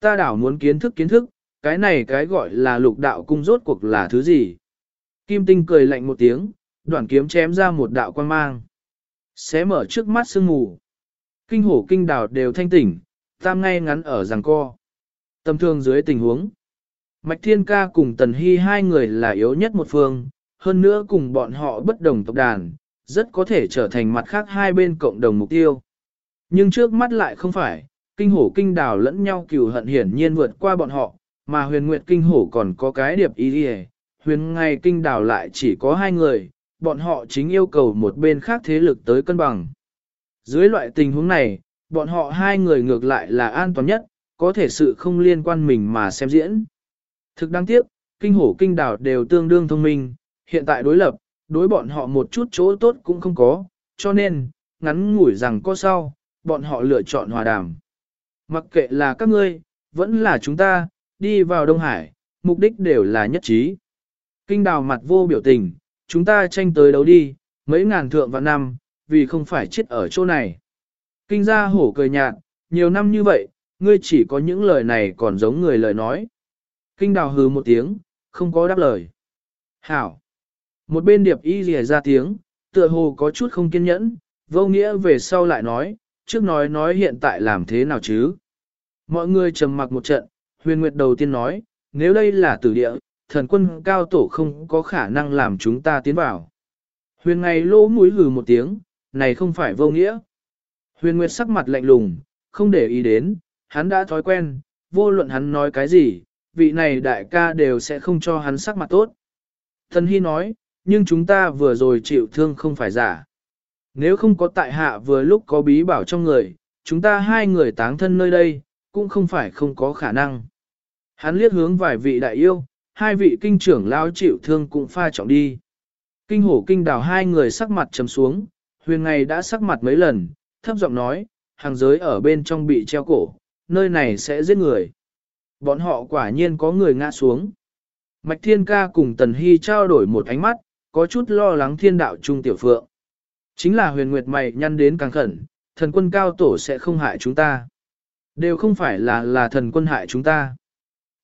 [SPEAKER 1] Ta đảo muốn kiến thức kiến thức, cái này cái gọi là lục đạo cung rốt cuộc là thứ gì. Kim tinh cười lạnh một tiếng, đoạn kiếm chém ra một đạo quan mang. Xé mở trước mắt sương mù. Kinh hổ kinh đảo đều thanh tỉnh, tam ngay ngắn ở giằng co. Tâm thương dưới tình huống. Mạch Thiên Ca cùng Tần Hy hai người là yếu nhất một phương, hơn nữa cùng bọn họ bất đồng tộc đàn, rất có thể trở thành mặt khác hai bên cộng đồng mục tiêu. Nhưng trước mắt lại không phải, kinh hổ kinh Đào lẫn nhau cừu hận hiển nhiên vượt qua bọn họ, mà huyền nguyệt kinh hổ còn có cái điệp ý đi huyền ngay kinh Đào lại chỉ có hai người, bọn họ chính yêu cầu một bên khác thế lực tới cân bằng. Dưới loại tình huống này, bọn họ hai người ngược lại là an toàn nhất, có thể sự không liên quan mình mà xem diễn. Thực đáng tiếc, kinh hổ kinh đảo đều tương đương thông minh, hiện tại đối lập, đối bọn họ một chút chỗ tốt cũng không có, cho nên, ngắn ngủi rằng có sau, bọn họ lựa chọn hòa đàm. Mặc kệ là các ngươi, vẫn là chúng ta, đi vào Đông Hải, mục đích đều là nhất trí. Kinh đào mặt vô biểu tình, chúng ta tranh tới đấu đi, mấy ngàn thượng vạn năm, vì không phải chết ở chỗ này. Kinh gia hổ cười nhạt, nhiều năm như vậy, ngươi chỉ có những lời này còn giống người lời nói. Kinh đào hừ một tiếng, không có đáp lời. Hảo. Một bên điệp y rìa ra tiếng, tựa hồ có chút không kiên nhẫn, vô nghĩa về sau lại nói, trước nói nói hiện tại làm thế nào chứ. Mọi người trầm mặc một trận, huyền nguyệt đầu tiên nói, nếu đây là tử địa, thần quân cao tổ không có khả năng làm chúng ta tiến vào. Huyền ngày lỗ mũi hừ một tiếng, này không phải vô nghĩa. Huyền nguyệt sắc mặt lạnh lùng, không để ý đến, hắn đã thói quen, vô luận hắn nói cái gì, vị này đại ca đều sẽ không cho hắn sắc mặt tốt. Thần Hy nói, nhưng chúng ta vừa rồi chịu thương không phải giả. Nếu không có tại hạ vừa lúc có bí bảo trong người, chúng ta hai người táng thân nơi đây, cũng không phải không có khả năng. Hắn liếc hướng vài vị đại yêu, hai vị kinh trưởng lao chịu thương cũng pha trọng đi. Kinh hổ kinh đào hai người sắc mặt trầm xuống, huyền ngày đã sắc mặt mấy lần, thấp giọng nói, hàng giới ở bên trong bị treo cổ, nơi này sẽ giết người. Bọn họ quả nhiên có người ngã xuống. Mạch Thiên Ca cùng Tần Hy trao đổi một ánh mắt, có chút lo lắng thiên đạo trung tiểu phượng. Chính là huyền nguyệt mày nhăn đến càng khẩn, thần quân cao tổ sẽ không hại chúng ta. Đều không phải là là thần quân hại chúng ta.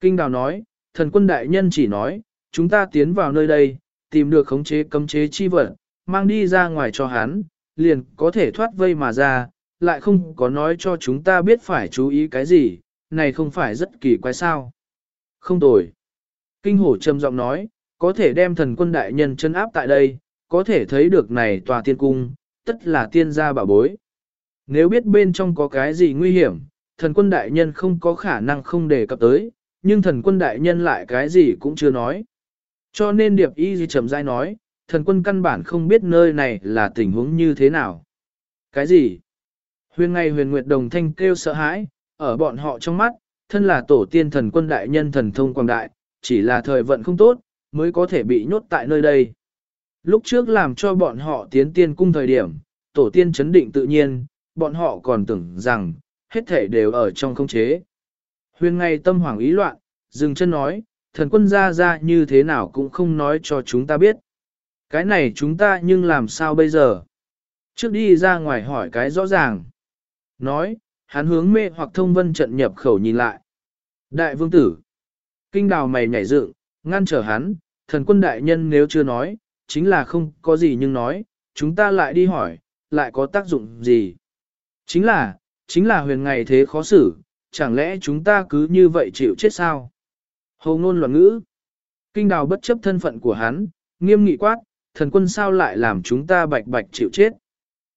[SPEAKER 1] Kinh đào nói, thần quân đại nhân chỉ nói, chúng ta tiến vào nơi đây, tìm được khống chế cấm chế chi vật, mang đi ra ngoài cho hắn, liền có thể thoát vây mà ra, lại không có nói cho chúng ta biết phải chú ý cái gì, này không phải rất kỳ quái sao. Không tồi. Kinh hổ trầm giọng nói, có thể đem thần quân đại nhân chân áp tại đây, có thể thấy được này tòa tiên cung, tất là tiên gia bảo bối. Nếu biết bên trong có cái gì nguy hiểm, thần quân đại nhân không có khả năng không đề cập tới, nhưng thần quân đại nhân lại cái gì cũng chưa nói. Cho nên điệp y gì trầm dai nói, thần quân căn bản không biết nơi này là tình huống như thế nào. Cái gì? Huyền ngày huyền nguyệt đồng thanh kêu sợ hãi, ở bọn họ trong mắt, thân là tổ tiên thần quân đại nhân thần thông quang đại, chỉ là thời vận không tốt, mới có thể bị nhốt tại nơi đây. Lúc trước làm cho bọn họ tiến tiên cung thời điểm, tổ tiên chấn định tự nhiên, bọn họ còn tưởng rằng, hết thể đều ở trong không chế. Huyền ngay tâm hoảng ý loạn, dừng chân nói, thần quân ra ra như thế nào cũng không nói cho chúng ta biết. Cái này chúng ta nhưng làm sao bây giờ? Trước đi ra ngoài hỏi cái rõ ràng. Nói, hắn hướng mê hoặc thông vân trận nhập khẩu nhìn lại. Đại vương tử. Kinh đào mày nhảy dựng, ngăn trở hắn, thần quân đại nhân nếu chưa nói, chính là không có gì nhưng nói, chúng ta lại đi hỏi, lại có tác dụng gì. Chính là, chính là huyền ngày thế khó xử, chẳng lẽ chúng ta cứ như vậy chịu chết sao? Hầu ngôn loạn ngữ. Kinh đào bất chấp thân phận của hắn, nghiêm nghị quát, thần quân sao lại làm chúng ta bạch bạch chịu chết?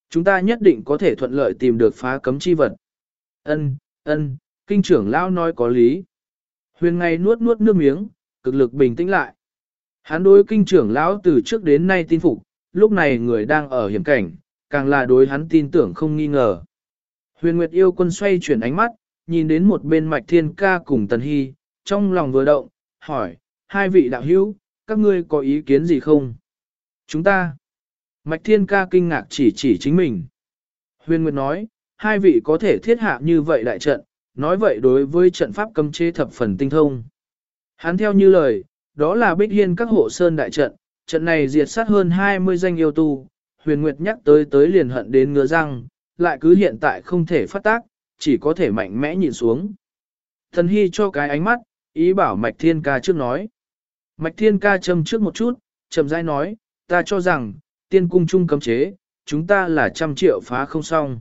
[SPEAKER 1] Chúng ta nhất định có thể thuận lợi tìm được phá cấm chi vật. Ân, ân, kinh trưởng lão nói có lý. Huyền ngay nuốt nuốt nước miếng, cực lực bình tĩnh lại. Hắn đối kinh trưởng lão từ trước đến nay tin phục, lúc này người đang ở hiểm cảnh, càng là đối hắn tin tưởng không nghi ngờ. Huyền Nguyệt yêu quân xoay chuyển ánh mắt, nhìn đến một bên mạch thiên ca cùng tần hy, trong lòng vừa động, hỏi, hai vị đạo hữu, các ngươi có ý kiến gì không? Chúng ta. Mạch thiên ca kinh ngạc chỉ chỉ chính mình. Huyền Nguyệt nói, hai vị có thể thiết hạ như vậy đại trận, nói vậy đối với trận pháp cấm chế thập phần tinh thông. Hắn theo như lời, đó là bích hiên các hộ sơn đại trận, trận này diệt sát hơn 20 danh yêu tu, huyền nguyệt nhắc tới tới liền hận đến ngứa răng, lại cứ hiện tại không thể phát tác, chỉ có thể mạnh mẽ nhìn xuống. Thần hy cho cái ánh mắt, ý bảo mạch thiên ca trước nói. Mạch thiên ca châm trước một chút, chậm rãi nói, ta cho rằng, tiên cung chung cấm chế, chúng ta là trăm triệu phá không xong.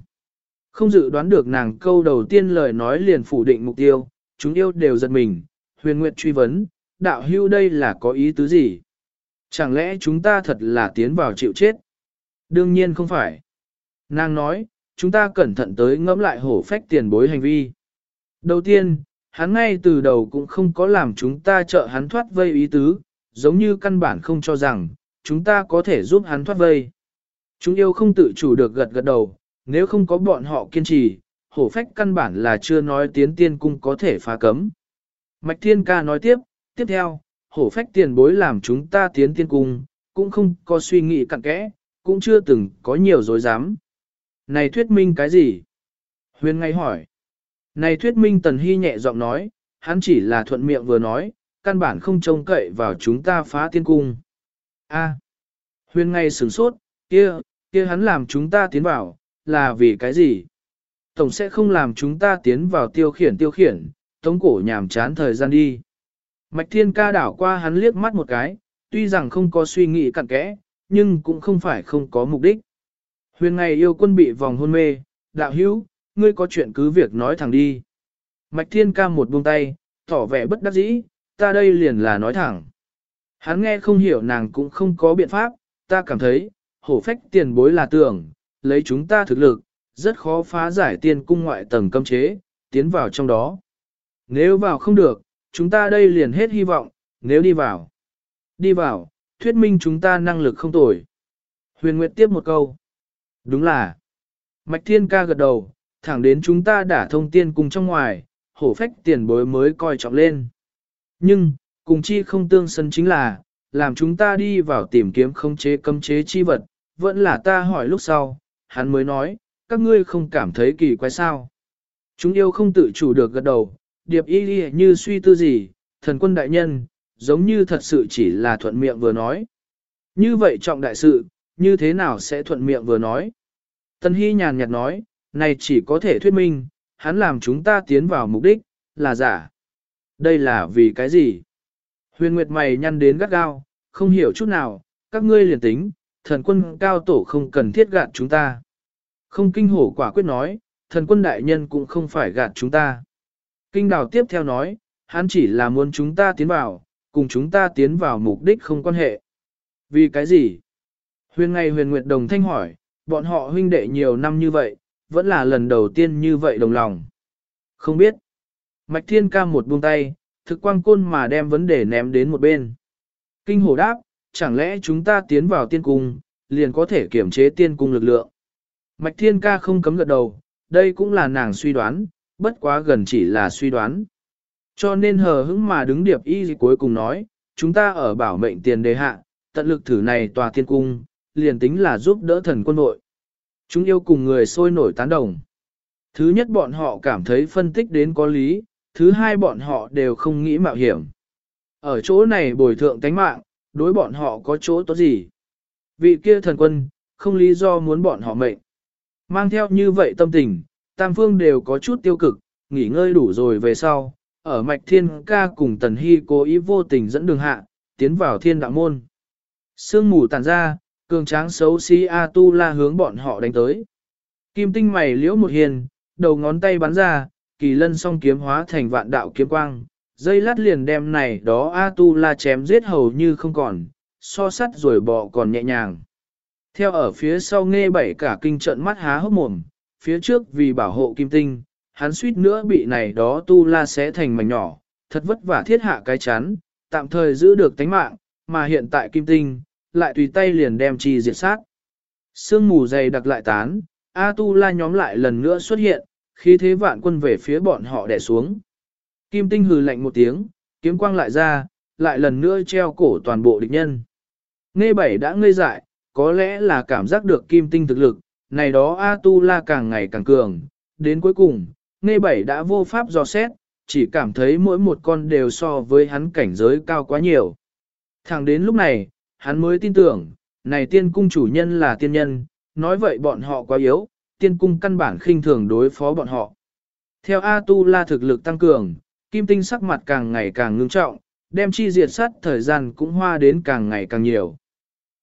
[SPEAKER 1] Không dự đoán được nàng câu đầu tiên lời nói liền phủ định mục tiêu, chúng yêu đều giật mình, huyền nguyệt truy vấn, đạo hưu đây là có ý tứ gì? Chẳng lẽ chúng ta thật là tiến vào chịu chết? Đương nhiên không phải. Nàng nói, chúng ta cẩn thận tới ngẫm lại hổ phách tiền bối hành vi. Đầu tiên, hắn ngay từ đầu cũng không có làm chúng ta trợ hắn thoát vây ý tứ, giống như căn bản không cho rằng, chúng ta có thể giúp hắn thoát vây. Chúng yêu không tự chủ được gật gật đầu, nếu không có bọn họ kiên trì, hổ phách căn bản là chưa nói tiến tiên cung có thể phá cấm. Mạch Thiên Ca nói tiếp, tiếp theo, hổ phách tiền bối làm chúng ta tiến tiên cung, cũng không có suy nghĩ cặn kẽ, cũng chưa từng có nhiều dối dám. Này thuyết minh cái gì? Huyền ngay hỏi. Này thuyết minh Tần Hy nhẹ giọng nói, hắn chỉ là thuận miệng vừa nói, căn bản không trông cậy vào chúng ta phá tiên cung. A. Huyền ngay sửng sốt, kia, kia hắn làm chúng ta tiến vào, là vì cái gì? Tổng sẽ không làm chúng ta tiến vào tiêu khiển tiêu khiển, tống cổ nhàm chán thời gian đi. Mạch thiên ca đảo qua hắn liếc mắt một cái, tuy rằng không có suy nghĩ cặn kẽ, nhưng cũng không phải không có mục đích. Huyền ngày yêu quân bị vòng hôn mê, đạo hữu, ngươi có chuyện cứ việc nói thẳng đi. Mạch thiên ca một buông tay, tỏ vẻ bất đắc dĩ, ta đây liền là nói thẳng. Hắn nghe không hiểu nàng cũng không có biện pháp, ta cảm thấy, hổ phách tiền bối là tưởng, lấy chúng ta thực lực, rất khó phá giải tiên cung ngoại tầng cấm chế, tiến vào trong đó. Nếu vào không được, chúng ta đây liền hết hy vọng, nếu đi vào. Đi vào, thuyết minh chúng ta năng lực không tồi. Huyền Nguyệt tiếp một câu. Đúng là. Mạch Thiên ca gật đầu, thẳng đến chúng ta đã thông tiên cung trong ngoài, hổ phách tiền bối mới coi trọng lên. Nhưng, cùng chi không tương sân chính là, làm chúng ta đi vào tìm kiếm không chế cấm chế chi vật, vẫn là ta hỏi lúc sau, hắn mới nói, các ngươi không cảm thấy kỳ quái sao. Chúng yêu không tự chủ được gật đầu, điệp y y như suy tư gì, thần quân đại nhân, giống như thật sự chỉ là thuận miệng vừa nói. Như vậy trọng đại sự, như thế nào sẽ thuận miệng vừa nói? Tân Hy nhàn nhạt nói, này chỉ có thể thuyết minh, hắn làm chúng ta tiến vào mục đích, là giả. Đây là vì cái gì? Huyền Nguyệt mày nhăn đến gắt gao, không hiểu chút nào, các ngươi liền tính, thần quân cao tổ không cần thiết gạt chúng ta. Không kinh hổ quả quyết nói, thần quân đại nhân cũng không phải gạt chúng ta. Kinh đào tiếp theo nói, hắn chỉ là muốn chúng ta tiến vào, cùng chúng ta tiến vào mục đích không quan hệ. Vì cái gì? Huyền ngày huyền nguyệt đồng thanh hỏi, bọn họ huynh đệ nhiều năm như vậy, vẫn là lần đầu tiên như vậy đồng lòng. Không biết. Mạch thiên ca một buông tay, thực quang côn mà đem vấn đề ném đến một bên. Kinh hổ đáp, chẳng lẽ chúng ta tiến vào tiên cung, liền có thể kiểm chế tiên cung lực lượng. Mạch thiên ca không cấm gật đầu, đây cũng là nàng suy đoán, bất quá gần chỉ là suy đoán. Cho nên hờ hững mà đứng điệp y cuối cùng nói, chúng ta ở bảo mệnh tiền đề hạ, tận lực thử này tòa tiên cung, liền tính là giúp đỡ thần quân nội. Chúng yêu cùng người sôi nổi tán đồng. Thứ nhất bọn họ cảm thấy phân tích đến có lý, thứ hai bọn họ đều không nghĩ mạo hiểm. Ở chỗ này bồi thượng tánh mạng, đối bọn họ có chỗ tốt gì? Vị kia thần quân, không lý do muốn bọn họ mệnh. Mang theo như vậy tâm tình, tam phương đều có chút tiêu cực, nghỉ ngơi đủ rồi về sau, ở mạch thiên ca cùng tần hy cố ý vô tình dẫn đường hạ, tiến vào thiên đạo môn. Sương mù tàn ra, cường tráng xấu xí A Tu La hướng bọn họ đánh tới. Kim tinh mày liễu một hiền, đầu ngón tay bắn ra, kỳ lân song kiếm hóa thành vạn đạo kiếm quang, dây lát liền đem này đó A Tu La chém giết hầu như không còn, so sắt rồi bỏ còn nhẹ nhàng. Theo ở phía sau nghe bảy cả kinh trận mắt há hốc mồm, phía trước vì bảo hộ kim tinh, hắn suýt nữa bị này đó tu la xé thành mảnh nhỏ, thật vất vả thiết hạ cái chắn, tạm thời giữ được tánh mạng, mà hiện tại kim tinh, lại tùy tay liền đem chi diệt sát. Sương mù dày đặc lại tán, A tu la nhóm lại lần nữa xuất hiện, khi thế vạn quân về phía bọn họ đè xuống. Kim tinh hừ lạnh một tiếng, kiếm quang lại ra, lại lần nữa treo cổ toàn bộ địch nhân. Nghe bảy đã ngây dại, có lẽ là cảm giác được kim tinh thực lực, này đó A tu la càng ngày càng cường, đến cuối cùng, nghe bảy đã vô pháp dò xét, chỉ cảm thấy mỗi một con đều so với hắn cảnh giới cao quá nhiều. Thẳng đến lúc này, hắn mới tin tưởng, này tiên cung chủ nhân là tiên nhân, nói vậy bọn họ quá yếu, tiên cung căn bản khinh thường đối phó bọn họ. Theo A Tu La thực lực tăng cường, kim tinh sắc mặt càng ngày càng ngưng trọng, đem chi diệt sát thời gian cũng hoa đến càng ngày càng nhiều.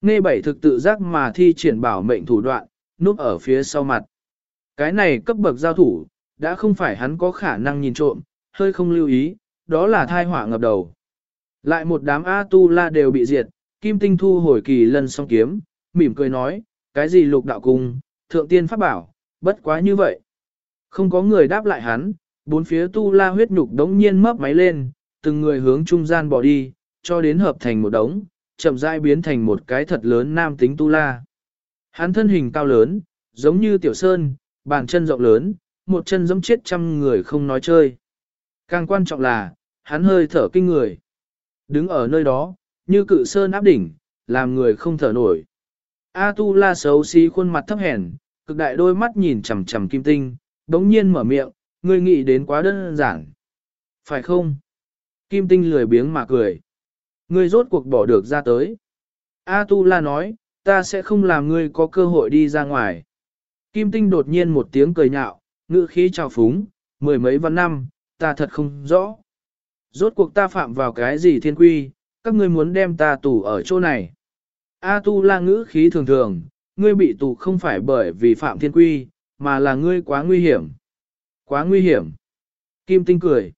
[SPEAKER 1] Nghe bảy thực tự giác mà thi triển bảo mệnh thủ đoạn, núp ở phía sau mặt. Cái này cấp bậc giao thủ, đã không phải hắn có khả năng nhìn trộm, hơi không lưu ý, đó là thai họa ngập đầu. Lại một đám A-tu-la đều bị diệt, kim tinh thu hồi kỳ lân song kiếm, mỉm cười nói, cái gì lục đạo cung, thượng tiên pháp bảo, bất quá như vậy. Không có người đáp lại hắn, bốn phía tu-la huyết nhục đống nhiên mấp máy lên, từng người hướng trung gian bỏ đi, cho đến hợp thành một đống, chậm rãi biến thành một cái thật lớn nam tính tu-la. Hắn thân hình cao lớn, giống như tiểu sơn, bàn chân rộng lớn, một chân giống chết trăm người không nói chơi. Càng quan trọng là, hắn hơi thở kinh người. Đứng ở nơi đó, như cự sơn áp đỉnh, làm người không thở nổi. A tu la xấu xí khuôn mặt thấp hèn, cực đại đôi mắt nhìn chằm chằm kim tinh, đống nhiên mở miệng, ngươi nghĩ đến quá đơn giản. Phải không? Kim tinh lười biếng mà cười. Ngươi rốt cuộc bỏ được ra tới. A tu la nói, ta sẽ không làm ngươi có cơ hội đi ra ngoài. Kim tinh đột nhiên một tiếng cười nhạo, ngữ khí trào phúng, mười mấy văn năm, ta thật không rõ. Rốt cuộc ta phạm vào cái gì thiên quy, các ngươi muốn đem ta tù ở chỗ này. A tu la ngữ khí thường thường, ngươi bị tù không phải bởi vì phạm thiên quy, mà là ngươi quá nguy hiểm. Quá nguy hiểm. Kim tinh cười.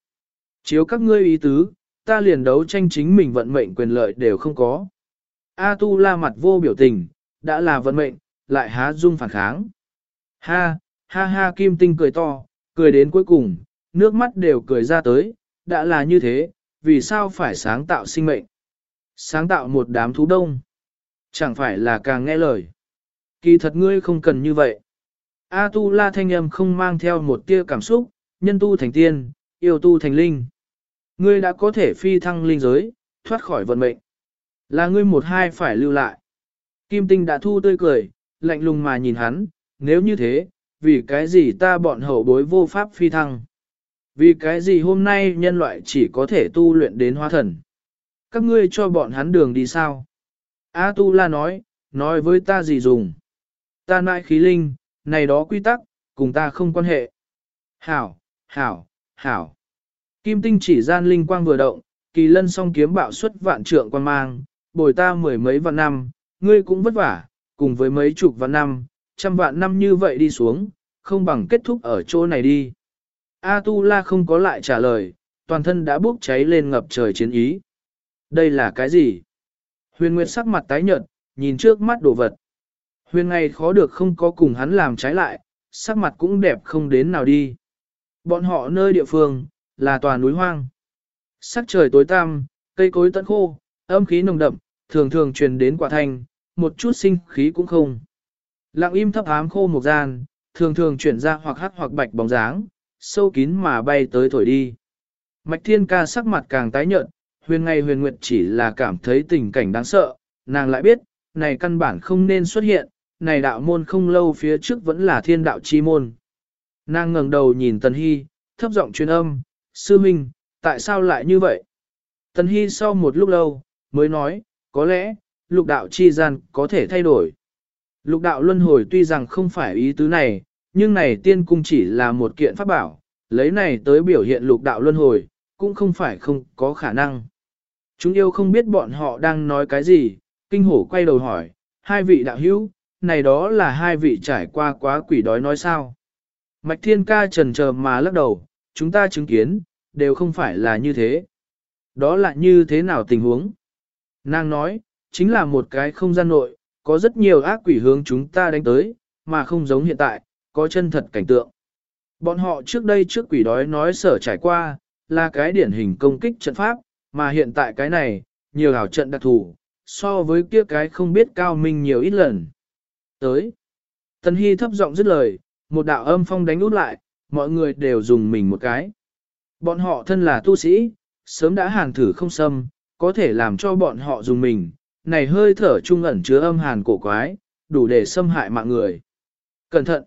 [SPEAKER 1] Chiếu các ngươi ý tứ, ta liền đấu tranh chính mình vận mệnh quyền lợi đều không có. A tu la mặt vô biểu tình, đã là vận mệnh, lại há dung phản kháng. Ha, ha ha kim tinh cười to, cười đến cuối cùng, nước mắt đều cười ra tới, đã là như thế, vì sao phải sáng tạo sinh mệnh? Sáng tạo một đám thú đông. Chẳng phải là càng nghe lời. Kỳ thật ngươi không cần như vậy. A tu la thanh âm không mang theo một tia cảm xúc, nhân tu thành tiên, yêu tu thành linh. Ngươi đã có thể phi thăng linh giới, thoát khỏi vận mệnh. Là ngươi một hai phải lưu lại. Kim tinh đã thu tươi cười, lạnh lùng mà nhìn hắn, nếu như thế, vì cái gì ta bọn hậu bối vô pháp phi thăng? Vì cái gì hôm nay nhân loại chỉ có thể tu luyện đến hóa thần? Các ngươi cho bọn hắn đường đi sao? A Tu La nói, nói với ta gì dùng? Ta nại khí linh, này đó quy tắc, cùng ta không quan hệ. Hảo, hảo, hảo. Kim tinh chỉ gian linh quang vừa động, kỳ lân song kiếm bạo xuất vạn trượng quan mang, bồi ta mười mấy vạn năm, ngươi cũng vất vả, cùng với mấy chục vạn năm, trăm vạn năm như vậy đi xuống, không bằng kết thúc ở chỗ này đi. A Tu La không có lại trả lời, toàn thân đã bốc cháy lên ngập trời chiến ý. Đây là cái gì? Huyền Nguyệt sắc mặt tái nhợt, nhìn trước mắt đồ vật. Huyền ngày khó được không có cùng hắn làm trái lại, sắc mặt cũng đẹp không đến nào đi. Bọn họ nơi địa phương, là tòa núi hoang. Sắc trời tối tăm, cây cối tận khô, âm khí nồng đậm, thường thường truyền đến quả thanh, một chút sinh khí cũng không. Lặng im thấp ám khô một gian, thường thường chuyển ra hoặc hắc hoặc bạch bóng dáng, sâu kín mà bay tới thổi đi. Mạch thiên ca sắc mặt càng tái nhợt, huyền ngày huyền nguyệt chỉ là cảm thấy tình cảnh đáng sợ, nàng lại biết, này căn bản không nên xuất hiện, này đạo môn không lâu phía trước vẫn là thiên đạo chi môn. Nàng ngẩng đầu nhìn Tần Hy, thấp giọng truyền âm, sư minh, tại sao lại như vậy? Tần Hy sau một lúc lâu, mới nói, có lẽ, lục đạo chi gian có thể thay đổi. Lục đạo luân hồi tuy rằng không phải ý tứ này, nhưng này tiên cung chỉ là một kiện pháp bảo, lấy này tới biểu hiện lục đạo luân hồi, cũng không phải không có khả năng. Chúng yêu không biết bọn họ đang nói cái gì, kinh hổ quay đầu hỏi, hai vị đạo hữu, này đó là hai vị trải qua quá quỷ đói nói sao. Mạch thiên ca trần chờ mà lắc đầu, chúng ta chứng kiến, đều không phải là như thế. Đó là như thế nào tình huống? Nàng nói, chính là một cái không gian nội, có rất nhiều ác quỷ hướng chúng ta đánh tới, mà không giống hiện tại, có chân thật cảnh tượng. Bọn họ trước đây trước quỷ đói nói sở trải qua, là cái điển hình công kích trận pháp, mà hiện tại cái này, nhiều ảo trận đặc thủ so với kia cái không biết cao minh nhiều ít lần. Tới, Tần Hy thấp giọng dứt lời, một đạo âm phong đánh út lại, mọi người đều dùng mình một cái. Bọn họ thân là tu sĩ, sớm đã hàn thử không xâm, có thể làm cho bọn họ dùng mình, này hơi thở trung ẩn chứa âm hàn cổ quái, đủ để xâm hại mạng người. Cẩn thận!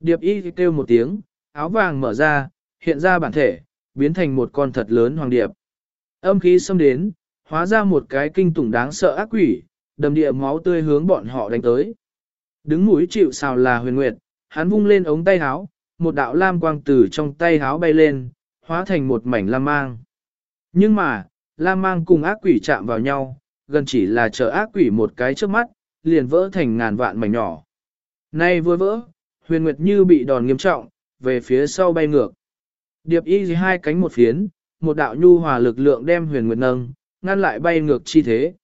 [SPEAKER 1] Điệp y kêu một tiếng, áo vàng mở ra, hiện ra bản thể, biến thành một con thật lớn hoàng điệp. Âm khí xâm đến, hóa ra một cái kinh tủng đáng sợ ác quỷ, đầm địa máu tươi hướng bọn họ đánh tới. Đứng mũi chịu sào là huyền nguyệt, hắn vung lên ống tay háo, một đạo lam quang từ trong tay háo bay lên, hóa thành một mảnh lam mang. Nhưng mà, lam mang cùng ác quỷ chạm vào nhau, gần chỉ là chờ ác quỷ một cái trước mắt, liền vỡ thành ngàn vạn mảnh nhỏ. Nay vừa vỡ, huyền nguyệt như bị đòn nghiêm trọng, về phía sau bay ngược. Điệp y hai cánh một phiến, một đạo nhu hòa lực lượng đem huyền nguyệt nâng, ngăn lại bay ngược chi thế.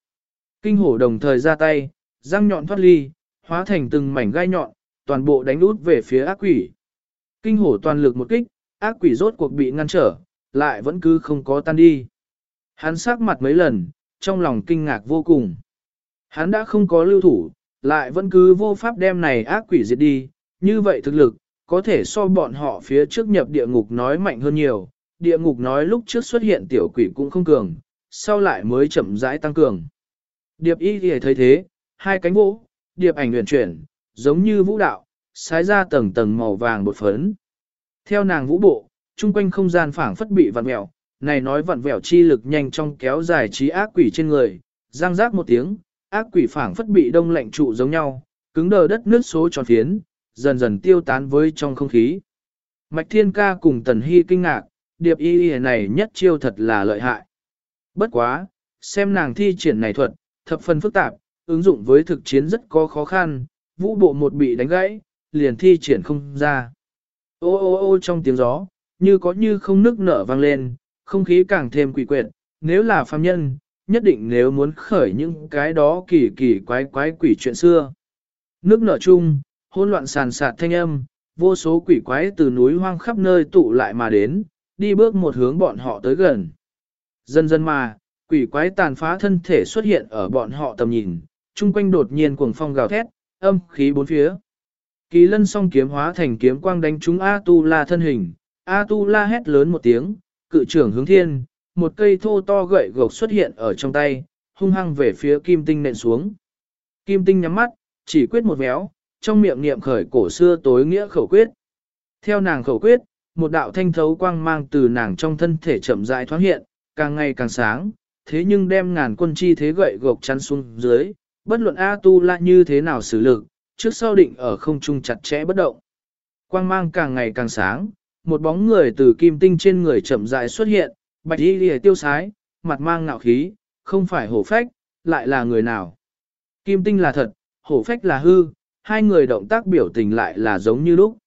[SPEAKER 1] Kinh hổ đồng thời ra tay, răng nhọn thoát ly, hóa thành từng mảnh gai nhọn, toàn bộ đánh út về phía ác quỷ. Kinh hổ toàn lực một kích, ác quỷ rốt cuộc bị ngăn trở, lại vẫn cứ không có tan đi. Hắn sắc mặt mấy lần, trong lòng kinh ngạc vô cùng. Hắn đã không có lưu thủ, lại vẫn cứ vô pháp đem này ác quỷ diệt đi, như vậy thực lực, có thể so bọn họ phía trước nhập địa ngục nói mạnh hơn nhiều, địa ngục nói lúc trước xuất hiện tiểu quỷ cũng không cường, sau lại mới chậm rãi tăng cường. Điệp y thì thấy thế, hai cánh vỗ, điệp ảnh huyền chuyển, giống như vũ đạo, sái ra tầng tầng màu vàng bột phấn. Theo nàng vũ bộ, chung quanh không gian phảng phất bị vặn mèo, này nói vặn vẹo chi lực nhanh trong kéo dài trí ác quỷ trên người, giang giác một tiếng, ác quỷ phảng phất bị đông lạnh trụ giống nhau, cứng đờ đất nước số tròn phiến, dần dần tiêu tán với trong không khí. Mạch Thiên Ca cùng Tần Hy kinh ngạc, điệp y y này nhất chiêu thật là lợi hại. Bất quá, xem nàng thi triển này thuật, thập phần phức tạp, ứng dụng với thực chiến rất có khó khăn, vũ bộ một bị đánh gãy, liền thi triển không ra. Ô ô ô trong tiếng gió, như có như không nước nở vang lên, không khí càng thêm quỷ quyệt, nếu là phàm nhân, nhất định nếu muốn khởi những cái đó kỳ kỳ quái quái quỷ chuyện xưa. Nước nở chung, hỗn loạn sàn sạt thanh âm, vô số quỷ quái từ núi hoang khắp nơi tụ lại mà đến, đi bước một hướng bọn họ tới gần. Dần dần mà, quỷ quái tàn phá thân thể xuất hiện ở bọn họ tầm nhìn, chung quanh đột nhiên cuồng phong gào thét, âm khí bốn phía. Kỳ lân song kiếm hóa thành kiếm quang đánh trúng A-tu-la thân hình, A-tu-la hét lớn một tiếng, cự trưởng hướng thiên, một cây thô to gậy gộc xuất hiện ở trong tay, hung hăng về phía kim tinh nện xuống. Kim tinh nhắm mắt, chỉ quyết một véo, trong miệng niệm khởi cổ xưa tối nghĩa khẩu quyết. Theo nàng khẩu quyết, một đạo thanh thấu quang mang từ nàng trong thân thể chậm rãi thoáng hiện, càng ngày càng sáng, thế nhưng đem ngàn quân chi thế gậy gộc chắn xuống dưới, bất luận A tu la như thế nào xử lực, trước sau định ở không trung chặt chẽ bất động. Quang mang càng ngày càng sáng, một bóng người từ kim tinh trên người chậm rãi xuất hiện, bạch y lìa tiêu sái, mặt mang ngạo khí, không phải hổ phách, lại là người nào. Kim tinh là thật, hổ phách là hư, hai người động tác biểu tình lại là giống như lúc.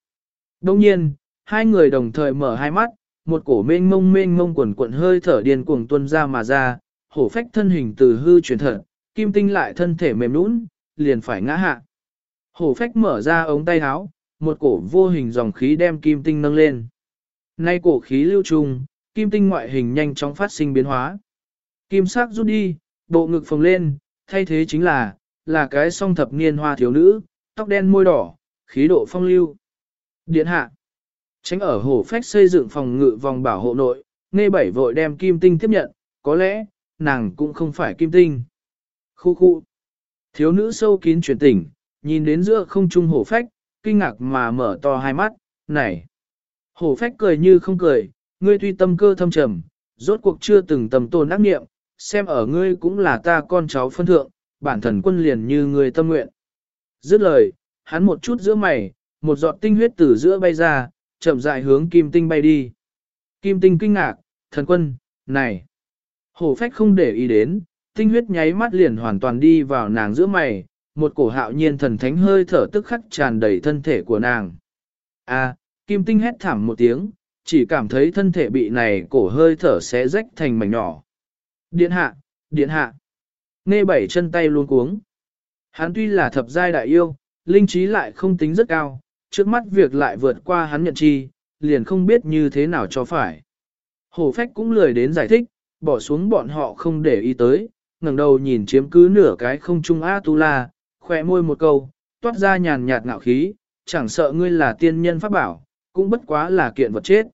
[SPEAKER 1] Đông nhiên, hai người đồng thời mở hai mắt, một cổ mênh mông mênh mông quần cuộn hơi thở điên cuồng tuôn ra mà ra, hổ phách thân hình từ hư chuyển thật, kim tinh lại thân thể mềm nũng, liền phải ngã hạ. Hổ phách mở ra ống tay áo, một cổ vô hình dòng khí đem kim tinh nâng lên. Nay cổ khí lưu trùng, kim tinh ngoại hình nhanh chóng phát sinh biến hóa. Kim sắc rút đi, bộ ngực phồng lên, thay thế chính là, là cái song thập niên hoa thiếu nữ, tóc đen môi đỏ, khí độ phong lưu. Điện hạ. Tránh ở hồ phách xây dựng phòng ngự vòng bảo hộ nội, nghe bảy vội đem kim tinh tiếp nhận, có lẽ, nàng cũng không phải kim tinh. Khu khu. Thiếu nữ sâu kín chuyển tỉnh, nhìn đến giữa không trung hổ phách, kinh ngạc mà mở to hai mắt, này. Hổ phách cười như không cười, ngươi tuy tâm cơ thâm trầm, rốt cuộc chưa từng tầm tồn ác nghiệm, xem ở ngươi cũng là ta con cháu phân thượng, bản thần quân liền như ngươi tâm nguyện. Dứt lời, hắn một chút giữa mày, một giọt tinh huyết từ giữa bay ra, chậm rãi hướng kim tinh bay đi. Kim tinh kinh ngạc, thần quân, này. Hổ phách không để ý đến, tinh huyết nháy mắt liền hoàn toàn đi vào nàng giữa mày, một cổ hạo nhiên thần thánh hơi thở tức khắc tràn đầy thân thể của nàng. A, kim tinh hét thảm một tiếng, chỉ cảm thấy thân thể bị này cổ hơi thở xé rách thành mảnh nhỏ. Điện hạ, điện hạ. Nghe bảy chân tay luôn cuống. Hắn tuy là thập giai đại yêu, linh trí lại không tính rất cao, trước mắt việc lại vượt qua hắn nhận chi, liền không biết như thế nào cho phải. Hổ phách cũng lười đến giải thích, bỏ xuống bọn họ không để ý tới, ngẩng đầu nhìn chiếm cứ nửa cái không trung A-tu-la, khỏe môi một câu, toát ra nhàn nhạt ngạo khí, chẳng sợ ngươi là tiên nhân pháp bảo, cũng bất quá là kiện vật chết.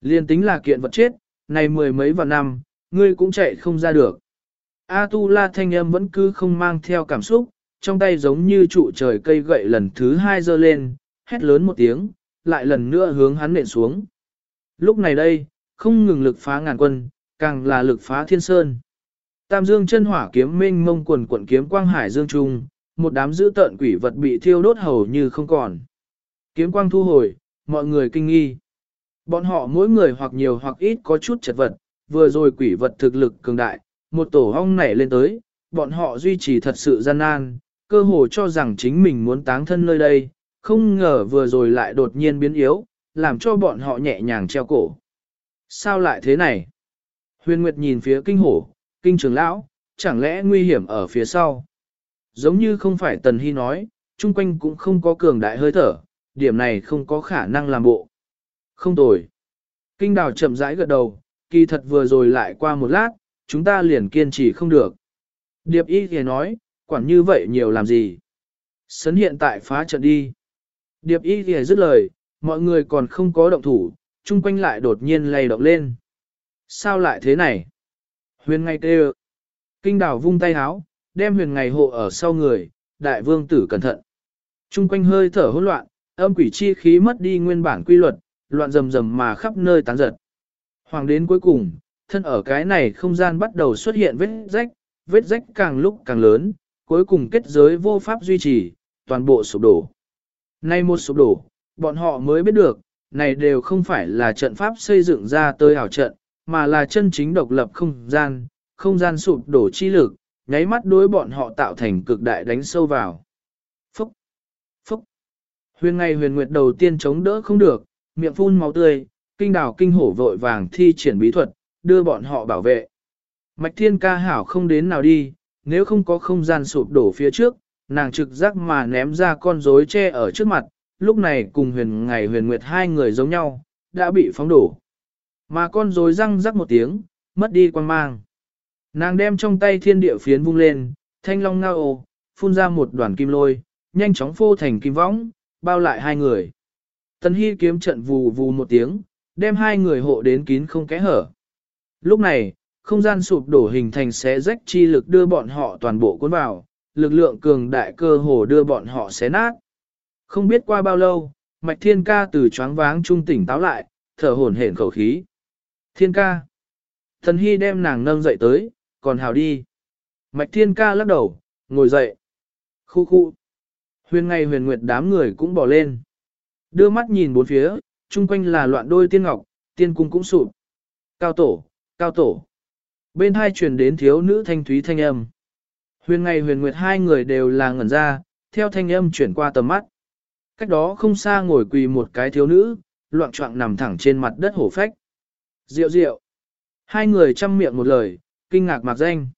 [SPEAKER 1] Liên tính là kiện vật chết, này mười mấy vạn năm, ngươi cũng chạy không ra được. A-tu-la thanh âm vẫn cứ không mang theo cảm xúc, trong tay giống như trụ trời cây gậy lần thứ hai giơ lên, hét lớn một tiếng, lại lần nữa hướng hắn nện xuống. Lúc này đây, không ngừng lực phá ngàn quân, càng là lực phá thiên sơn. Tam dương chân hỏa kiếm minh mông quần quận kiếm quang hải dương trung, một đám dữ tợn quỷ vật bị thiêu đốt hầu như không còn. Kiếm quang thu hồi, mọi người kinh nghi. Bọn họ mỗi người hoặc nhiều hoặc ít có chút chật vật, vừa rồi quỷ vật thực lực cường đại, một tổ hong nảy lên tới, bọn họ duy trì thật sự gian nan, cơ hồ cho rằng chính mình muốn táng thân nơi đây, không ngờ vừa rồi lại đột nhiên biến yếu, làm cho bọn họ nhẹ nhàng treo cổ. Sao lại thế này? Huyền Nguyệt nhìn phía kinh hổ, kinh trưởng lão, chẳng lẽ nguy hiểm ở phía sau? Giống như không phải Tần Hy nói, chung quanh cũng không có cường đại hơi thở, điểm này không có khả năng làm bộ. Không tồi. Kinh đào chậm rãi gật đầu, kỳ thật vừa rồi lại qua một lát, chúng ta liền kiên trì không được. Điệp y thì nói, quản như vậy nhiều làm gì? Sấn hiện tại phá trận đi. Điệp y thì dứt lời, mọi người còn không có động thủ, chung quanh lại đột nhiên lay động lên. Sao lại thế này? Huyền ngay kêu. Kinh đảo vung tay háo, đem huyền ngày hộ ở sau người, đại vương tử cẩn thận. Trung quanh hơi thở hỗn loạn, âm quỷ chi khí mất đi nguyên bản quy luật, loạn rầm rầm mà khắp nơi tán giật. Hoàng đến cuối cùng, thân ở cái này không gian bắt đầu xuất hiện vết rách, vết rách càng lúc càng lớn, cuối cùng kết giới vô pháp duy trì, toàn bộ sụp đổ. Nay một sụp đổ, bọn họ mới biết được, này đều không phải là trận pháp xây dựng ra tới ảo trận, mà là chân chính độc lập không gian, không gian sụp đổ chi lực, nháy mắt đối bọn họ tạo thành cực đại đánh sâu vào. Phúc! Phúc! Huyền ngày huyền nguyệt đầu tiên chống đỡ không được, miệng phun máu tươi, kinh đảo kinh hổ vội vàng thi triển bí thuật, đưa bọn họ bảo vệ. Mạch thiên ca hảo không đến nào đi, nếu không có không gian sụp đổ phía trước, nàng trực giác mà ném ra con rối che ở trước mặt, lúc này cùng huyền ngày huyền nguyệt hai người giống nhau, đã bị phóng đổ. Mà con rối răng rắc một tiếng, mất đi quan mang. Nàng đem trong tay thiên địa phiến vung lên, thanh long ngao ồ, phun ra một đoàn kim lôi, nhanh chóng phô thành kim võng, bao lại hai người. Tần Hy kiếm trận vù vù một tiếng, đem hai người hộ đến kín không kẽ hở. Lúc này, không gian sụp đổ hình thành xé rách chi lực đưa bọn họ toàn bộ cuốn vào, lực lượng cường đại cơ hồ đưa bọn họ xé nát. Không biết qua bao lâu, Mạch Thiên Ca từ choáng váng trung tỉnh táo lại, thở hổn hển khẩu khí. Thiên Ca. Thần Hy đem nàng nâng dậy tới, còn hào đi. Mạch Thiên Ca lắc đầu, ngồi dậy. Khu khu. Huyền ngày huyền nguyệt đám người cũng bỏ lên. Đưa mắt nhìn bốn phía, chung quanh là loạn đôi tiên ngọc, tiên cung cũng sụp. Cao tổ, cao tổ. Bên hai truyền đến thiếu nữ thanh thúy thanh âm. Huyền ngày huyền nguyệt hai người đều là ngẩn ra, theo thanh âm chuyển qua tầm mắt. Cách đó không xa ngồi quỳ một cái thiếu nữ, loạn trọng nằm thẳng trên mặt đất hổ phách. Diệu diệu. Hai người chăm miệng một lời, kinh ngạc mạc danh.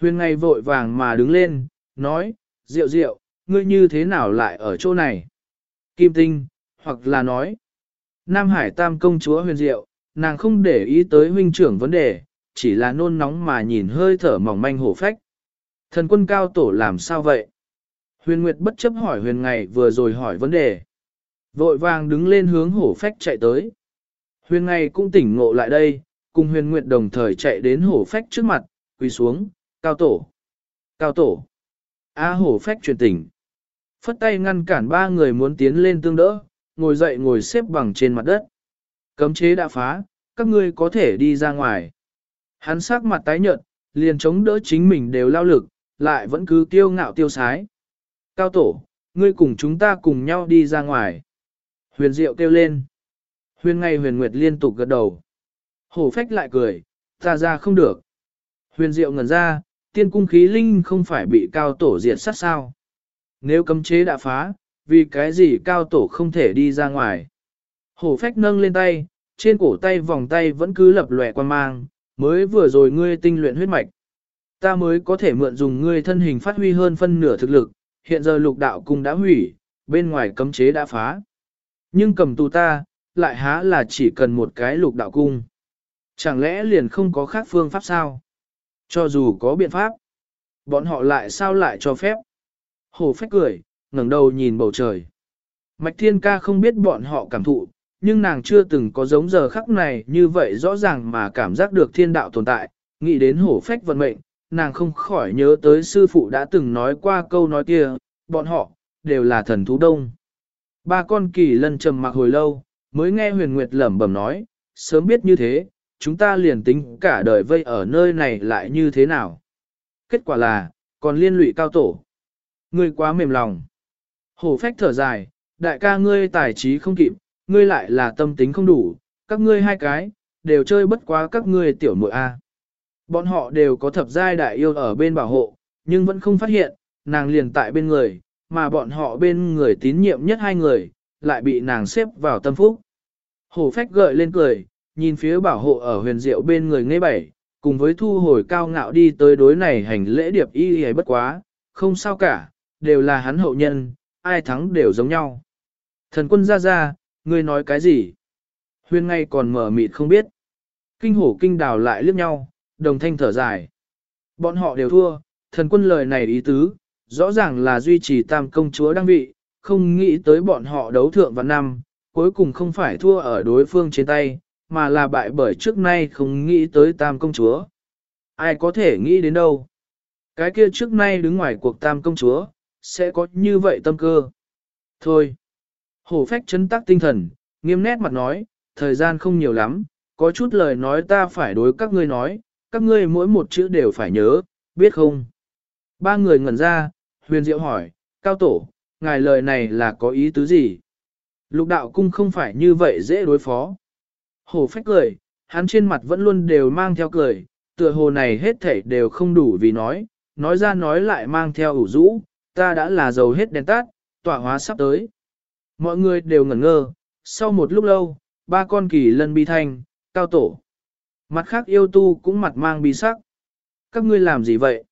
[SPEAKER 1] Huyền ngày vội vàng mà đứng lên, nói, Diệu diệu, ngươi như thế nào lại ở chỗ này? Kim tinh, hoặc là nói, Nam Hải Tam công chúa huyền diệu, nàng không để ý tới huynh trưởng vấn đề, chỉ là nôn nóng mà nhìn hơi thở mỏng manh hổ phách. Thần quân cao tổ làm sao vậy? Huyền Nguyệt bất chấp hỏi huyền ngày vừa rồi hỏi vấn đề. Vội vàng đứng lên hướng hổ phách chạy tới. Huyền ngày cũng tỉnh ngộ lại đây, cùng huyền Nguyệt đồng thời chạy đến hổ phách trước mặt, quỳ xuống, cao tổ. Cao tổ. A à, hổ phách truyền tỉnh. Phất tay ngăn cản ba người muốn tiến lên tương đỡ, ngồi dậy ngồi xếp bằng trên mặt đất. Cấm chế đã phá, các ngươi có thể đi ra ngoài. Hắn sắc mặt tái nhợt, liền chống đỡ chính mình đều lao lực, lại vẫn cứ tiêu ngạo tiêu sái. Cao tổ, ngươi cùng chúng ta cùng nhau đi ra ngoài. Huyền Diệu kêu lên. Huyền ngay huyền nguyệt liên tục gật đầu. Hổ phách lại cười, ta ra không được. Huyền Diệu ngẩn ra, tiên cung khí linh không phải bị cao tổ diệt sát sao. Nếu cấm chế đã phá, vì cái gì cao tổ không thể đi ra ngoài. Hổ phách nâng lên tay, trên cổ tay vòng tay vẫn cứ lập lòe quan mang, mới vừa rồi ngươi tinh luyện huyết mạch. Ta mới có thể mượn dùng ngươi thân hình phát huy hơn phân nửa thực lực, hiện giờ lục đạo cung đã hủy, bên ngoài cấm chế đã phá. Nhưng cầm tù ta, lại há là chỉ cần một cái lục đạo cung. Chẳng lẽ liền không có khác phương pháp sao? Cho dù có biện pháp, bọn họ lại sao lại cho phép? Hồ phách cười, ngẩng đầu nhìn bầu trời. Mạch thiên ca không biết bọn họ cảm thụ, nhưng nàng chưa từng có giống giờ khắc này như vậy rõ ràng mà cảm giác được thiên đạo tồn tại, nghĩ đến hổ phách vận mệnh, nàng không khỏi nhớ tới sư phụ đã từng nói qua câu nói kia, bọn họ, đều là thần thú đông. Ba con kỳ lân trầm mặc hồi lâu, mới nghe huyền nguyệt lẩm bẩm nói, sớm biết như thế, chúng ta liền tính cả đời vây ở nơi này lại như thế nào. Kết quả là, còn liên lụy cao tổ. Ngươi quá mềm lòng. Hổ phách thở dài, đại ca ngươi tài trí không kịp, ngươi lại là tâm tính không đủ, các ngươi hai cái, đều chơi bất quá các ngươi tiểu muội A. Bọn họ đều có thập giai đại yêu ở bên bảo hộ, nhưng vẫn không phát hiện, nàng liền tại bên người, mà bọn họ bên người tín nhiệm nhất hai người, lại bị nàng xếp vào tâm phúc. Hổ phách gợi lên cười, nhìn phía bảo hộ ở huyền diệu bên người ngây bảy, cùng với thu hồi cao ngạo đi tới đối này hành lễ điệp y y bất quá, không sao cả, đều là hắn hậu nhân, ai thắng đều giống nhau. Thần quân ra ra, ngươi nói cái gì? Huyền ngay còn mở mịt không biết. Kinh hổ kinh đào lại liếc nhau, đồng thanh thở dài. Bọn họ đều thua, thần quân lời này ý tứ, rõ ràng là duy trì tam công chúa đăng vị, không nghĩ tới bọn họ đấu thượng vào năm, cuối cùng không phải thua ở đối phương trên tay, mà là bại bởi trước nay không nghĩ tới tam công chúa. Ai có thể nghĩ đến đâu? Cái kia trước nay đứng ngoài cuộc tam công chúa, sẽ có như vậy tâm cơ. Thôi. Hổ phách chấn tắc tinh thần, nghiêm nét mặt nói, thời gian không nhiều lắm, có chút lời nói ta phải đối các ngươi nói, các ngươi mỗi một chữ đều phải nhớ, biết không? Ba người ngẩn ra, huyền diệu hỏi, cao tổ, ngài lời này là có ý tứ gì? Lục đạo cung không phải như vậy dễ đối phó. Hổ phách cười, hắn trên mặt vẫn luôn đều mang theo cười, tựa hồ này hết thảy đều không đủ vì nói, nói ra nói lại mang theo ủ rũ, ta đã là giàu hết đèn tắt, tỏa hóa sắp tới. Mọi người đều ngẩn ngơ, sau một lúc lâu, ba con kỳ lân bi thanh, cao tổ. Mặt khác yêu tu cũng mặt mang bi sắc. Các ngươi làm gì vậy?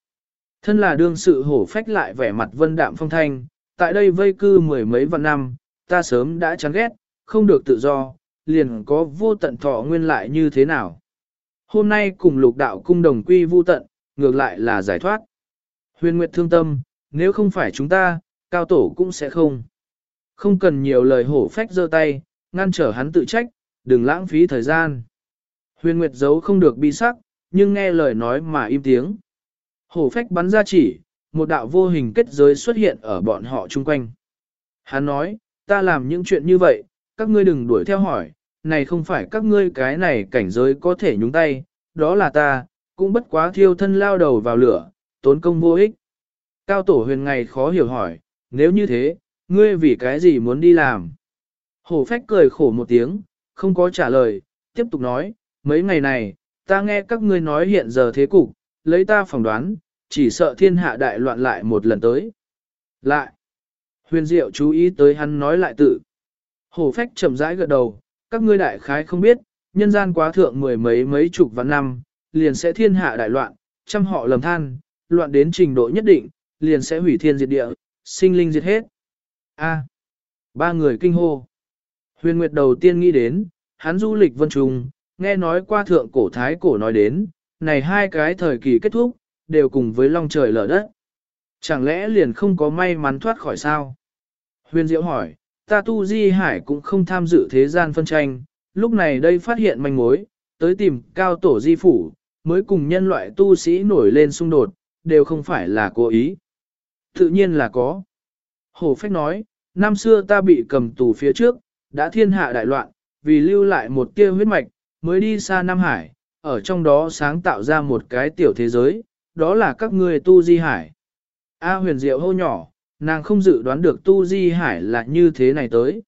[SPEAKER 1] Thân là đương sự hổ phách lại vẻ mặt vân đạm phong thanh, tại đây vây cư mười mấy vạn năm, ta sớm đã chán ghét, không được tự do, liền có vô tận thọ nguyên lại như thế nào. Hôm nay cùng lục đạo cung đồng quy vô tận, ngược lại là giải thoát. Huyền Nguyệt thương tâm, nếu không phải chúng ta, cao tổ cũng sẽ không. Không cần nhiều lời hổ phách giơ tay, ngăn trở hắn tự trách, đừng lãng phí thời gian. Huyền Nguyệt giấu không được bi sắc, nhưng nghe lời nói mà im tiếng. Hổ phách bắn ra chỉ, một đạo vô hình kết giới xuất hiện ở bọn họ chung quanh. Hắn nói, ta làm những chuyện như vậy, các ngươi đừng đuổi theo hỏi, này không phải các ngươi cái này cảnh giới có thể nhúng tay, đó là ta, cũng bất quá thiêu thân lao đầu vào lửa, tốn công vô ích. Cao tổ huyền ngày khó hiểu hỏi, nếu như thế, ngươi vì cái gì muốn đi làm? Hổ phách cười khổ một tiếng, không có trả lời, tiếp tục nói, mấy ngày này, ta nghe các ngươi nói hiện giờ thế cục, lấy ta phỏng đoán, chỉ sợ thiên hạ đại loạn lại một lần tới. Lại, huyền diệu chú ý tới hắn nói lại tự. Hổ phách chậm rãi gật đầu, các ngươi đại khái không biết, nhân gian quá thượng mười mấy mấy chục vạn năm, liền sẽ thiên hạ đại loạn, trăm họ lầm than, loạn đến trình độ nhất định, liền sẽ hủy thiên diệt địa, sinh linh diệt hết. A. ba người kinh hô. Huyền Nguyệt đầu tiên nghĩ đến, hắn du lịch vân trùng, nghe nói qua thượng cổ thái cổ nói đến, này hai cái thời kỳ kết thúc, đều cùng với long trời lở đất. Chẳng lẽ liền không có may mắn thoát khỏi sao? Huyền Diệu hỏi, ta tu di hải cũng không tham dự thế gian phân tranh, lúc này đây phát hiện manh mối, tới tìm cao tổ di phủ, mới cùng nhân loại tu sĩ nổi lên xung đột, đều không phải là cố ý. Tự nhiên là có. Hồ Phách nói, năm xưa ta bị cầm tù phía trước, đã thiên hạ đại loạn, vì lưu lại một tia huyết mạch, mới đi xa Nam Hải, ở trong đó sáng tạo ra một cái tiểu thế giới, đó là các ngươi tu di hải. A huyền diệu hô nhỏ, nàng không dự đoán được tu di hải là như thế này tới.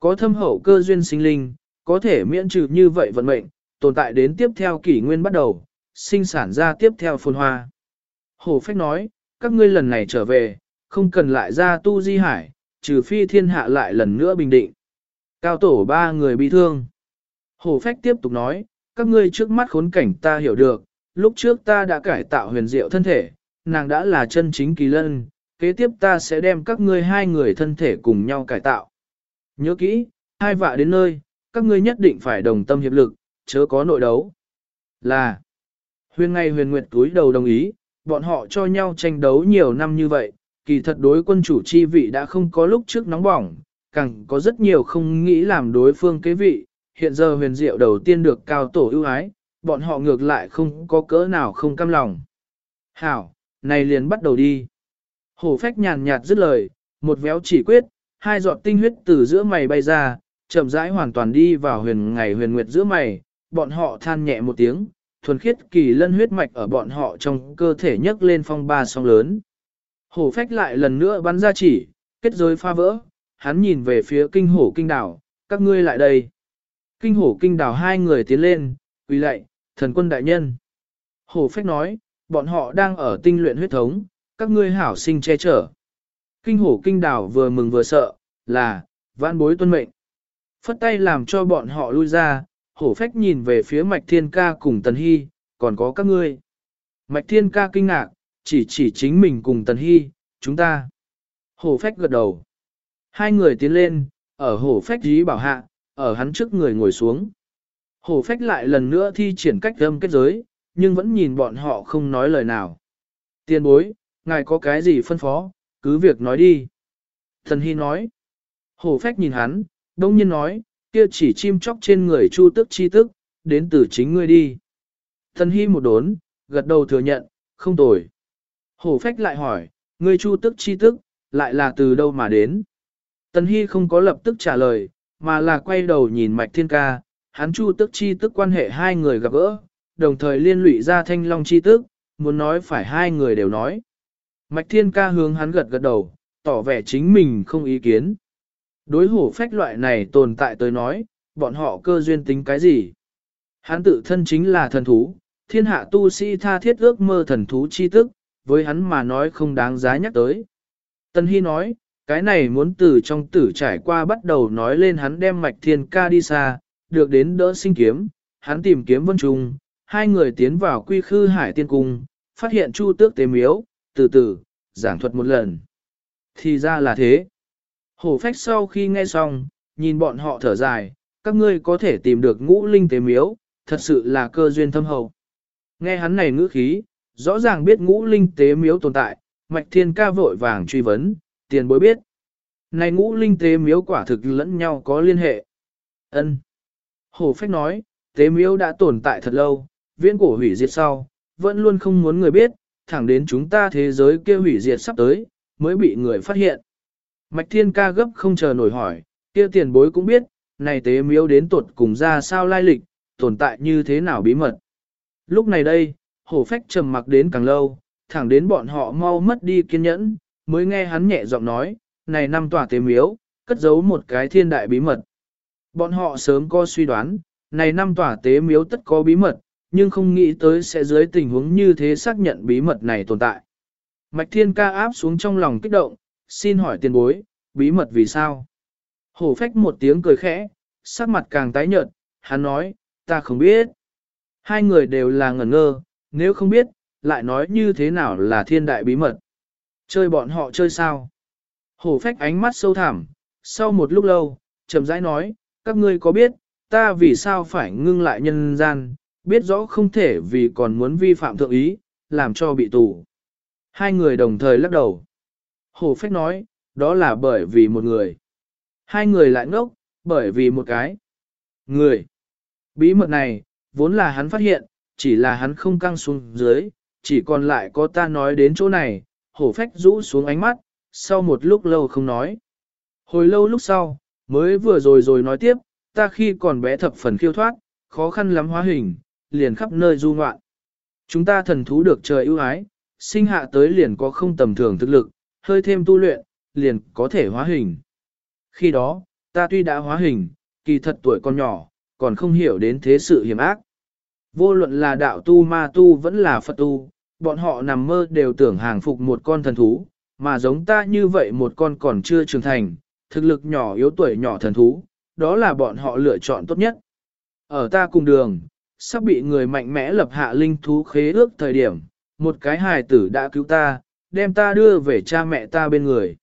[SPEAKER 1] Có thâm hậu cơ duyên sinh linh, có thể miễn trừ như vậy vận mệnh, tồn tại đến tiếp theo kỷ nguyên bắt đầu, sinh sản ra tiếp theo phồn hoa. Hồ Phách nói, các ngươi lần này trở về, không cần lại ra tu di hải, trừ phi thiên hạ lại lần nữa bình định. Cao tổ ba người bị thương. Hồ Phách tiếp tục nói, các ngươi trước mắt khốn cảnh ta hiểu được, lúc trước ta đã cải tạo huyền diệu thân thể, nàng đã là chân chính kỳ lân, kế tiếp ta sẽ đem các ngươi hai người thân thể cùng nhau cải tạo. Nhớ kỹ, hai vạ đến nơi, các ngươi nhất định phải đồng tâm hiệp lực, chớ có nội đấu. Là, huyền ngay huyền nguyệt túi đầu đồng ý, bọn họ cho nhau tranh đấu nhiều năm như vậy, kỳ thật đối quân chủ chi vị đã không có lúc trước nóng bỏng, càng có rất nhiều không nghĩ làm đối phương kế vị, hiện giờ huyền diệu đầu tiên được cao tổ ưu ái, bọn họ ngược lại không có cỡ nào không cam lòng. Hảo, này liền bắt đầu đi. Hổ phách nhàn nhạt dứt lời, một véo chỉ quyết, hai giọt tinh huyết từ giữa mày bay ra, chậm rãi hoàn toàn đi vào huyền ngày huyền nguyệt giữa mày, bọn họ than nhẹ một tiếng, thuần khiết kỳ lân huyết mạch ở bọn họ trong cơ thể nhấc lên phong ba sóng lớn. Hổ phách lại lần nữa bắn ra chỉ, kết giới pha vỡ, hắn nhìn về phía kinh hổ kinh đảo, các ngươi lại đây. Kinh hổ kinh Đào hai người tiến lên, quỳ lạy, thần quân đại nhân. Hổ phách nói, bọn họ đang ở tinh luyện huyết thống, các ngươi hảo sinh che chở. Kinh hổ kinh Đào vừa mừng vừa sợ, là, vãn bối tuân mệnh. Phất tay làm cho bọn họ lui ra, hổ phách nhìn về phía mạch thiên ca cùng tần hy, còn có các ngươi. Mạch thiên ca kinh ngạc, chỉ chỉ chính mình cùng tần hy, chúng ta. Hổ phách gật đầu. Hai người tiến lên, ở hổ phách dí bảo hạ, ở hắn trước người ngồi xuống. Hổ phách lại lần nữa thi triển cách âm kết giới, nhưng vẫn nhìn bọn họ không nói lời nào. Tiên bối, ngài có cái gì phân phó, cứ việc nói đi. Thần Hy nói. Hổ phách nhìn hắn, đông nhiên nói, kia chỉ chim chóc trên người chu tức chi tức, đến từ chính ngươi đi. Thần Hy một đốn, gật đầu thừa nhận, không tồi. Hổ phách lại hỏi, ngươi chu tức chi tức, lại là từ đâu mà đến? Tần Hy không có lập tức trả lời, mà là quay đầu nhìn Mạch Thiên Ca, hắn chu tức chi tức quan hệ hai người gặp gỡ, đồng thời liên lụy ra thanh long chi tức, muốn nói phải hai người đều nói. Mạch Thiên Ca hướng hắn gật gật đầu, tỏ vẻ chính mình không ý kiến. Đối hổ phách loại này tồn tại tới nói, bọn họ cơ duyên tính cái gì? Hắn tự thân chính là thần thú, thiên hạ tu sĩ tha thiết ước mơ thần thú chi tức, với hắn mà nói không đáng giá nhắc tới. Tân Hy nói, cái này muốn từ trong tử trải qua bắt đầu nói lên hắn đem mạch thiên ca đi xa, được đến đỡ sinh kiếm, hắn tìm kiếm vân trùng hai người tiến vào quy khư hải tiên cung, phát hiện chu tước tế miếu, từ từ, giảng thuật một lần. Thì ra là thế. Hổ phách sau khi nghe xong, nhìn bọn họ thở dài, các ngươi có thể tìm được ngũ linh tế miếu, thật sự là cơ duyên thâm hậu. Nghe hắn này ngữ khí, rõ ràng biết ngũ linh tế miếu tồn tại, mạch thiên ca vội vàng truy vấn, tiền bối biết. Này ngũ linh tế miếu quả thực lẫn nhau có liên hệ. ân Hồ phách nói, tế miếu đã tồn tại thật lâu, viễn cổ hủy diệt sau, vẫn luôn không muốn người biết, thẳng đến chúng ta thế giới kia hủy diệt sắp tới, mới bị người phát hiện. Mạch thiên ca gấp không chờ nổi hỏi, kia tiền bối cũng biết, này tế miếu đến tuột cùng ra sao lai lịch, tồn tại như thế nào bí mật. Lúc này đây, hổ phách trầm mặc đến càng lâu, thẳng đến bọn họ mau mất đi kiên nhẫn, mới nghe hắn nhẹ giọng nói, này năm tòa tế miếu, cất giấu một cái thiên đại bí mật. Bọn họ sớm có suy đoán, này năm tòa tế miếu tất có bí mật, nhưng không nghĩ tới sẽ dưới tình huống như thế xác nhận bí mật này tồn tại. Mạch thiên ca áp xuống trong lòng kích động, xin hỏi tiền bối, bí mật vì sao? Hổ phách một tiếng cười khẽ, sắc mặt càng tái nhợt, hắn nói, ta không biết. Hai người đều là ngẩn ngơ, nếu không biết, lại nói như thế nào là thiên đại bí mật. Chơi bọn họ chơi sao? Hổ phách ánh mắt sâu thẳm, sau một lúc lâu, chậm rãi nói, các ngươi có biết, ta vì sao phải ngưng lại nhân gian, biết rõ không thể vì còn muốn vi phạm thượng ý, làm cho bị tù. Hai người đồng thời lắc đầu. Hổ phách nói, đó là bởi vì một người. Hai người lại ngốc, bởi vì một cái. Người. Bí mật này, vốn là hắn phát hiện, chỉ là hắn không căng xuống dưới, chỉ còn lại có ta nói đến chỗ này, hổ phách rũ xuống ánh mắt, sau một lúc lâu không nói. Hồi lâu lúc sau, mới vừa rồi rồi nói tiếp, ta khi còn bé thập phần khiêu thoát, khó khăn lắm hóa hình, liền khắp nơi du ngoạn. Chúng ta thần thú được trời ưu ái, sinh hạ tới liền có không tầm thường thực lực, hơi thêm tu luyện, liền có thể hóa hình. Khi đó, ta tuy đã hóa hình, kỳ thật tuổi còn nhỏ, còn không hiểu đến thế sự hiểm ác. Vô luận là đạo tu ma tu vẫn là Phật tu, bọn họ nằm mơ đều tưởng hàng phục một con thần thú, mà giống ta như vậy một con còn chưa trưởng thành, thực lực nhỏ yếu tuổi nhỏ thần thú, đó là bọn họ lựa chọn tốt nhất. Ở ta cùng đường, sắp bị người mạnh mẽ lập hạ linh thú khế ước thời điểm, một cái hài tử đã cứu ta, đem ta đưa về cha mẹ ta bên người.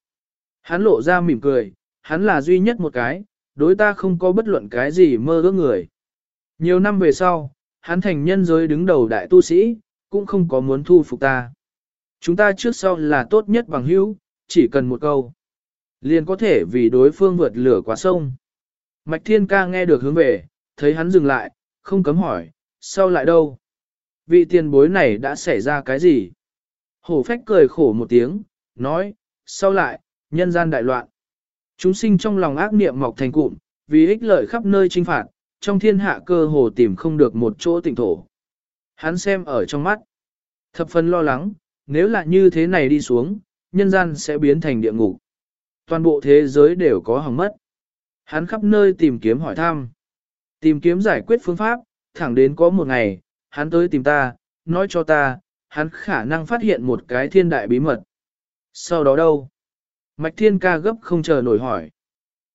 [SPEAKER 1] Hắn lộ ra mỉm cười, hắn là duy nhất một cái, đối ta không có bất luận cái gì mơ ước người. Nhiều năm về sau, hắn thành nhân giới đứng đầu đại tu sĩ, cũng không có muốn thu phục ta. Chúng ta trước sau là tốt nhất bằng hữu, chỉ cần một câu. Liền có thể vì đối phương vượt lửa qua sông. Mạch Thiên Ca nghe được hướng về, thấy hắn dừng lại, không cấm hỏi, sau lại đâu? Vị tiền bối này đã xảy ra cái gì? Hổ phách cười khổ một tiếng, nói, sau lại, nhân gian đại loạn. Chúng sinh trong lòng ác niệm mọc thành cụm, vì ích lợi khắp nơi trinh phạt, trong thiên hạ cơ hồ tìm không được một chỗ tịnh thổ. Hắn xem ở trong mắt. Thập phần lo lắng, nếu là như thế này đi xuống, nhân gian sẽ biến thành địa ngục. Toàn bộ thế giới đều có hỏng mất. Hắn khắp nơi tìm kiếm hỏi thăm. Tìm kiếm giải quyết phương pháp, thẳng đến có một ngày, hắn tới tìm ta, nói cho ta, hắn khả năng phát hiện một cái thiên đại bí mật. Sau đó đâu? Mạch thiên ca gấp không chờ nổi hỏi.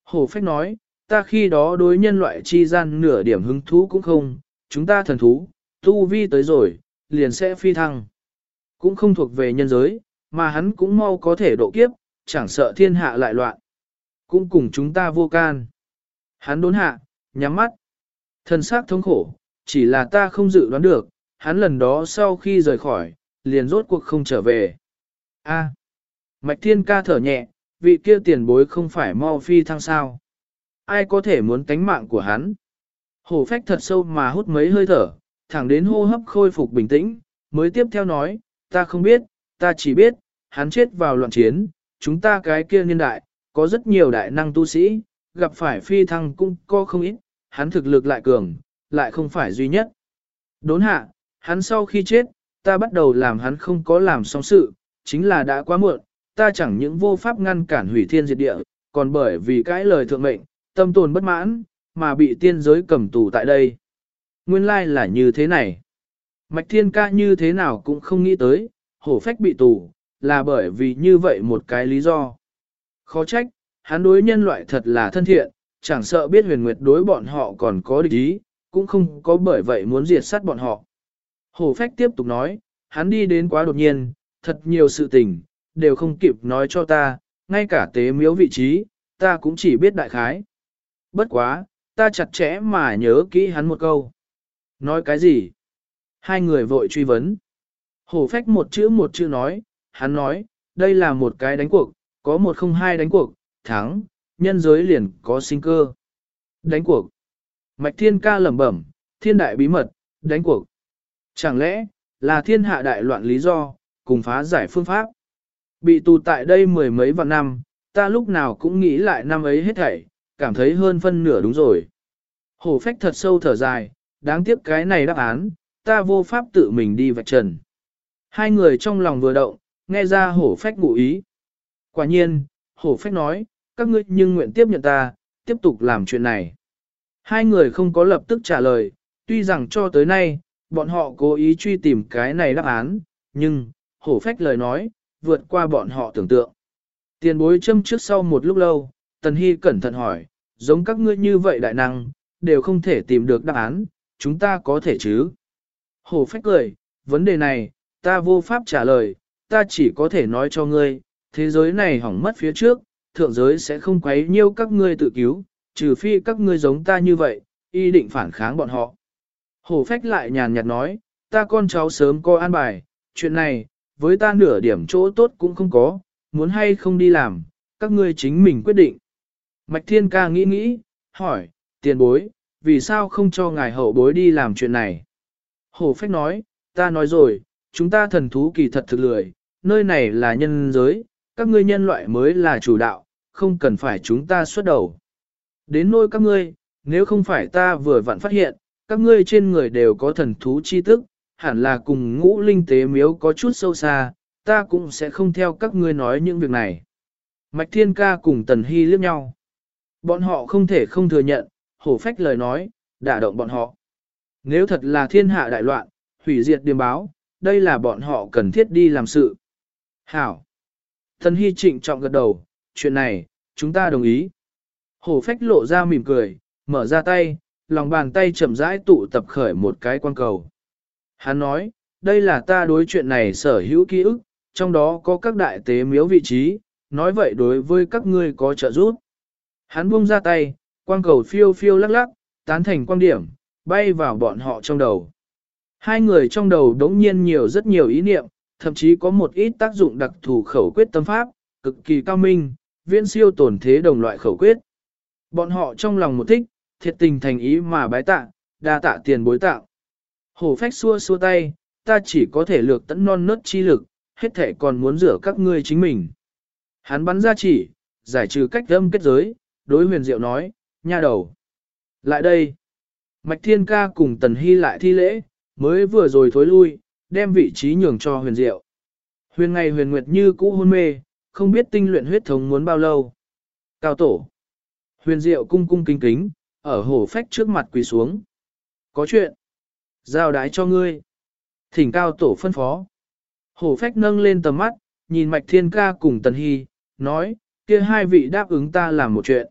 [SPEAKER 1] Hổ phách nói, ta khi đó đối nhân loại chi gian nửa điểm hứng thú cũng không, chúng ta thần thú, tu vi tới rồi, liền sẽ phi thăng. Cũng không thuộc về nhân giới, mà hắn cũng mau có thể độ kiếp, chẳng sợ thiên hạ lại loạn. Cũng cùng chúng ta vô can. Hắn đốn hạ, nhắm mắt. Thần xác thống khổ, chỉ là ta không dự đoán được, hắn lần đó sau khi rời khỏi, liền rốt cuộc không trở về. A. Mạch Thiên ca thở nhẹ, vị kia tiền bối không phải mau phi thăng sao. Ai có thể muốn tánh mạng của hắn? Hổ phách thật sâu mà hút mấy hơi thở, thẳng đến hô hấp khôi phục bình tĩnh, mới tiếp theo nói, ta không biết, ta chỉ biết, hắn chết vào loạn chiến, chúng ta cái kia niên đại, có rất nhiều đại năng tu sĩ, gặp phải phi thăng cũng có không ít, hắn thực lực lại cường, lại không phải duy nhất. Đốn hạ, hắn sau khi chết, ta bắt đầu làm hắn không có làm xong sự, chính là đã quá muộn, ta chẳng những vô pháp ngăn cản hủy thiên diệt địa, còn bởi vì cái lời thượng mệnh, tâm tồn bất mãn, mà bị tiên giới cầm tù tại đây. Nguyên lai là như thế này. Mạch thiên ca như thế nào cũng không nghĩ tới, hổ phách bị tù, là bởi vì như vậy một cái lý do. Khó trách, hắn đối nhân loại thật là thân thiện, chẳng sợ biết huyền nguyệt đối bọn họ còn có địch ý, cũng không có bởi vậy muốn diệt sát bọn họ. Hổ phách tiếp tục nói, hắn đi đến quá đột nhiên, thật nhiều sự tình, đều không kịp nói cho ta, ngay cả tế miếu vị trí, ta cũng chỉ biết đại khái. Bất quá, ta chặt chẽ mà nhớ kỹ hắn một câu. Nói cái gì? Hai người vội truy vấn. Hổ phách một chữ một chữ nói, hắn nói, đây là một cái đánh cuộc, có một không hai đánh cuộc, thắng, nhân giới liền có sinh cơ. Đánh cuộc. Mạch thiên ca lẩm bẩm, thiên đại bí mật, đánh cuộc. Chẳng lẽ, là thiên hạ đại loạn lý do, cùng phá giải phương pháp. Bị tù tại đây mười mấy vạn năm, ta lúc nào cũng nghĩ lại năm ấy hết thảy, cảm thấy hơn phân nửa đúng rồi. Hổ phách thật sâu thở dài, đáng tiếc cái này đáp án, ta vô pháp tự mình đi vạch trần. Hai người trong lòng vừa động, nghe ra hổ phách ngụ ý. Quả nhiên, hổ phách nói, các ngươi nhưng nguyện tiếp nhận ta, tiếp tục làm chuyện này. Hai người không có lập tức trả lời, tuy rằng cho tới nay, bọn họ cố ý truy tìm cái này đáp án, nhưng, hổ phách lời nói, vượt qua bọn họ tưởng tượng. Tiền bối châm trước sau một lúc lâu, Tần Hy cẩn thận hỏi, giống các ngươi như vậy đại năng, đều không thể tìm được đáp án, chúng ta có thể chứ? Hồ phách cười, vấn đề này, ta vô pháp trả lời, ta chỉ có thể nói cho ngươi, thế giới này hỏng mất phía trước, thượng giới sẽ không quấy nhiêu các ngươi tự cứu, trừ phi các ngươi giống ta như vậy, y định phản kháng bọn họ. Hồ phách lại nhàn nhạt nói, ta con cháu sớm coi an bài, chuyện này, với ta nửa điểm chỗ tốt cũng không có, muốn hay không đi làm, các ngươi chính mình quyết định. Mạch Thiên Ca nghĩ nghĩ, hỏi, tiền bối, vì sao không cho ngài hậu bối đi làm chuyện này? Hổ phách nói, ta nói rồi, chúng ta thần thú kỳ thật thực lười, nơi này là nhân giới, các ngươi nhân loại mới là chủ đạo, không cần phải chúng ta xuất đầu. Đến nôi các ngươi, nếu không phải ta vừa vặn phát hiện, các ngươi trên người đều có thần thú chi tức, hẳn là cùng ngũ linh tế miếu có chút sâu xa, ta cũng sẽ không theo các ngươi nói những việc này. Mạch Thiên Ca cùng Tần Hy liếc nhau. Bọn họ không thể không thừa nhận, hổ phách lời nói, đả động bọn họ. Nếu thật là thiên hạ đại loạn, hủy diệt điềm báo, đây là bọn họ cần thiết đi làm sự. Hảo. Thần Hy trịnh trọng gật đầu, chuyện này, chúng ta đồng ý. Hổ phách lộ ra mỉm cười, mở ra tay, lòng bàn tay chậm rãi tụ tập khởi một cái quan cầu. Hắn nói, đây là ta đối chuyện này sở hữu ký ức, trong đó có các đại tế miếu vị trí, nói vậy đối với các ngươi có trợ giúp. Hắn buông ra tay, quang cầu phiêu phiêu lắc lắc, tán thành quan điểm, bay vào bọn họ trong đầu. Hai người trong đầu đống nhiên nhiều rất nhiều ý niệm, thậm chí có một ít tác dụng đặc thù khẩu quyết tâm pháp, cực kỳ cao minh, viễn siêu tổn thế đồng loại khẩu quyết. Bọn họ trong lòng một thích, thiệt tình thành ý mà bái tạ, đa tạ tiền bối tạo. Hổ phách xua xua tay, ta chỉ có thể lược tẫn non nớt chi lực, hết thể còn muốn rửa các ngươi chính mình. Hắn bắn ra chỉ, giải trừ cách âm kết giới, đối huyền diệu nói, nha đầu. Lại đây. Mạch thiên ca cùng tần hy lại thi lễ, mới vừa rồi thối lui, đem vị trí nhường cho huyền diệu. Huyền ngày huyền nguyệt như cũ hôn mê, không biết tinh luyện huyết thống muốn bao lâu. Cao tổ. Huyền diệu cung cung kính kính, ở hổ phách trước mặt quỳ xuống. Có chuyện. Giao đái cho ngươi. Thỉnh cao tổ phân phó. Hổ phách nâng lên tầm mắt, nhìn mạch thiên ca cùng tần hy, nói, kia hai vị đáp ứng ta làm một chuyện.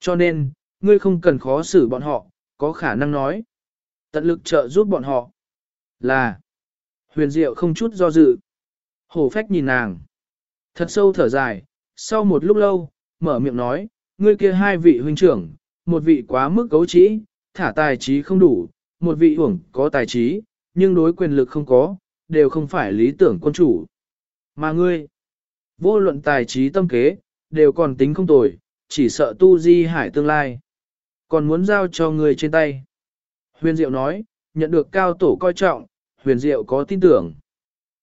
[SPEAKER 1] Cho nên, ngươi không cần khó xử bọn họ, có khả năng nói. Tận lực trợ giúp bọn họ. Là. Huyền diệu không chút do dự. Hổ phách nhìn nàng. Thật sâu thở dài, sau một lúc lâu, mở miệng nói, ngươi kia hai vị huynh trưởng, một vị quá mức cấu trĩ, thả tài trí không đủ, một vị uổng có tài trí, nhưng đối quyền lực không có, đều không phải lý tưởng quân chủ. Mà ngươi, vô luận tài trí tâm kế, đều còn tính không tồi, chỉ sợ tu di hải tương lai. Còn muốn giao cho người trên tay. Huyền Diệu nói, nhận được cao tổ coi trọng, huyền Diệu có tin tưởng.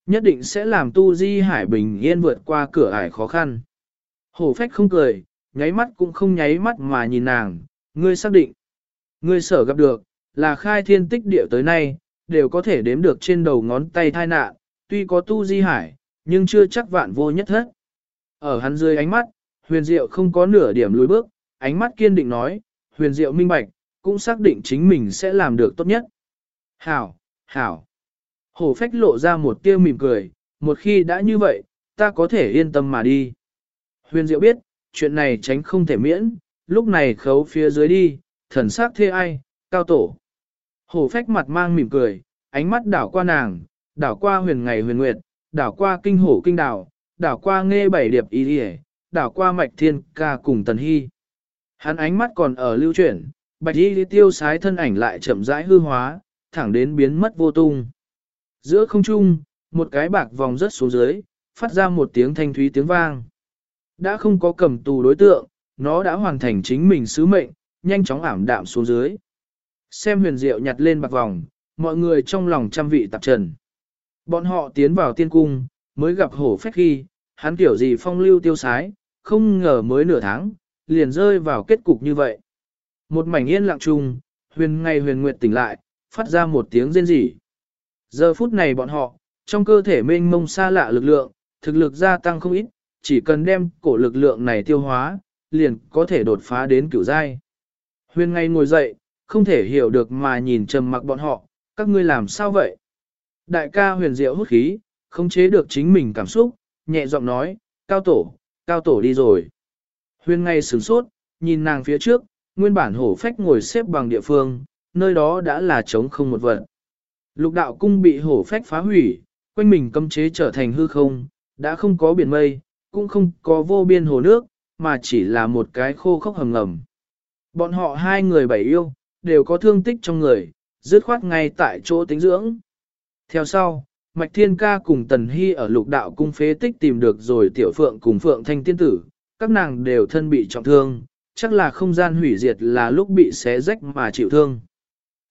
[SPEAKER 1] Nhất định sẽ làm tu di hải bình yên vượt qua cửa ải khó khăn. Hổ phách không cười, nháy mắt cũng không nháy mắt mà nhìn nàng, ngươi xác định. Ngươi sở gặp được, là khai thiên tích địa tới nay, đều có thể đếm được trên đầu ngón tay thai nạn, tuy có tu di hải, nhưng chưa chắc vạn vô nhất hết. Ở hắn dưới ánh mắt, huyền diệu không có nửa điểm lùi bước, ánh mắt kiên định nói, huyền diệu minh bạch, cũng xác định chính mình sẽ làm được tốt nhất. Hảo, hảo. Hổ phách lộ ra một tia mỉm cười, một khi đã như vậy, ta có thể yên tâm mà đi. Huyền diệu biết, chuyện này tránh không thể miễn, lúc này khấu phía dưới đi, thần sắc thê ai, cao tổ. Hổ phách mặt mang mỉm cười, ánh mắt đảo qua nàng, đảo qua huyền ngày huyền nguyệt, đảo qua kinh hổ kinh đảo, đảo qua nghe bảy điệp ý đi đảo qua mạch thiên ca cùng tần hy. Hắn ánh mắt còn ở lưu chuyển, bạch y tiêu sái thân ảnh lại chậm rãi hư hóa, thẳng đến biến mất vô tung. Giữa không trung, một cái bạc vòng rất xuống dưới, phát ra một tiếng thanh thúy tiếng vang. Đã không có cầm tù đối tượng, nó đã hoàn thành chính mình sứ mệnh, nhanh chóng ảm đạm xuống dưới. Xem huyền diệu nhặt lên bạc vòng, mọi người trong lòng trăm vị tạp trần. Bọn họ tiến vào tiên cung, mới gặp hổ phách khi, hắn kiểu gì phong lưu tiêu sái, không ngờ mới nửa tháng, liền rơi vào kết cục như vậy. Một mảnh yên lặng chung, huyền ngày huyền nguyệt tỉnh lại, phát ra một tiếng rên rỉ. Giờ phút này bọn họ, trong cơ thể mênh mông xa lạ lực lượng, thực lực gia tăng không ít, chỉ cần đem cổ lực lượng này tiêu hóa, liền có thể đột phá đến cửu giai. Huyền ngày ngồi dậy, không thể hiểu được mà nhìn trầm mặc bọn họ, các ngươi làm sao vậy? Đại ca huyền diệu hút khí, không chế được chính mình cảm xúc, nhẹ giọng nói, cao tổ, cao tổ đi rồi. Huyên ngay sửng sốt, nhìn nàng phía trước, nguyên bản hổ phách ngồi xếp bằng địa phương, nơi đó đã là trống không một vật. Lục đạo cung bị hổ phách phá hủy, quanh mình cấm chế trở thành hư không, đã không có biển mây, cũng không có vô biên hồ nước, mà chỉ là một cái khô khốc hầm ngầm. Bọn họ hai người bảy yêu, đều có thương tích trong người, dứt khoát ngay tại chỗ tính dưỡng. Theo sau, Mạch Thiên Ca cùng Tần Hy ở lục đạo cung phế tích tìm được rồi Tiểu Phượng cùng Phượng Thanh Tiên Tử, các nàng đều thân bị trọng thương, chắc là không gian hủy diệt là lúc bị xé rách mà chịu thương.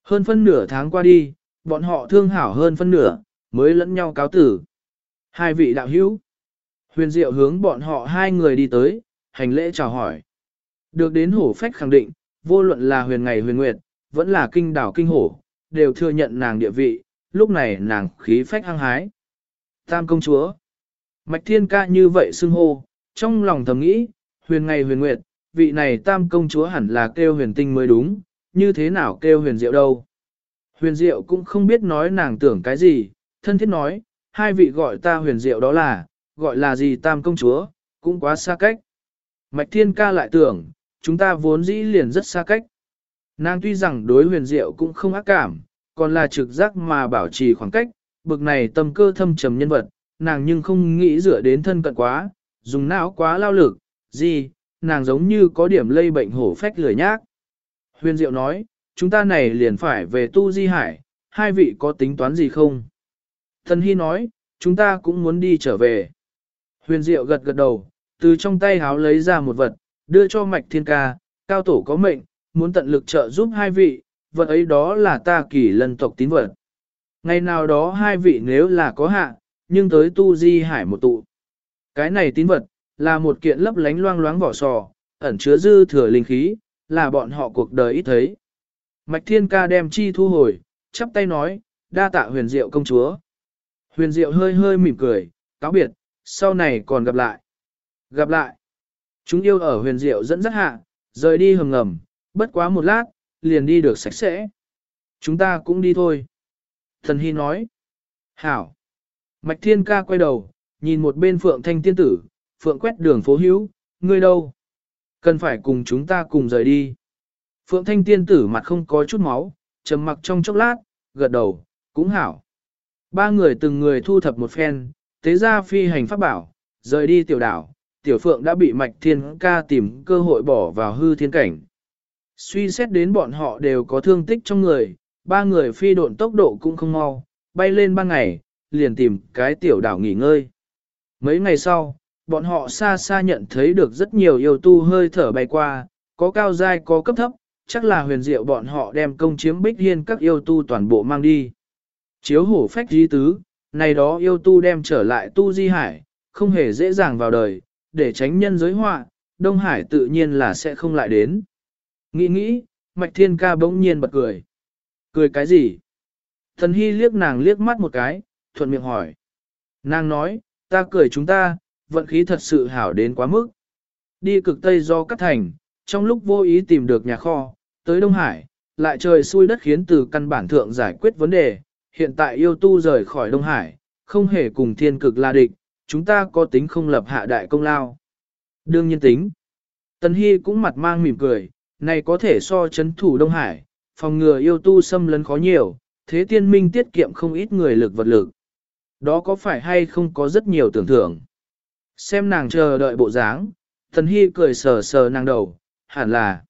[SPEAKER 1] Hơn phân nửa tháng qua đi, bọn họ thương hảo hơn phân nửa, mới lẫn nhau cáo tử. Hai vị đạo hữu. Huyền Diệu hướng bọn họ hai người đi tới, hành lễ chào hỏi. Được đến hổ phách khẳng định, vô luận là huyền ngày huyền nguyệt, vẫn là kinh đảo kinh hổ, đều thừa nhận nàng địa vị, lúc này nàng khí phách hăng hái. Tam công chúa. Mạch thiên ca như vậy xưng hô, trong lòng thầm nghĩ, huyền ngày huyền nguyệt, vị này tam công chúa hẳn là kêu huyền tinh mới đúng, như thế nào kêu huyền diệu đâu. Huyền diệu cũng không biết nói nàng tưởng cái gì, thân thiết nói, hai vị gọi ta huyền diệu đó là, gọi là gì tam công chúa, cũng quá xa cách. Mạch thiên ca lại tưởng, chúng ta vốn dĩ liền rất xa cách. Nàng tuy rằng đối huyền diệu cũng không ác cảm, còn là trực giác mà bảo trì khoảng cách, bực này tâm cơ thâm trầm nhân vật, nàng nhưng không nghĩ dựa đến thân cận quá, dùng não quá lao lực, gì, nàng giống như có điểm lây bệnh hổ phách lười nhác. Huyền Diệu nói, chúng ta này liền phải về tu di hải, hai vị có tính toán gì không? Thần Hy nói, chúng ta cũng muốn đi trở về. Huyền Diệu gật gật đầu, từ trong tay háo lấy ra một vật, đưa cho mạch thiên ca, cao tổ có mệnh, muốn tận lực trợ giúp hai vị, vật ấy đó là ta kỳ lân tộc tín vật. Ngày nào đó hai vị nếu là có hạ, nhưng tới tu di hải một tụ. Cái này tín vật, là một kiện lấp lánh loang loáng vỏ sò, ẩn chứa dư thừa linh khí, là bọn họ cuộc đời ít thấy. Mạch Thiên Ca đem chi thu hồi, chắp tay nói, đa tạ huyền diệu công chúa. Huyền diệu hơi hơi mỉm cười, cáo biệt, sau này còn gặp lại. Gặp lại. Chúng yêu ở huyền diệu dẫn dắt hạ, rời đi hầm ngầm, bất quá một lát, liền đi được sạch sẽ. Chúng ta cũng đi thôi. Thần Hy nói. Hảo. Mạch Thiên Ca quay đầu, nhìn một bên Phượng Thanh Tiên Tử, Phượng quét đường phố hữu, ngươi đâu? Cần phải cùng chúng ta cùng rời đi. Phượng Thanh Tiên Tử mặt không có chút máu, trầm mặc trong chốc lát, gật đầu, cũng hảo. Ba người từng người thu thập một phen, tế ra phi hành pháp bảo, rời đi tiểu đảo, tiểu phượng đã bị mạch thiên ca tìm cơ hội bỏ vào hư thiên cảnh. Suy xét đến bọn họ đều có thương tích trong người, ba người phi độn tốc độ cũng không mau, bay lên ban ngày, liền tìm cái tiểu đảo nghỉ ngơi. Mấy ngày sau, bọn họ xa xa nhận thấy được rất nhiều yêu tu hơi thở bay qua, có cao dai có cấp thấp, chắc là huyền diệu bọn họ đem công chiếm bích hiên các yêu tu toàn bộ mang đi. Chiếu hổ phách di tứ, Này đó yêu tu đem trở lại tu di hải, không hề dễ dàng vào đời, để tránh nhân giới họa, Đông Hải tự nhiên là sẽ không lại đến. Nghĩ nghĩ, Mạch Thiên Ca bỗng nhiên bật cười. Cười cái gì? Thần Hy liếc nàng liếc mắt một cái, thuận miệng hỏi. Nàng nói, ta cười chúng ta, vận khí thật sự hảo đến quá mức. Đi cực Tây do cắt thành, trong lúc vô ý tìm được nhà kho, tới Đông Hải, lại trời xui đất khiến từ căn bản thượng giải quyết vấn đề, hiện tại yêu tu rời khỏi Đông Hải, không hề cùng thiên cực la địch, chúng ta có tính không lập hạ đại công lao. Đương nhiên tính. Tần Hy cũng mặt mang mỉm cười, này có thể so chấn thủ Đông Hải, phòng ngừa yêu tu xâm lấn khó nhiều, thế tiên minh tiết kiệm không ít người lực vật lực. Đó có phải hay không có rất nhiều tưởng thưởng. Xem nàng chờ đợi bộ dáng, Thần Hy cười sờ sờ nàng đầu, hẳn là.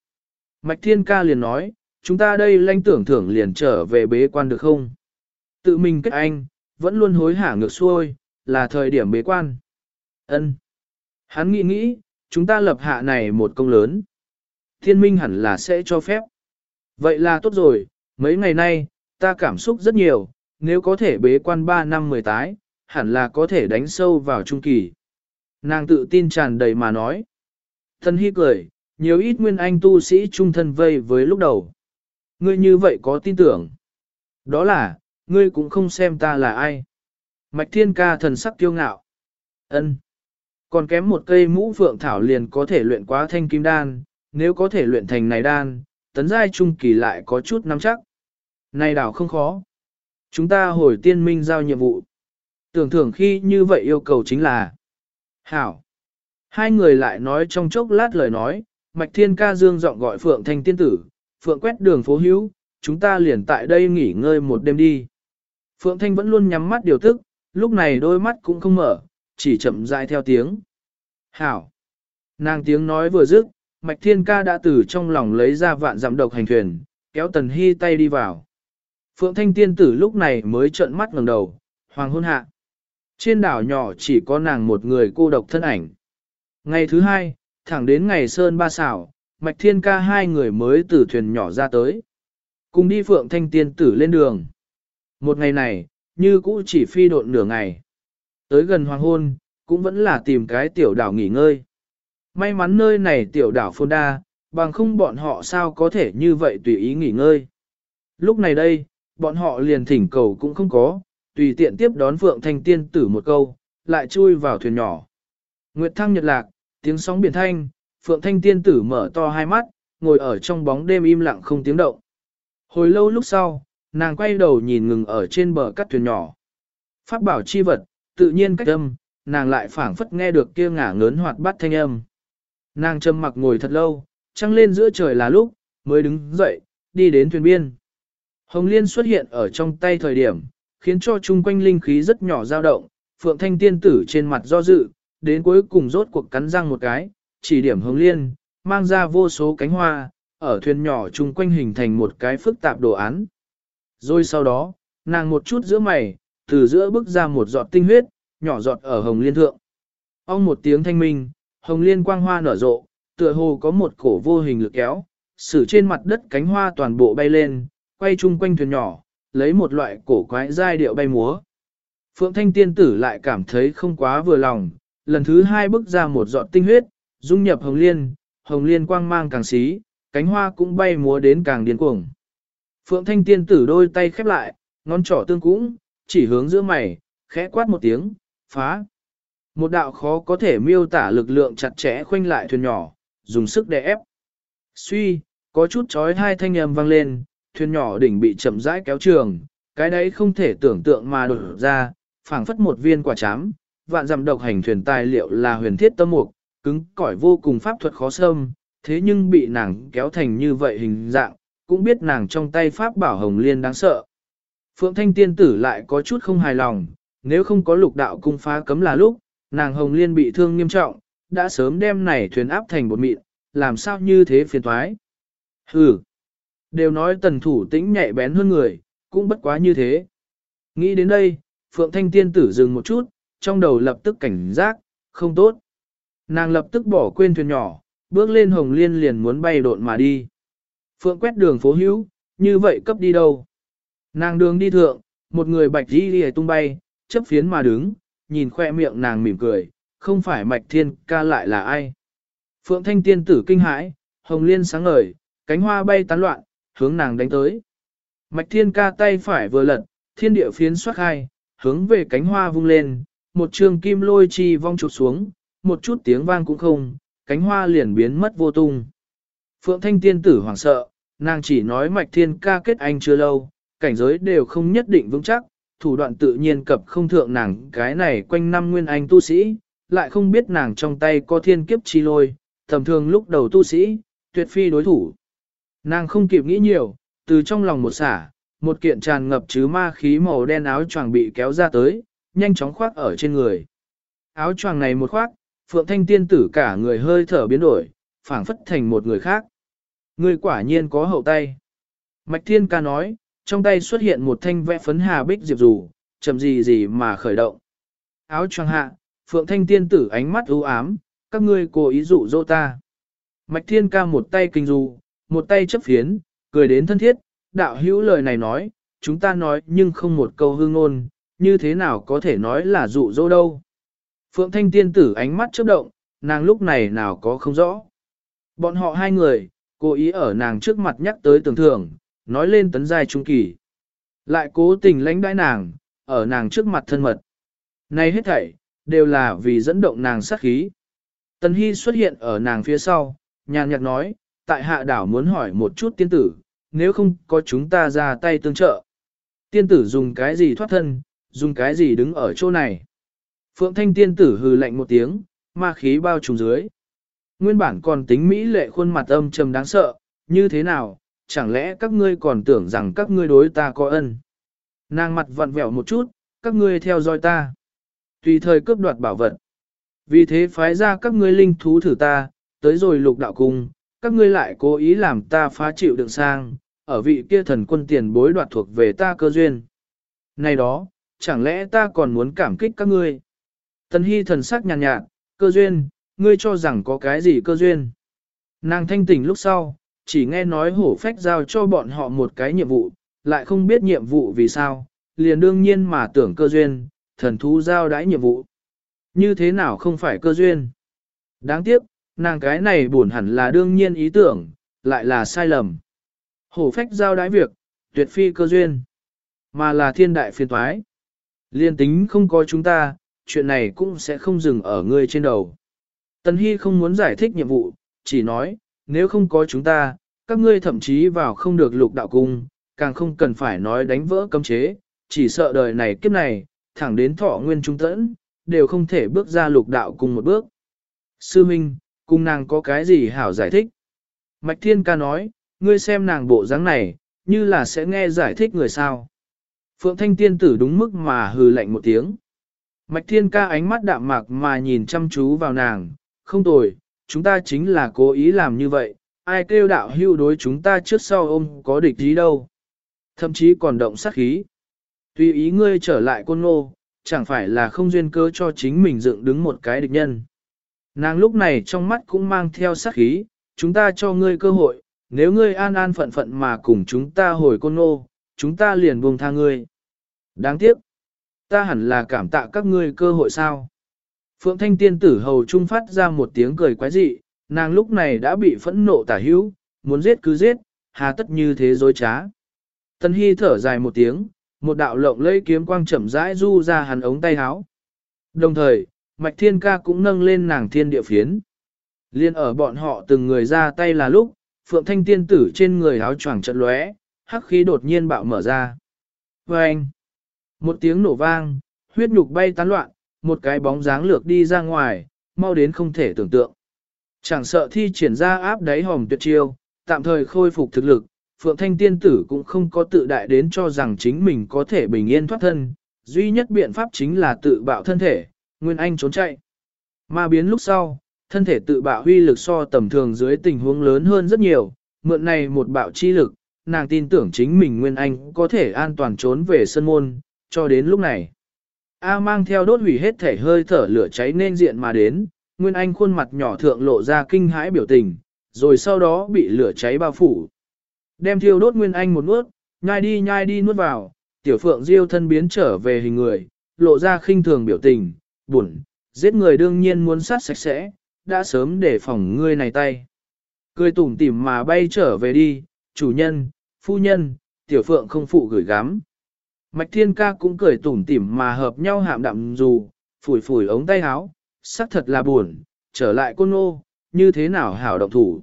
[SPEAKER 1] Mạch Thiên Ca liền nói, chúng ta đây lanh tưởng thưởng liền trở về bế quan được không? Tự mình kết anh, vẫn luôn hối hả ngược xuôi, là thời điểm bế quan. Ân. Hắn nghĩ nghĩ, chúng ta lập hạ này một công lớn. Thiên minh hẳn là sẽ cho phép. Vậy là tốt rồi, mấy ngày nay, ta cảm xúc rất nhiều, nếu có thể bế quan 3 năm 10 tái, hẳn là có thể đánh sâu vào trung kỳ. Nàng tự tin tràn đầy mà nói. Thân hy cười, nhiều ít nguyên anh tu sĩ trung thân vây với lúc đầu. Ngươi như vậy có tin tưởng. Đó là, ngươi cũng không xem ta là ai. Mạch thiên ca thần sắc kiêu ngạo. ân Còn kém một cây mũ phượng thảo liền có thể luyện quá thanh kim đan, nếu có thể luyện thành này đan, tấn giai trung kỳ lại có chút nắm chắc. Này đảo không khó. Chúng ta hồi tiên minh giao nhiệm vụ. Tưởng thưởng khi như vậy yêu cầu chính là Hảo. Hai người lại nói trong chốc lát lời nói, Mạch Thiên Ca Dương giọng gọi Phượng Thanh Tiên Tử, Phượng quét đường phố hữu, chúng ta liền tại đây nghỉ ngơi một đêm đi. Phượng Thanh vẫn luôn nhắm mắt điều tức, lúc này đôi mắt cũng không mở, chỉ chậm rãi theo tiếng. Hảo! Nàng tiếng nói vừa dứt, Mạch Thiên Ca đã từ trong lòng lấy ra vạn giảm độc hành thuyền, kéo Tần Hy tay đi vào. Phượng Thanh Tiên Tử lúc này mới trợn mắt ngẩng đầu, hoàng hôn hạ. Trên đảo nhỏ chỉ có nàng một người cô độc thân ảnh. Ngày thứ hai, thẳng đến ngày Sơn Ba Xảo, Mạch Thiên Ca hai người mới từ thuyền nhỏ ra tới. Cùng đi Phượng Thanh Tiên Tử lên đường. Một ngày này, như cũ chỉ phi độn nửa ngày. Tới gần hoàng hôn, cũng vẫn là tìm cái tiểu đảo nghỉ ngơi. May mắn nơi này tiểu đảo phôn đa, bằng không bọn họ sao có thể như vậy tùy ý nghỉ ngơi. Lúc này đây, bọn họ liền thỉnh cầu cũng không có, tùy tiện tiếp đón Phượng Thanh Tiên tử một câu, lại chui vào thuyền nhỏ. Nguyệt thăng nhật lạc, tiếng sóng biển thanh, Phượng Thanh Tiên tử mở to hai mắt, ngồi ở trong bóng đêm im lặng không tiếng động. Hồi lâu lúc sau, nàng quay đầu nhìn ngừng ở trên bờ cắt thuyền nhỏ. Pháp bảo chi vật, tự nhiên cách âm, nàng lại phảng phất nghe được kia ngả ngớn hoạt bát thanh âm. Nàng trầm mặc ngồi thật lâu, trăng lên giữa trời là lúc, mới đứng dậy, đi đến thuyền biên. Hồng Liên xuất hiện ở trong tay thời điểm, khiến cho chung quanh linh khí rất nhỏ dao động, Phượng Thanh tiên tử trên mặt do dự, đến cuối cùng rốt cuộc cắn răng một cái, chỉ điểm Hồng Liên, mang ra vô số cánh hoa, ở thuyền nhỏ chung quanh hình thành một cái phức tạp đồ án. Rồi sau đó, nàng một chút giữa mày, từ giữa bước ra một giọt tinh huyết, nhỏ giọt ở Hồng Liên thượng. Ông một tiếng thanh minh, Hồng Liên quang hoa nở rộ, tựa hồ có một cổ vô hình lực kéo, sử trên mặt đất cánh hoa toàn bộ bay lên, quay chung quanh thuyền nhỏ, lấy một loại cổ quái giai điệu bay múa. Phượng Thanh Tiên Tử lại cảm thấy không quá vừa lòng, lần thứ hai bước ra một giọt tinh huyết, dung nhập Hồng Liên, Hồng Liên quang mang càng xí, cánh hoa cũng bay múa đến càng điên cuồng. Phượng Thanh Tiên Tử đôi tay khép lại, ngón trỏ tương cũng, chỉ hướng giữa mày, khẽ quát một tiếng, phá. Một đạo khó có thể miêu tả lực lượng chặt chẽ khoanh lại thuyền nhỏ, dùng sức để ép. Suy, có chút chói hai thanh âm vang lên, thuyền nhỏ đỉnh bị chậm rãi kéo trường, cái đấy không thể tưởng tượng mà đột ra, phảng phất một viên quả chám, vạn dặm độc hành thuyền tài liệu là huyền thiết tâm mục, cứng cỏi vô cùng pháp thuật khó xâm, thế nhưng bị nàng kéo thành như vậy hình dạng, cũng biết nàng trong tay pháp bảo hồng liên đáng sợ. Phượng Thanh Tiên Tử lại có chút không hài lòng, nếu không có lục đạo cung phá cấm là lúc, nàng hồng liên bị thương nghiêm trọng, đã sớm đem này thuyền áp thành bột mịn, làm sao như thế phiền thoái. Hừ, đều nói tần thủ tĩnh nhạy bén hơn người, cũng bất quá như thế. Nghĩ đến đây, Phượng Thanh Tiên Tử dừng một chút, trong đầu lập tức cảnh giác, không tốt. Nàng lập tức bỏ quên thuyền nhỏ, bước lên hồng liên liền muốn bay độn mà đi. Phượng quét đường phố hữu, như vậy cấp đi đâu? Nàng đường đi thượng, một người bạch đi đi tung bay, chấp phiến mà đứng, nhìn khoe miệng nàng mỉm cười, không phải mạch thiên ca lại là ai. Phượng thanh tiên tử kinh hãi, hồng liên sáng ngời, cánh hoa bay tán loạn, hướng nàng đánh tới. Mạch thiên ca tay phải vừa lật, thiên địa phiến xoát hai, hướng về cánh hoa vung lên, một trường kim lôi chi vong chụp xuống, một chút tiếng vang cũng không, cánh hoa liền biến mất vô tung. Phượng thanh tiên tử hoảng sợ, nàng chỉ nói mạch thiên ca kết anh chưa lâu, cảnh giới đều không nhất định vững chắc, thủ đoạn tự nhiên cập không thượng nàng cái này quanh năm nguyên anh tu sĩ, lại không biết nàng trong tay có thiên kiếp chi lôi, tầm thường lúc đầu tu sĩ, tuyệt phi đối thủ. Nàng không kịp nghĩ nhiều, từ trong lòng một xả, một kiện tràn ngập chứ ma khí màu đen áo choàng bị kéo ra tới, nhanh chóng khoác ở trên người. Áo choàng này một khoác, Phượng Thanh tiên tử cả người hơi thở biến đổi, phảng phất thành một người khác. Người quả nhiên có hậu tay. Mạch Thiên ca nói, trong tay xuất hiện một thanh vẽ phấn hà bích diệp dù, chậm gì gì mà khởi động. Áo choàng hạ, Phượng Thanh tiên tử ánh mắt u ám, các ngươi cố ý dụ dỗ ta. Mạch Thiên ca một tay kinh dù, một tay chấp phiến, cười đến thân thiết, đạo hữu lời này nói, chúng ta nói nhưng không một câu hương ngôn, như thế nào có thể nói là dụ dỗ đâu. Phượng Thanh tiên tử ánh mắt chớp động, nàng lúc này nào có không rõ. Bọn họ hai người, cố ý ở nàng trước mặt nhắc tới tưởng thưởng, nói lên tấn giai trung kỳ. Lại cố tình lãnh đãi nàng, ở nàng trước mặt thân mật. Này hết thảy, đều là vì dẫn động nàng sát khí. Tần Hy xuất hiện ở nàng phía sau, nhàn nhạt nói, tại hạ đảo muốn hỏi một chút tiên tử, nếu không có chúng ta ra tay tương trợ. Tiên tử dùng cái gì thoát thân, dùng cái gì đứng ở chỗ này. Phượng Thanh tiên tử hừ lạnh một tiếng, ma khí bao trùm dưới. Nguyên bản còn tính mỹ lệ khuôn mặt âm trầm đáng sợ, như thế nào, chẳng lẽ các ngươi còn tưởng rằng các ngươi đối ta có ân. Nàng mặt vặn vẹo một chút, các ngươi theo dõi ta. Tùy thời cướp đoạt bảo vật. Vì thế phái ra các ngươi linh thú thử ta, tới rồi lục đạo cung, các ngươi lại cố ý làm ta phá chịu đựng sang, ở vị kia thần quân tiền bối đoạt thuộc về ta cơ duyên. Này đó, chẳng lẽ ta còn muốn cảm kích các ngươi? Tần Hy thần sắc nhàn nhạt, nhạt, cơ duyên, ngươi cho rằng có cái gì cơ duyên? Nàng thanh tỉnh lúc sau, chỉ nghe nói hổ phách giao cho bọn họ một cái nhiệm vụ, lại không biết nhiệm vụ vì sao, liền đương nhiên mà tưởng cơ duyên, thần thú giao đãi nhiệm vụ. Như thế nào không phải cơ duyên? Đáng tiếc, nàng cái này buồn hẳn là đương nhiên ý tưởng, lại là sai lầm. Hổ phách giao đãi việc, tuyệt phi cơ duyên, mà là thiên đại phiền toái. Liên tính không có chúng ta, chuyện này cũng sẽ không dừng ở ngươi trên đầu. Tần Hy không muốn giải thích nhiệm vụ, chỉ nói, nếu không có chúng ta, các ngươi thậm chí vào không được lục đạo cung, càng không cần phải nói đánh vỡ cấm chế, chỉ sợ đời này kiếp này, thẳng đến thọ nguyên trung tẫn, đều không thể bước ra lục đạo cùng một bước. Sư Minh, cung nàng có cái gì hảo giải thích? Mạch Thiên ca nói, ngươi xem nàng bộ dáng này, như là sẽ nghe giải thích người sao. Phượng Thanh Tiên tử đúng mức mà hừ lạnh một tiếng. Mạch Thiên ca ánh mắt đạm mạc mà nhìn chăm chú vào nàng, không tồi, chúng ta chính là cố ý làm như vậy, ai kêu đạo hưu đối chúng ta trước sau ôm có địch gì đâu. Thậm chí còn động sát khí. Tùy ý ngươi trở lại côn ngô, chẳng phải là không duyên cơ cho chính mình dựng đứng một cái địch nhân. Nàng lúc này trong mắt cũng mang theo sát khí, chúng ta cho ngươi cơ hội, nếu ngươi an an phận phận mà cùng chúng ta hồi côn ngô, chúng ta liền buông tha ngươi. Đáng tiếc, ta hẳn là cảm tạ các ngươi cơ hội sao. Phượng Thanh Tiên tử hầu trung phát ra một tiếng cười quái dị, nàng lúc này đã bị phẫn nộ tả hữu, muốn giết cứ giết, hà tất như thế dối trá. Tân Hy thở dài một tiếng, một đạo lộng lẫy kiếm quang chậm rãi du ra hắn ống tay háo. Đồng thời, Mạch Thiên Ca cũng nâng lên nàng thiên địa phiến. Liên ở bọn họ từng người ra tay là lúc, Phượng Thanh Tiên tử trên người áo choàng trận lóe, hắc khí đột nhiên bạo mở ra. Và anh, một tiếng nổ vang, huyết nhục bay tán loạn, một cái bóng dáng lược đi ra ngoài, mau đến không thể tưởng tượng. Chẳng sợ thi triển ra áp đáy hòm tuyệt chiêu, tạm thời khôi phục thực lực, Phượng Thanh Tiên Tử cũng không có tự đại đến cho rằng chính mình có thể bình yên thoát thân, duy nhất biện pháp chính là tự bạo thân thể, Nguyên Anh trốn chạy. Mà biến lúc sau, thân thể tự bạo huy lực so tầm thường dưới tình huống lớn hơn rất nhiều, mượn này một bạo chi lực, nàng tin tưởng chính mình Nguyên Anh có thể an toàn trốn về sân môn, cho đến lúc này. A mang theo đốt hủy hết thể hơi thở lửa cháy nên diện mà đến, Nguyên Anh khuôn mặt nhỏ thượng lộ ra kinh hãi biểu tình, rồi sau đó bị lửa cháy bao phủ. Đem thiêu đốt Nguyên Anh một nuốt, nhai đi nhai đi nuốt vào, tiểu phượng diêu thân biến trở về hình người, lộ ra khinh thường biểu tình, buồn, giết người đương nhiên muốn sát sạch sẽ, đã sớm để phòng ngươi này tay. Cười tủm tỉm mà bay trở về đi, chủ nhân, phu nhân, tiểu phượng không phụ gửi gắm. Mạch thiên ca cũng cười tủm tỉm mà hợp nhau hạm đạm dù, phủi phủi ống tay áo, sắc thật là buồn, trở lại côn ô, như thế nào hảo động thủ.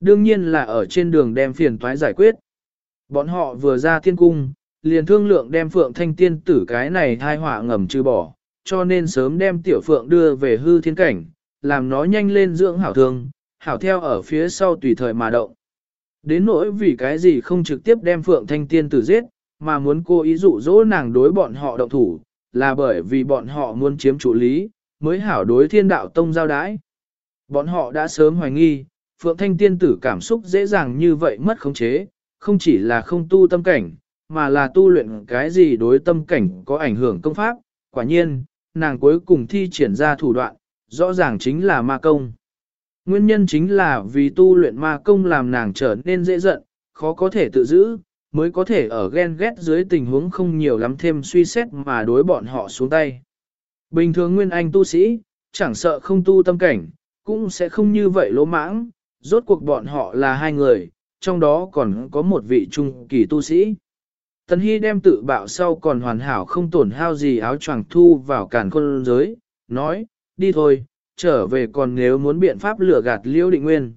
[SPEAKER 1] Đương nhiên là ở trên đường đem phiền toái giải quyết. Bọn họ vừa ra thiên cung, liền thương lượng đem phượng thanh tiên tử cái này thai họa ngầm trừ bỏ, cho nên sớm đem tiểu phượng đưa về hư thiên cảnh, làm nó nhanh lên dưỡng hảo thương, hảo theo ở phía sau tùy thời mà động. Đến nỗi vì cái gì không trực tiếp đem phượng thanh tiên tử giết, mà muốn cô ý dụ dỗ nàng đối bọn họ động thủ, là bởi vì bọn họ muốn chiếm chủ lý, mới hảo đối thiên đạo tông giao đái. Bọn họ đã sớm hoài nghi, Phượng Thanh tiên tử cảm xúc dễ dàng như vậy mất khống chế, không chỉ là không tu tâm cảnh, mà là tu luyện cái gì đối tâm cảnh có ảnh hưởng công pháp. Quả nhiên, nàng cuối cùng thi triển ra thủ đoạn, rõ ràng chính là ma công. Nguyên nhân chính là vì tu luyện ma công làm nàng trở nên dễ giận, khó có thể tự giữ, mới có thể ở ghen ghét dưới tình huống không nhiều lắm thêm suy xét mà đối bọn họ xuống tay. Bình thường nguyên anh tu sĩ, chẳng sợ không tu tâm cảnh, cũng sẽ không như vậy lỗ mãng, rốt cuộc bọn họ là hai người, trong đó còn có một vị trung kỳ tu sĩ. Tần Hy đem tự bạo sau còn hoàn hảo không tổn hao gì áo choàng thu vào cản khôn giới, nói, đi thôi, trở về còn nếu muốn biện pháp lửa gạt liễu định nguyên.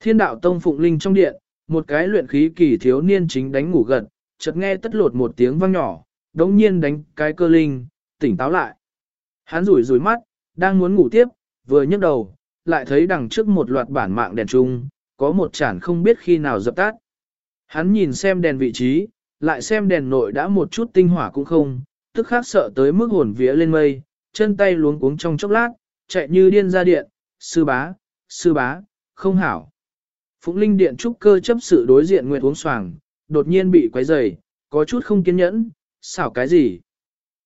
[SPEAKER 1] Thiên đạo tông phụng linh trong điện, một cái luyện khí kỳ thiếu niên chính đánh ngủ gật, chợt nghe tất lột một tiếng vang nhỏ, đống nhiên đánh cái cơ linh, tỉnh táo lại. Hắn rủi rủi mắt, đang muốn ngủ tiếp, vừa nhấc đầu, lại thấy đằng trước một loạt bản mạng đèn trung, có một chản không biết khi nào dập tắt. Hắn nhìn xem đèn vị trí, lại xem đèn nội đã một chút tinh hỏa cũng không, tức khác sợ tới mức hồn vía lên mây, chân tay luống cuống trong chốc lát, chạy như điên ra điện, sư bá, sư bá, không hảo. Phụng Linh Điện trúc cơ chấp sự đối diện Nguyệt uống xoàng, đột nhiên bị quấy rầy, có chút không kiên nhẫn, xảo cái gì?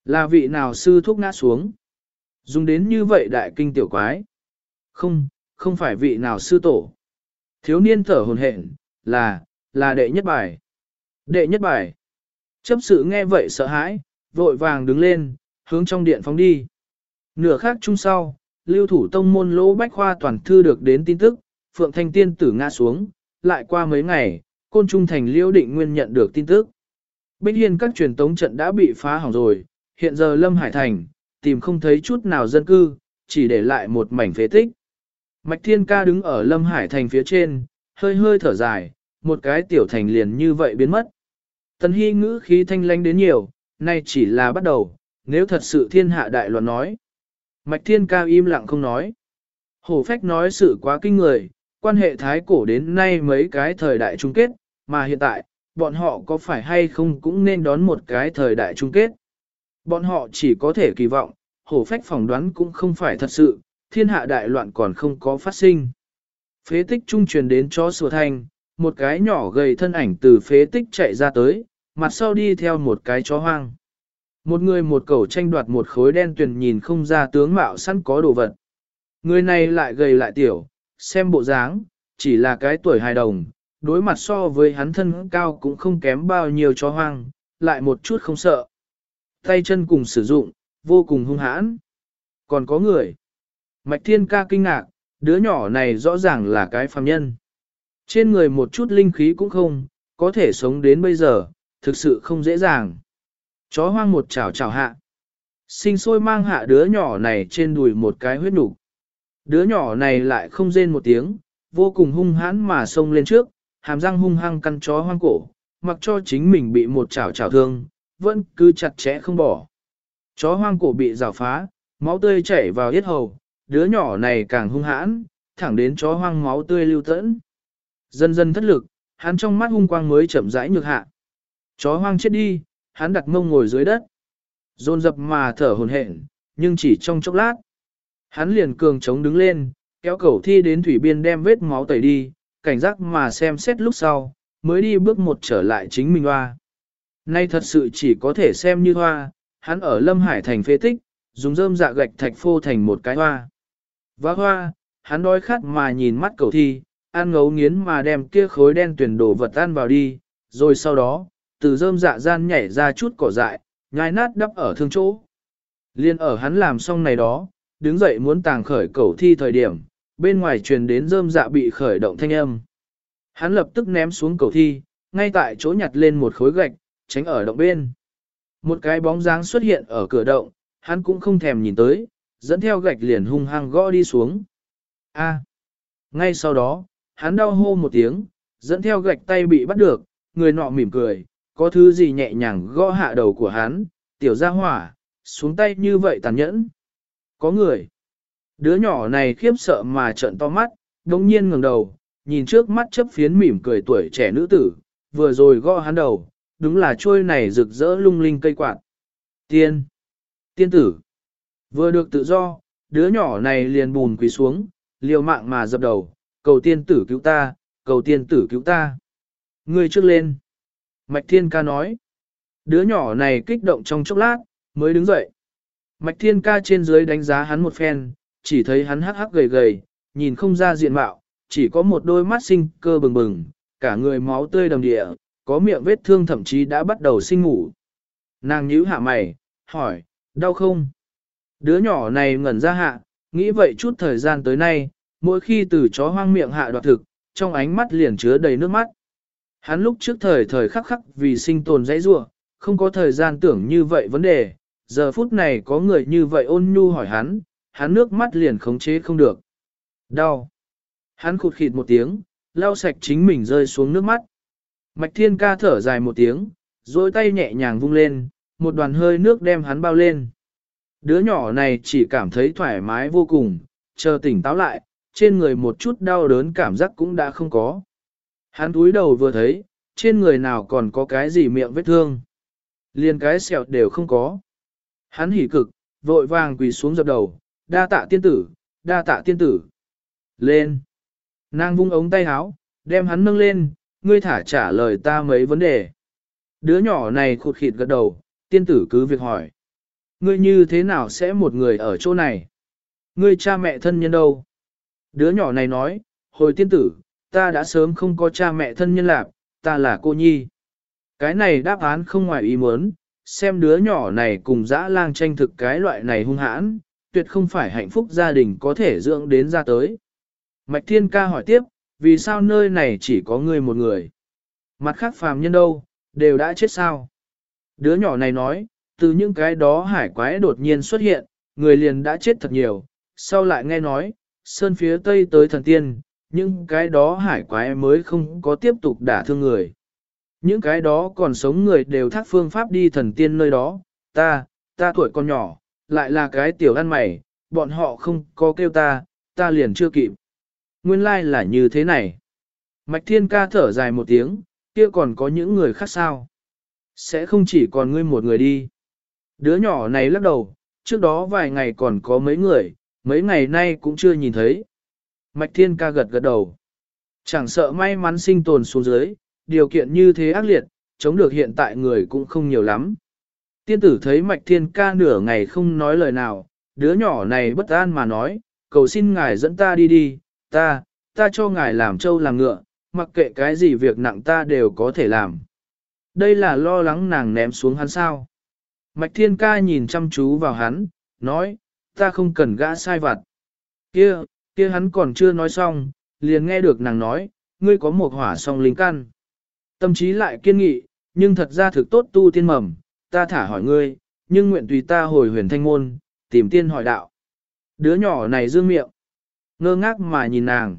[SPEAKER 1] Là vị nào sư thuốc ngã xuống? Dùng đến như vậy đại kinh tiểu quái. Không, không phải vị nào sư tổ. Thiếu niên thở hồn hển, là, là đệ nhất bài. Đệ nhất bài. Chấp sự nghe vậy sợ hãi, vội vàng đứng lên, hướng trong điện phóng đi. Nửa khác chung sau, lưu thủ tông môn lỗ bách khoa toàn thư được đến tin tức, Phượng Thanh Tiên tử ngã xuống, lại qua mấy ngày, côn trung thành liễu định nguyên nhận được tin tức. Bích Hiên các truyền tống trận đã bị phá hỏng rồi, hiện giờ Lâm Hải Thành, tìm không thấy chút nào dân cư, chỉ để lại một mảnh phế tích. Mạch Thiên Ca đứng ở Lâm Hải Thành phía trên, hơi hơi thở dài, một cái tiểu thành liền như vậy biến mất. Tần Hy ngữ khí thanh lanh đến nhiều, nay chỉ là bắt đầu, nếu thật sự thiên hạ đại loạn nói. Mạch Thiên Ca im lặng không nói. Hổ phách nói sự quá kinh người, quan hệ thái cổ đến nay mấy cái thời đại chung kết, mà hiện tại, bọn họ có phải hay không cũng nên đón một cái thời đại chung kết. Bọn họ chỉ có thể kỳ vọng, hổ phách phỏng đoán cũng không phải thật sự, thiên hạ đại loạn còn không có phát sinh. Phế tích trung truyền đến cho sùa thanh, một cái nhỏ gầy thân ảnh từ phế tích chạy ra tới, mặt sau đi theo một cái chó hoang. Một người một cầu tranh đoạt một khối đen tuyền nhìn không ra tướng mạo sẵn có đồ vật. Người này lại gầy lại tiểu, xem bộ dáng, chỉ là cái tuổi hài đồng, đối mặt so với hắn thân cao cũng không kém bao nhiêu chó hoang, lại một chút không sợ. Tay chân cùng sử dụng, vô cùng hung hãn. Còn có người. Mạch Thiên ca kinh ngạc, đứa nhỏ này rõ ràng là cái phàm nhân. Trên người một chút linh khí cũng không, có thể sống đến bây giờ, thực sự không dễ dàng. Chó hoang một chảo chảo hạ. Sinh sôi mang hạ đứa nhỏ này trên đùi một cái huyết nục. Đứa nhỏ này lại không rên một tiếng, vô cùng hung hãn mà xông lên trước, hàm răng hung hăng căn chó hoang cổ, mặc cho chính mình bị một chảo chảo thương, vẫn cứ chặt chẽ không bỏ. Chó hoang cổ bị rào phá, máu tươi chảy vào yết hầu, đứa nhỏ này càng hung hãn, thẳng đến chó hoang máu tươi lưu tẫn. Dần dần thất lực, hắn trong mắt hung quang mới chậm rãi nhược hạ. Chó hoang chết đi, hắn đặt mông ngồi dưới đất. Rôn dập mà thở hồn hển, nhưng chỉ trong chốc lát. Hắn liền cường chống đứng lên, kéo Cẩu thi đến thủy biên đem vết máu tẩy đi, cảnh giác mà xem xét lúc sau, mới đi bước một trở lại chính mình hoa. Nay thật sự chỉ có thể xem như hoa, hắn ở Lâm Hải thành phế tích, dùng rơm dạ gạch thạch phô thành một cái hoa. Và hoa, hắn đói khát mà nhìn mắt cầu thi, ăn ngấu nghiến mà đem kia khối đen tuyển đổ vật ăn vào đi, rồi sau đó, từ rơm dạ gian nhảy ra chút cỏ dại, nhai nát đắp ở thương chỗ, Liên ở hắn làm xong này đó, đứng dậy muốn tàng khởi cầu thi thời điểm, bên ngoài truyền đến rơm dạ bị khởi động thanh âm. Hắn lập tức ném xuống cầu thi, ngay tại chỗ nhặt lên một khối gạch, tránh ở động bên. Một cái bóng dáng xuất hiện ở cửa động, hắn cũng không thèm nhìn tới, dẫn theo gạch liền hung hăng gõ đi xuống. A. Ngay sau đó, hắn đau hô một tiếng, dẫn theo gạch tay bị bắt được, người nọ mỉm cười, có thứ gì nhẹ nhàng gõ hạ đầu của hắn, tiểu ra hỏa, xuống tay như vậy tàn nhẫn. Có người. Đứa nhỏ này khiếp sợ mà trợn to mắt, đồng nhiên ngẩng đầu, nhìn trước mắt chấp phiến mỉm cười tuổi trẻ nữ tử, vừa rồi gõ hắn đầu, đúng là trôi này rực rỡ lung linh cây quạt. Tiên! Tiên tử! Vừa được tự do, đứa nhỏ này liền bùn quỳ xuống, liều mạng mà dập đầu, cầu tiên tử cứu ta, cầu tiên tử cứu ta. Người trước lên. Mạch Thiên Ca nói. Đứa nhỏ này kích động trong chốc lát, mới đứng dậy. Mạch Thiên Ca trên dưới đánh giá hắn một phen, chỉ thấy hắn hắc hắc gầy gầy, nhìn không ra diện mạo, chỉ có một đôi mắt sinh cơ bừng bừng, cả người máu tươi đầm địa, có miệng vết thương thậm chí đã bắt đầu sinh ngủ. Nàng nhíu hạ mày, hỏi, đau không? Đứa nhỏ này ngẩn ra hạ, nghĩ vậy chút thời gian tới nay, mỗi khi từ chó hoang miệng hạ đoạt thực, trong ánh mắt liền chứa đầy nước mắt. Hắn lúc trước thời thời khắc khắc vì sinh tồn dãy rua, không có thời gian tưởng như vậy vấn đề, giờ phút này có người như vậy ôn nhu hỏi hắn, hắn nước mắt liền khống chế không được. Đau. Hắn khụt khịt một tiếng, lau sạch chính mình rơi xuống nước mắt. Mạch thiên ca thở dài một tiếng, rồi tay nhẹ nhàng vung lên, một đoàn hơi nước đem hắn bao lên. Đứa nhỏ này chỉ cảm thấy thoải mái vô cùng, chờ tỉnh táo lại, trên người một chút đau đớn cảm giác cũng đã không có. Hắn túi đầu vừa thấy, trên người nào còn có cái gì miệng vết thương. Liền cái sẹo đều không có. Hắn hỉ cực, vội vàng quỳ xuống dập đầu, đa tạ tiên tử, đa tạ tiên tử. Lên. Nàng vung ống tay háo đem hắn nâng lên, ngươi thả trả lời ta mấy vấn đề. Đứa nhỏ này khụt khịt gật đầu, tiên tử cứ việc hỏi. Ngươi như thế nào sẽ một người ở chỗ này? Ngươi cha mẹ thân nhân đâu? Đứa nhỏ này nói, hồi tiên tử, ta đã sớm không có cha mẹ thân nhân lạc, ta là cô nhi. Cái này đáp án không ngoài ý muốn, xem đứa nhỏ này cùng dã lang tranh thực cái loại này hung hãn, tuyệt không phải hạnh phúc gia đình có thể dưỡng đến ra tới. Mạch Thiên Ca hỏi tiếp, vì sao nơi này chỉ có ngươi một người? Mặt khác phàm nhân đâu, đều đã chết sao? Đứa nhỏ này nói, từ những cái đó hải quái đột nhiên xuất hiện, người liền đã chết thật nhiều, sau lại nghe nói, sơn phía tây tới thần tiên, những cái đó hải quái mới không có tiếp tục đả thương người. Những cái đó còn sống người đều thác phương pháp đi thần tiên nơi đó, ta, ta tuổi còn nhỏ, lại là cái tiểu ăn mày, bọn họ không có kêu ta, ta liền chưa kịp. Nguyên lai like là như thế này. Mạch thiên ca thở dài một tiếng, kia còn có những người khác sao? Sẽ không chỉ còn ngươi một người đi. Đứa nhỏ này lắc đầu, trước đó vài ngày còn có mấy người, mấy ngày nay cũng chưa nhìn thấy. Mạch thiên ca gật gật đầu. Chẳng sợ may mắn sinh tồn xuống dưới, điều kiện như thế ác liệt, chống được hiện tại người cũng không nhiều lắm. Tiên tử thấy mạch thiên ca nửa ngày không nói lời nào, đứa nhỏ này bất an mà nói, cầu xin ngài dẫn ta đi đi, ta, ta cho ngài làm trâu làm ngựa, mặc kệ cái gì việc nặng ta đều có thể làm. Đây là lo lắng nàng ném xuống hắn sao. Mạch thiên ca nhìn chăm chú vào hắn, nói, ta không cần gã sai vặt. Kia, kia hắn còn chưa nói xong, liền nghe được nàng nói, ngươi có một hỏa song linh căn. Tâm trí lại kiên nghị, nhưng thật ra thực tốt tu tiên mầm, ta thả hỏi ngươi, nhưng nguyện tùy ta hồi huyền thanh môn, tìm tiên hỏi đạo. Đứa nhỏ này dương miệng, ngơ ngác mà nhìn nàng.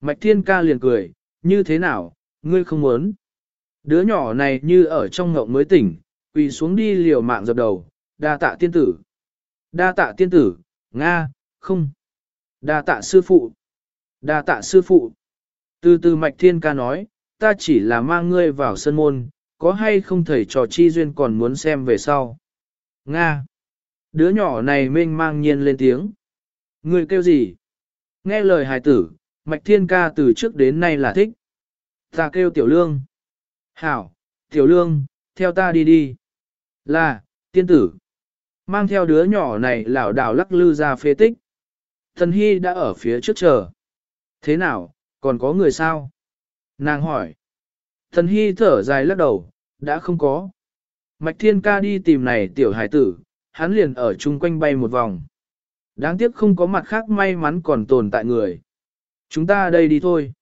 [SPEAKER 1] Mạch thiên ca liền cười, như thế nào, ngươi không muốn. Đứa nhỏ này như ở trong ngộng mới tỉnh, quỳ xuống đi liều mạng dập đầu, đa tạ tiên tử. Đa tạ tiên tử, Nga, không. Đa tạ sư phụ. Đa tạ sư phụ. Từ từ mạch thiên ca nói, ta chỉ là mang ngươi vào sân môn, có hay không thầy trò chi duyên còn muốn xem về sau. Nga. Đứa nhỏ này mênh mang nhiên lên tiếng. Ngươi kêu gì? Nghe lời hài tử, mạch thiên ca từ trước đến nay là thích. Ta kêu tiểu lương. Hảo, tiểu lương, theo ta đi đi. Là, tiên tử. Mang theo đứa nhỏ này lảo đảo lắc lư ra phế tích. Thần Hy đã ở phía trước chờ. Thế nào, còn có người sao? Nàng hỏi. Thần Hy thở dài lắc đầu, đã không có. Mạch Thiên Ca đi tìm này tiểu hải tử, hắn liền ở chung quanh bay một vòng. Đáng tiếc không có mặt khác may mắn còn tồn tại người. Chúng ta đây đi thôi.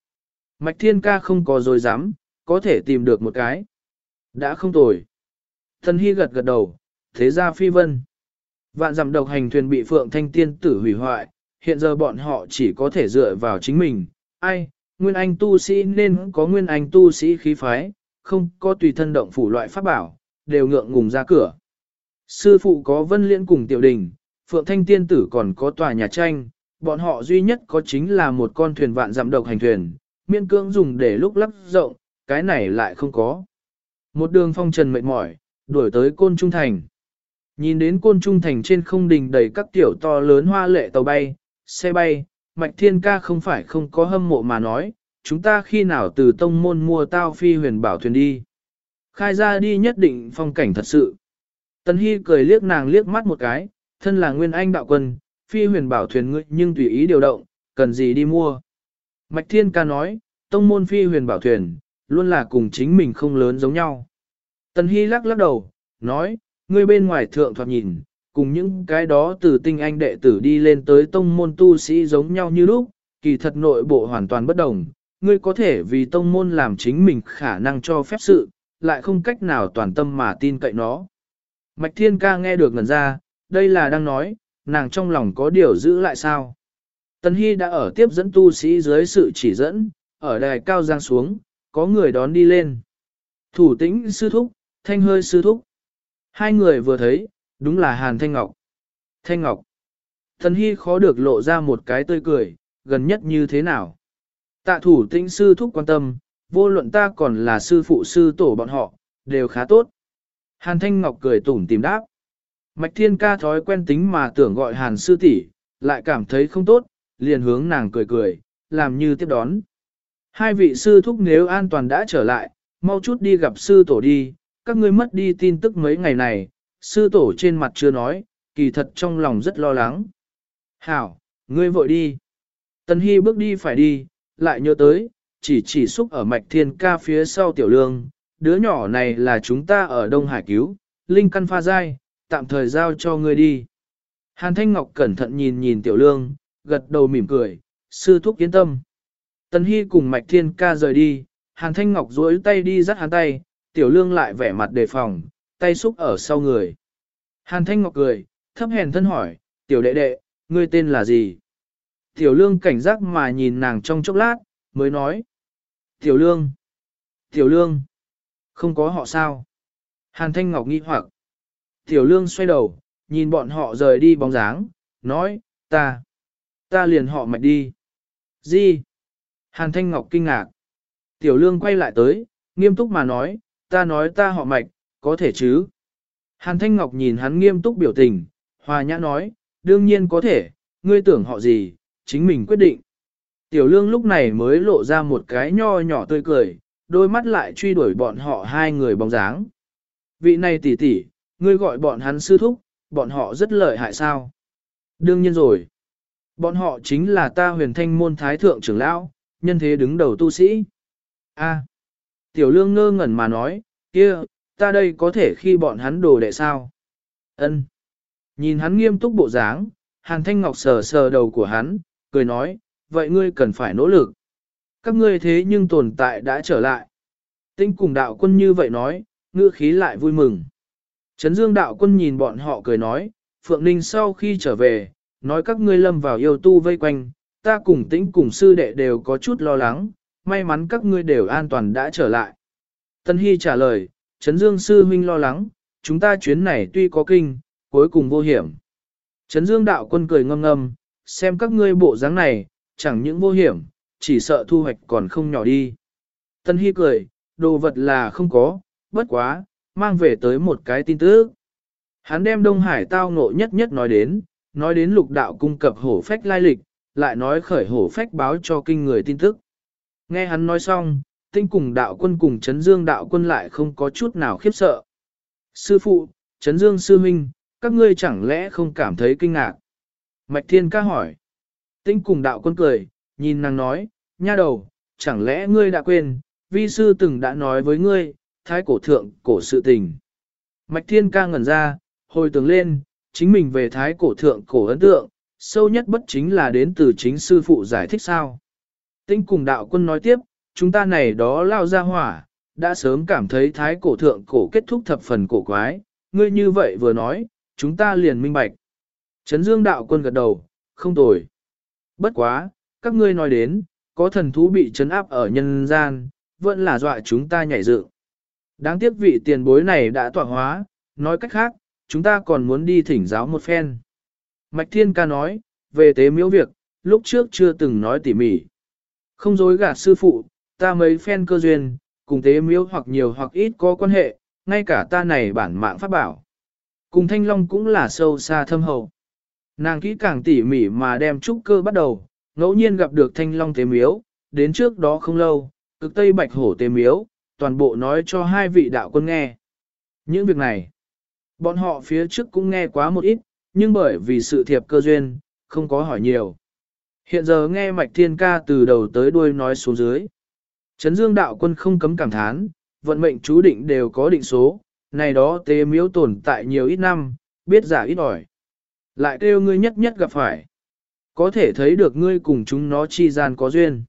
[SPEAKER 1] Mạch thiên ca không có dối dám, có thể tìm được một cái. Đã không tồi. Thần Hy gật gật đầu, thế ra phi vân. Vạn dặm độc hành thuyền bị Phượng Thanh Tiên tử hủy hoại, hiện giờ bọn họ chỉ có thể dựa vào chính mình. Ai, nguyên anh tu sĩ nên có nguyên anh tu sĩ khí phái, không có tùy thân động phủ loại pháp bảo, đều ngượng ngùng ra cửa. Sư phụ có vân liễn cùng tiểu đình, Phượng Thanh Tiên tử còn có tòa nhà tranh, bọn họ duy nhất có chính là một con thuyền vạn dặm độc hành thuyền, miên cưỡng dùng để lúc lắp rộng, cái này lại không có. Một đường phong trần mệt mỏi, đuổi tới côn trung thành. Nhìn đến côn trung thành trên không đình đầy các tiểu to lớn hoa lệ tàu bay, xe bay, mạch thiên ca không phải không có hâm mộ mà nói, chúng ta khi nào từ tông môn mua tao phi huyền bảo thuyền đi. Khai ra đi nhất định phong cảnh thật sự. Tần Hy cười liếc nàng liếc mắt một cái, thân là nguyên anh đạo quân, phi huyền bảo thuyền ngươi nhưng tùy ý điều động, cần gì đi mua. Mạch Thiên ca nói, tông môn phi huyền bảo thuyền, luôn là cùng chính mình không lớn giống nhau. Tần Hy lắc lắc đầu, nói, ngươi bên ngoài thượng thoạt nhìn, cùng những cái đó từ tinh anh đệ tử đi lên tới tông môn tu sĩ giống nhau như lúc, kỳ thật nội bộ hoàn toàn bất đồng. Ngươi có thể vì tông môn làm chính mình khả năng cho phép sự, lại không cách nào toàn tâm mà tin cậy nó. Mạch Thiên ca nghe được ngần ra, đây là đang nói, nàng trong lòng có điều giữ lại sao. Tần Hy đã ở tiếp dẫn tu sĩ dưới sự chỉ dẫn, ở đài cao giang xuống, có người đón đi lên. Thủ tĩnh sư thúc, thanh hơi sư thúc. Hai người vừa thấy, đúng là Hàn Thanh Ngọc. Thanh Ngọc. Thần Hy khó được lộ ra một cái tươi cười, gần nhất như thế nào. Tạ thủ tĩnh sư thúc quan tâm, vô luận ta còn là sư phụ sư tổ bọn họ, đều khá tốt. Hàn Thanh Ngọc cười tủm tìm đáp. Mạch Thiên ca thói quen tính mà tưởng gọi Hàn sư tỷ, lại cảm thấy không tốt, liền hướng nàng cười cười, làm như tiếp đón. Hai vị sư thúc nếu an toàn đã trở lại, mau chút đi gặp sư tổ đi, các ngươi mất đi tin tức mấy ngày này, sư tổ trên mặt chưa nói, kỳ thật trong lòng rất lo lắng. Hảo, ngươi vội đi. Tần Hy bước đi phải đi, lại nhớ tới, chỉ chỉ xúc ở mạch thiên ca phía sau tiểu lương, đứa nhỏ này là chúng ta ở Đông Hải cứu, linh căn pha dai, tạm thời giao cho ngươi đi. Hàn Thanh Ngọc cẩn thận nhìn nhìn tiểu lương, gật đầu mỉm cười, sư thúc yên tâm. Tần Hy cùng Mạch Thiên ca rời đi, Hàn Thanh Ngọc duỗi tay đi dắt hắn tay, tiểu lương lại vẻ mặt đề phòng, tay xúc ở sau người. Hàn Thanh Ngọc cười, thấp hèn thân hỏi, tiểu đệ đệ, ngươi tên là gì? Tiểu lương cảnh giác mà nhìn nàng trong chốc lát, mới nói. Tiểu lương, tiểu lương, không có họ sao? Hàn Thanh Ngọc nghi hoặc. Tiểu lương xoay đầu, nhìn bọn họ rời đi bóng dáng, nói, ta, ta liền họ mạch đi. Gì? Hàn Thanh Ngọc kinh ngạc. Tiểu lương quay lại tới, nghiêm túc mà nói, ta nói ta họ mạch, có thể chứ? Hàn Thanh Ngọc nhìn hắn nghiêm túc biểu tình, hòa nhã nói, đương nhiên có thể, ngươi tưởng họ gì, chính mình quyết định. Tiểu lương lúc này mới lộ ra một cái nho nhỏ tươi cười, đôi mắt lại truy đuổi bọn họ hai người bóng dáng. Vị này tỷ tỷ, ngươi gọi bọn hắn sư thúc, bọn họ rất lợi hại sao? Đương nhiên rồi. Bọn họ chính là ta huyền thanh môn thái thượng trưởng lão, nhân thế đứng đầu tu sĩ. A. tiểu lương ngơ ngẩn mà nói, kia, ta đây có thể khi bọn hắn đồ đệ sao? Ân. Nhìn hắn nghiêm túc bộ dáng, Hàn Thanh Ngọc sờ sờ đầu của hắn, cười nói, vậy ngươi cần phải nỗ lực. Các ngươi thế nhưng tồn tại đã trở lại. Tinh cùng đạo quân như vậy nói, ngữ khí lại vui mừng. Trấn Dương đạo quân nhìn bọn họ cười nói, Phượng Ninh sau khi trở về, nói các ngươi lâm vào yêu tu vây quanh, ta cùng tĩnh cùng sư đệ đều có chút lo lắng, may mắn các ngươi đều an toàn đã trở lại. Tân Hy trả lời, Trấn Dương sư huynh lo lắng, chúng ta chuyến này tuy có kinh, cuối cùng vô hiểm. Trấn Dương đạo quân cười ngâm ngâm, xem các ngươi bộ dáng này, chẳng những vô hiểm, chỉ sợ thu hoạch còn không nhỏ đi. Tân Hy cười, đồ vật là không có, bất quá, mang về tới một cái tin tức. Hắn đem Đông Hải tao ngộ nhất nhất nói đến, nói đến lục đạo cung cập hổ phách lai lịch, lại nói khởi hổ phách báo cho kinh người tin tức. Nghe hắn nói xong, tinh cùng đạo quân cùng Trấn Dương đạo quân lại không có chút nào khiếp sợ. Sư phụ, Trấn Dương sư huynh, các ngươi chẳng lẽ không cảm thấy kinh ngạc? Mạch Thiên ca hỏi. Tinh cùng đạo quân cười, nhìn nàng nói, nha đầu, chẳng lẽ ngươi đã quên, vi sư từng đã nói với ngươi, thái cổ thượng cổ sự tình. Mạch Thiên ca ngẩn ra, hồi tưởng lên, chính mình về thái cổ thượng cổ ấn tượng, sâu nhất bất chính là đến từ chính sư phụ giải thích sao. Tinh cùng đạo quân nói tiếp, chúng ta này đó lao ra hỏa, đã sớm cảm thấy thái cổ thượng cổ kết thúc thập phần cổ quái, ngươi như vậy vừa nói, chúng ta liền minh bạch. Trấn Dương đạo quân gật đầu, không tồi. Bất quá, các ngươi nói đến, có thần thú bị trấn áp ở nhân gian, vẫn là dọa chúng ta nhảy dựng. Đáng tiếc vị tiền bối này đã tọa hóa, nói cách khác, chúng ta còn muốn đi thỉnh giáo một phen. Mạch Thiên Ca nói, về tế miếu việc, lúc trước chưa từng nói tỉ mỉ. Không dối gạt sư phụ, ta mấy phen cơ duyên, cùng tế miếu hoặc nhiều hoặc ít có quan hệ, ngay cả ta này bản mạng pháp bảo. Cùng Thanh Long cũng là sâu xa thâm hậu. Nàng kỹ càng tỉ mỉ mà đem trúc cơ bắt đầu, ngẫu nhiên gặp được Thanh Long tế miếu, đến trước đó không lâu, cực Tây Bạch Hổ tế miếu, toàn bộ nói cho hai vị đạo quân nghe. Những việc này, bọn họ phía trước cũng nghe quá một ít, nhưng bởi vì sự thiệp cơ duyên, không có hỏi nhiều. Hiện giờ nghe Mạch Thiên Ca từ đầu tới đuôi nói xuống dưới. Trấn Dương đạo quân không cấm cảm thán, vận mệnh chú định đều có định số, này đó tế miếu tồn tại nhiều ít năm, biết giả ít ỏi. Lại kêu ngươi nhất nhất gặp phải. Có thể thấy được ngươi cùng chúng nó chi gian có duyên.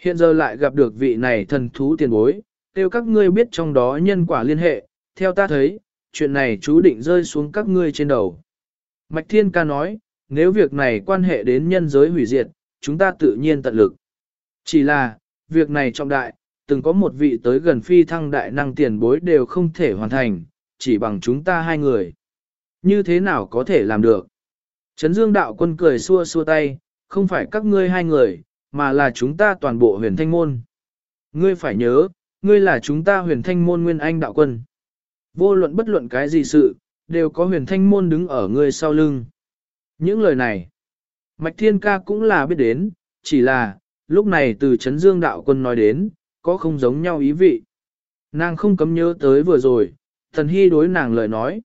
[SPEAKER 1] Hiện giờ lại gặp được vị này thần thú tiền bối, kêu các ngươi biết trong đó nhân quả liên hệ, theo ta thấy, chuyện này chú định rơi xuống các ngươi trên đầu. Mạch Thiên Ca nói, nếu việc này quan hệ đến nhân giới hủy diệt, chúng ta tự nhiên tận lực. Chỉ là, việc này trọng đại, từng có một vị tới gần phi thăng đại năng tiền bối đều không thể hoàn thành, chỉ bằng chúng ta hai người. Như thế nào có thể làm được? Trấn Dương đạo quân cười xua xua tay, không phải các ngươi hai người, mà là chúng ta toàn bộ huyền thanh môn. Ngươi phải nhớ, ngươi là chúng ta huyền thanh môn nguyên anh đạo quân. Vô luận bất luận cái gì sự, đều có huyền thanh môn đứng ở ngươi sau lưng. Những lời này, Mạch Thiên Ca cũng là biết đến, chỉ là, lúc này từ Trấn Dương đạo quân nói đến, có không giống nhau ý vị. Nàng không cấm nhớ tới vừa rồi, thần hy đối nàng lời nói.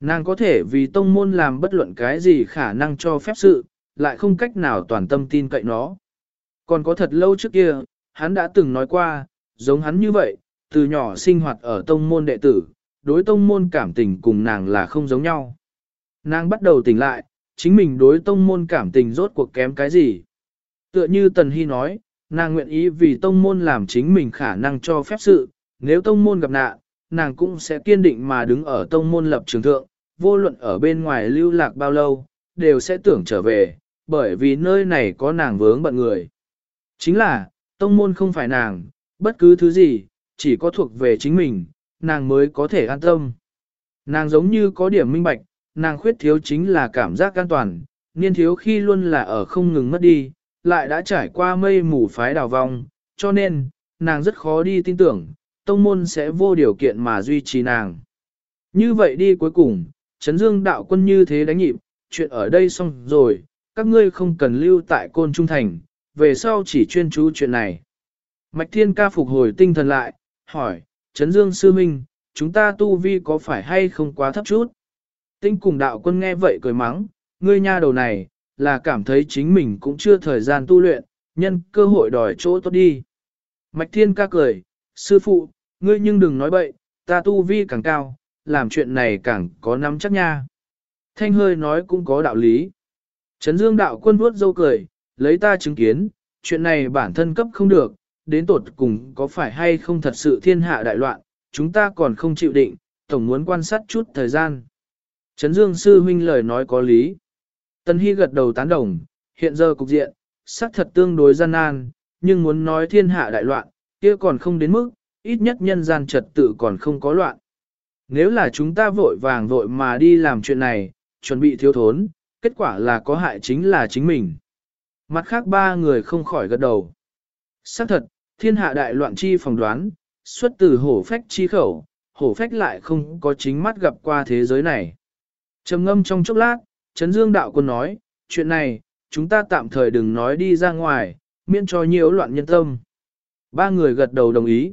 [SPEAKER 1] Nàng có thể vì tông môn làm bất luận cái gì khả năng cho phép sự, lại không cách nào toàn tâm tin cậy nó. Còn có thật lâu trước kia, hắn đã từng nói qua, giống hắn như vậy, từ nhỏ sinh hoạt ở tông môn đệ tử, đối tông môn cảm tình cùng nàng là không giống nhau. Nàng bắt đầu tỉnh lại, chính mình đối tông môn cảm tình rốt cuộc kém cái gì. Tựa như Tần Hy nói, nàng nguyện ý vì tông môn làm chính mình khả năng cho phép sự, nếu tông môn gặp nạn, nàng cũng sẽ kiên định mà đứng ở tông môn lập trường thượng, vô luận ở bên ngoài lưu lạc bao lâu, đều sẽ tưởng trở về, bởi vì nơi này có nàng vướng bận người. Chính là, tông môn không phải nàng, bất cứ thứ gì, chỉ có thuộc về chính mình, nàng mới có thể an tâm. Nàng giống như có điểm minh bạch, nàng khuyết thiếu chính là cảm giác an toàn, niên thiếu khi luôn là ở không ngừng mất đi, lại đã trải qua mây mù phái đào vong, cho nên, nàng rất khó đi tin tưởng, tông môn sẽ vô điều kiện mà duy trì nàng. Như vậy đi cuối cùng, Trấn Dương đạo quân như thế đánh nhịp, chuyện ở đây xong rồi, các ngươi không cần lưu tại côn trung thành, về sau chỉ chuyên chú chuyện này. Mạch Thiên ca phục hồi tinh thần lại, hỏi, Trấn Dương sư minh, chúng ta tu vi có phải hay không quá thấp chút? Tinh cùng đạo quân nghe vậy cười mắng, ngươi nha đầu này, là cảm thấy chính mình cũng chưa thời gian tu luyện, nhân cơ hội đòi chỗ tốt đi. Mạch Thiên ca cười, sư phụ, ngươi nhưng đừng nói bậy, ta tu vi càng cao, làm chuyện này càng có nắm chắc nha. Thanh hơi nói cũng có đạo lý. Trấn Dương đạo quân vuốt dâu cười, lấy ta chứng kiến, chuyện này bản thân cấp không được, đến tột cùng có phải hay không thật sự thiên hạ đại loạn, chúng ta còn không chịu định, tổng muốn quan sát chút thời gian. Trấn Dương sư huynh lời nói có lý. Tân Hy gật đầu tán đồng, hiện giờ cục diện, xác thật tương đối gian nan, nhưng muốn nói thiên hạ đại loạn, kia còn không đến mức, ít nhất nhân gian trật tự còn không có loạn. Nếu là chúng ta vội vàng vội mà đi làm chuyện này, chuẩn bị thiếu thốn, kết quả là có hại chính là chính mình. Mặt khác ba người không khỏi gật đầu. Xác thật, thiên hạ đại loạn chi phỏng đoán, xuất từ hổ phách chi khẩu, hổ phách lại không có chính mắt gặp qua thế giới này. trầm ngâm trong chốc lát, Trấn Dương đạo quân nói, chuyện này, chúng ta tạm thời đừng nói đi ra ngoài, miễn cho nhiễu loạn nhân tâm. Ba người gật đầu đồng ý.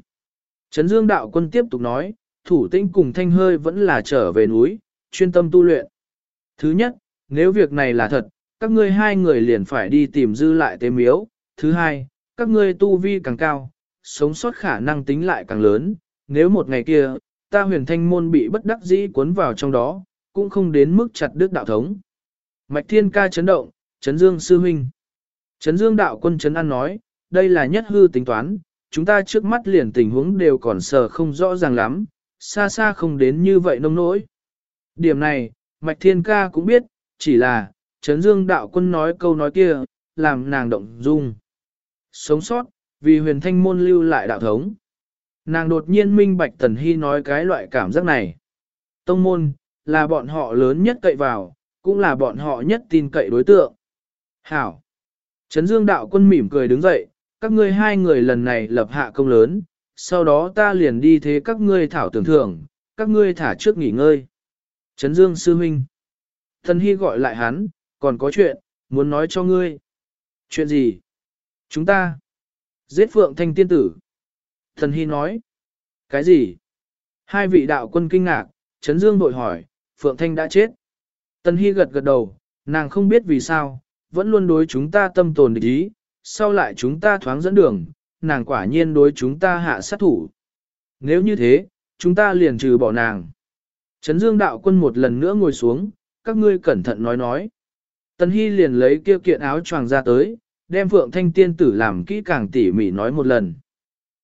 [SPEAKER 1] Trấn Dương đạo quân tiếp tục nói, thủ tinh cùng thanh hơi vẫn là trở về núi, chuyên tâm tu luyện. Thứ nhất, nếu việc này là thật, các ngươi hai người liền phải đi tìm dư lại tế miếu. Thứ hai, các ngươi tu vi càng cao, sống sót khả năng tính lại càng lớn. Nếu một ngày kia, ta huyền thanh môn bị bất đắc dĩ cuốn vào trong đó, cũng không đến mức chặt đứt đạo thống. Mạch Thiên ca chấn động, chấn dương sư huynh. Chấn dương đạo quân chấn an nói, đây là nhất hư tính toán, chúng ta trước mắt liền tình huống đều còn sờ không rõ ràng lắm, xa xa không đến như vậy nông nỗi. Điểm này, Mạch Thiên ca cũng biết, chỉ là, chấn dương đạo quân nói câu nói kia, làm nàng động dung. Sống sót, vì huyền thanh môn lưu lại đạo thống. Nàng đột nhiên minh bạch Tần Hy nói cái loại cảm giác này. Tông môn, là bọn họ lớn nhất cậy vào, cũng là bọn họ nhất tin cậy đối tượng. Hảo! Trấn Dương đạo quân mỉm cười đứng dậy, các ngươi hai người lần này lập hạ công lớn, sau đó ta liền đi thế các ngươi thảo tưởng thưởng, các ngươi thả trước nghỉ ngơi. Trấn Dương sư huynh. Thần Hy gọi lại hắn, còn có chuyện, muốn nói cho ngươi. Chuyện gì? Chúng ta. Giết phượng thanh tiên tử. Thần Hy nói. Cái gì? Hai vị đạo quân kinh ngạc, Trấn Dương bội hỏi, Phượng Thanh đã chết. Tần Hy gật gật đầu, nàng không biết vì sao, vẫn luôn đối chúng ta tâm tồn địch ý, sau lại chúng ta thoáng dẫn đường, nàng quả nhiên đối chúng ta hạ sát thủ. Nếu như thế, chúng ta liền trừ bỏ nàng. Trấn Dương đạo quân một lần nữa ngồi xuống, các ngươi cẩn thận nói nói. Tần Hy liền lấy kia kiện áo choàng ra tới, đem Phượng Thanh tiên tử làm kỹ càng tỉ mỉ nói một lần.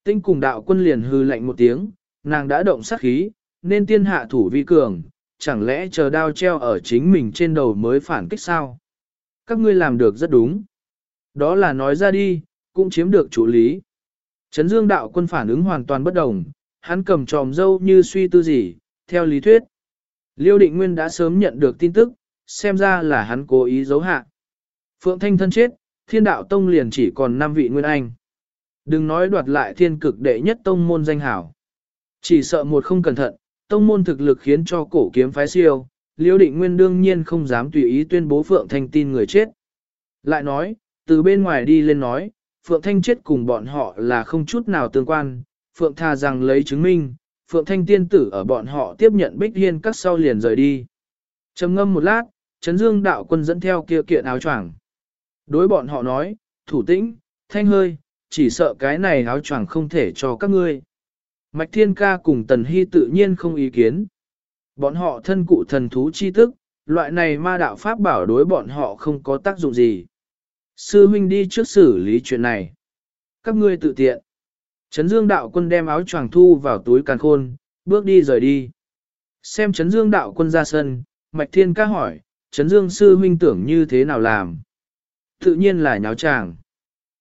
[SPEAKER 1] Tinh cùng đạo quân liền hư lạnh một tiếng, nàng đã động sát khí, nên tiên hạ thủ vi cường, chẳng lẽ chờ đao treo ở chính mình trên đầu mới phản kích sao? Các ngươi làm được rất đúng. Đó là nói ra đi, cũng chiếm được chủ lý. Trấn Dương đạo quân phản ứng hoàn toàn bất đồng, hắn cầm tròm dâu như suy tư gì, theo lý thuyết. Liêu định nguyên đã sớm nhận được tin tức, xem ra là hắn cố ý giấu hạ. Phượng Thanh thân chết, thiên đạo tông liền chỉ còn 5 vị nguyên anh. Đừng nói đoạt lại thiên cực đệ nhất tông môn danh hảo. Chỉ sợ một không cẩn thận, tông môn thực lực khiến cho cổ kiếm phái siêu, liêu định nguyên đương nhiên không dám tùy ý tuyên bố Phượng Thanh tin người chết. Lại nói, từ bên ngoài đi lên nói, Phượng Thanh chết cùng bọn họ là không chút nào tương quan, Phượng Tha rằng lấy chứng minh, Phượng Thanh tiên tử ở bọn họ tiếp nhận Bích Hiên các sau liền rời đi. trầm ngâm một lát, Trấn Dương đạo quân dẫn theo kia kiện áo choàng. Đối bọn họ nói, thủ tĩnh, thanh hơi, chỉ sợ cái này áo choàng không thể cho các ngươi. Mạch Thiên Ca cùng Tần Hy tự nhiên không ý kiến. Bọn họ thân cụ thần thú chi tức, loại này ma đạo pháp bảo đối bọn họ không có tác dụng gì. Sư huynh đi trước xử lý chuyện này. Các ngươi tự tiện. Trấn Dương đạo quân đem áo choàng thu vào túi càn khôn, bước đi rời đi. Xem Trấn Dương đạo quân ra sân, Mạch Thiên Ca hỏi, Trấn Dương sư huynh tưởng như thế nào làm? Tự nhiên là nháo chàng.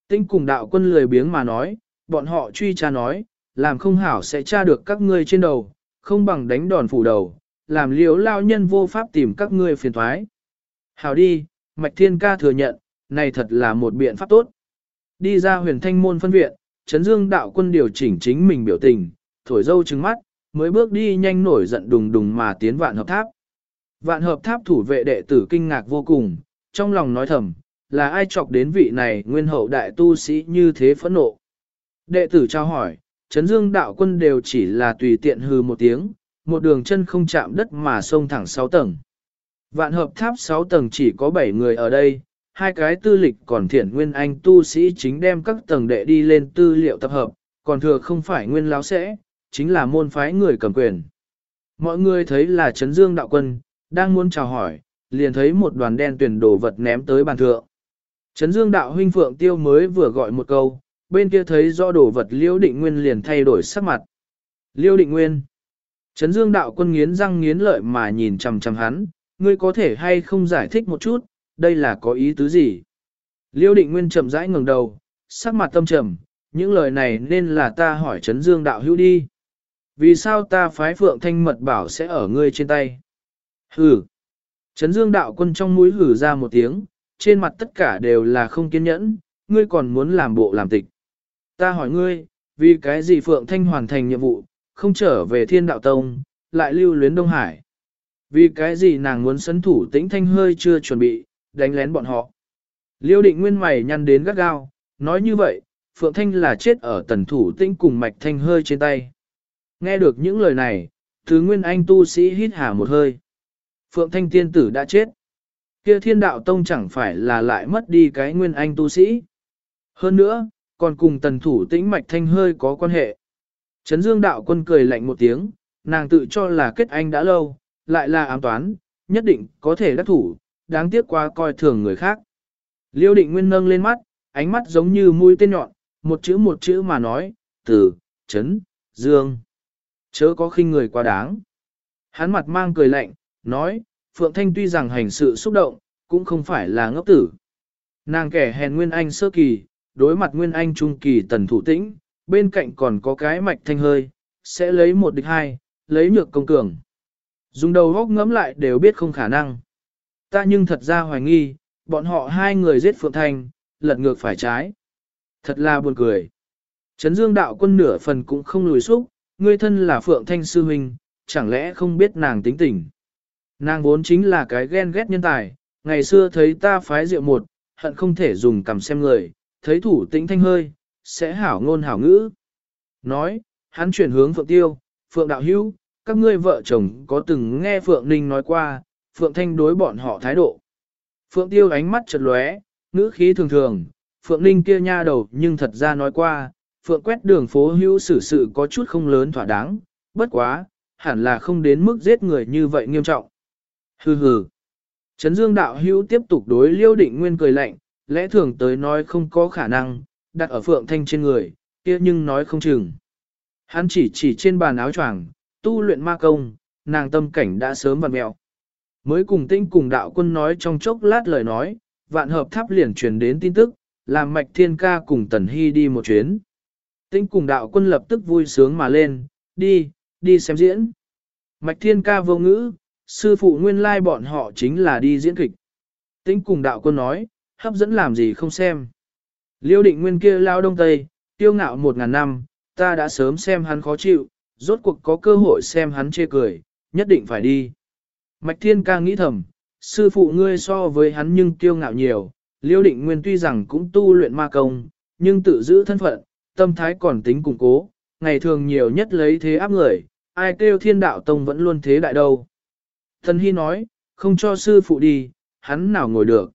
[SPEAKER 1] Tinh cùng đạo quân lười biếng mà nói, bọn họ truy tra nói, làm không hảo sẽ tra được các ngươi trên đầu, không bằng đánh đòn phủ đầu, làm liếu lao nhân vô pháp tìm các ngươi phiền thoái. Hảo đi, Mạch Thiên Ca thừa nhận, này thật là một biện pháp tốt. Đi ra huyền thanh môn phân viện, Trấn Dương đạo quân điều chỉnh chính mình biểu tình, thổi dâu trứng mắt, mới bước đi nhanh nổi giận đùng đùng mà tiến vạn hợp tháp. Vạn hợp tháp thủ vệ đệ tử kinh ngạc vô cùng, trong lòng nói thầm, là ai chọc đến vị này nguyên hậu đại tu sĩ như thế phẫn nộ. Đệ tử trao hỏi, Trấn Dương đạo quân đều chỉ là tùy tiện hư một tiếng, một đường chân không chạm đất mà xông thẳng 6 tầng. Vạn hợp tháp 6 tầng chỉ có 7 người ở đây, hai cái tư lịch còn thiện nguyên anh tu sĩ chính đem các tầng đệ đi lên tư liệu tập hợp, còn thừa không phải nguyên láo sẽ, chính là môn phái người cầm quyền. Mọi người thấy là Trấn Dương đạo quân, đang muốn chào hỏi, liền thấy một đoàn đen tuyển đồ vật ném tới bàn thượng. Trấn Dương đạo huynh Phượng Tiêu mới vừa gọi một câu, bên kia thấy do đồ vật Liêu Định Nguyên liền thay đổi sắc mặt. Liêu Định Nguyên. Trấn Dương đạo quân nghiến răng nghiến lợi mà nhìn chằm chằm hắn, ngươi có thể hay không giải thích một chút, đây là có ý tứ gì? Liêu Định Nguyên chậm rãi ngẩng đầu, sắc mặt tâm trầm, những lời này nên là ta hỏi Trấn Dương đạo hữu đi. Vì sao ta phái Phượng Thanh mật bảo sẽ ở ngươi trên tay? Hừ. Trấn Dương đạo quân trong mũi hử ra một tiếng, trên mặt tất cả đều là không kiên nhẫn, ngươi còn muốn làm bộ làm tịch. Ta hỏi ngươi, vì cái gì Phượng Thanh hoàn thành nhiệm vụ, không trở về thiên đạo tông, lại lưu luyến Đông Hải. Vì cái gì nàng muốn sấn thủ tĩnh thanh hơi chưa chuẩn bị, đánh lén bọn họ. Liêu định nguyên mày nhăn đến gắt gao, nói như vậy, Phượng Thanh là chết ở tần thủ tĩnh cùng mạch thanh hơi trên tay. Nghe được những lời này, thứ nguyên anh tu sĩ hít hà một hơi. Phượng Thanh tiên tử đã chết. Kia thiên đạo tông chẳng phải là lại mất đi cái nguyên anh tu sĩ. Hơn nữa, còn cùng tần thủ tĩnh mạch thanh hơi có quan hệ. Trấn Dương đạo quân cười lạnh một tiếng, nàng tự cho là kết anh đã lâu, lại là ám toán, nhất định có thể đắc thủ, đáng tiếc quá coi thường người khác. Liêu định nguyên nâng lên mắt, ánh mắt giống như mũi tên nhọn, một chữ một chữ mà nói, từ, chấn, dương. Chớ có khinh người quá đáng. Hắn mặt mang cười lạnh, nói, Phượng Thanh tuy rằng hành sự xúc động, cũng không phải là ngốc tử. Nàng kẻ hèn Nguyên Anh sơ kỳ, đối mặt Nguyên Anh trung kỳ tần thủ tĩnh, bên cạnh còn có cái mạch thanh hơi, sẽ lấy một địch hai, lấy nhược công cường. Dùng đầu góc ngẫm lại đều biết không khả năng. Ta nhưng thật ra hoài nghi, bọn họ hai người giết Phượng Thanh, lật ngược phải trái. Thật là buồn cười. Trấn Dương đạo quân nửa phần cũng không lùi xúc, ngươi thân là Phượng Thanh sư huynh, chẳng lẽ không biết nàng tính tình. Nàng vốn chính là cái ghen ghét nhân tài, ngày xưa thấy ta phái rượu một, hận không thể dùng cầm xem người, thấy thủ tĩnh thanh hơi, sẽ hảo ngôn hảo ngữ. Nói, hắn chuyển hướng Phượng Tiêu, Phượng Đạo Hữu, các ngươi vợ chồng có từng nghe Phượng Ninh nói qua, Phượng Thanh đối bọn họ thái độ. Phượng Tiêu ánh mắt chật lóe, ngữ khí thường thường, Phượng Ninh kia nha đầu nhưng thật ra nói qua, Phượng quét đường phố hữu xử sự có chút không lớn thỏa đáng, bất quá, hẳn là không đến mức giết người như vậy nghiêm trọng. Hừ hừ. Trấn Dương đạo hữu tiếp tục đối Liêu Định Nguyên cười lạnh, lẽ thường tới nói không có khả năng, đặt ở Phượng Thanh trên người, kia nhưng nói không chừng. Hắn chỉ chỉ trên bàn áo choàng, tu luyện ma công, nàng tâm cảnh đã sớm vặn mẹo. Mới cùng tinh cùng đạo quân nói trong chốc lát lời nói, vạn hợp tháp liền truyền đến tin tức, làm mạch thiên ca cùng tần hy đi một chuyến. Tinh cùng đạo quân lập tức vui sướng mà lên, đi, đi xem diễn. Mạch thiên ca vô ngữ, sư phụ nguyên lai bọn họ chính là đi diễn kịch. Tinh cùng đạo quân nói, hấp dẫn làm gì không xem. Liêu định nguyên kia lao đông tây, tiêu ngạo một ngàn năm, ta đã sớm xem hắn khó chịu, rốt cuộc có cơ hội xem hắn chê cười, nhất định phải đi. Mạch thiên ca nghĩ thầm, sư phụ ngươi so với hắn nhưng kiêu ngạo nhiều, liêu định nguyên tuy rằng cũng tu luyện ma công, nhưng tự giữ thân phận, tâm thái còn tính củng cố, ngày thường nhiều nhất lấy thế áp người, ai kêu thiên đạo tông vẫn luôn thế đại đâu. Thần Hy nói, không cho sư phụ đi, hắn nào ngồi được.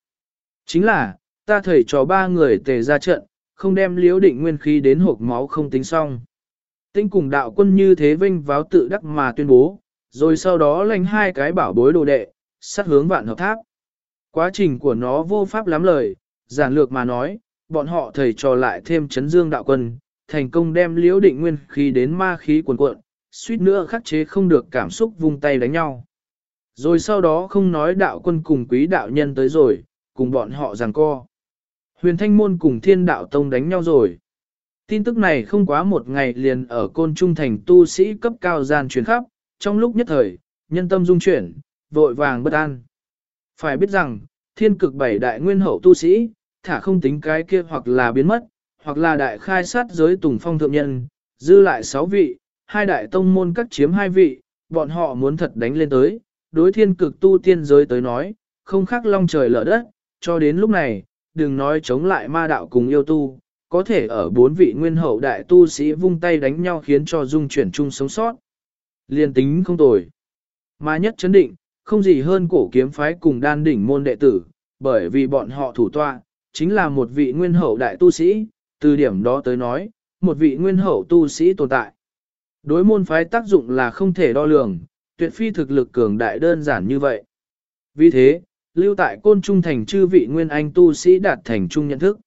[SPEAKER 1] Chính là, ta thầy cho ba người tề ra trận, không đem liễu định nguyên khí đến hộp máu không tính xong. Tinh cùng đạo quân như thế vinh váo tự đắc mà tuyên bố, rồi sau đó lành hai cái bảo bối đồ đệ, sát hướng vạn hợp tháp. Quá trình của nó vô pháp lắm lời, giản lược mà nói, bọn họ thầy trò lại thêm chấn dương đạo quân, thành công đem liễu định nguyên khí đến ma khí cuồn cuộn, suýt nữa khắc chế không được cảm xúc vung tay đánh nhau. Rồi sau đó không nói đạo quân cùng quý đạo nhân tới rồi, cùng bọn họ giằng co. Huyền Thanh Môn cùng Thiên Đạo Tông đánh nhau rồi. Tin tức này không quá một ngày liền ở côn trung thành tu sĩ cấp cao gian truyền khắp, trong lúc nhất thời, nhân tâm dung chuyển, vội vàng bất an. Phải biết rằng, thiên cực bảy đại nguyên hậu tu sĩ, thả không tính cái kia hoặc là biến mất, hoặc là đại khai sát giới tùng phong thượng nhân, dư lại sáu vị, hai đại tông môn cắt chiếm hai vị, bọn họ muốn thật đánh lên tới, đối thiên cực tu tiên giới tới nói, không khác long trời lở đất, cho đến lúc này, đừng nói chống lại ma đạo cùng yêu tu, có thể ở bốn vị nguyên hậu đại tu sĩ vung tay đánh nhau khiến cho dung chuyển chung sống sót. Liên tính không tồi. Mà nhất chấn định, không gì hơn cổ kiếm phái cùng đan đỉnh môn đệ tử, bởi vì bọn họ thủ tọa, chính là một vị nguyên hậu đại tu sĩ, từ điểm đó tới nói, một vị nguyên hậu tu sĩ tồn tại. Đối môn phái tác dụng là không thể đo lường, tuyệt phi thực lực cường đại đơn giản như vậy. Vì thế, lưu tại côn trung thành chư vị nguyên anh tu sĩ đạt thành trung nhận thức.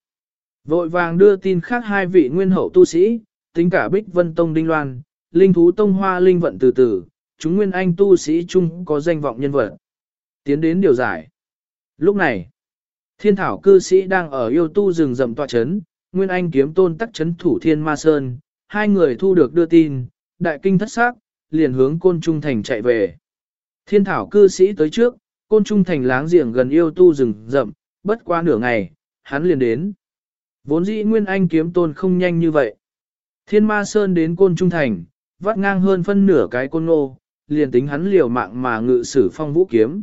[SPEAKER 1] Vội vàng đưa tin khác hai vị nguyên hậu tu sĩ, tính cả Bích Vân Tông Đinh Loan, Linh Thú Tông Hoa Linh Vận từ từ, chúng nguyên anh tu sĩ chung có danh vọng nhân vật. Tiến đến điều giải. Lúc này, thiên thảo cư sĩ đang ở yêu tu rừng rậm tọa chấn, nguyên anh kiếm tôn tắc chấn thủ thiên ma sơn, hai người thu được đưa tin, đại kinh thất xác, liền hướng côn trung thành chạy về. Thiên thảo cư sĩ tới trước, côn trung thành láng giềng gần yêu tu rừng rậm, bất qua nửa ngày, hắn liền đến. Vốn dĩ Nguyên Anh kiếm tôn không nhanh như vậy. Thiên ma sơn đến côn trung thành, vắt ngang hơn phân nửa cái côn ngô, liền tính hắn liều mạng mà ngự sử phong vũ kiếm.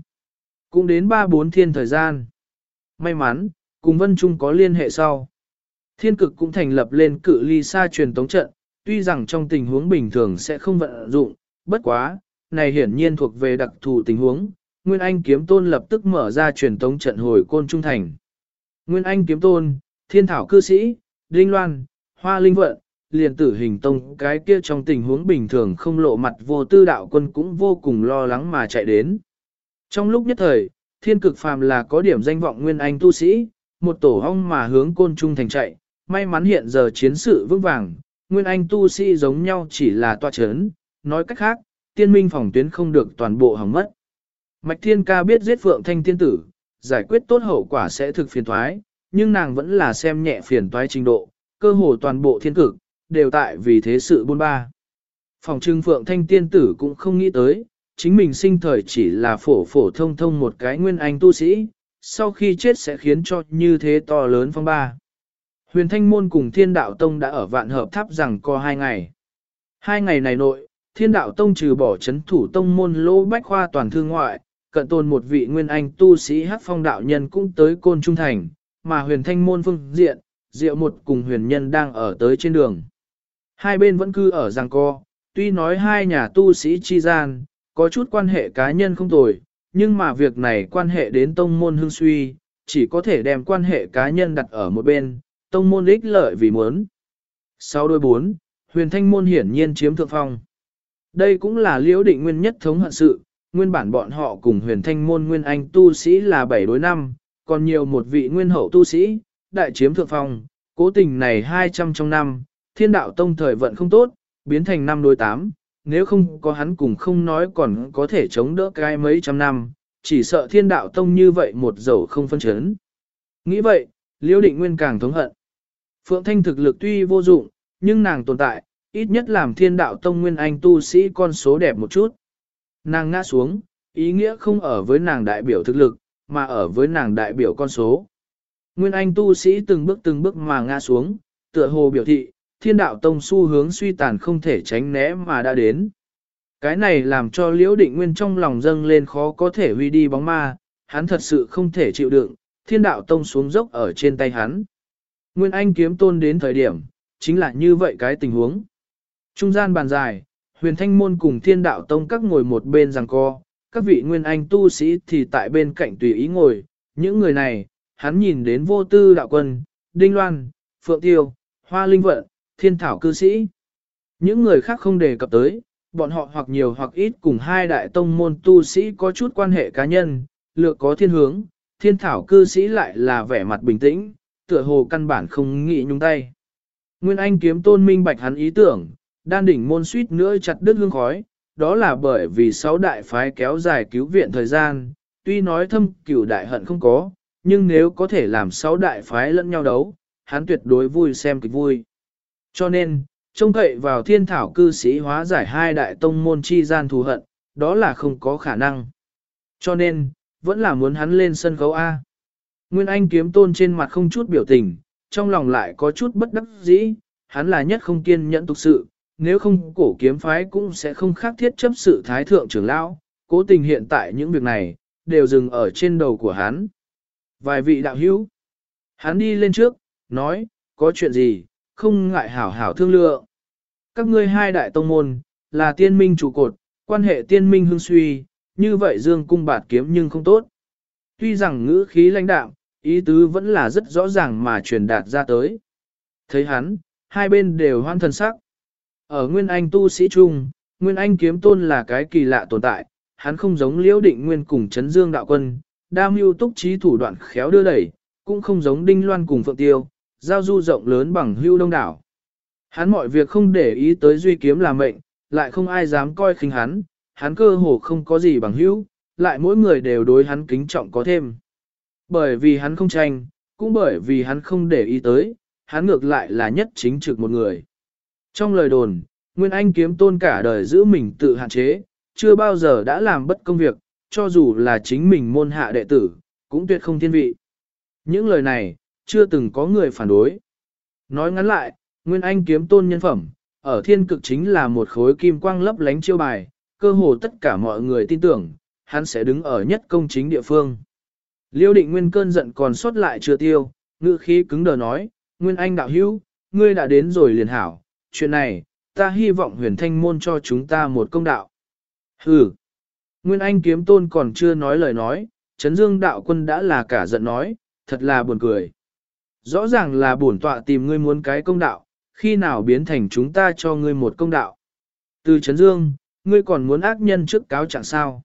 [SPEAKER 1] Cũng đến ba bốn thiên thời gian. May mắn, cùng Vân Trung có liên hệ sau. Thiên cực cũng thành lập lên cự ly xa truyền tống trận, tuy rằng trong tình huống bình thường sẽ không vận dụng, bất quá, này hiển nhiên thuộc về đặc thù tình huống, Nguyên Anh kiếm tôn lập tức mở ra truyền tống trận hồi côn trung thành. Nguyên Anh kiếm tôn, thiên thảo cư sĩ, linh loan, hoa linh vận, liền tử hình tông cái kia trong tình huống bình thường không lộ mặt vô tư đạo quân cũng vô cùng lo lắng mà chạy đến. Trong lúc nhất thời, thiên cực phàm là có điểm danh vọng nguyên anh tu sĩ, một tổ hong mà hướng côn trung thành chạy, may mắn hiện giờ chiến sự vững vàng, nguyên anh tu sĩ giống nhau chỉ là toa chấn, nói cách khác, tiên minh phòng tuyến không được toàn bộ hỏng mất. Mạch Thiên Ca biết giết Phượng Thanh tiên tử, giải quyết tốt hậu quả sẽ thực phiền toái, nhưng nàng vẫn là xem nhẹ phiền toái trình độ, cơ hồ toàn bộ thiên cực, đều tại vì thế sự buôn ba. Phòng trưng Phượng Thanh tiên tử cũng không nghĩ tới, chính mình sinh thời chỉ là phổ phổ thông thông một cái nguyên anh tu sĩ, sau khi chết sẽ khiến cho như thế to lớn phong ba. Huyền Thanh Môn cùng Thiên Đạo Tông đã ở vạn hợp tháp rằng có hai ngày. Hai ngày này nội, Thiên Đạo Tông trừ bỏ chấn thủ tông môn lô bách khoa toàn thương ngoại, cận tồn một vị nguyên anh tu sĩ hát phong đạo nhân cũng tới côn trung thành, mà huyền thanh môn phương diện, diệu một cùng huyền nhân đang ở tới trên đường. Hai bên vẫn cư ở giang co, tuy nói hai nhà tu sĩ chi gian, có chút quan hệ cá nhân không tồi, nhưng mà việc này quan hệ đến tông môn hương suy, chỉ có thể đem quan hệ cá nhân đặt ở một bên, tông môn ích lợi vì muốn. Sau đôi bốn, huyền thanh môn hiển nhiên chiếm thượng phong. Đây cũng là liễu định nguyên nhất thống hận sự, nguyên bản bọn họ cùng huyền thanh môn nguyên anh tu sĩ là bảy đối năm, còn nhiều một vị nguyên hậu tu sĩ, đại chiếm thượng phong, cố tình này 200 trong năm, thiên đạo tông thời vận không tốt, biến thành năm đối tám, nếu không có hắn cùng không nói còn có thể chống đỡ cái mấy trăm năm, chỉ sợ thiên đạo tông như vậy một dầu không phân chấn. Nghĩ vậy, liễu định nguyên càng thống hận. Phượng Thanh thực lực tuy vô dụng, nhưng nàng tồn tại, ít nhất làm thiên đạo tông nguyên anh tu sĩ con số đẹp một chút. Nàng ngã xuống, ý nghĩa không ở với nàng đại biểu thực lực, mà ở với nàng đại biểu con số. Nguyên anh tu sĩ từng bước từng bước mà ngã xuống, tựa hồ biểu thị, thiên đạo tông xu hướng suy tàn không thể tránh né mà đã đến. Cái này làm cho liễu định nguyên trong lòng dâng lên khó có thể huy đi bóng ma, hắn thật sự không thể chịu đựng, thiên đạo tông xuống dốc ở trên tay hắn. Nguyên anh kiếm tôn đến thời điểm, chính là như vậy cái tình huống. Trung gian bàn dài, huyền thanh môn cùng thiên đạo tông các ngồi một bên rằng co, các vị nguyên anh tu sĩ thì tại bên cạnh tùy ý ngồi, những người này, hắn nhìn đến vô tư đạo quân, đinh loan, phượng tiêu, hoa linh vận, thiên thảo cư sĩ. Những người khác không đề cập tới, bọn họ hoặc nhiều hoặc ít cùng hai đại tông môn tu sĩ có chút quan hệ cá nhân, lựa có thiên hướng, thiên thảo cư sĩ lại là vẻ mặt bình tĩnh, tựa hồ căn bản không nghĩ nhung tay. Nguyên Anh kiếm tôn minh bạch hắn ý tưởng, đan đỉnh môn suýt nữa chặt đứt hương khói, đó là bởi vì sáu đại phái kéo dài cứu viện thời gian, tuy nói thâm cửu đại hận không có, nhưng nếu có thể làm sáu đại phái lẫn nhau đấu, hắn tuyệt đối vui xem kịch vui. Cho nên, trông cậy vào thiên thảo cư sĩ hóa giải hai đại tông môn chi gian thù hận, đó là không có khả năng. Cho nên, vẫn là muốn hắn lên sân khấu A. Nguyên Anh kiếm tôn trên mặt không chút biểu tình, trong lòng lại có chút bất đắc dĩ, hắn là nhất không kiên nhẫn tục sự, nếu không cổ kiếm phái cũng sẽ không khác thiết chấp sự thái thượng trưởng lão, cố tình hiện tại những việc này, đều dừng ở trên đầu của hắn. Vài vị đạo hữu, hắn đi lên trước, nói, có chuyện gì, không ngại hảo hảo thương lượng. Các ngươi hai đại tông môn, là tiên minh trụ cột, quan hệ tiên minh hương suy, như vậy dương cung bạt kiếm nhưng không tốt. Tuy rằng ngữ khí lãnh đạo, ý tứ vẫn là rất rõ ràng mà truyền đạt ra tới. Thấy hắn, hai bên đều hoan thần sắc. Ở Nguyên Anh tu sĩ trung, Nguyên Anh kiếm tôn là cái kỳ lạ tồn tại, hắn không giống liễu định nguyên cùng chấn dương đạo quân, đa mưu túc trí thủ đoạn khéo đưa đẩy, cũng không giống đinh loan cùng phượng tiêu, giao du rộng lớn bằng hưu đông đảo. Hắn mọi việc không để ý tới duy kiếm là mệnh, lại không ai dám coi khinh hắn, hắn cơ hồ không có gì bằng hữu, lại mỗi người đều đối hắn kính trọng có thêm. Bởi vì hắn không tranh, cũng bởi vì hắn không để ý tới, hắn ngược lại là nhất chính trực một người. Trong lời đồn, Nguyên Anh kiếm tôn cả đời giữ mình tự hạn chế, chưa bao giờ đã làm bất công việc, cho dù là chính mình môn hạ đệ tử, cũng tuyệt không thiên vị. Những lời này, chưa từng có người phản đối. Nói ngắn lại, Nguyên Anh kiếm tôn nhân phẩm, ở thiên cực chính là một khối kim quang lấp lánh chiêu bài, cơ hồ tất cả mọi người tin tưởng, hắn sẽ đứng ở nhất công chính địa phương. Liêu định nguyên cơn giận còn sót lại chưa tiêu, ngữ khí cứng đờ nói, Nguyên Anh đạo hữu, ngươi đã đến rồi liền hảo, chuyện này, ta hy vọng huyền thanh môn cho chúng ta một công đạo. Hừ. Nguyên Anh kiếm tôn còn chưa nói lời nói, Trấn Dương đạo quân đã là cả giận nói, thật là buồn cười. Rõ ràng là bổn tọa tìm ngươi muốn cái công đạo, khi nào biến thành chúng ta cho ngươi một công đạo. Từ Trấn Dương, ngươi còn muốn ác nhân trước cáo trạng sao?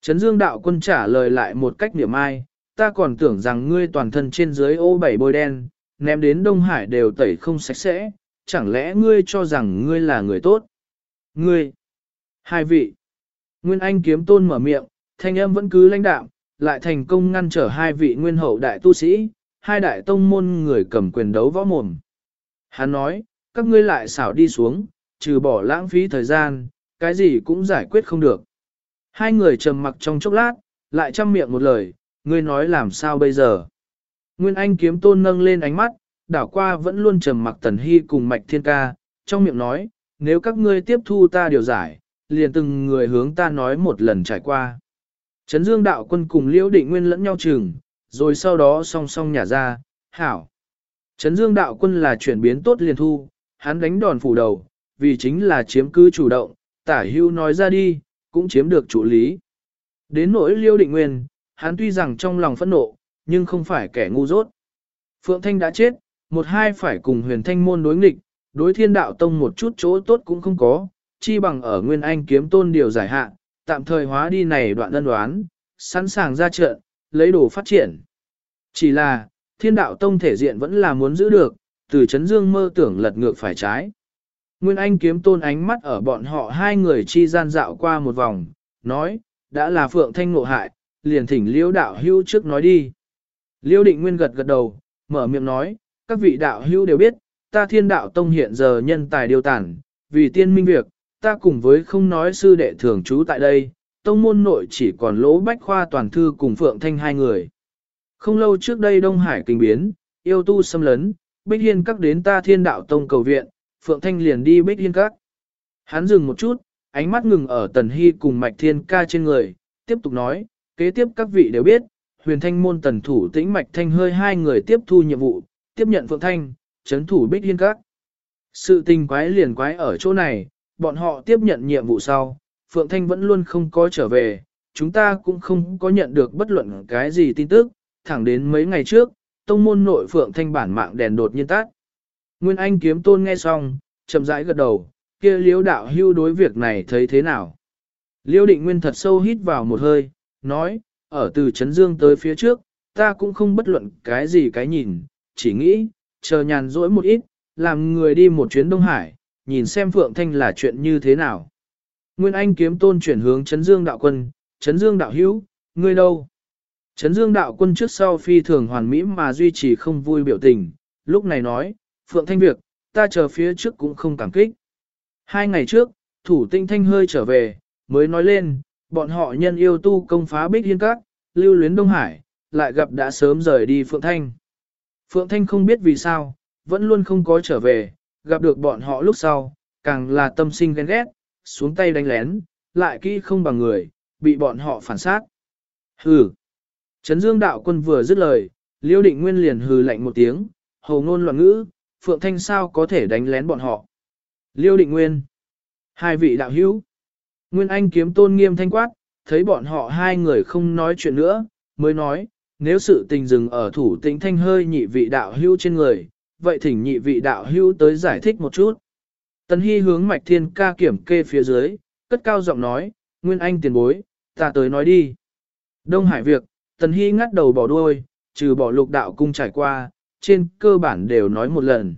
[SPEAKER 1] Trấn Dương đạo quân trả lời lại một cách niệm ai, ta còn tưởng rằng ngươi toàn thân trên dưới ô bảy bôi đen, ném đến Đông Hải đều tẩy không sạch sẽ, chẳng lẽ ngươi cho rằng ngươi là người tốt? Ngươi! Hai vị! Nguyên Anh kiếm tôn mở miệng, thanh âm vẫn cứ lãnh đạo, lại thành công ngăn trở hai vị nguyên hậu đại tu sĩ, hai đại tông môn người cầm quyền đấu võ mồm. Hắn nói, các ngươi lại xảo đi xuống, trừ bỏ lãng phí thời gian, cái gì cũng giải quyết không được. Hai người trầm mặc trong chốc lát, lại chăm miệng một lời, ngươi nói làm sao bây giờ. Nguyên Anh kiếm tôn nâng lên ánh mắt, đảo qua vẫn luôn trầm mặc tần hy cùng mạch thiên ca, trong miệng nói, nếu các ngươi tiếp thu ta điều giải, liền từng người hướng ta nói một lần trải qua. Trấn Dương đạo quân cùng Liễu Định Nguyên lẫn nhau chừng, rồi sau đó song song nhả ra, hảo. Trấn Dương đạo quân là chuyển biến tốt liền thu, hắn đánh đòn phủ đầu, vì chính là chiếm cứ chủ động, tả hưu nói ra đi, cũng chiếm được chủ lý. Đến nỗi Liễu Định Nguyên, hắn tuy rằng trong lòng phẫn nộ, nhưng không phải kẻ ngu dốt. Phượng Thanh đã chết, một hai phải cùng huyền thanh môn đối nghịch, đối thiên đạo tông một chút chỗ tốt cũng không có, chi bằng ở Nguyên Anh kiếm tôn điều giải hạ, tạm thời hóa đi này đoạn đơn đoán, sẵn sàng ra trận, lấy đồ phát triển. Chỉ là, thiên đạo tông thể diện vẫn là muốn giữ được, từ chấn dương mơ tưởng lật ngược phải trái. Nguyên Anh kiếm tôn ánh mắt ở bọn họ hai người chi gian dạo qua một vòng, nói, đã là phượng thanh ngộ hại, liền thỉnh Liêu đạo hưu trước nói đi. Liêu định nguyên gật gật đầu, mở miệng nói, các vị đạo hữu đều biết, ta thiên đạo tông hiện giờ nhân tài điều tản, vì tiên minh việc, ta cùng với không nói sư đệ thường trú tại đây, tông môn nội chỉ còn lỗ bách khoa toàn thư cùng Phượng Thanh hai người. Không lâu trước đây Đông Hải kinh biến, yêu tu xâm lấn, Bích Hiên các đến ta thiên đạo tông cầu viện, Phượng Thanh liền đi Bích Hiên các. Hắn dừng một chút, ánh mắt ngừng ở Tần Hy cùng Mạch Thiên ca trên người, tiếp tục nói, kế tiếp các vị đều biết, huyền thanh môn tần thủ tĩnh Mạch Thanh hơi hai người tiếp thu nhiệm vụ, tiếp nhận Phượng Thanh, chấn thủ Bích Hiên các. Sự tình quái liền quái ở chỗ này, bọn họ tiếp nhận nhiệm vụ sau, Phượng Thanh vẫn luôn không có trở về, chúng ta cũng không có nhận được bất luận cái gì tin tức, thẳng đến mấy ngày trước, tông môn nội Phượng Thanh bản mạng đèn đột nhiên tắt. Nguyên Anh kiếm tôn nghe xong, chậm rãi gật đầu, kia liếu đạo hưu đối việc này thấy thế nào. liêu định nguyên thật sâu hít vào một hơi, nói, ở từ Trấn Dương tới phía trước, ta cũng không bất luận cái gì cái nhìn, chỉ nghĩ, chờ nhàn rỗi một ít, làm người đi một chuyến Đông Hải, nhìn xem Phượng Thanh là chuyện như thế nào. Nguyên Anh kiếm tôn chuyển hướng Trấn Dương đạo quân, Trấn Dương đạo hữu, ngươi đâu? Trấn Dương đạo quân trước sau phi thường hoàn mỹ mà duy trì không vui biểu tình, lúc này nói, Phượng Thanh việc, ta chờ phía trước cũng không cảm kích. Hai ngày trước, thủ tinh thanh hơi trở về, mới nói lên, bọn họ nhân yêu tu công phá bích hiên các, lưu luyến Đông Hải, lại gặp đã sớm rời đi Phượng Thanh. Phượng Thanh không biết vì sao, vẫn luôn không có trở về, gặp được bọn họ lúc sau, càng là tâm sinh ghen ghét, xuống tay đánh lén, lại kỹ không bằng người, bị bọn họ phản sát. Hừ. Trấn Dương đạo quân vừa dứt lời, Liêu Định Nguyên liền hừ lạnh một tiếng, hầu ngôn loạn ngữ, Phượng Thanh sao có thể đánh lén bọn họ. Liêu Định Nguyên. Hai vị đạo hữu. Nguyên Anh kiếm tôn nghiêm thanh quát, thấy bọn họ hai người không nói chuyện nữa, mới nói, nếu sự tình dừng ở thủ tĩnh thanh hơi nhị vị đạo hưu trên người, vậy thỉnh nhị vị đạo hưu tới giải thích một chút. Tần Hy hướng mạch thiên ca kiểm kê phía dưới, cất cao giọng nói, Nguyên Anh tiền bối, ta tới nói đi. Đông Hải việc, Tần Hy ngắt đầu bỏ đuôi, trừ bỏ lục đạo cung trải qua, trên cơ bản đều nói một lần.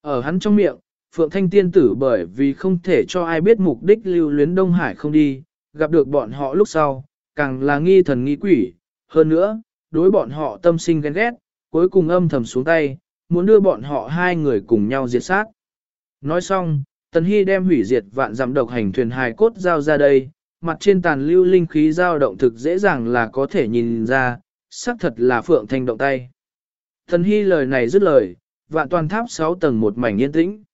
[SPEAKER 1] Ở hắn trong miệng, Phượng Thanh tiên tử bởi vì không thể cho ai biết mục đích lưu luyến Đông Hải không đi, gặp được bọn họ lúc sau, càng là nghi thần nghi quỷ, hơn nữa, đối bọn họ tâm sinh ghen ghét, cuối cùng âm thầm xuống tay, muốn đưa bọn họ hai người cùng nhau diệt sát. Nói xong, Tần Hy đem hủy diệt vạn giảm độc hành thuyền hài cốt giao ra đây, mặt trên tàn lưu linh khí dao động thực dễ dàng là có thể nhìn ra, xác thật là Phượng Thanh động tay. Tần Hy lời này dứt lời, vạn toàn tháp 6 tầng một mảnh yên tĩnh.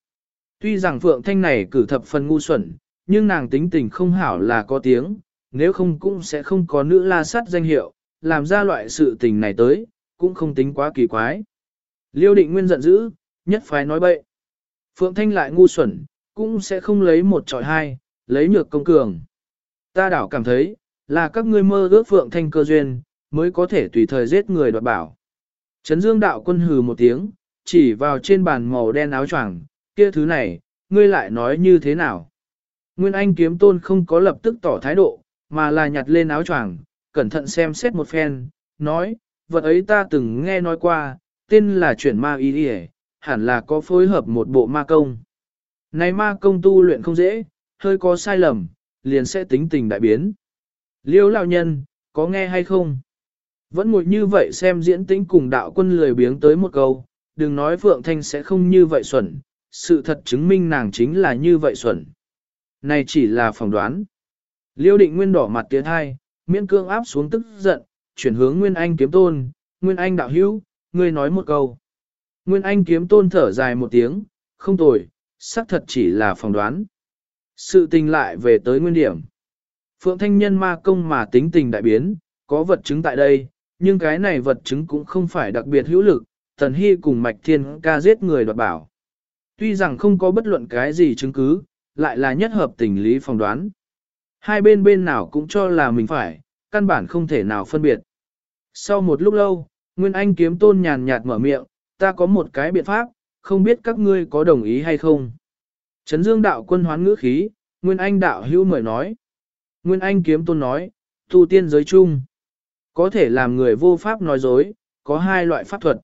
[SPEAKER 1] Tuy rằng Phượng Thanh này cử thập phần ngu xuẩn, nhưng nàng tính tình không hảo là có tiếng, nếu không cũng sẽ không có nữ la sát danh hiệu, làm ra loại sự tình này tới, cũng không tính quá kỳ quái. Liêu định nguyên giận dữ, nhất phái nói bậy. Phượng Thanh lại ngu xuẩn, cũng sẽ không lấy một trọi hai, lấy nhược công cường. Ta đảo cảm thấy, là các ngươi mơ ước Phượng Thanh cơ duyên, mới có thể tùy thời giết người đoạt bảo. Trấn Dương đạo quân hừ một tiếng, chỉ vào trên bàn màu đen áo choàng, kia thứ này, ngươi lại nói như thế nào? Nguyên Anh kiếm tôn không có lập tức tỏ thái độ, mà là nhặt lên áo choàng, cẩn thận xem xét một phen, nói, vật ấy ta từng nghe nói qua, tên là chuyển ma y đi hẳn là có phối hợp một bộ ma công. Này ma công tu luyện không dễ, hơi có sai lầm, liền sẽ tính tình đại biến. Liêu lão nhân, có nghe hay không? Vẫn ngồi như vậy xem diễn tĩnh cùng đạo quân lười biếng tới một câu, đừng nói Phượng Thanh sẽ không như vậy xuẩn, sự thật chứng minh nàng chính là như vậy xuẩn. Này chỉ là phỏng đoán. Liêu định nguyên đỏ mặt tiến hai, miễn cương áp xuống tức giận, chuyển hướng Nguyên Anh kiếm tôn, Nguyên Anh đạo hữu, ngươi nói một câu. Nguyên Anh kiếm tôn thở dài một tiếng, không tồi, xác thật chỉ là phỏng đoán. Sự tình lại về tới nguyên điểm. Phượng Thanh Nhân ma công mà tính tình đại biến, có vật chứng tại đây, nhưng cái này vật chứng cũng không phải đặc biệt hữu lực, Tần Hy cùng Mạch Thiên ca giết người đoạt bảo. Tuy rằng không có bất luận cái gì chứng cứ, lại là nhất hợp tình lý phỏng đoán. Hai bên bên nào cũng cho là mình phải, căn bản không thể nào phân biệt. Sau một lúc lâu, Nguyên Anh kiếm tôn nhàn nhạt mở miệng, ta có một cái biện pháp, không biết các ngươi có đồng ý hay không. Trấn Dương đạo quân hoán ngữ khí, Nguyên Anh đạo hữu mời nói. Nguyên Anh kiếm tôn nói, tu tiên giới chung. Có thể làm người vô pháp nói dối, có hai loại pháp thuật.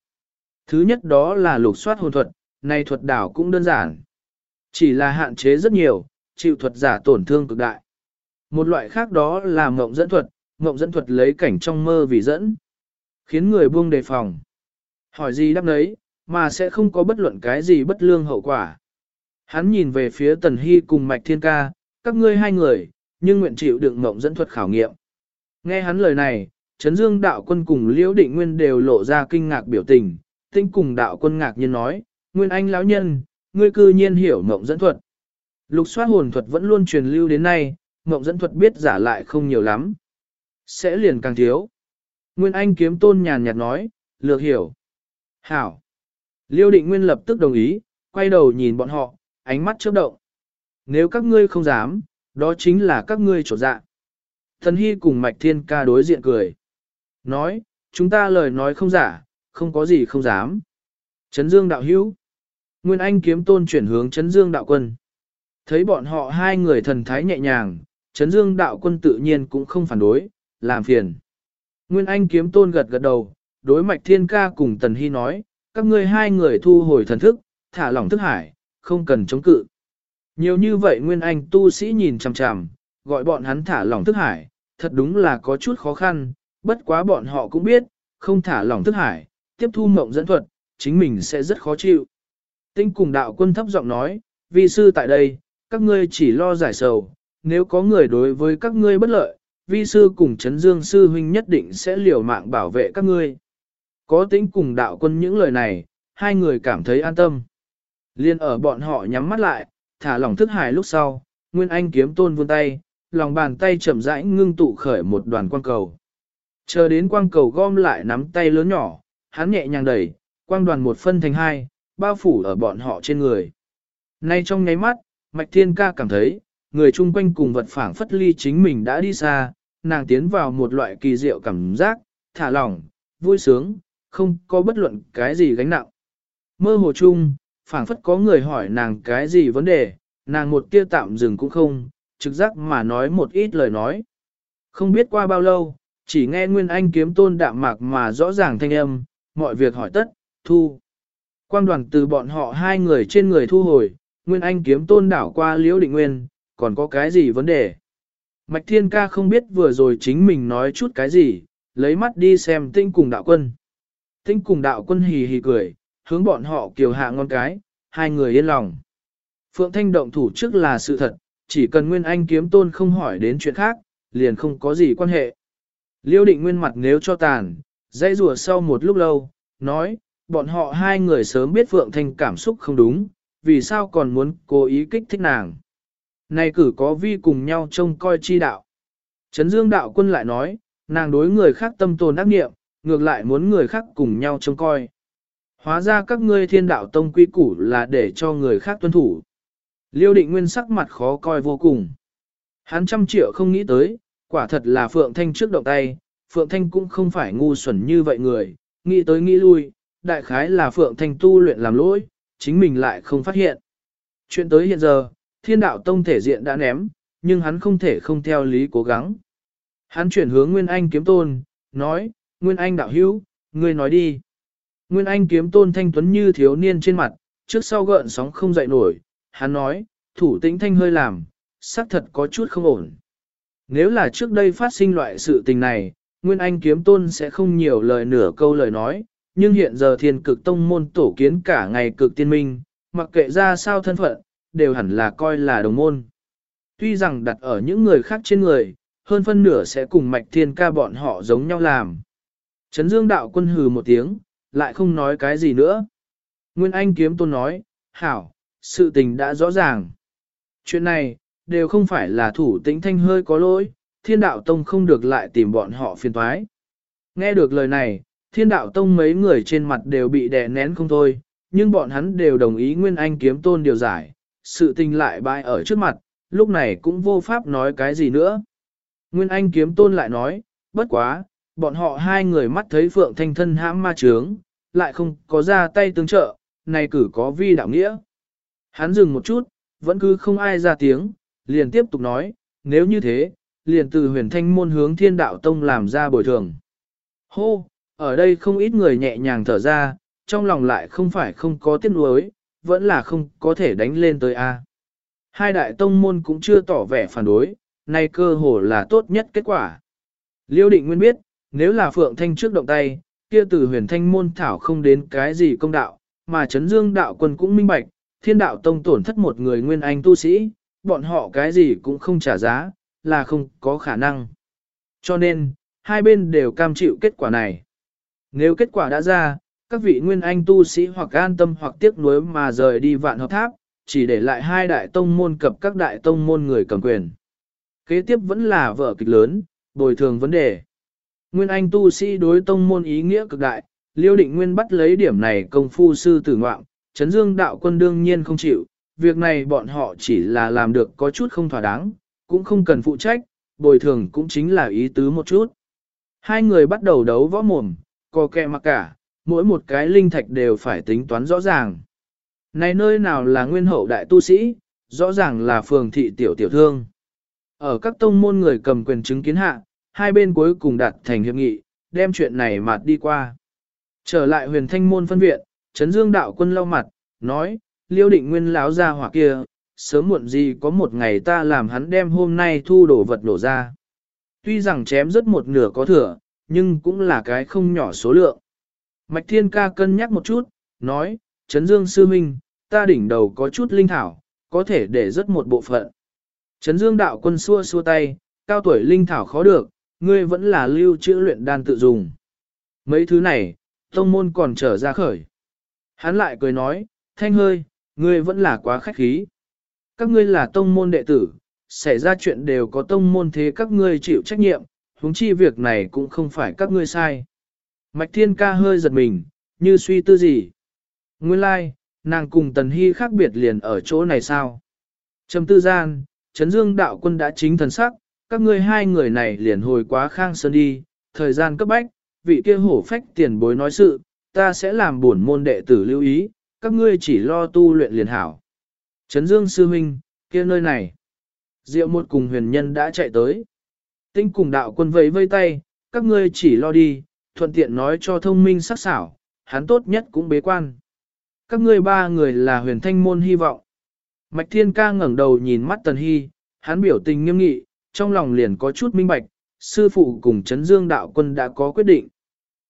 [SPEAKER 1] Thứ nhất đó là lục soát hồn thuật, này thuật đảo cũng đơn giản. Chỉ là hạn chế rất nhiều, chịu thuật giả tổn thương cực đại. Một loại khác đó là mộng dẫn thuật, mộng dẫn thuật lấy cảnh trong mơ vì dẫn. Khiến người buông đề phòng. Hỏi gì đáp đấy, mà sẽ không có bất luận cái gì bất lương hậu quả. Hắn nhìn về phía Tần Hy cùng Mạch Thiên Ca, các ngươi hai người, nhưng nguyện chịu đựng mộng dẫn thuật khảo nghiệm. Nghe hắn lời này, Trấn Dương đạo quân cùng Liễu Định Nguyên đều lộ ra kinh ngạc biểu tình, tinh cùng đạo quân ngạc nhiên nói, Nguyên Anh lão nhân, ngươi cư nhiên hiểu mộng dẫn thuật. Lục xoát hồn thuật vẫn luôn truyền lưu đến nay, mộng dẫn thuật biết giả lại không nhiều lắm. Sẽ liền càng thiếu. Nguyên Anh kiếm tôn nhàn nhạt nói, lược hiểu. Hảo. Liêu định nguyên lập tức đồng ý, quay đầu nhìn bọn họ, ánh mắt chớp động. Nếu các ngươi không dám, đó chính là các ngươi trột dạ. Thần Hy cùng Mạch Thiên ca đối diện cười. Nói, chúng ta lời nói không giả, không có gì không dám. Trấn Dương đạo hữu. Nguyên Anh kiếm tôn chuyển hướng Trấn Dương đạo quân. Thấy bọn họ hai người thần thái nhẹ nhàng, Trấn Dương đạo quân tự nhiên cũng không phản đối, làm phiền. Nguyên Anh kiếm tôn gật gật đầu, đối mạch thiên ca cùng Tần Hy nói, các ngươi hai người thu hồi thần thức, thả lỏng thức hải, không cần chống cự. Nhiều như vậy Nguyên Anh tu sĩ nhìn chằm chằm, gọi bọn hắn thả lỏng thức hải, thật đúng là có chút khó khăn, bất quá bọn họ cũng biết, không thả lỏng thức hải, tiếp thu mộng dẫn thuật, chính mình sẽ rất khó chịu. Tinh cùng đạo quân thấp giọng nói, vi sư tại đây, các ngươi chỉ lo giải sầu, nếu có người đối với các ngươi bất lợi, vi sư cùng chấn dương sư huynh nhất định sẽ liều mạng bảo vệ các ngươi. Có tính cùng đạo quân những lời này, hai người cảm thấy an tâm. Liên ở bọn họ nhắm mắt lại, thả lỏng thức hải lúc sau, Nguyên Anh kiếm tôn vươn tay, lòng bàn tay chậm rãi ngưng tụ khởi một đoàn quang cầu. Chờ đến quang cầu gom lại nắm tay lớn nhỏ, hắn nhẹ nhàng đẩy, quang đoàn một phân thành hai, bao phủ ở bọn họ trên người. Nay trong nháy mắt, Mạch Thiên Ca cảm thấy, người chung quanh cùng vật phản phất ly chính mình đã đi xa, nàng tiến vào một loại kỳ diệu cảm giác, thả lỏng, vui sướng, không có bất luận cái gì gánh nặng. Mơ hồ chung, phảng phất có người hỏi nàng cái gì vấn đề, nàng một tia tạm dừng cũng không, trực giác mà nói một ít lời nói. Không biết qua bao lâu, chỉ nghe Nguyên Anh kiếm tôn đạm mạc mà rõ ràng thanh âm, mọi việc hỏi tất, thu. Quang đoàn từ bọn họ hai người trên người thu hồi, Nguyên Anh kiếm tôn đảo qua liễu định nguyên, còn có cái gì vấn đề? Mạch Thiên Ca không biết vừa rồi chính mình nói chút cái gì, lấy mắt đi xem tinh cùng đạo quân. Tinh cùng đạo quân hì hì cười, hướng bọn họ kiều hạ ngon cái, hai người yên lòng. Phượng Thanh động thủ trước là sự thật, chỉ cần Nguyên Anh kiếm tôn không hỏi đến chuyện khác, liền không có gì quan hệ. Liêu định nguyên mặt nếu cho tàn, dãy rùa sau một lúc lâu, nói, bọn họ hai người sớm biết Phượng Thanh cảm xúc không đúng, vì sao còn muốn cố ý kích thích nàng. Này cử có vi cùng nhau trông coi chi đạo. Trấn Dương đạo quân lại nói, nàng đối người khác tâm tồn ác nghiệm, ngược lại muốn người khác cùng nhau trông coi. Hóa ra các ngươi thiên đạo tông quy củ là để cho người khác tuân thủ. Liêu định nguyên sắc mặt khó coi vô cùng. Hắn trăm triệu không nghĩ tới, quả thật là Phượng Thanh trước động tay, Phượng Thanh cũng không phải ngu xuẩn như vậy người, nghĩ tới nghĩ lui, đại khái là Phượng Thanh tu luyện làm lỗi, chính mình lại không phát hiện. Chuyện tới hiện giờ, thiên đạo tông thể diện đã ném, nhưng hắn không thể không theo lý cố gắng. Hắn chuyển hướng Nguyên Anh kiếm tôn, nói, Nguyên Anh đạo hữu, ngươi nói đi. Nguyên Anh kiếm tôn thanh tuấn như thiếu niên trên mặt, trước sau gợn sóng không dậy nổi, hắn nói, thủ tĩnh thanh hơi làm, xác thật có chút không ổn. Nếu là trước đây phát sinh loại sự tình này, Nguyên Anh kiếm tôn sẽ không nhiều lời nửa câu lời nói, nhưng hiện giờ thiên cực tông môn tổ kiến cả ngày cực tiên minh, mặc kệ ra sao thân phận, đều hẳn là coi là đồng môn. Tuy rằng đặt ở những người khác trên người, hơn phân nửa sẽ cùng mạch thiên ca bọn họ giống nhau làm. Trấn Dương đạo quân hừ một tiếng, lại không nói cái gì nữa. Nguyên Anh kiếm tôn nói, hảo, sự tình đã rõ ràng. Chuyện này, đều không phải là thủ tĩnh thanh hơi có lỗi, thiên đạo tông không được lại tìm bọn họ phiền toái. Nghe được lời này, thiên đạo tông mấy người trên mặt đều bị đè nén không thôi, nhưng bọn hắn đều đồng ý Nguyên Anh kiếm tôn điều giải, sự tình lại bại ở trước mặt, lúc này cũng vô pháp nói cái gì nữa. Nguyên Anh kiếm tôn lại nói, bất quá, bọn họ hai người mắt thấy Phượng Thanh thân hãm ma trướng, lại không có ra tay tương trợ, này cử có vi đạo nghĩa. Hắn dừng một chút, vẫn cứ không ai ra tiếng, liền tiếp tục nói, nếu như thế, liền từ huyền thanh môn hướng thiên đạo tông làm ra bồi thường. Hô, ở đây không ít người nhẹ nhàng thở ra, trong lòng lại không phải không có tiếc nuối, vẫn là không có thể đánh lên tới A. Hai đại tông môn cũng chưa tỏ vẻ phản đối, nay cơ hồ là tốt nhất kết quả. Liêu định nguyên biết, nếu là Phượng Thanh trước động tay, kia từ huyền thanh môn thảo không đến cái gì công đạo, mà chấn dương đạo quân cũng minh bạch, thiên đạo tông tổn thất một người nguyên anh tu sĩ, bọn họ cái gì cũng không trả giá, là không có khả năng. Cho nên, hai bên đều cam chịu kết quả này. Nếu kết quả đã ra, các vị nguyên anh tu sĩ hoặc an tâm hoặc tiếc nuối mà rời đi vạn hợp tháp, chỉ để lại hai đại tông môn cập các đại tông môn người cầm quyền. Kế tiếp vẫn là vở kịch lớn, bồi thường vấn đề. Nguyên anh tu sĩ đối tông môn ý nghĩa cực đại, liêu định nguyên bắt lấy điểm này công phu sư tử ngoạm, chấn dương đạo quân đương nhiên không chịu, việc này bọn họ chỉ là làm được có chút không thỏa đáng, cũng không cần phụ trách, bồi thường cũng chính là ý tứ một chút. Hai người bắt đầu đấu võ mồm, co kẹ mặc cả, mỗi một cái linh thạch đều phải tính toán rõ ràng. Này nơi nào là nguyên hậu đại tu sĩ, rõ ràng là phường thị tiểu tiểu thương. Ở các tông môn người cầm quyền chứng kiến hạ, hai bên cuối cùng đạt thành hiệp nghị, đem chuyện này mặt đi qua. Trở lại huyền thanh môn phân viện, Trấn Dương đạo quân lau mặt, nói, liêu định nguyên láo ra hỏa kia, sớm muộn gì có một ngày ta làm hắn đem hôm nay thu đổ vật đổ ra. Tuy rằng chém rất một nửa có thừa, nhưng cũng là cái không nhỏ số lượng. Mạch Thiên Ca cân nhắc một chút, nói, Trấn Dương Sư Minh, ta đỉnh đầu có chút linh thảo, có thể để rất một bộ phận. Trấn Dương đạo quân xua xua tay, cao tuổi linh thảo khó được, ngươi vẫn là lưu trữ luyện đan tự dùng. Mấy thứ này, tông môn còn trở ra khởi. Hắn lại cười nói, thanh hơi, ngươi vẫn là quá khách khí. Các ngươi là tông môn đệ tử, xảy ra chuyện đều có tông môn thế các ngươi chịu trách nhiệm, huống chi việc này cũng không phải các ngươi sai. Mạch Thiên Ca hơi giật mình, như suy tư gì. Nguyên lai, like, nàng cùng Tần Hy khác biệt liền ở chỗ này sao? Trầm tư gian, Trấn Dương đạo quân đã chính thần sắc, các ngươi hai người này liền hồi quá khang sơn đi, thời gian cấp bách, vị kia hổ phách tiền bối nói sự, ta sẽ làm buồn môn đệ tử lưu ý, các ngươi chỉ lo tu luyện liền hảo. Trấn Dương sư huynh, kia nơi này. Diệu một cùng huyền nhân đã chạy tới. Tinh cùng đạo quân vẫy vây tay, các ngươi chỉ lo đi, thuận tiện nói cho thông minh sắc sảo, hắn tốt nhất cũng bế quan. Các ngươi ba người là huyền thanh môn hy vọng. Mạch Thiên Ca ngẩng đầu nhìn mắt Tần Hy, hắn biểu tình nghiêm nghị, trong lòng liền có chút minh bạch, sư phụ cùng Trấn dương đạo quân đã có quyết định.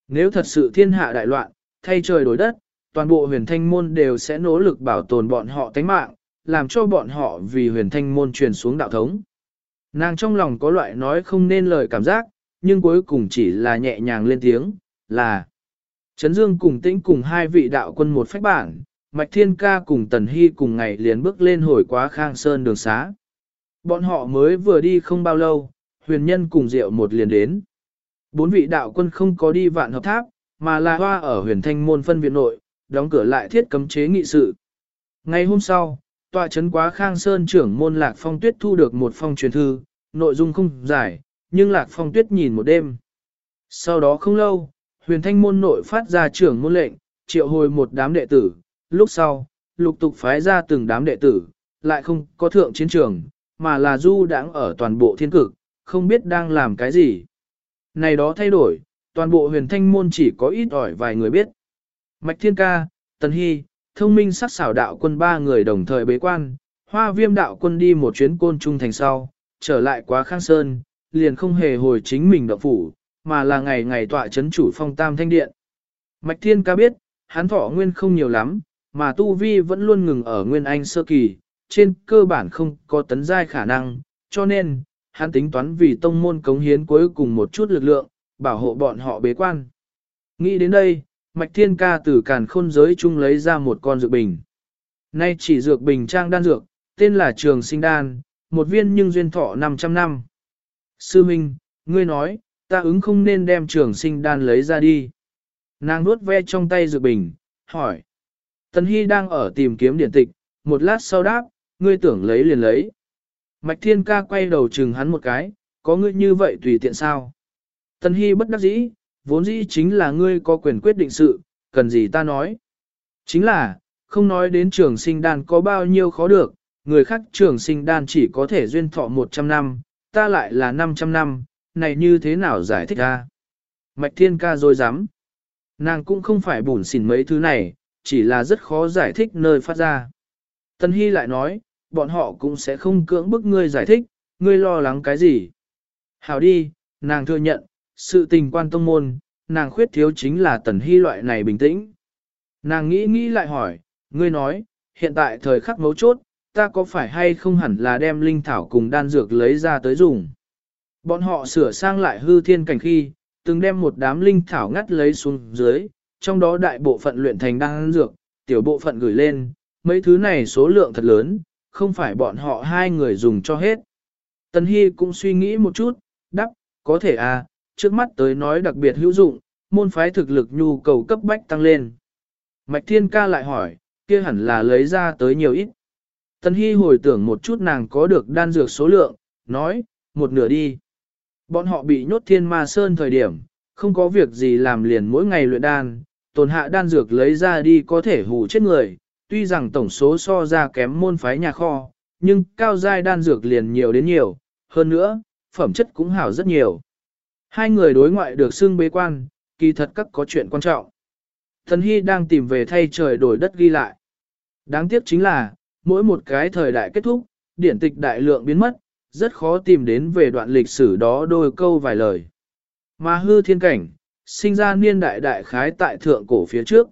[SPEAKER 1] Nếu thật sự thiên hạ đại loạn, thay trời đổi đất, toàn bộ huyền thanh môn đều sẽ nỗ lực bảo tồn bọn họ tánh mạng, làm cho bọn họ vì huyền thanh môn truyền xuống đạo thống. Nàng trong lòng có loại nói không nên lời cảm giác, nhưng cuối cùng chỉ là nhẹ nhàng lên tiếng, là Trấn Dương cùng tĩnh cùng hai vị đạo quân một phách bản, Mạch Thiên Ca cùng Tần Hy cùng ngày liền bước lên hồi quá Khang Sơn đường xá. Bọn họ mới vừa đi không bao lâu, huyền nhân cùng Diệu một liền đến. Bốn vị đạo quân không có đi vạn hợp tháp, mà là hoa ở huyền thanh môn phân viện nội, đóng cửa lại thiết cấm chế nghị sự. Ngày hôm sau, tòa chấn quá Khang Sơn trưởng môn Lạc Phong Tuyết thu được một phong truyền thư, nội dung không giải nhưng Lạc Phong Tuyết nhìn một đêm. Sau đó không lâu, huyền thanh môn nội phát ra trưởng môn lệnh, triệu hồi một đám đệ tử, lúc sau, lục tục phái ra từng đám đệ tử, lại không có thượng chiến trường, mà là du đãng ở toàn bộ thiên cực, không biết đang làm cái gì. Này đó thay đổi, toàn bộ huyền thanh môn chỉ có ít ỏi vài người biết. Mạch Thiên Ca, Tần Hy, thông minh sắc xảo đạo quân ba người đồng thời bế quan, hoa viêm đạo quân đi một chuyến côn trung thành sau, trở lại quá khang sơn, liền không hề hồi chính mình động phủ, mà là ngày ngày tọa chấn chủ phong tam thanh điện. Mạch Thiên Ca biết, hắn thọ nguyên không nhiều lắm, mà tu vi vẫn luôn ngừng ở nguyên anh sơ kỳ, trên cơ bản không có tấn giai khả năng, cho nên, hắn tính toán vì tông môn cống hiến cuối cùng một chút lực lượng, bảo hộ bọn họ bế quan. Nghĩ đến đây, Mạch Thiên Ca từ càn khôn giới chung lấy ra một con dược bình. Nay chỉ dược bình trang đan dược, tên là trường sinh đan, một viên nhưng duyên thọ 500 năm. Sư Minh, ngươi nói, ta ứng không nên đem trường sinh đan lấy ra đi. Nàng nuốt ve trong tay dược bình, hỏi. Tần Hy đang ở tìm kiếm điện tịch, một lát sau đáp, ngươi tưởng lấy liền lấy. Mạch Thiên Ca quay đầu chừng hắn một cái, có ngươi như vậy tùy tiện sao? Tần Hy bất đắc dĩ, vốn dĩ chính là ngươi có quyền quyết định sự, cần gì ta nói. Chính là, không nói đến trường sinh đan có bao nhiêu khó được, người khác trường sinh đan chỉ có thể duyên thọ 100 năm, ta lại là 500 năm, này như thế nào giải thích ra? Mạch Thiên Ca rồi dám. Nàng cũng không phải bùn xỉn mấy thứ này, chỉ là rất khó giải thích nơi phát ra. Tân Hy lại nói, bọn họ cũng sẽ không cưỡng bức ngươi giải thích, ngươi lo lắng cái gì. Hảo đi, nàng thừa nhận, sự tình quan tông môn, nàng khuyết thiếu chính là tần hy loại này bình tĩnh. Nàng nghĩ nghĩ lại hỏi, ngươi nói, hiện tại thời khắc mấu chốt, ta có phải hay không hẳn là đem linh thảo cùng đan dược lấy ra tới dùng. Bọn họ sửa sang lại hư thiên cảnh khi, từng đem một đám linh thảo ngắt lấy xuống dưới, trong đó đại bộ phận luyện thành đan dược, tiểu bộ phận gửi lên, mấy thứ này số lượng thật lớn, không phải bọn họ hai người dùng cho hết. Tần Hy cũng suy nghĩ một chút, đắp, có thể à, trước mắt tới nói đặc biệt hữu dụng, môn phái thực lực nhu cầu cấp bách tăng lên. Mạch Thiên Ca lại hỏi, kia hẳn là lấy ra tới nhiều ít. Tần Hy hồi tưởng một chút nàng có được đan dược số lượng, nói, một nửa đi. Bọn họ bị nhốt thiên ma sơn thời điểm, không có việc gì làm liền mỗi ngày luyện đan, tồn hạ đan dược lấy ra đi có thể hù chết người, tuy rằng tổng số so ra kém môn phái nhà kho, nhưng cao giai đan dược liền nhiều đến nhiều, hơn nữa, phẩm chất cũng hảo rất nhiều. Hai người đối ngoại được xưng bế quan, kỳ thật các có chuyện quan trọng. Thần Hy đang tìm về thay trời đổi đất ghi lại. Đáng tiếc chính là, mỗi một cái thời đại kết thúc, điển tịch đại lượng biến mất, rất khó tìm đến về đoạn lịch sử đó đôi câu vài lời. Mà hư thiên cảnh, sinh ra niên đại đại khái tại thượng cổ phía trước.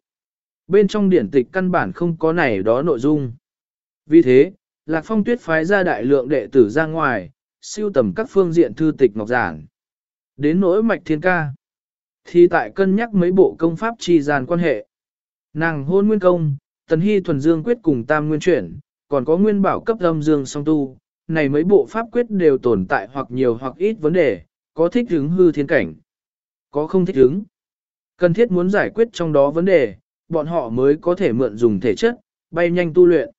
[SPEAKER 1] Bên trong điển tịch căn bản không có này đó nội dung. Vì thế, Lạc Phong tuyết phái ra đại lượng đệ tử ra ngoài, siêu tầm các phương diện thư tịch ngọc giảng. Đến nỗi mạch thiên ca, thì tại cân nhắc mấy bộ công pháp chi gian quan hệ. Nàng hôn nguyên công, tần hy thuần dương quyết cùng tam nguyên chuyển, còn có nguyên bảo cấp âm dương song tu, này mấy bộ pháp quyết đều tồn tại hoặc nhiều hoặc ít vấn đề, có thích hứng hư thiên cảnh, có không thích hứng. Cần thiết muốn giải quyết trong đó vấn đề, bọn họ mới có thể mượn dùng thể chất, bay nhanh tu luyện.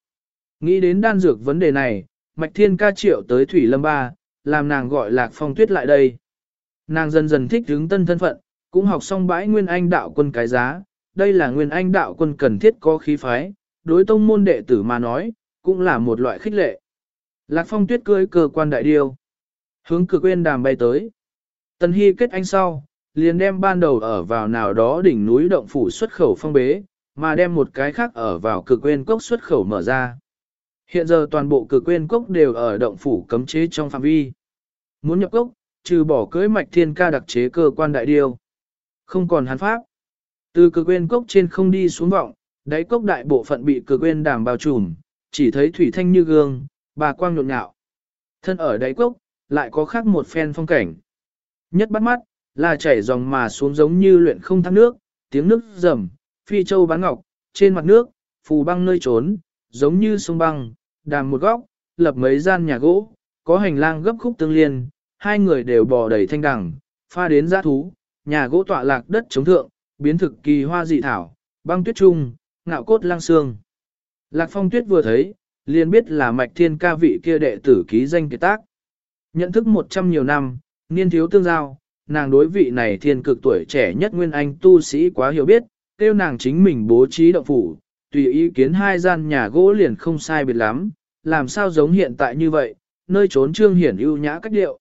[SPEAKER 1] Nghĩ đến đan dược vấn đề này, Mạch Thiên ca triệu tới Thủy Lâm Ba, làm nàng gọi Lạc Phong Tuyết lại đây. Nàng dần dần thích hướng tân thân phận, cũng học xong bãi Nguyên Anh đạo quân cái giá, đây là Nguyên Anh đạo quân cần thiết có khí phái, đối tông môn đệ tử mà nói, cũng là một loại khích lệ. Lạc Phong Tuyết cưới cơ quan đại điêu, hướng cực quên đàm bay tới. Tần Hy kết anh sau, liền đem ban đầu ở vào nào đó đỉnh núi động phủ xuất khẩu phong bế, mà đem một cái khác ở vào cực quên cốc xuất khẩu mở ra. Hiện giờ toàn bộ cực quên cốc đều ở động phủ cấm chế trong phạm vi. Muốn nhập cốc, trừ bỏ cưới mạch thiên ca đặc chế cơ quan đại điêu. Không còn hắn pháp. Từ cực quên cốc trên không đi xuống vọng, đáy cốc đại bộ phận bị cực quên đàm bao trùm, chỉ thấy thủy thanh như gương, bà quang nhộn nhạo. Thân ở đáy cốc, lại có khác một phen phong cảnh. Nhất bắt mắt, là chảy dòng mà xuống giống như luyện không thác nước, tiếng nước rầm, phi châu bán ngọc, trên mặt nước, phù băng nơi trốn, giống như sông băng, đàm một góc, lập mấy gian nhà gỗ, có hành lang gấp khúc tương liên, hai người đều bò đầy thanh đẳng, pha đến giã thú, nhà gỗ tọa lạc đất chống thượng, biến thực kỳ hoa dị thảo, băng tuyết trung, ngạo cốt lang xương. Lạc phong tuyết vừa thấy, liền biết là mạch thiên ca vị kia đệ tử ký danh kế tác. Nhận thức một trăm nhiều năm, niên thiếu tương giao, nàng đối vị này thiên cực tuổi trẻ nhất nguyên anh tu sĩ quá hiểu biết, tiêu nàng chính mình bố trí động phủ, tùy ý kiến hai gian nhà gỗ liền không sai biệt lắm, làm sao giống hiện tại như vậy, nơi trốn trương hiển ưu nhã cách điệu.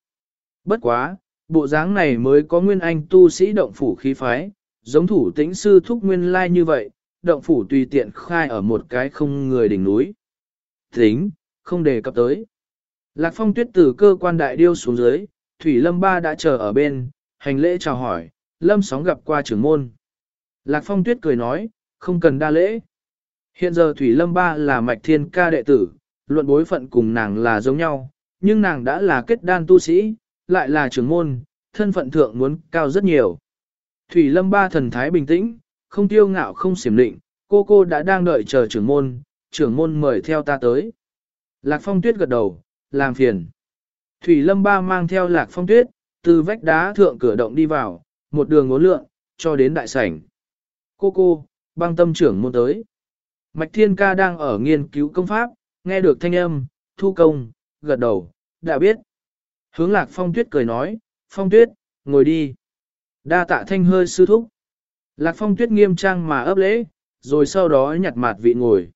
[SPEAKER 1] Bất quá, bộ dáng này mới có nguyên anh tu sĩ động phủ khí phái, giống thủ tĩnh sư thúc nguyên lai như vậy, động phủ tùy tiện khai ở một cái không người đỉnh núi. Tính, không đề cập tới. Lạc phong tuyết từ cơ quan đại điêu xuống dưới, Thủy Lâm Ba đã chờ ở bên, hành lễ chào hỏi, Lâm sóng gặp qua trưởng môn. Lạc phong tuyết cười nói, không cần đa lễ. Hiện giờ Thủy Lâm Ba là mạch thiên ca đệ tử, luận bối phận cùng nàng là giống nhau, nhưng nàng đã là kết đan tu sĩ, lại là trưởng môn, thân phận thượng muốn cao rất nhiều. Thủy Lâm Ba thần thái bình tĩnh, không tiêu ngạo không xiểm định, cô cô đã đang đợi chờ trưởng môn, trưởng môn mời theo ta tới. Lạc Phong Tuyết gật đầu, làm phiền. Thủy Lâm Ba mang theo Lạc Phong Tuyết, từ vách đá thượng cửa động đi vào, một đường ngố lượng, cho đến đại sảnh. Cô cô, băng tâm trưởng môn tới. Mạch Thiên Ca đang ở nghiên cứu công pháp, nghe được thanh âm, thu công, gật đầu, đã biết. Hướng Lạc Phong Tuyết cười nói, Phong Tuyết, ngồi đi. Đa tạ thanh hơi sư thúc. Lạc Phong Tuyết nghiêm trang mà ấp lễ, rồi sau đó nhặt mặt vị ngồi.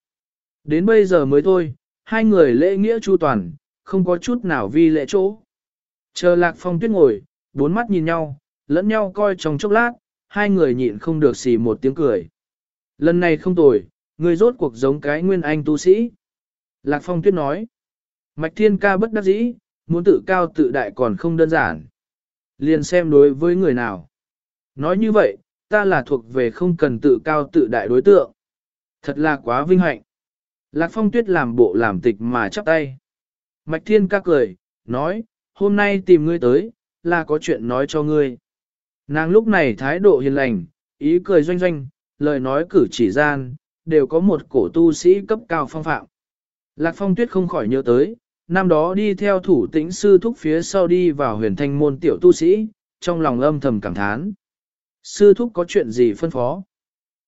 [SPEAKER 1] Đến bây giờ mới thôi, hai người lễ nghĩa chu toàn, không có chút nào vi lễ chỗ. Chờ Lạc Phong Tuyết ngồi, bốn mắt nhìn nhau, lẫn nhau coi trong chốc lát, hai người nhịn không được xì một tiếng cười. Lần này không tồi, người rốt cuộc giống cái nguyên anh tu sĩ. Lạc Phong Tuyết nói, Mạch Thiên ca bất đắc dĩ, muốn tự cao tự đại còn không đơn giản. Liền xem đối với người nào. Nói như vậy, ta là thuộc về không cần tự cao tự đại đối tượng. Thật là quá vinh hạnh. Lạc Phong Tuyết làm bộ làm tịch mà chắp tay. Mạch Thiên ca cười, nói, hôm nay tìm ngươi tới, là có chuyện nói cho ngươi. Nàng lúc này thái độ hiền lành, ý cười doanh doanh, lời nói cử chỉ gian, đều có một cổ tu sĩ cấp cao phong phạm. Lạc Phong Tuyết không khỏi nhớ tới, năm đó đi theo thủ tĩnh sư thúc phía sau đi vào huyền thanh môn tiểu tu sĩ, trong lòng âm thầm cảm thán. Sư thúc có chuyện gì phân phó?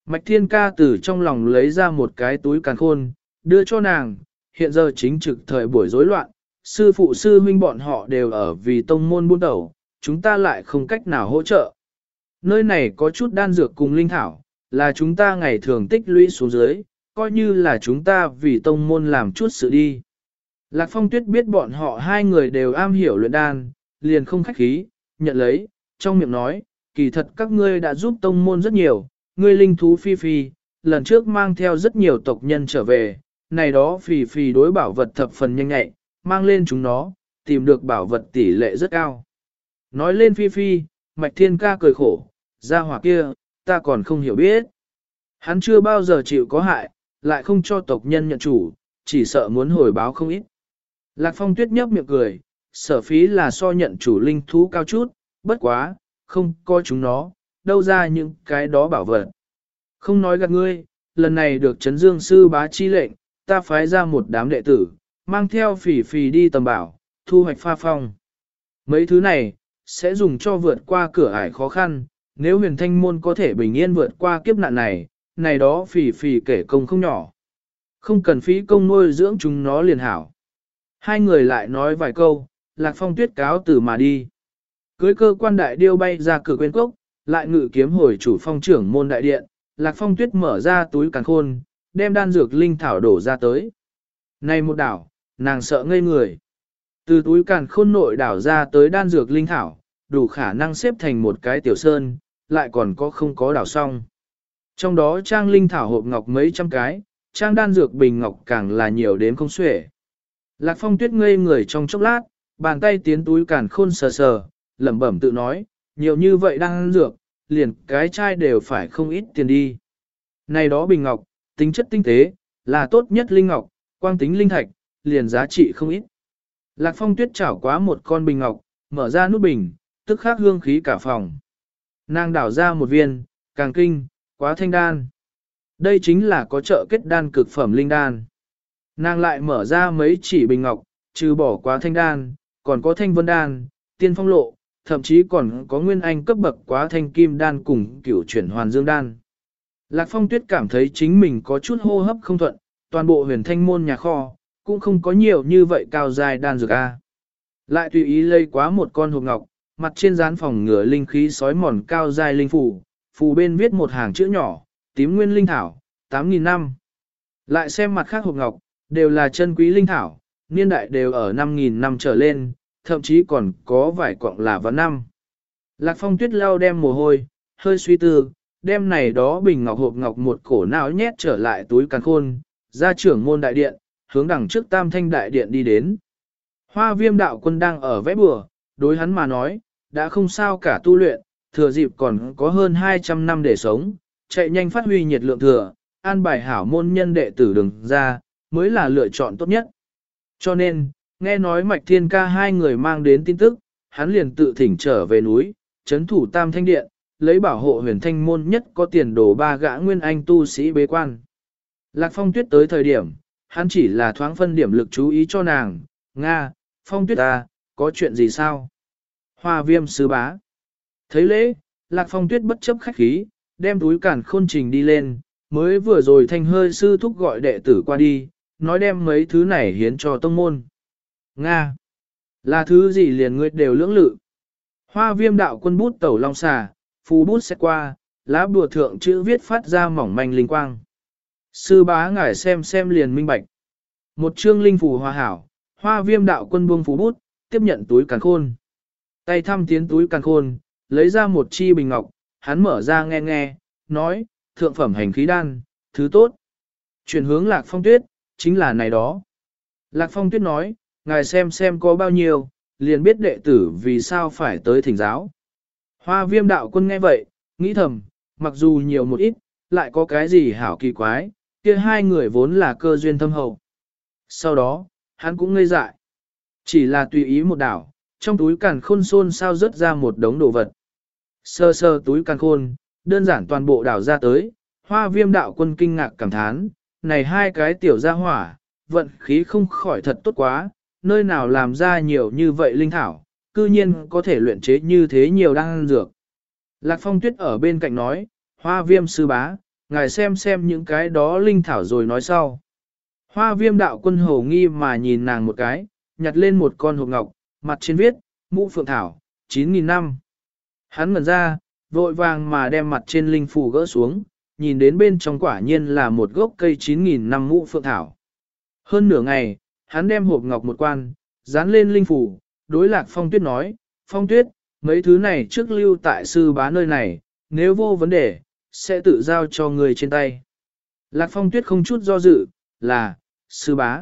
[SPEAKER 1] Mạch thiên ca từ trong lòng lấy ra một cái túi càn khôn, đưa cho nàng, hiện giờ chính trực thời buổi rối loạn, sư phụ sư huynh bọn họ đều ở vì tông môn buôn đầu, chúng ta lại không cách nào hỗ trợ. Nơi này có chút đan dược cùng linh thảo, là chúng ta ngày thường tích lũy xuống dưới, coi như là chúng ta vì tông môn làm chút sự đi. Lạc Phong Tuyết biết bọn họ hai người đều am hiểu luyện đan, liền không khách khí, nhận lấy, trong miệng nói, kỳ thật các ngươi đã giúp tông môn rất nhiều, ngươi linh thú phi phi, lần trước mang theo rất nhiều tộc nhân trở về, này đó phì phì đối bảo vật thập phần nhanh nhạy, mang lên chúng nó, tìm được bảo vật tỷ lệ rất cao. Nói lên phi phi, mạch thiên ca cười khổ, ra hỏa kia, ta còn không hiểu biết. Hắn chưa bao giờ chịu có hại, lại không cho tộc nhân nhận chủ, chỉ sợ muốn hồi báo không ít. Lạc phong tuyết nhấp miệng cười, sở phí là so nhận chủ linh thú cao chút, bất quá, không coi chúng nó, đâu ra những cái đó bảo vật. Không nói gạt ngươi, lần này được chấn dương sư bá chi lệnh, ta phái ra một đám đệ tử, mang theo phỉ phỉ đi tầm bảo, thu hoạch pha phong. Mấy thứ này, sẽ dùng cho vượt qua cửa ải khó khăn, nếu huyền thanh môn có thể bình yên vượt qua kiếp nạn này, này đó phỉ phỉ kể công không nhỏ. Không cần phí công nuôi dưỡng chúng nó liền hảo. Hai người lại nói vài câu, lạc phong tuyết cáo từ mà đi. Cưới cơ quan đại điêu bay ra cửa quên cốc, lại ngự kiếm hồi chủ phong trưởng môn đại điện, lạc phong tuyết mở ra túi càn khôn, đem đan dược linh thảo đổ ra tới. Này một đảo, nàng sợ ngây người. Từ túi càn khôn nội đảo ra tới đan dược linh thảo, đủ khả năng xếp thành một cái tiểu sơn, lại còn có không có đảo xong. Trong đó trang linh thảo hộp ngọc mấy trăm cái, trang đan dược bình ngọc càng là nhiều đến không xuể. Lạc phong tuyết ngây người trong chốc lát, bàn tay tiến túi càn khôn sờ sờ, lẩm bẩm tự nói, nhiều như vậy đang ăn dược, liền cái chai đều phải không ít tiền đi. Này đó bình ngọc, tính chất tinh tế, là tốt nhất linh ngọc, quang tính linh thạch, liền giá trị không ít. Lạc phong tuyết chảo quá một con bình ngọc, mở ra nút bình, tức khắc hương khí cả phòng. Nàng đảo ra một viên, càng kinh, quá thanh đan. Đây chính là có trợ kết đan cực phẩm linh đan. Nàng lại mở ra mấy chỉ bình ngọc, trừ bỏ quá thanh đan, còn có thanh vân đan, tiên phong lộ, thậm chí còn có nguyên anh cấp bậc quá thanh kim đan cùng cửu chuyển hoàn dương đan. Lạc phong tuyết cảm thấy chính mình có chút hô hấp không thuận, toàn bộ huyền thanh môn nhà kho, cũng không có nhiều như vậy cao dài đan dược A. Lại tùy ý lây quá một con hộp ngọc, mặt trên dán phòng ngửa linh khí sói mòn cao dài linh phủ, phù bên viết một hàng chữ nhỏ, tím nguyên linh thảo, 8.000 năm, Lại xem mặt khác hộp ngọc, đều là chân quý linh thảo, niên đại đều ở 5.000 năm trở lên, thậm chí còn có vài quặng là vào năm. Lạc phong tuyết lao đem mồ hôi, hơi suy tư, đem này đó bình ngọc hộp ngọc một cổ não nhét trở lại túi càn khôn, ra trưởng môn đại điện, hướng đằng trước tam thanh đại điện đi đến. Hoa viêm đạo quân đang ở vẽ bừa, đối hắn mà nói, đã không sao cả tu luyện, thừa dịp còn có hơn 200 năm để sống, chạy nhanh phát huy nhiệt lượng thừa, an bài hảo môn nhân đệ tử đừng ra, mới là lựa chọn tốt nhất. Cho nên, nghe nói Mạch Thiên Ca hai người mang đến tin tức, hắn liền tự thỉnh trở về núi, chấn thủ tam thanh điện, lấy bảo hộ huyền thanh môn nhất có tiền đồ ba gã nguyên anh tu sĩ bế quan. Lạc phong tuyết tới thời điểm, hắn chỉ là thoáng phân điểm lực chú ý cho nàng, Nga, phong tuyết ta, có chuyện gì sao? Hoa viêm sứ bá. Thấy lễ, lạc phong tuyết bất chấp khách khí, đem túi cản khôn trình đi lên, mới vừa rồi thanh hơi sư thúc gọi đệ tử qua đi, nói đem mấy thứ này hiến cho tông môn. Nga. Là thứ gì liền ngươi đều lưỡng lự. Hoa viêm đạo quân bút tẩu long xà, phù bút xét qua, lá bùa thượng chữ viết phát ra mỏng manh linh quang. Sư bá ngải xem xem liền minh bạch. Một chương linh phù hoa hảo, hoa viêm đạo quân buông phù bút, tiếp nhận túi càn khôn. Tay thăm tiến túi càn khôn, lấy ra một chi bình ngọc, hắn mở ra nghe nghe, nói, thượng phẩm hành khí đan, thứ tốt. Chuyển hướng lạc phong tuyết, chính là này đó. Lạc phong tuyết nói, ngài xem xem có bao nhiêu, liền biết đệ tử vì sao phải tới thỉnh giáo. Hoa viêm đạo quân nghe vậy, nghĩ thầm, mặc dù nhiều một ít, lại có cái gì hảo kỳ quái, kia hai người vốn là cơ duyên thâm hậu. Sau đó, hắn cũng ngây dại. Chỉ là tùy ý một đảo, trong túi càn khôn xôn sao rớt ra một đống đồ vật. Sơ sơ túi càn khôn, đơn giản toàn bộ đảo ra tới, hoa viêm đạo quân kinh ngạc cảm thán, này hai cái tiểu gia hỏa, vận khí không khỏi thật tốt quá, nơi nào làm ra nhiều như vậy linh thảo, cư nhiên có thể luyện chế như thế nhiều đan dược. Lạc phong tuyết ở bên cạnh nói, hoa viêm sư bá, ngài xem xem những cái đó linh thảo rồi nói sau. Hoa viêm đạo quân hầu nghi mà nhìn nàng một cái, nhặt lên một con hộp ngọc, mặt trên viết, mũ phượng thảo, 9.000 năm. Hắn ngẩn ra, vội vàng mà đem mặt trên linh phù gỡ xuống, nhìn đến bên trong quả nhiên là một gốc cây 9.000 năm mũ phượng thảo. Hơn nửa ngày, hắn đem hộp ngọc một quan, dán lên linh phủ đối lạc phong tuyết nói, phong tuyết, mấy thứ này trước lưu tại sư bá nơi này, nếu vô vấn đề, sẽ tự giao cho người trên tay. Lạc phong tuyết không chút do dự, là, sư bá.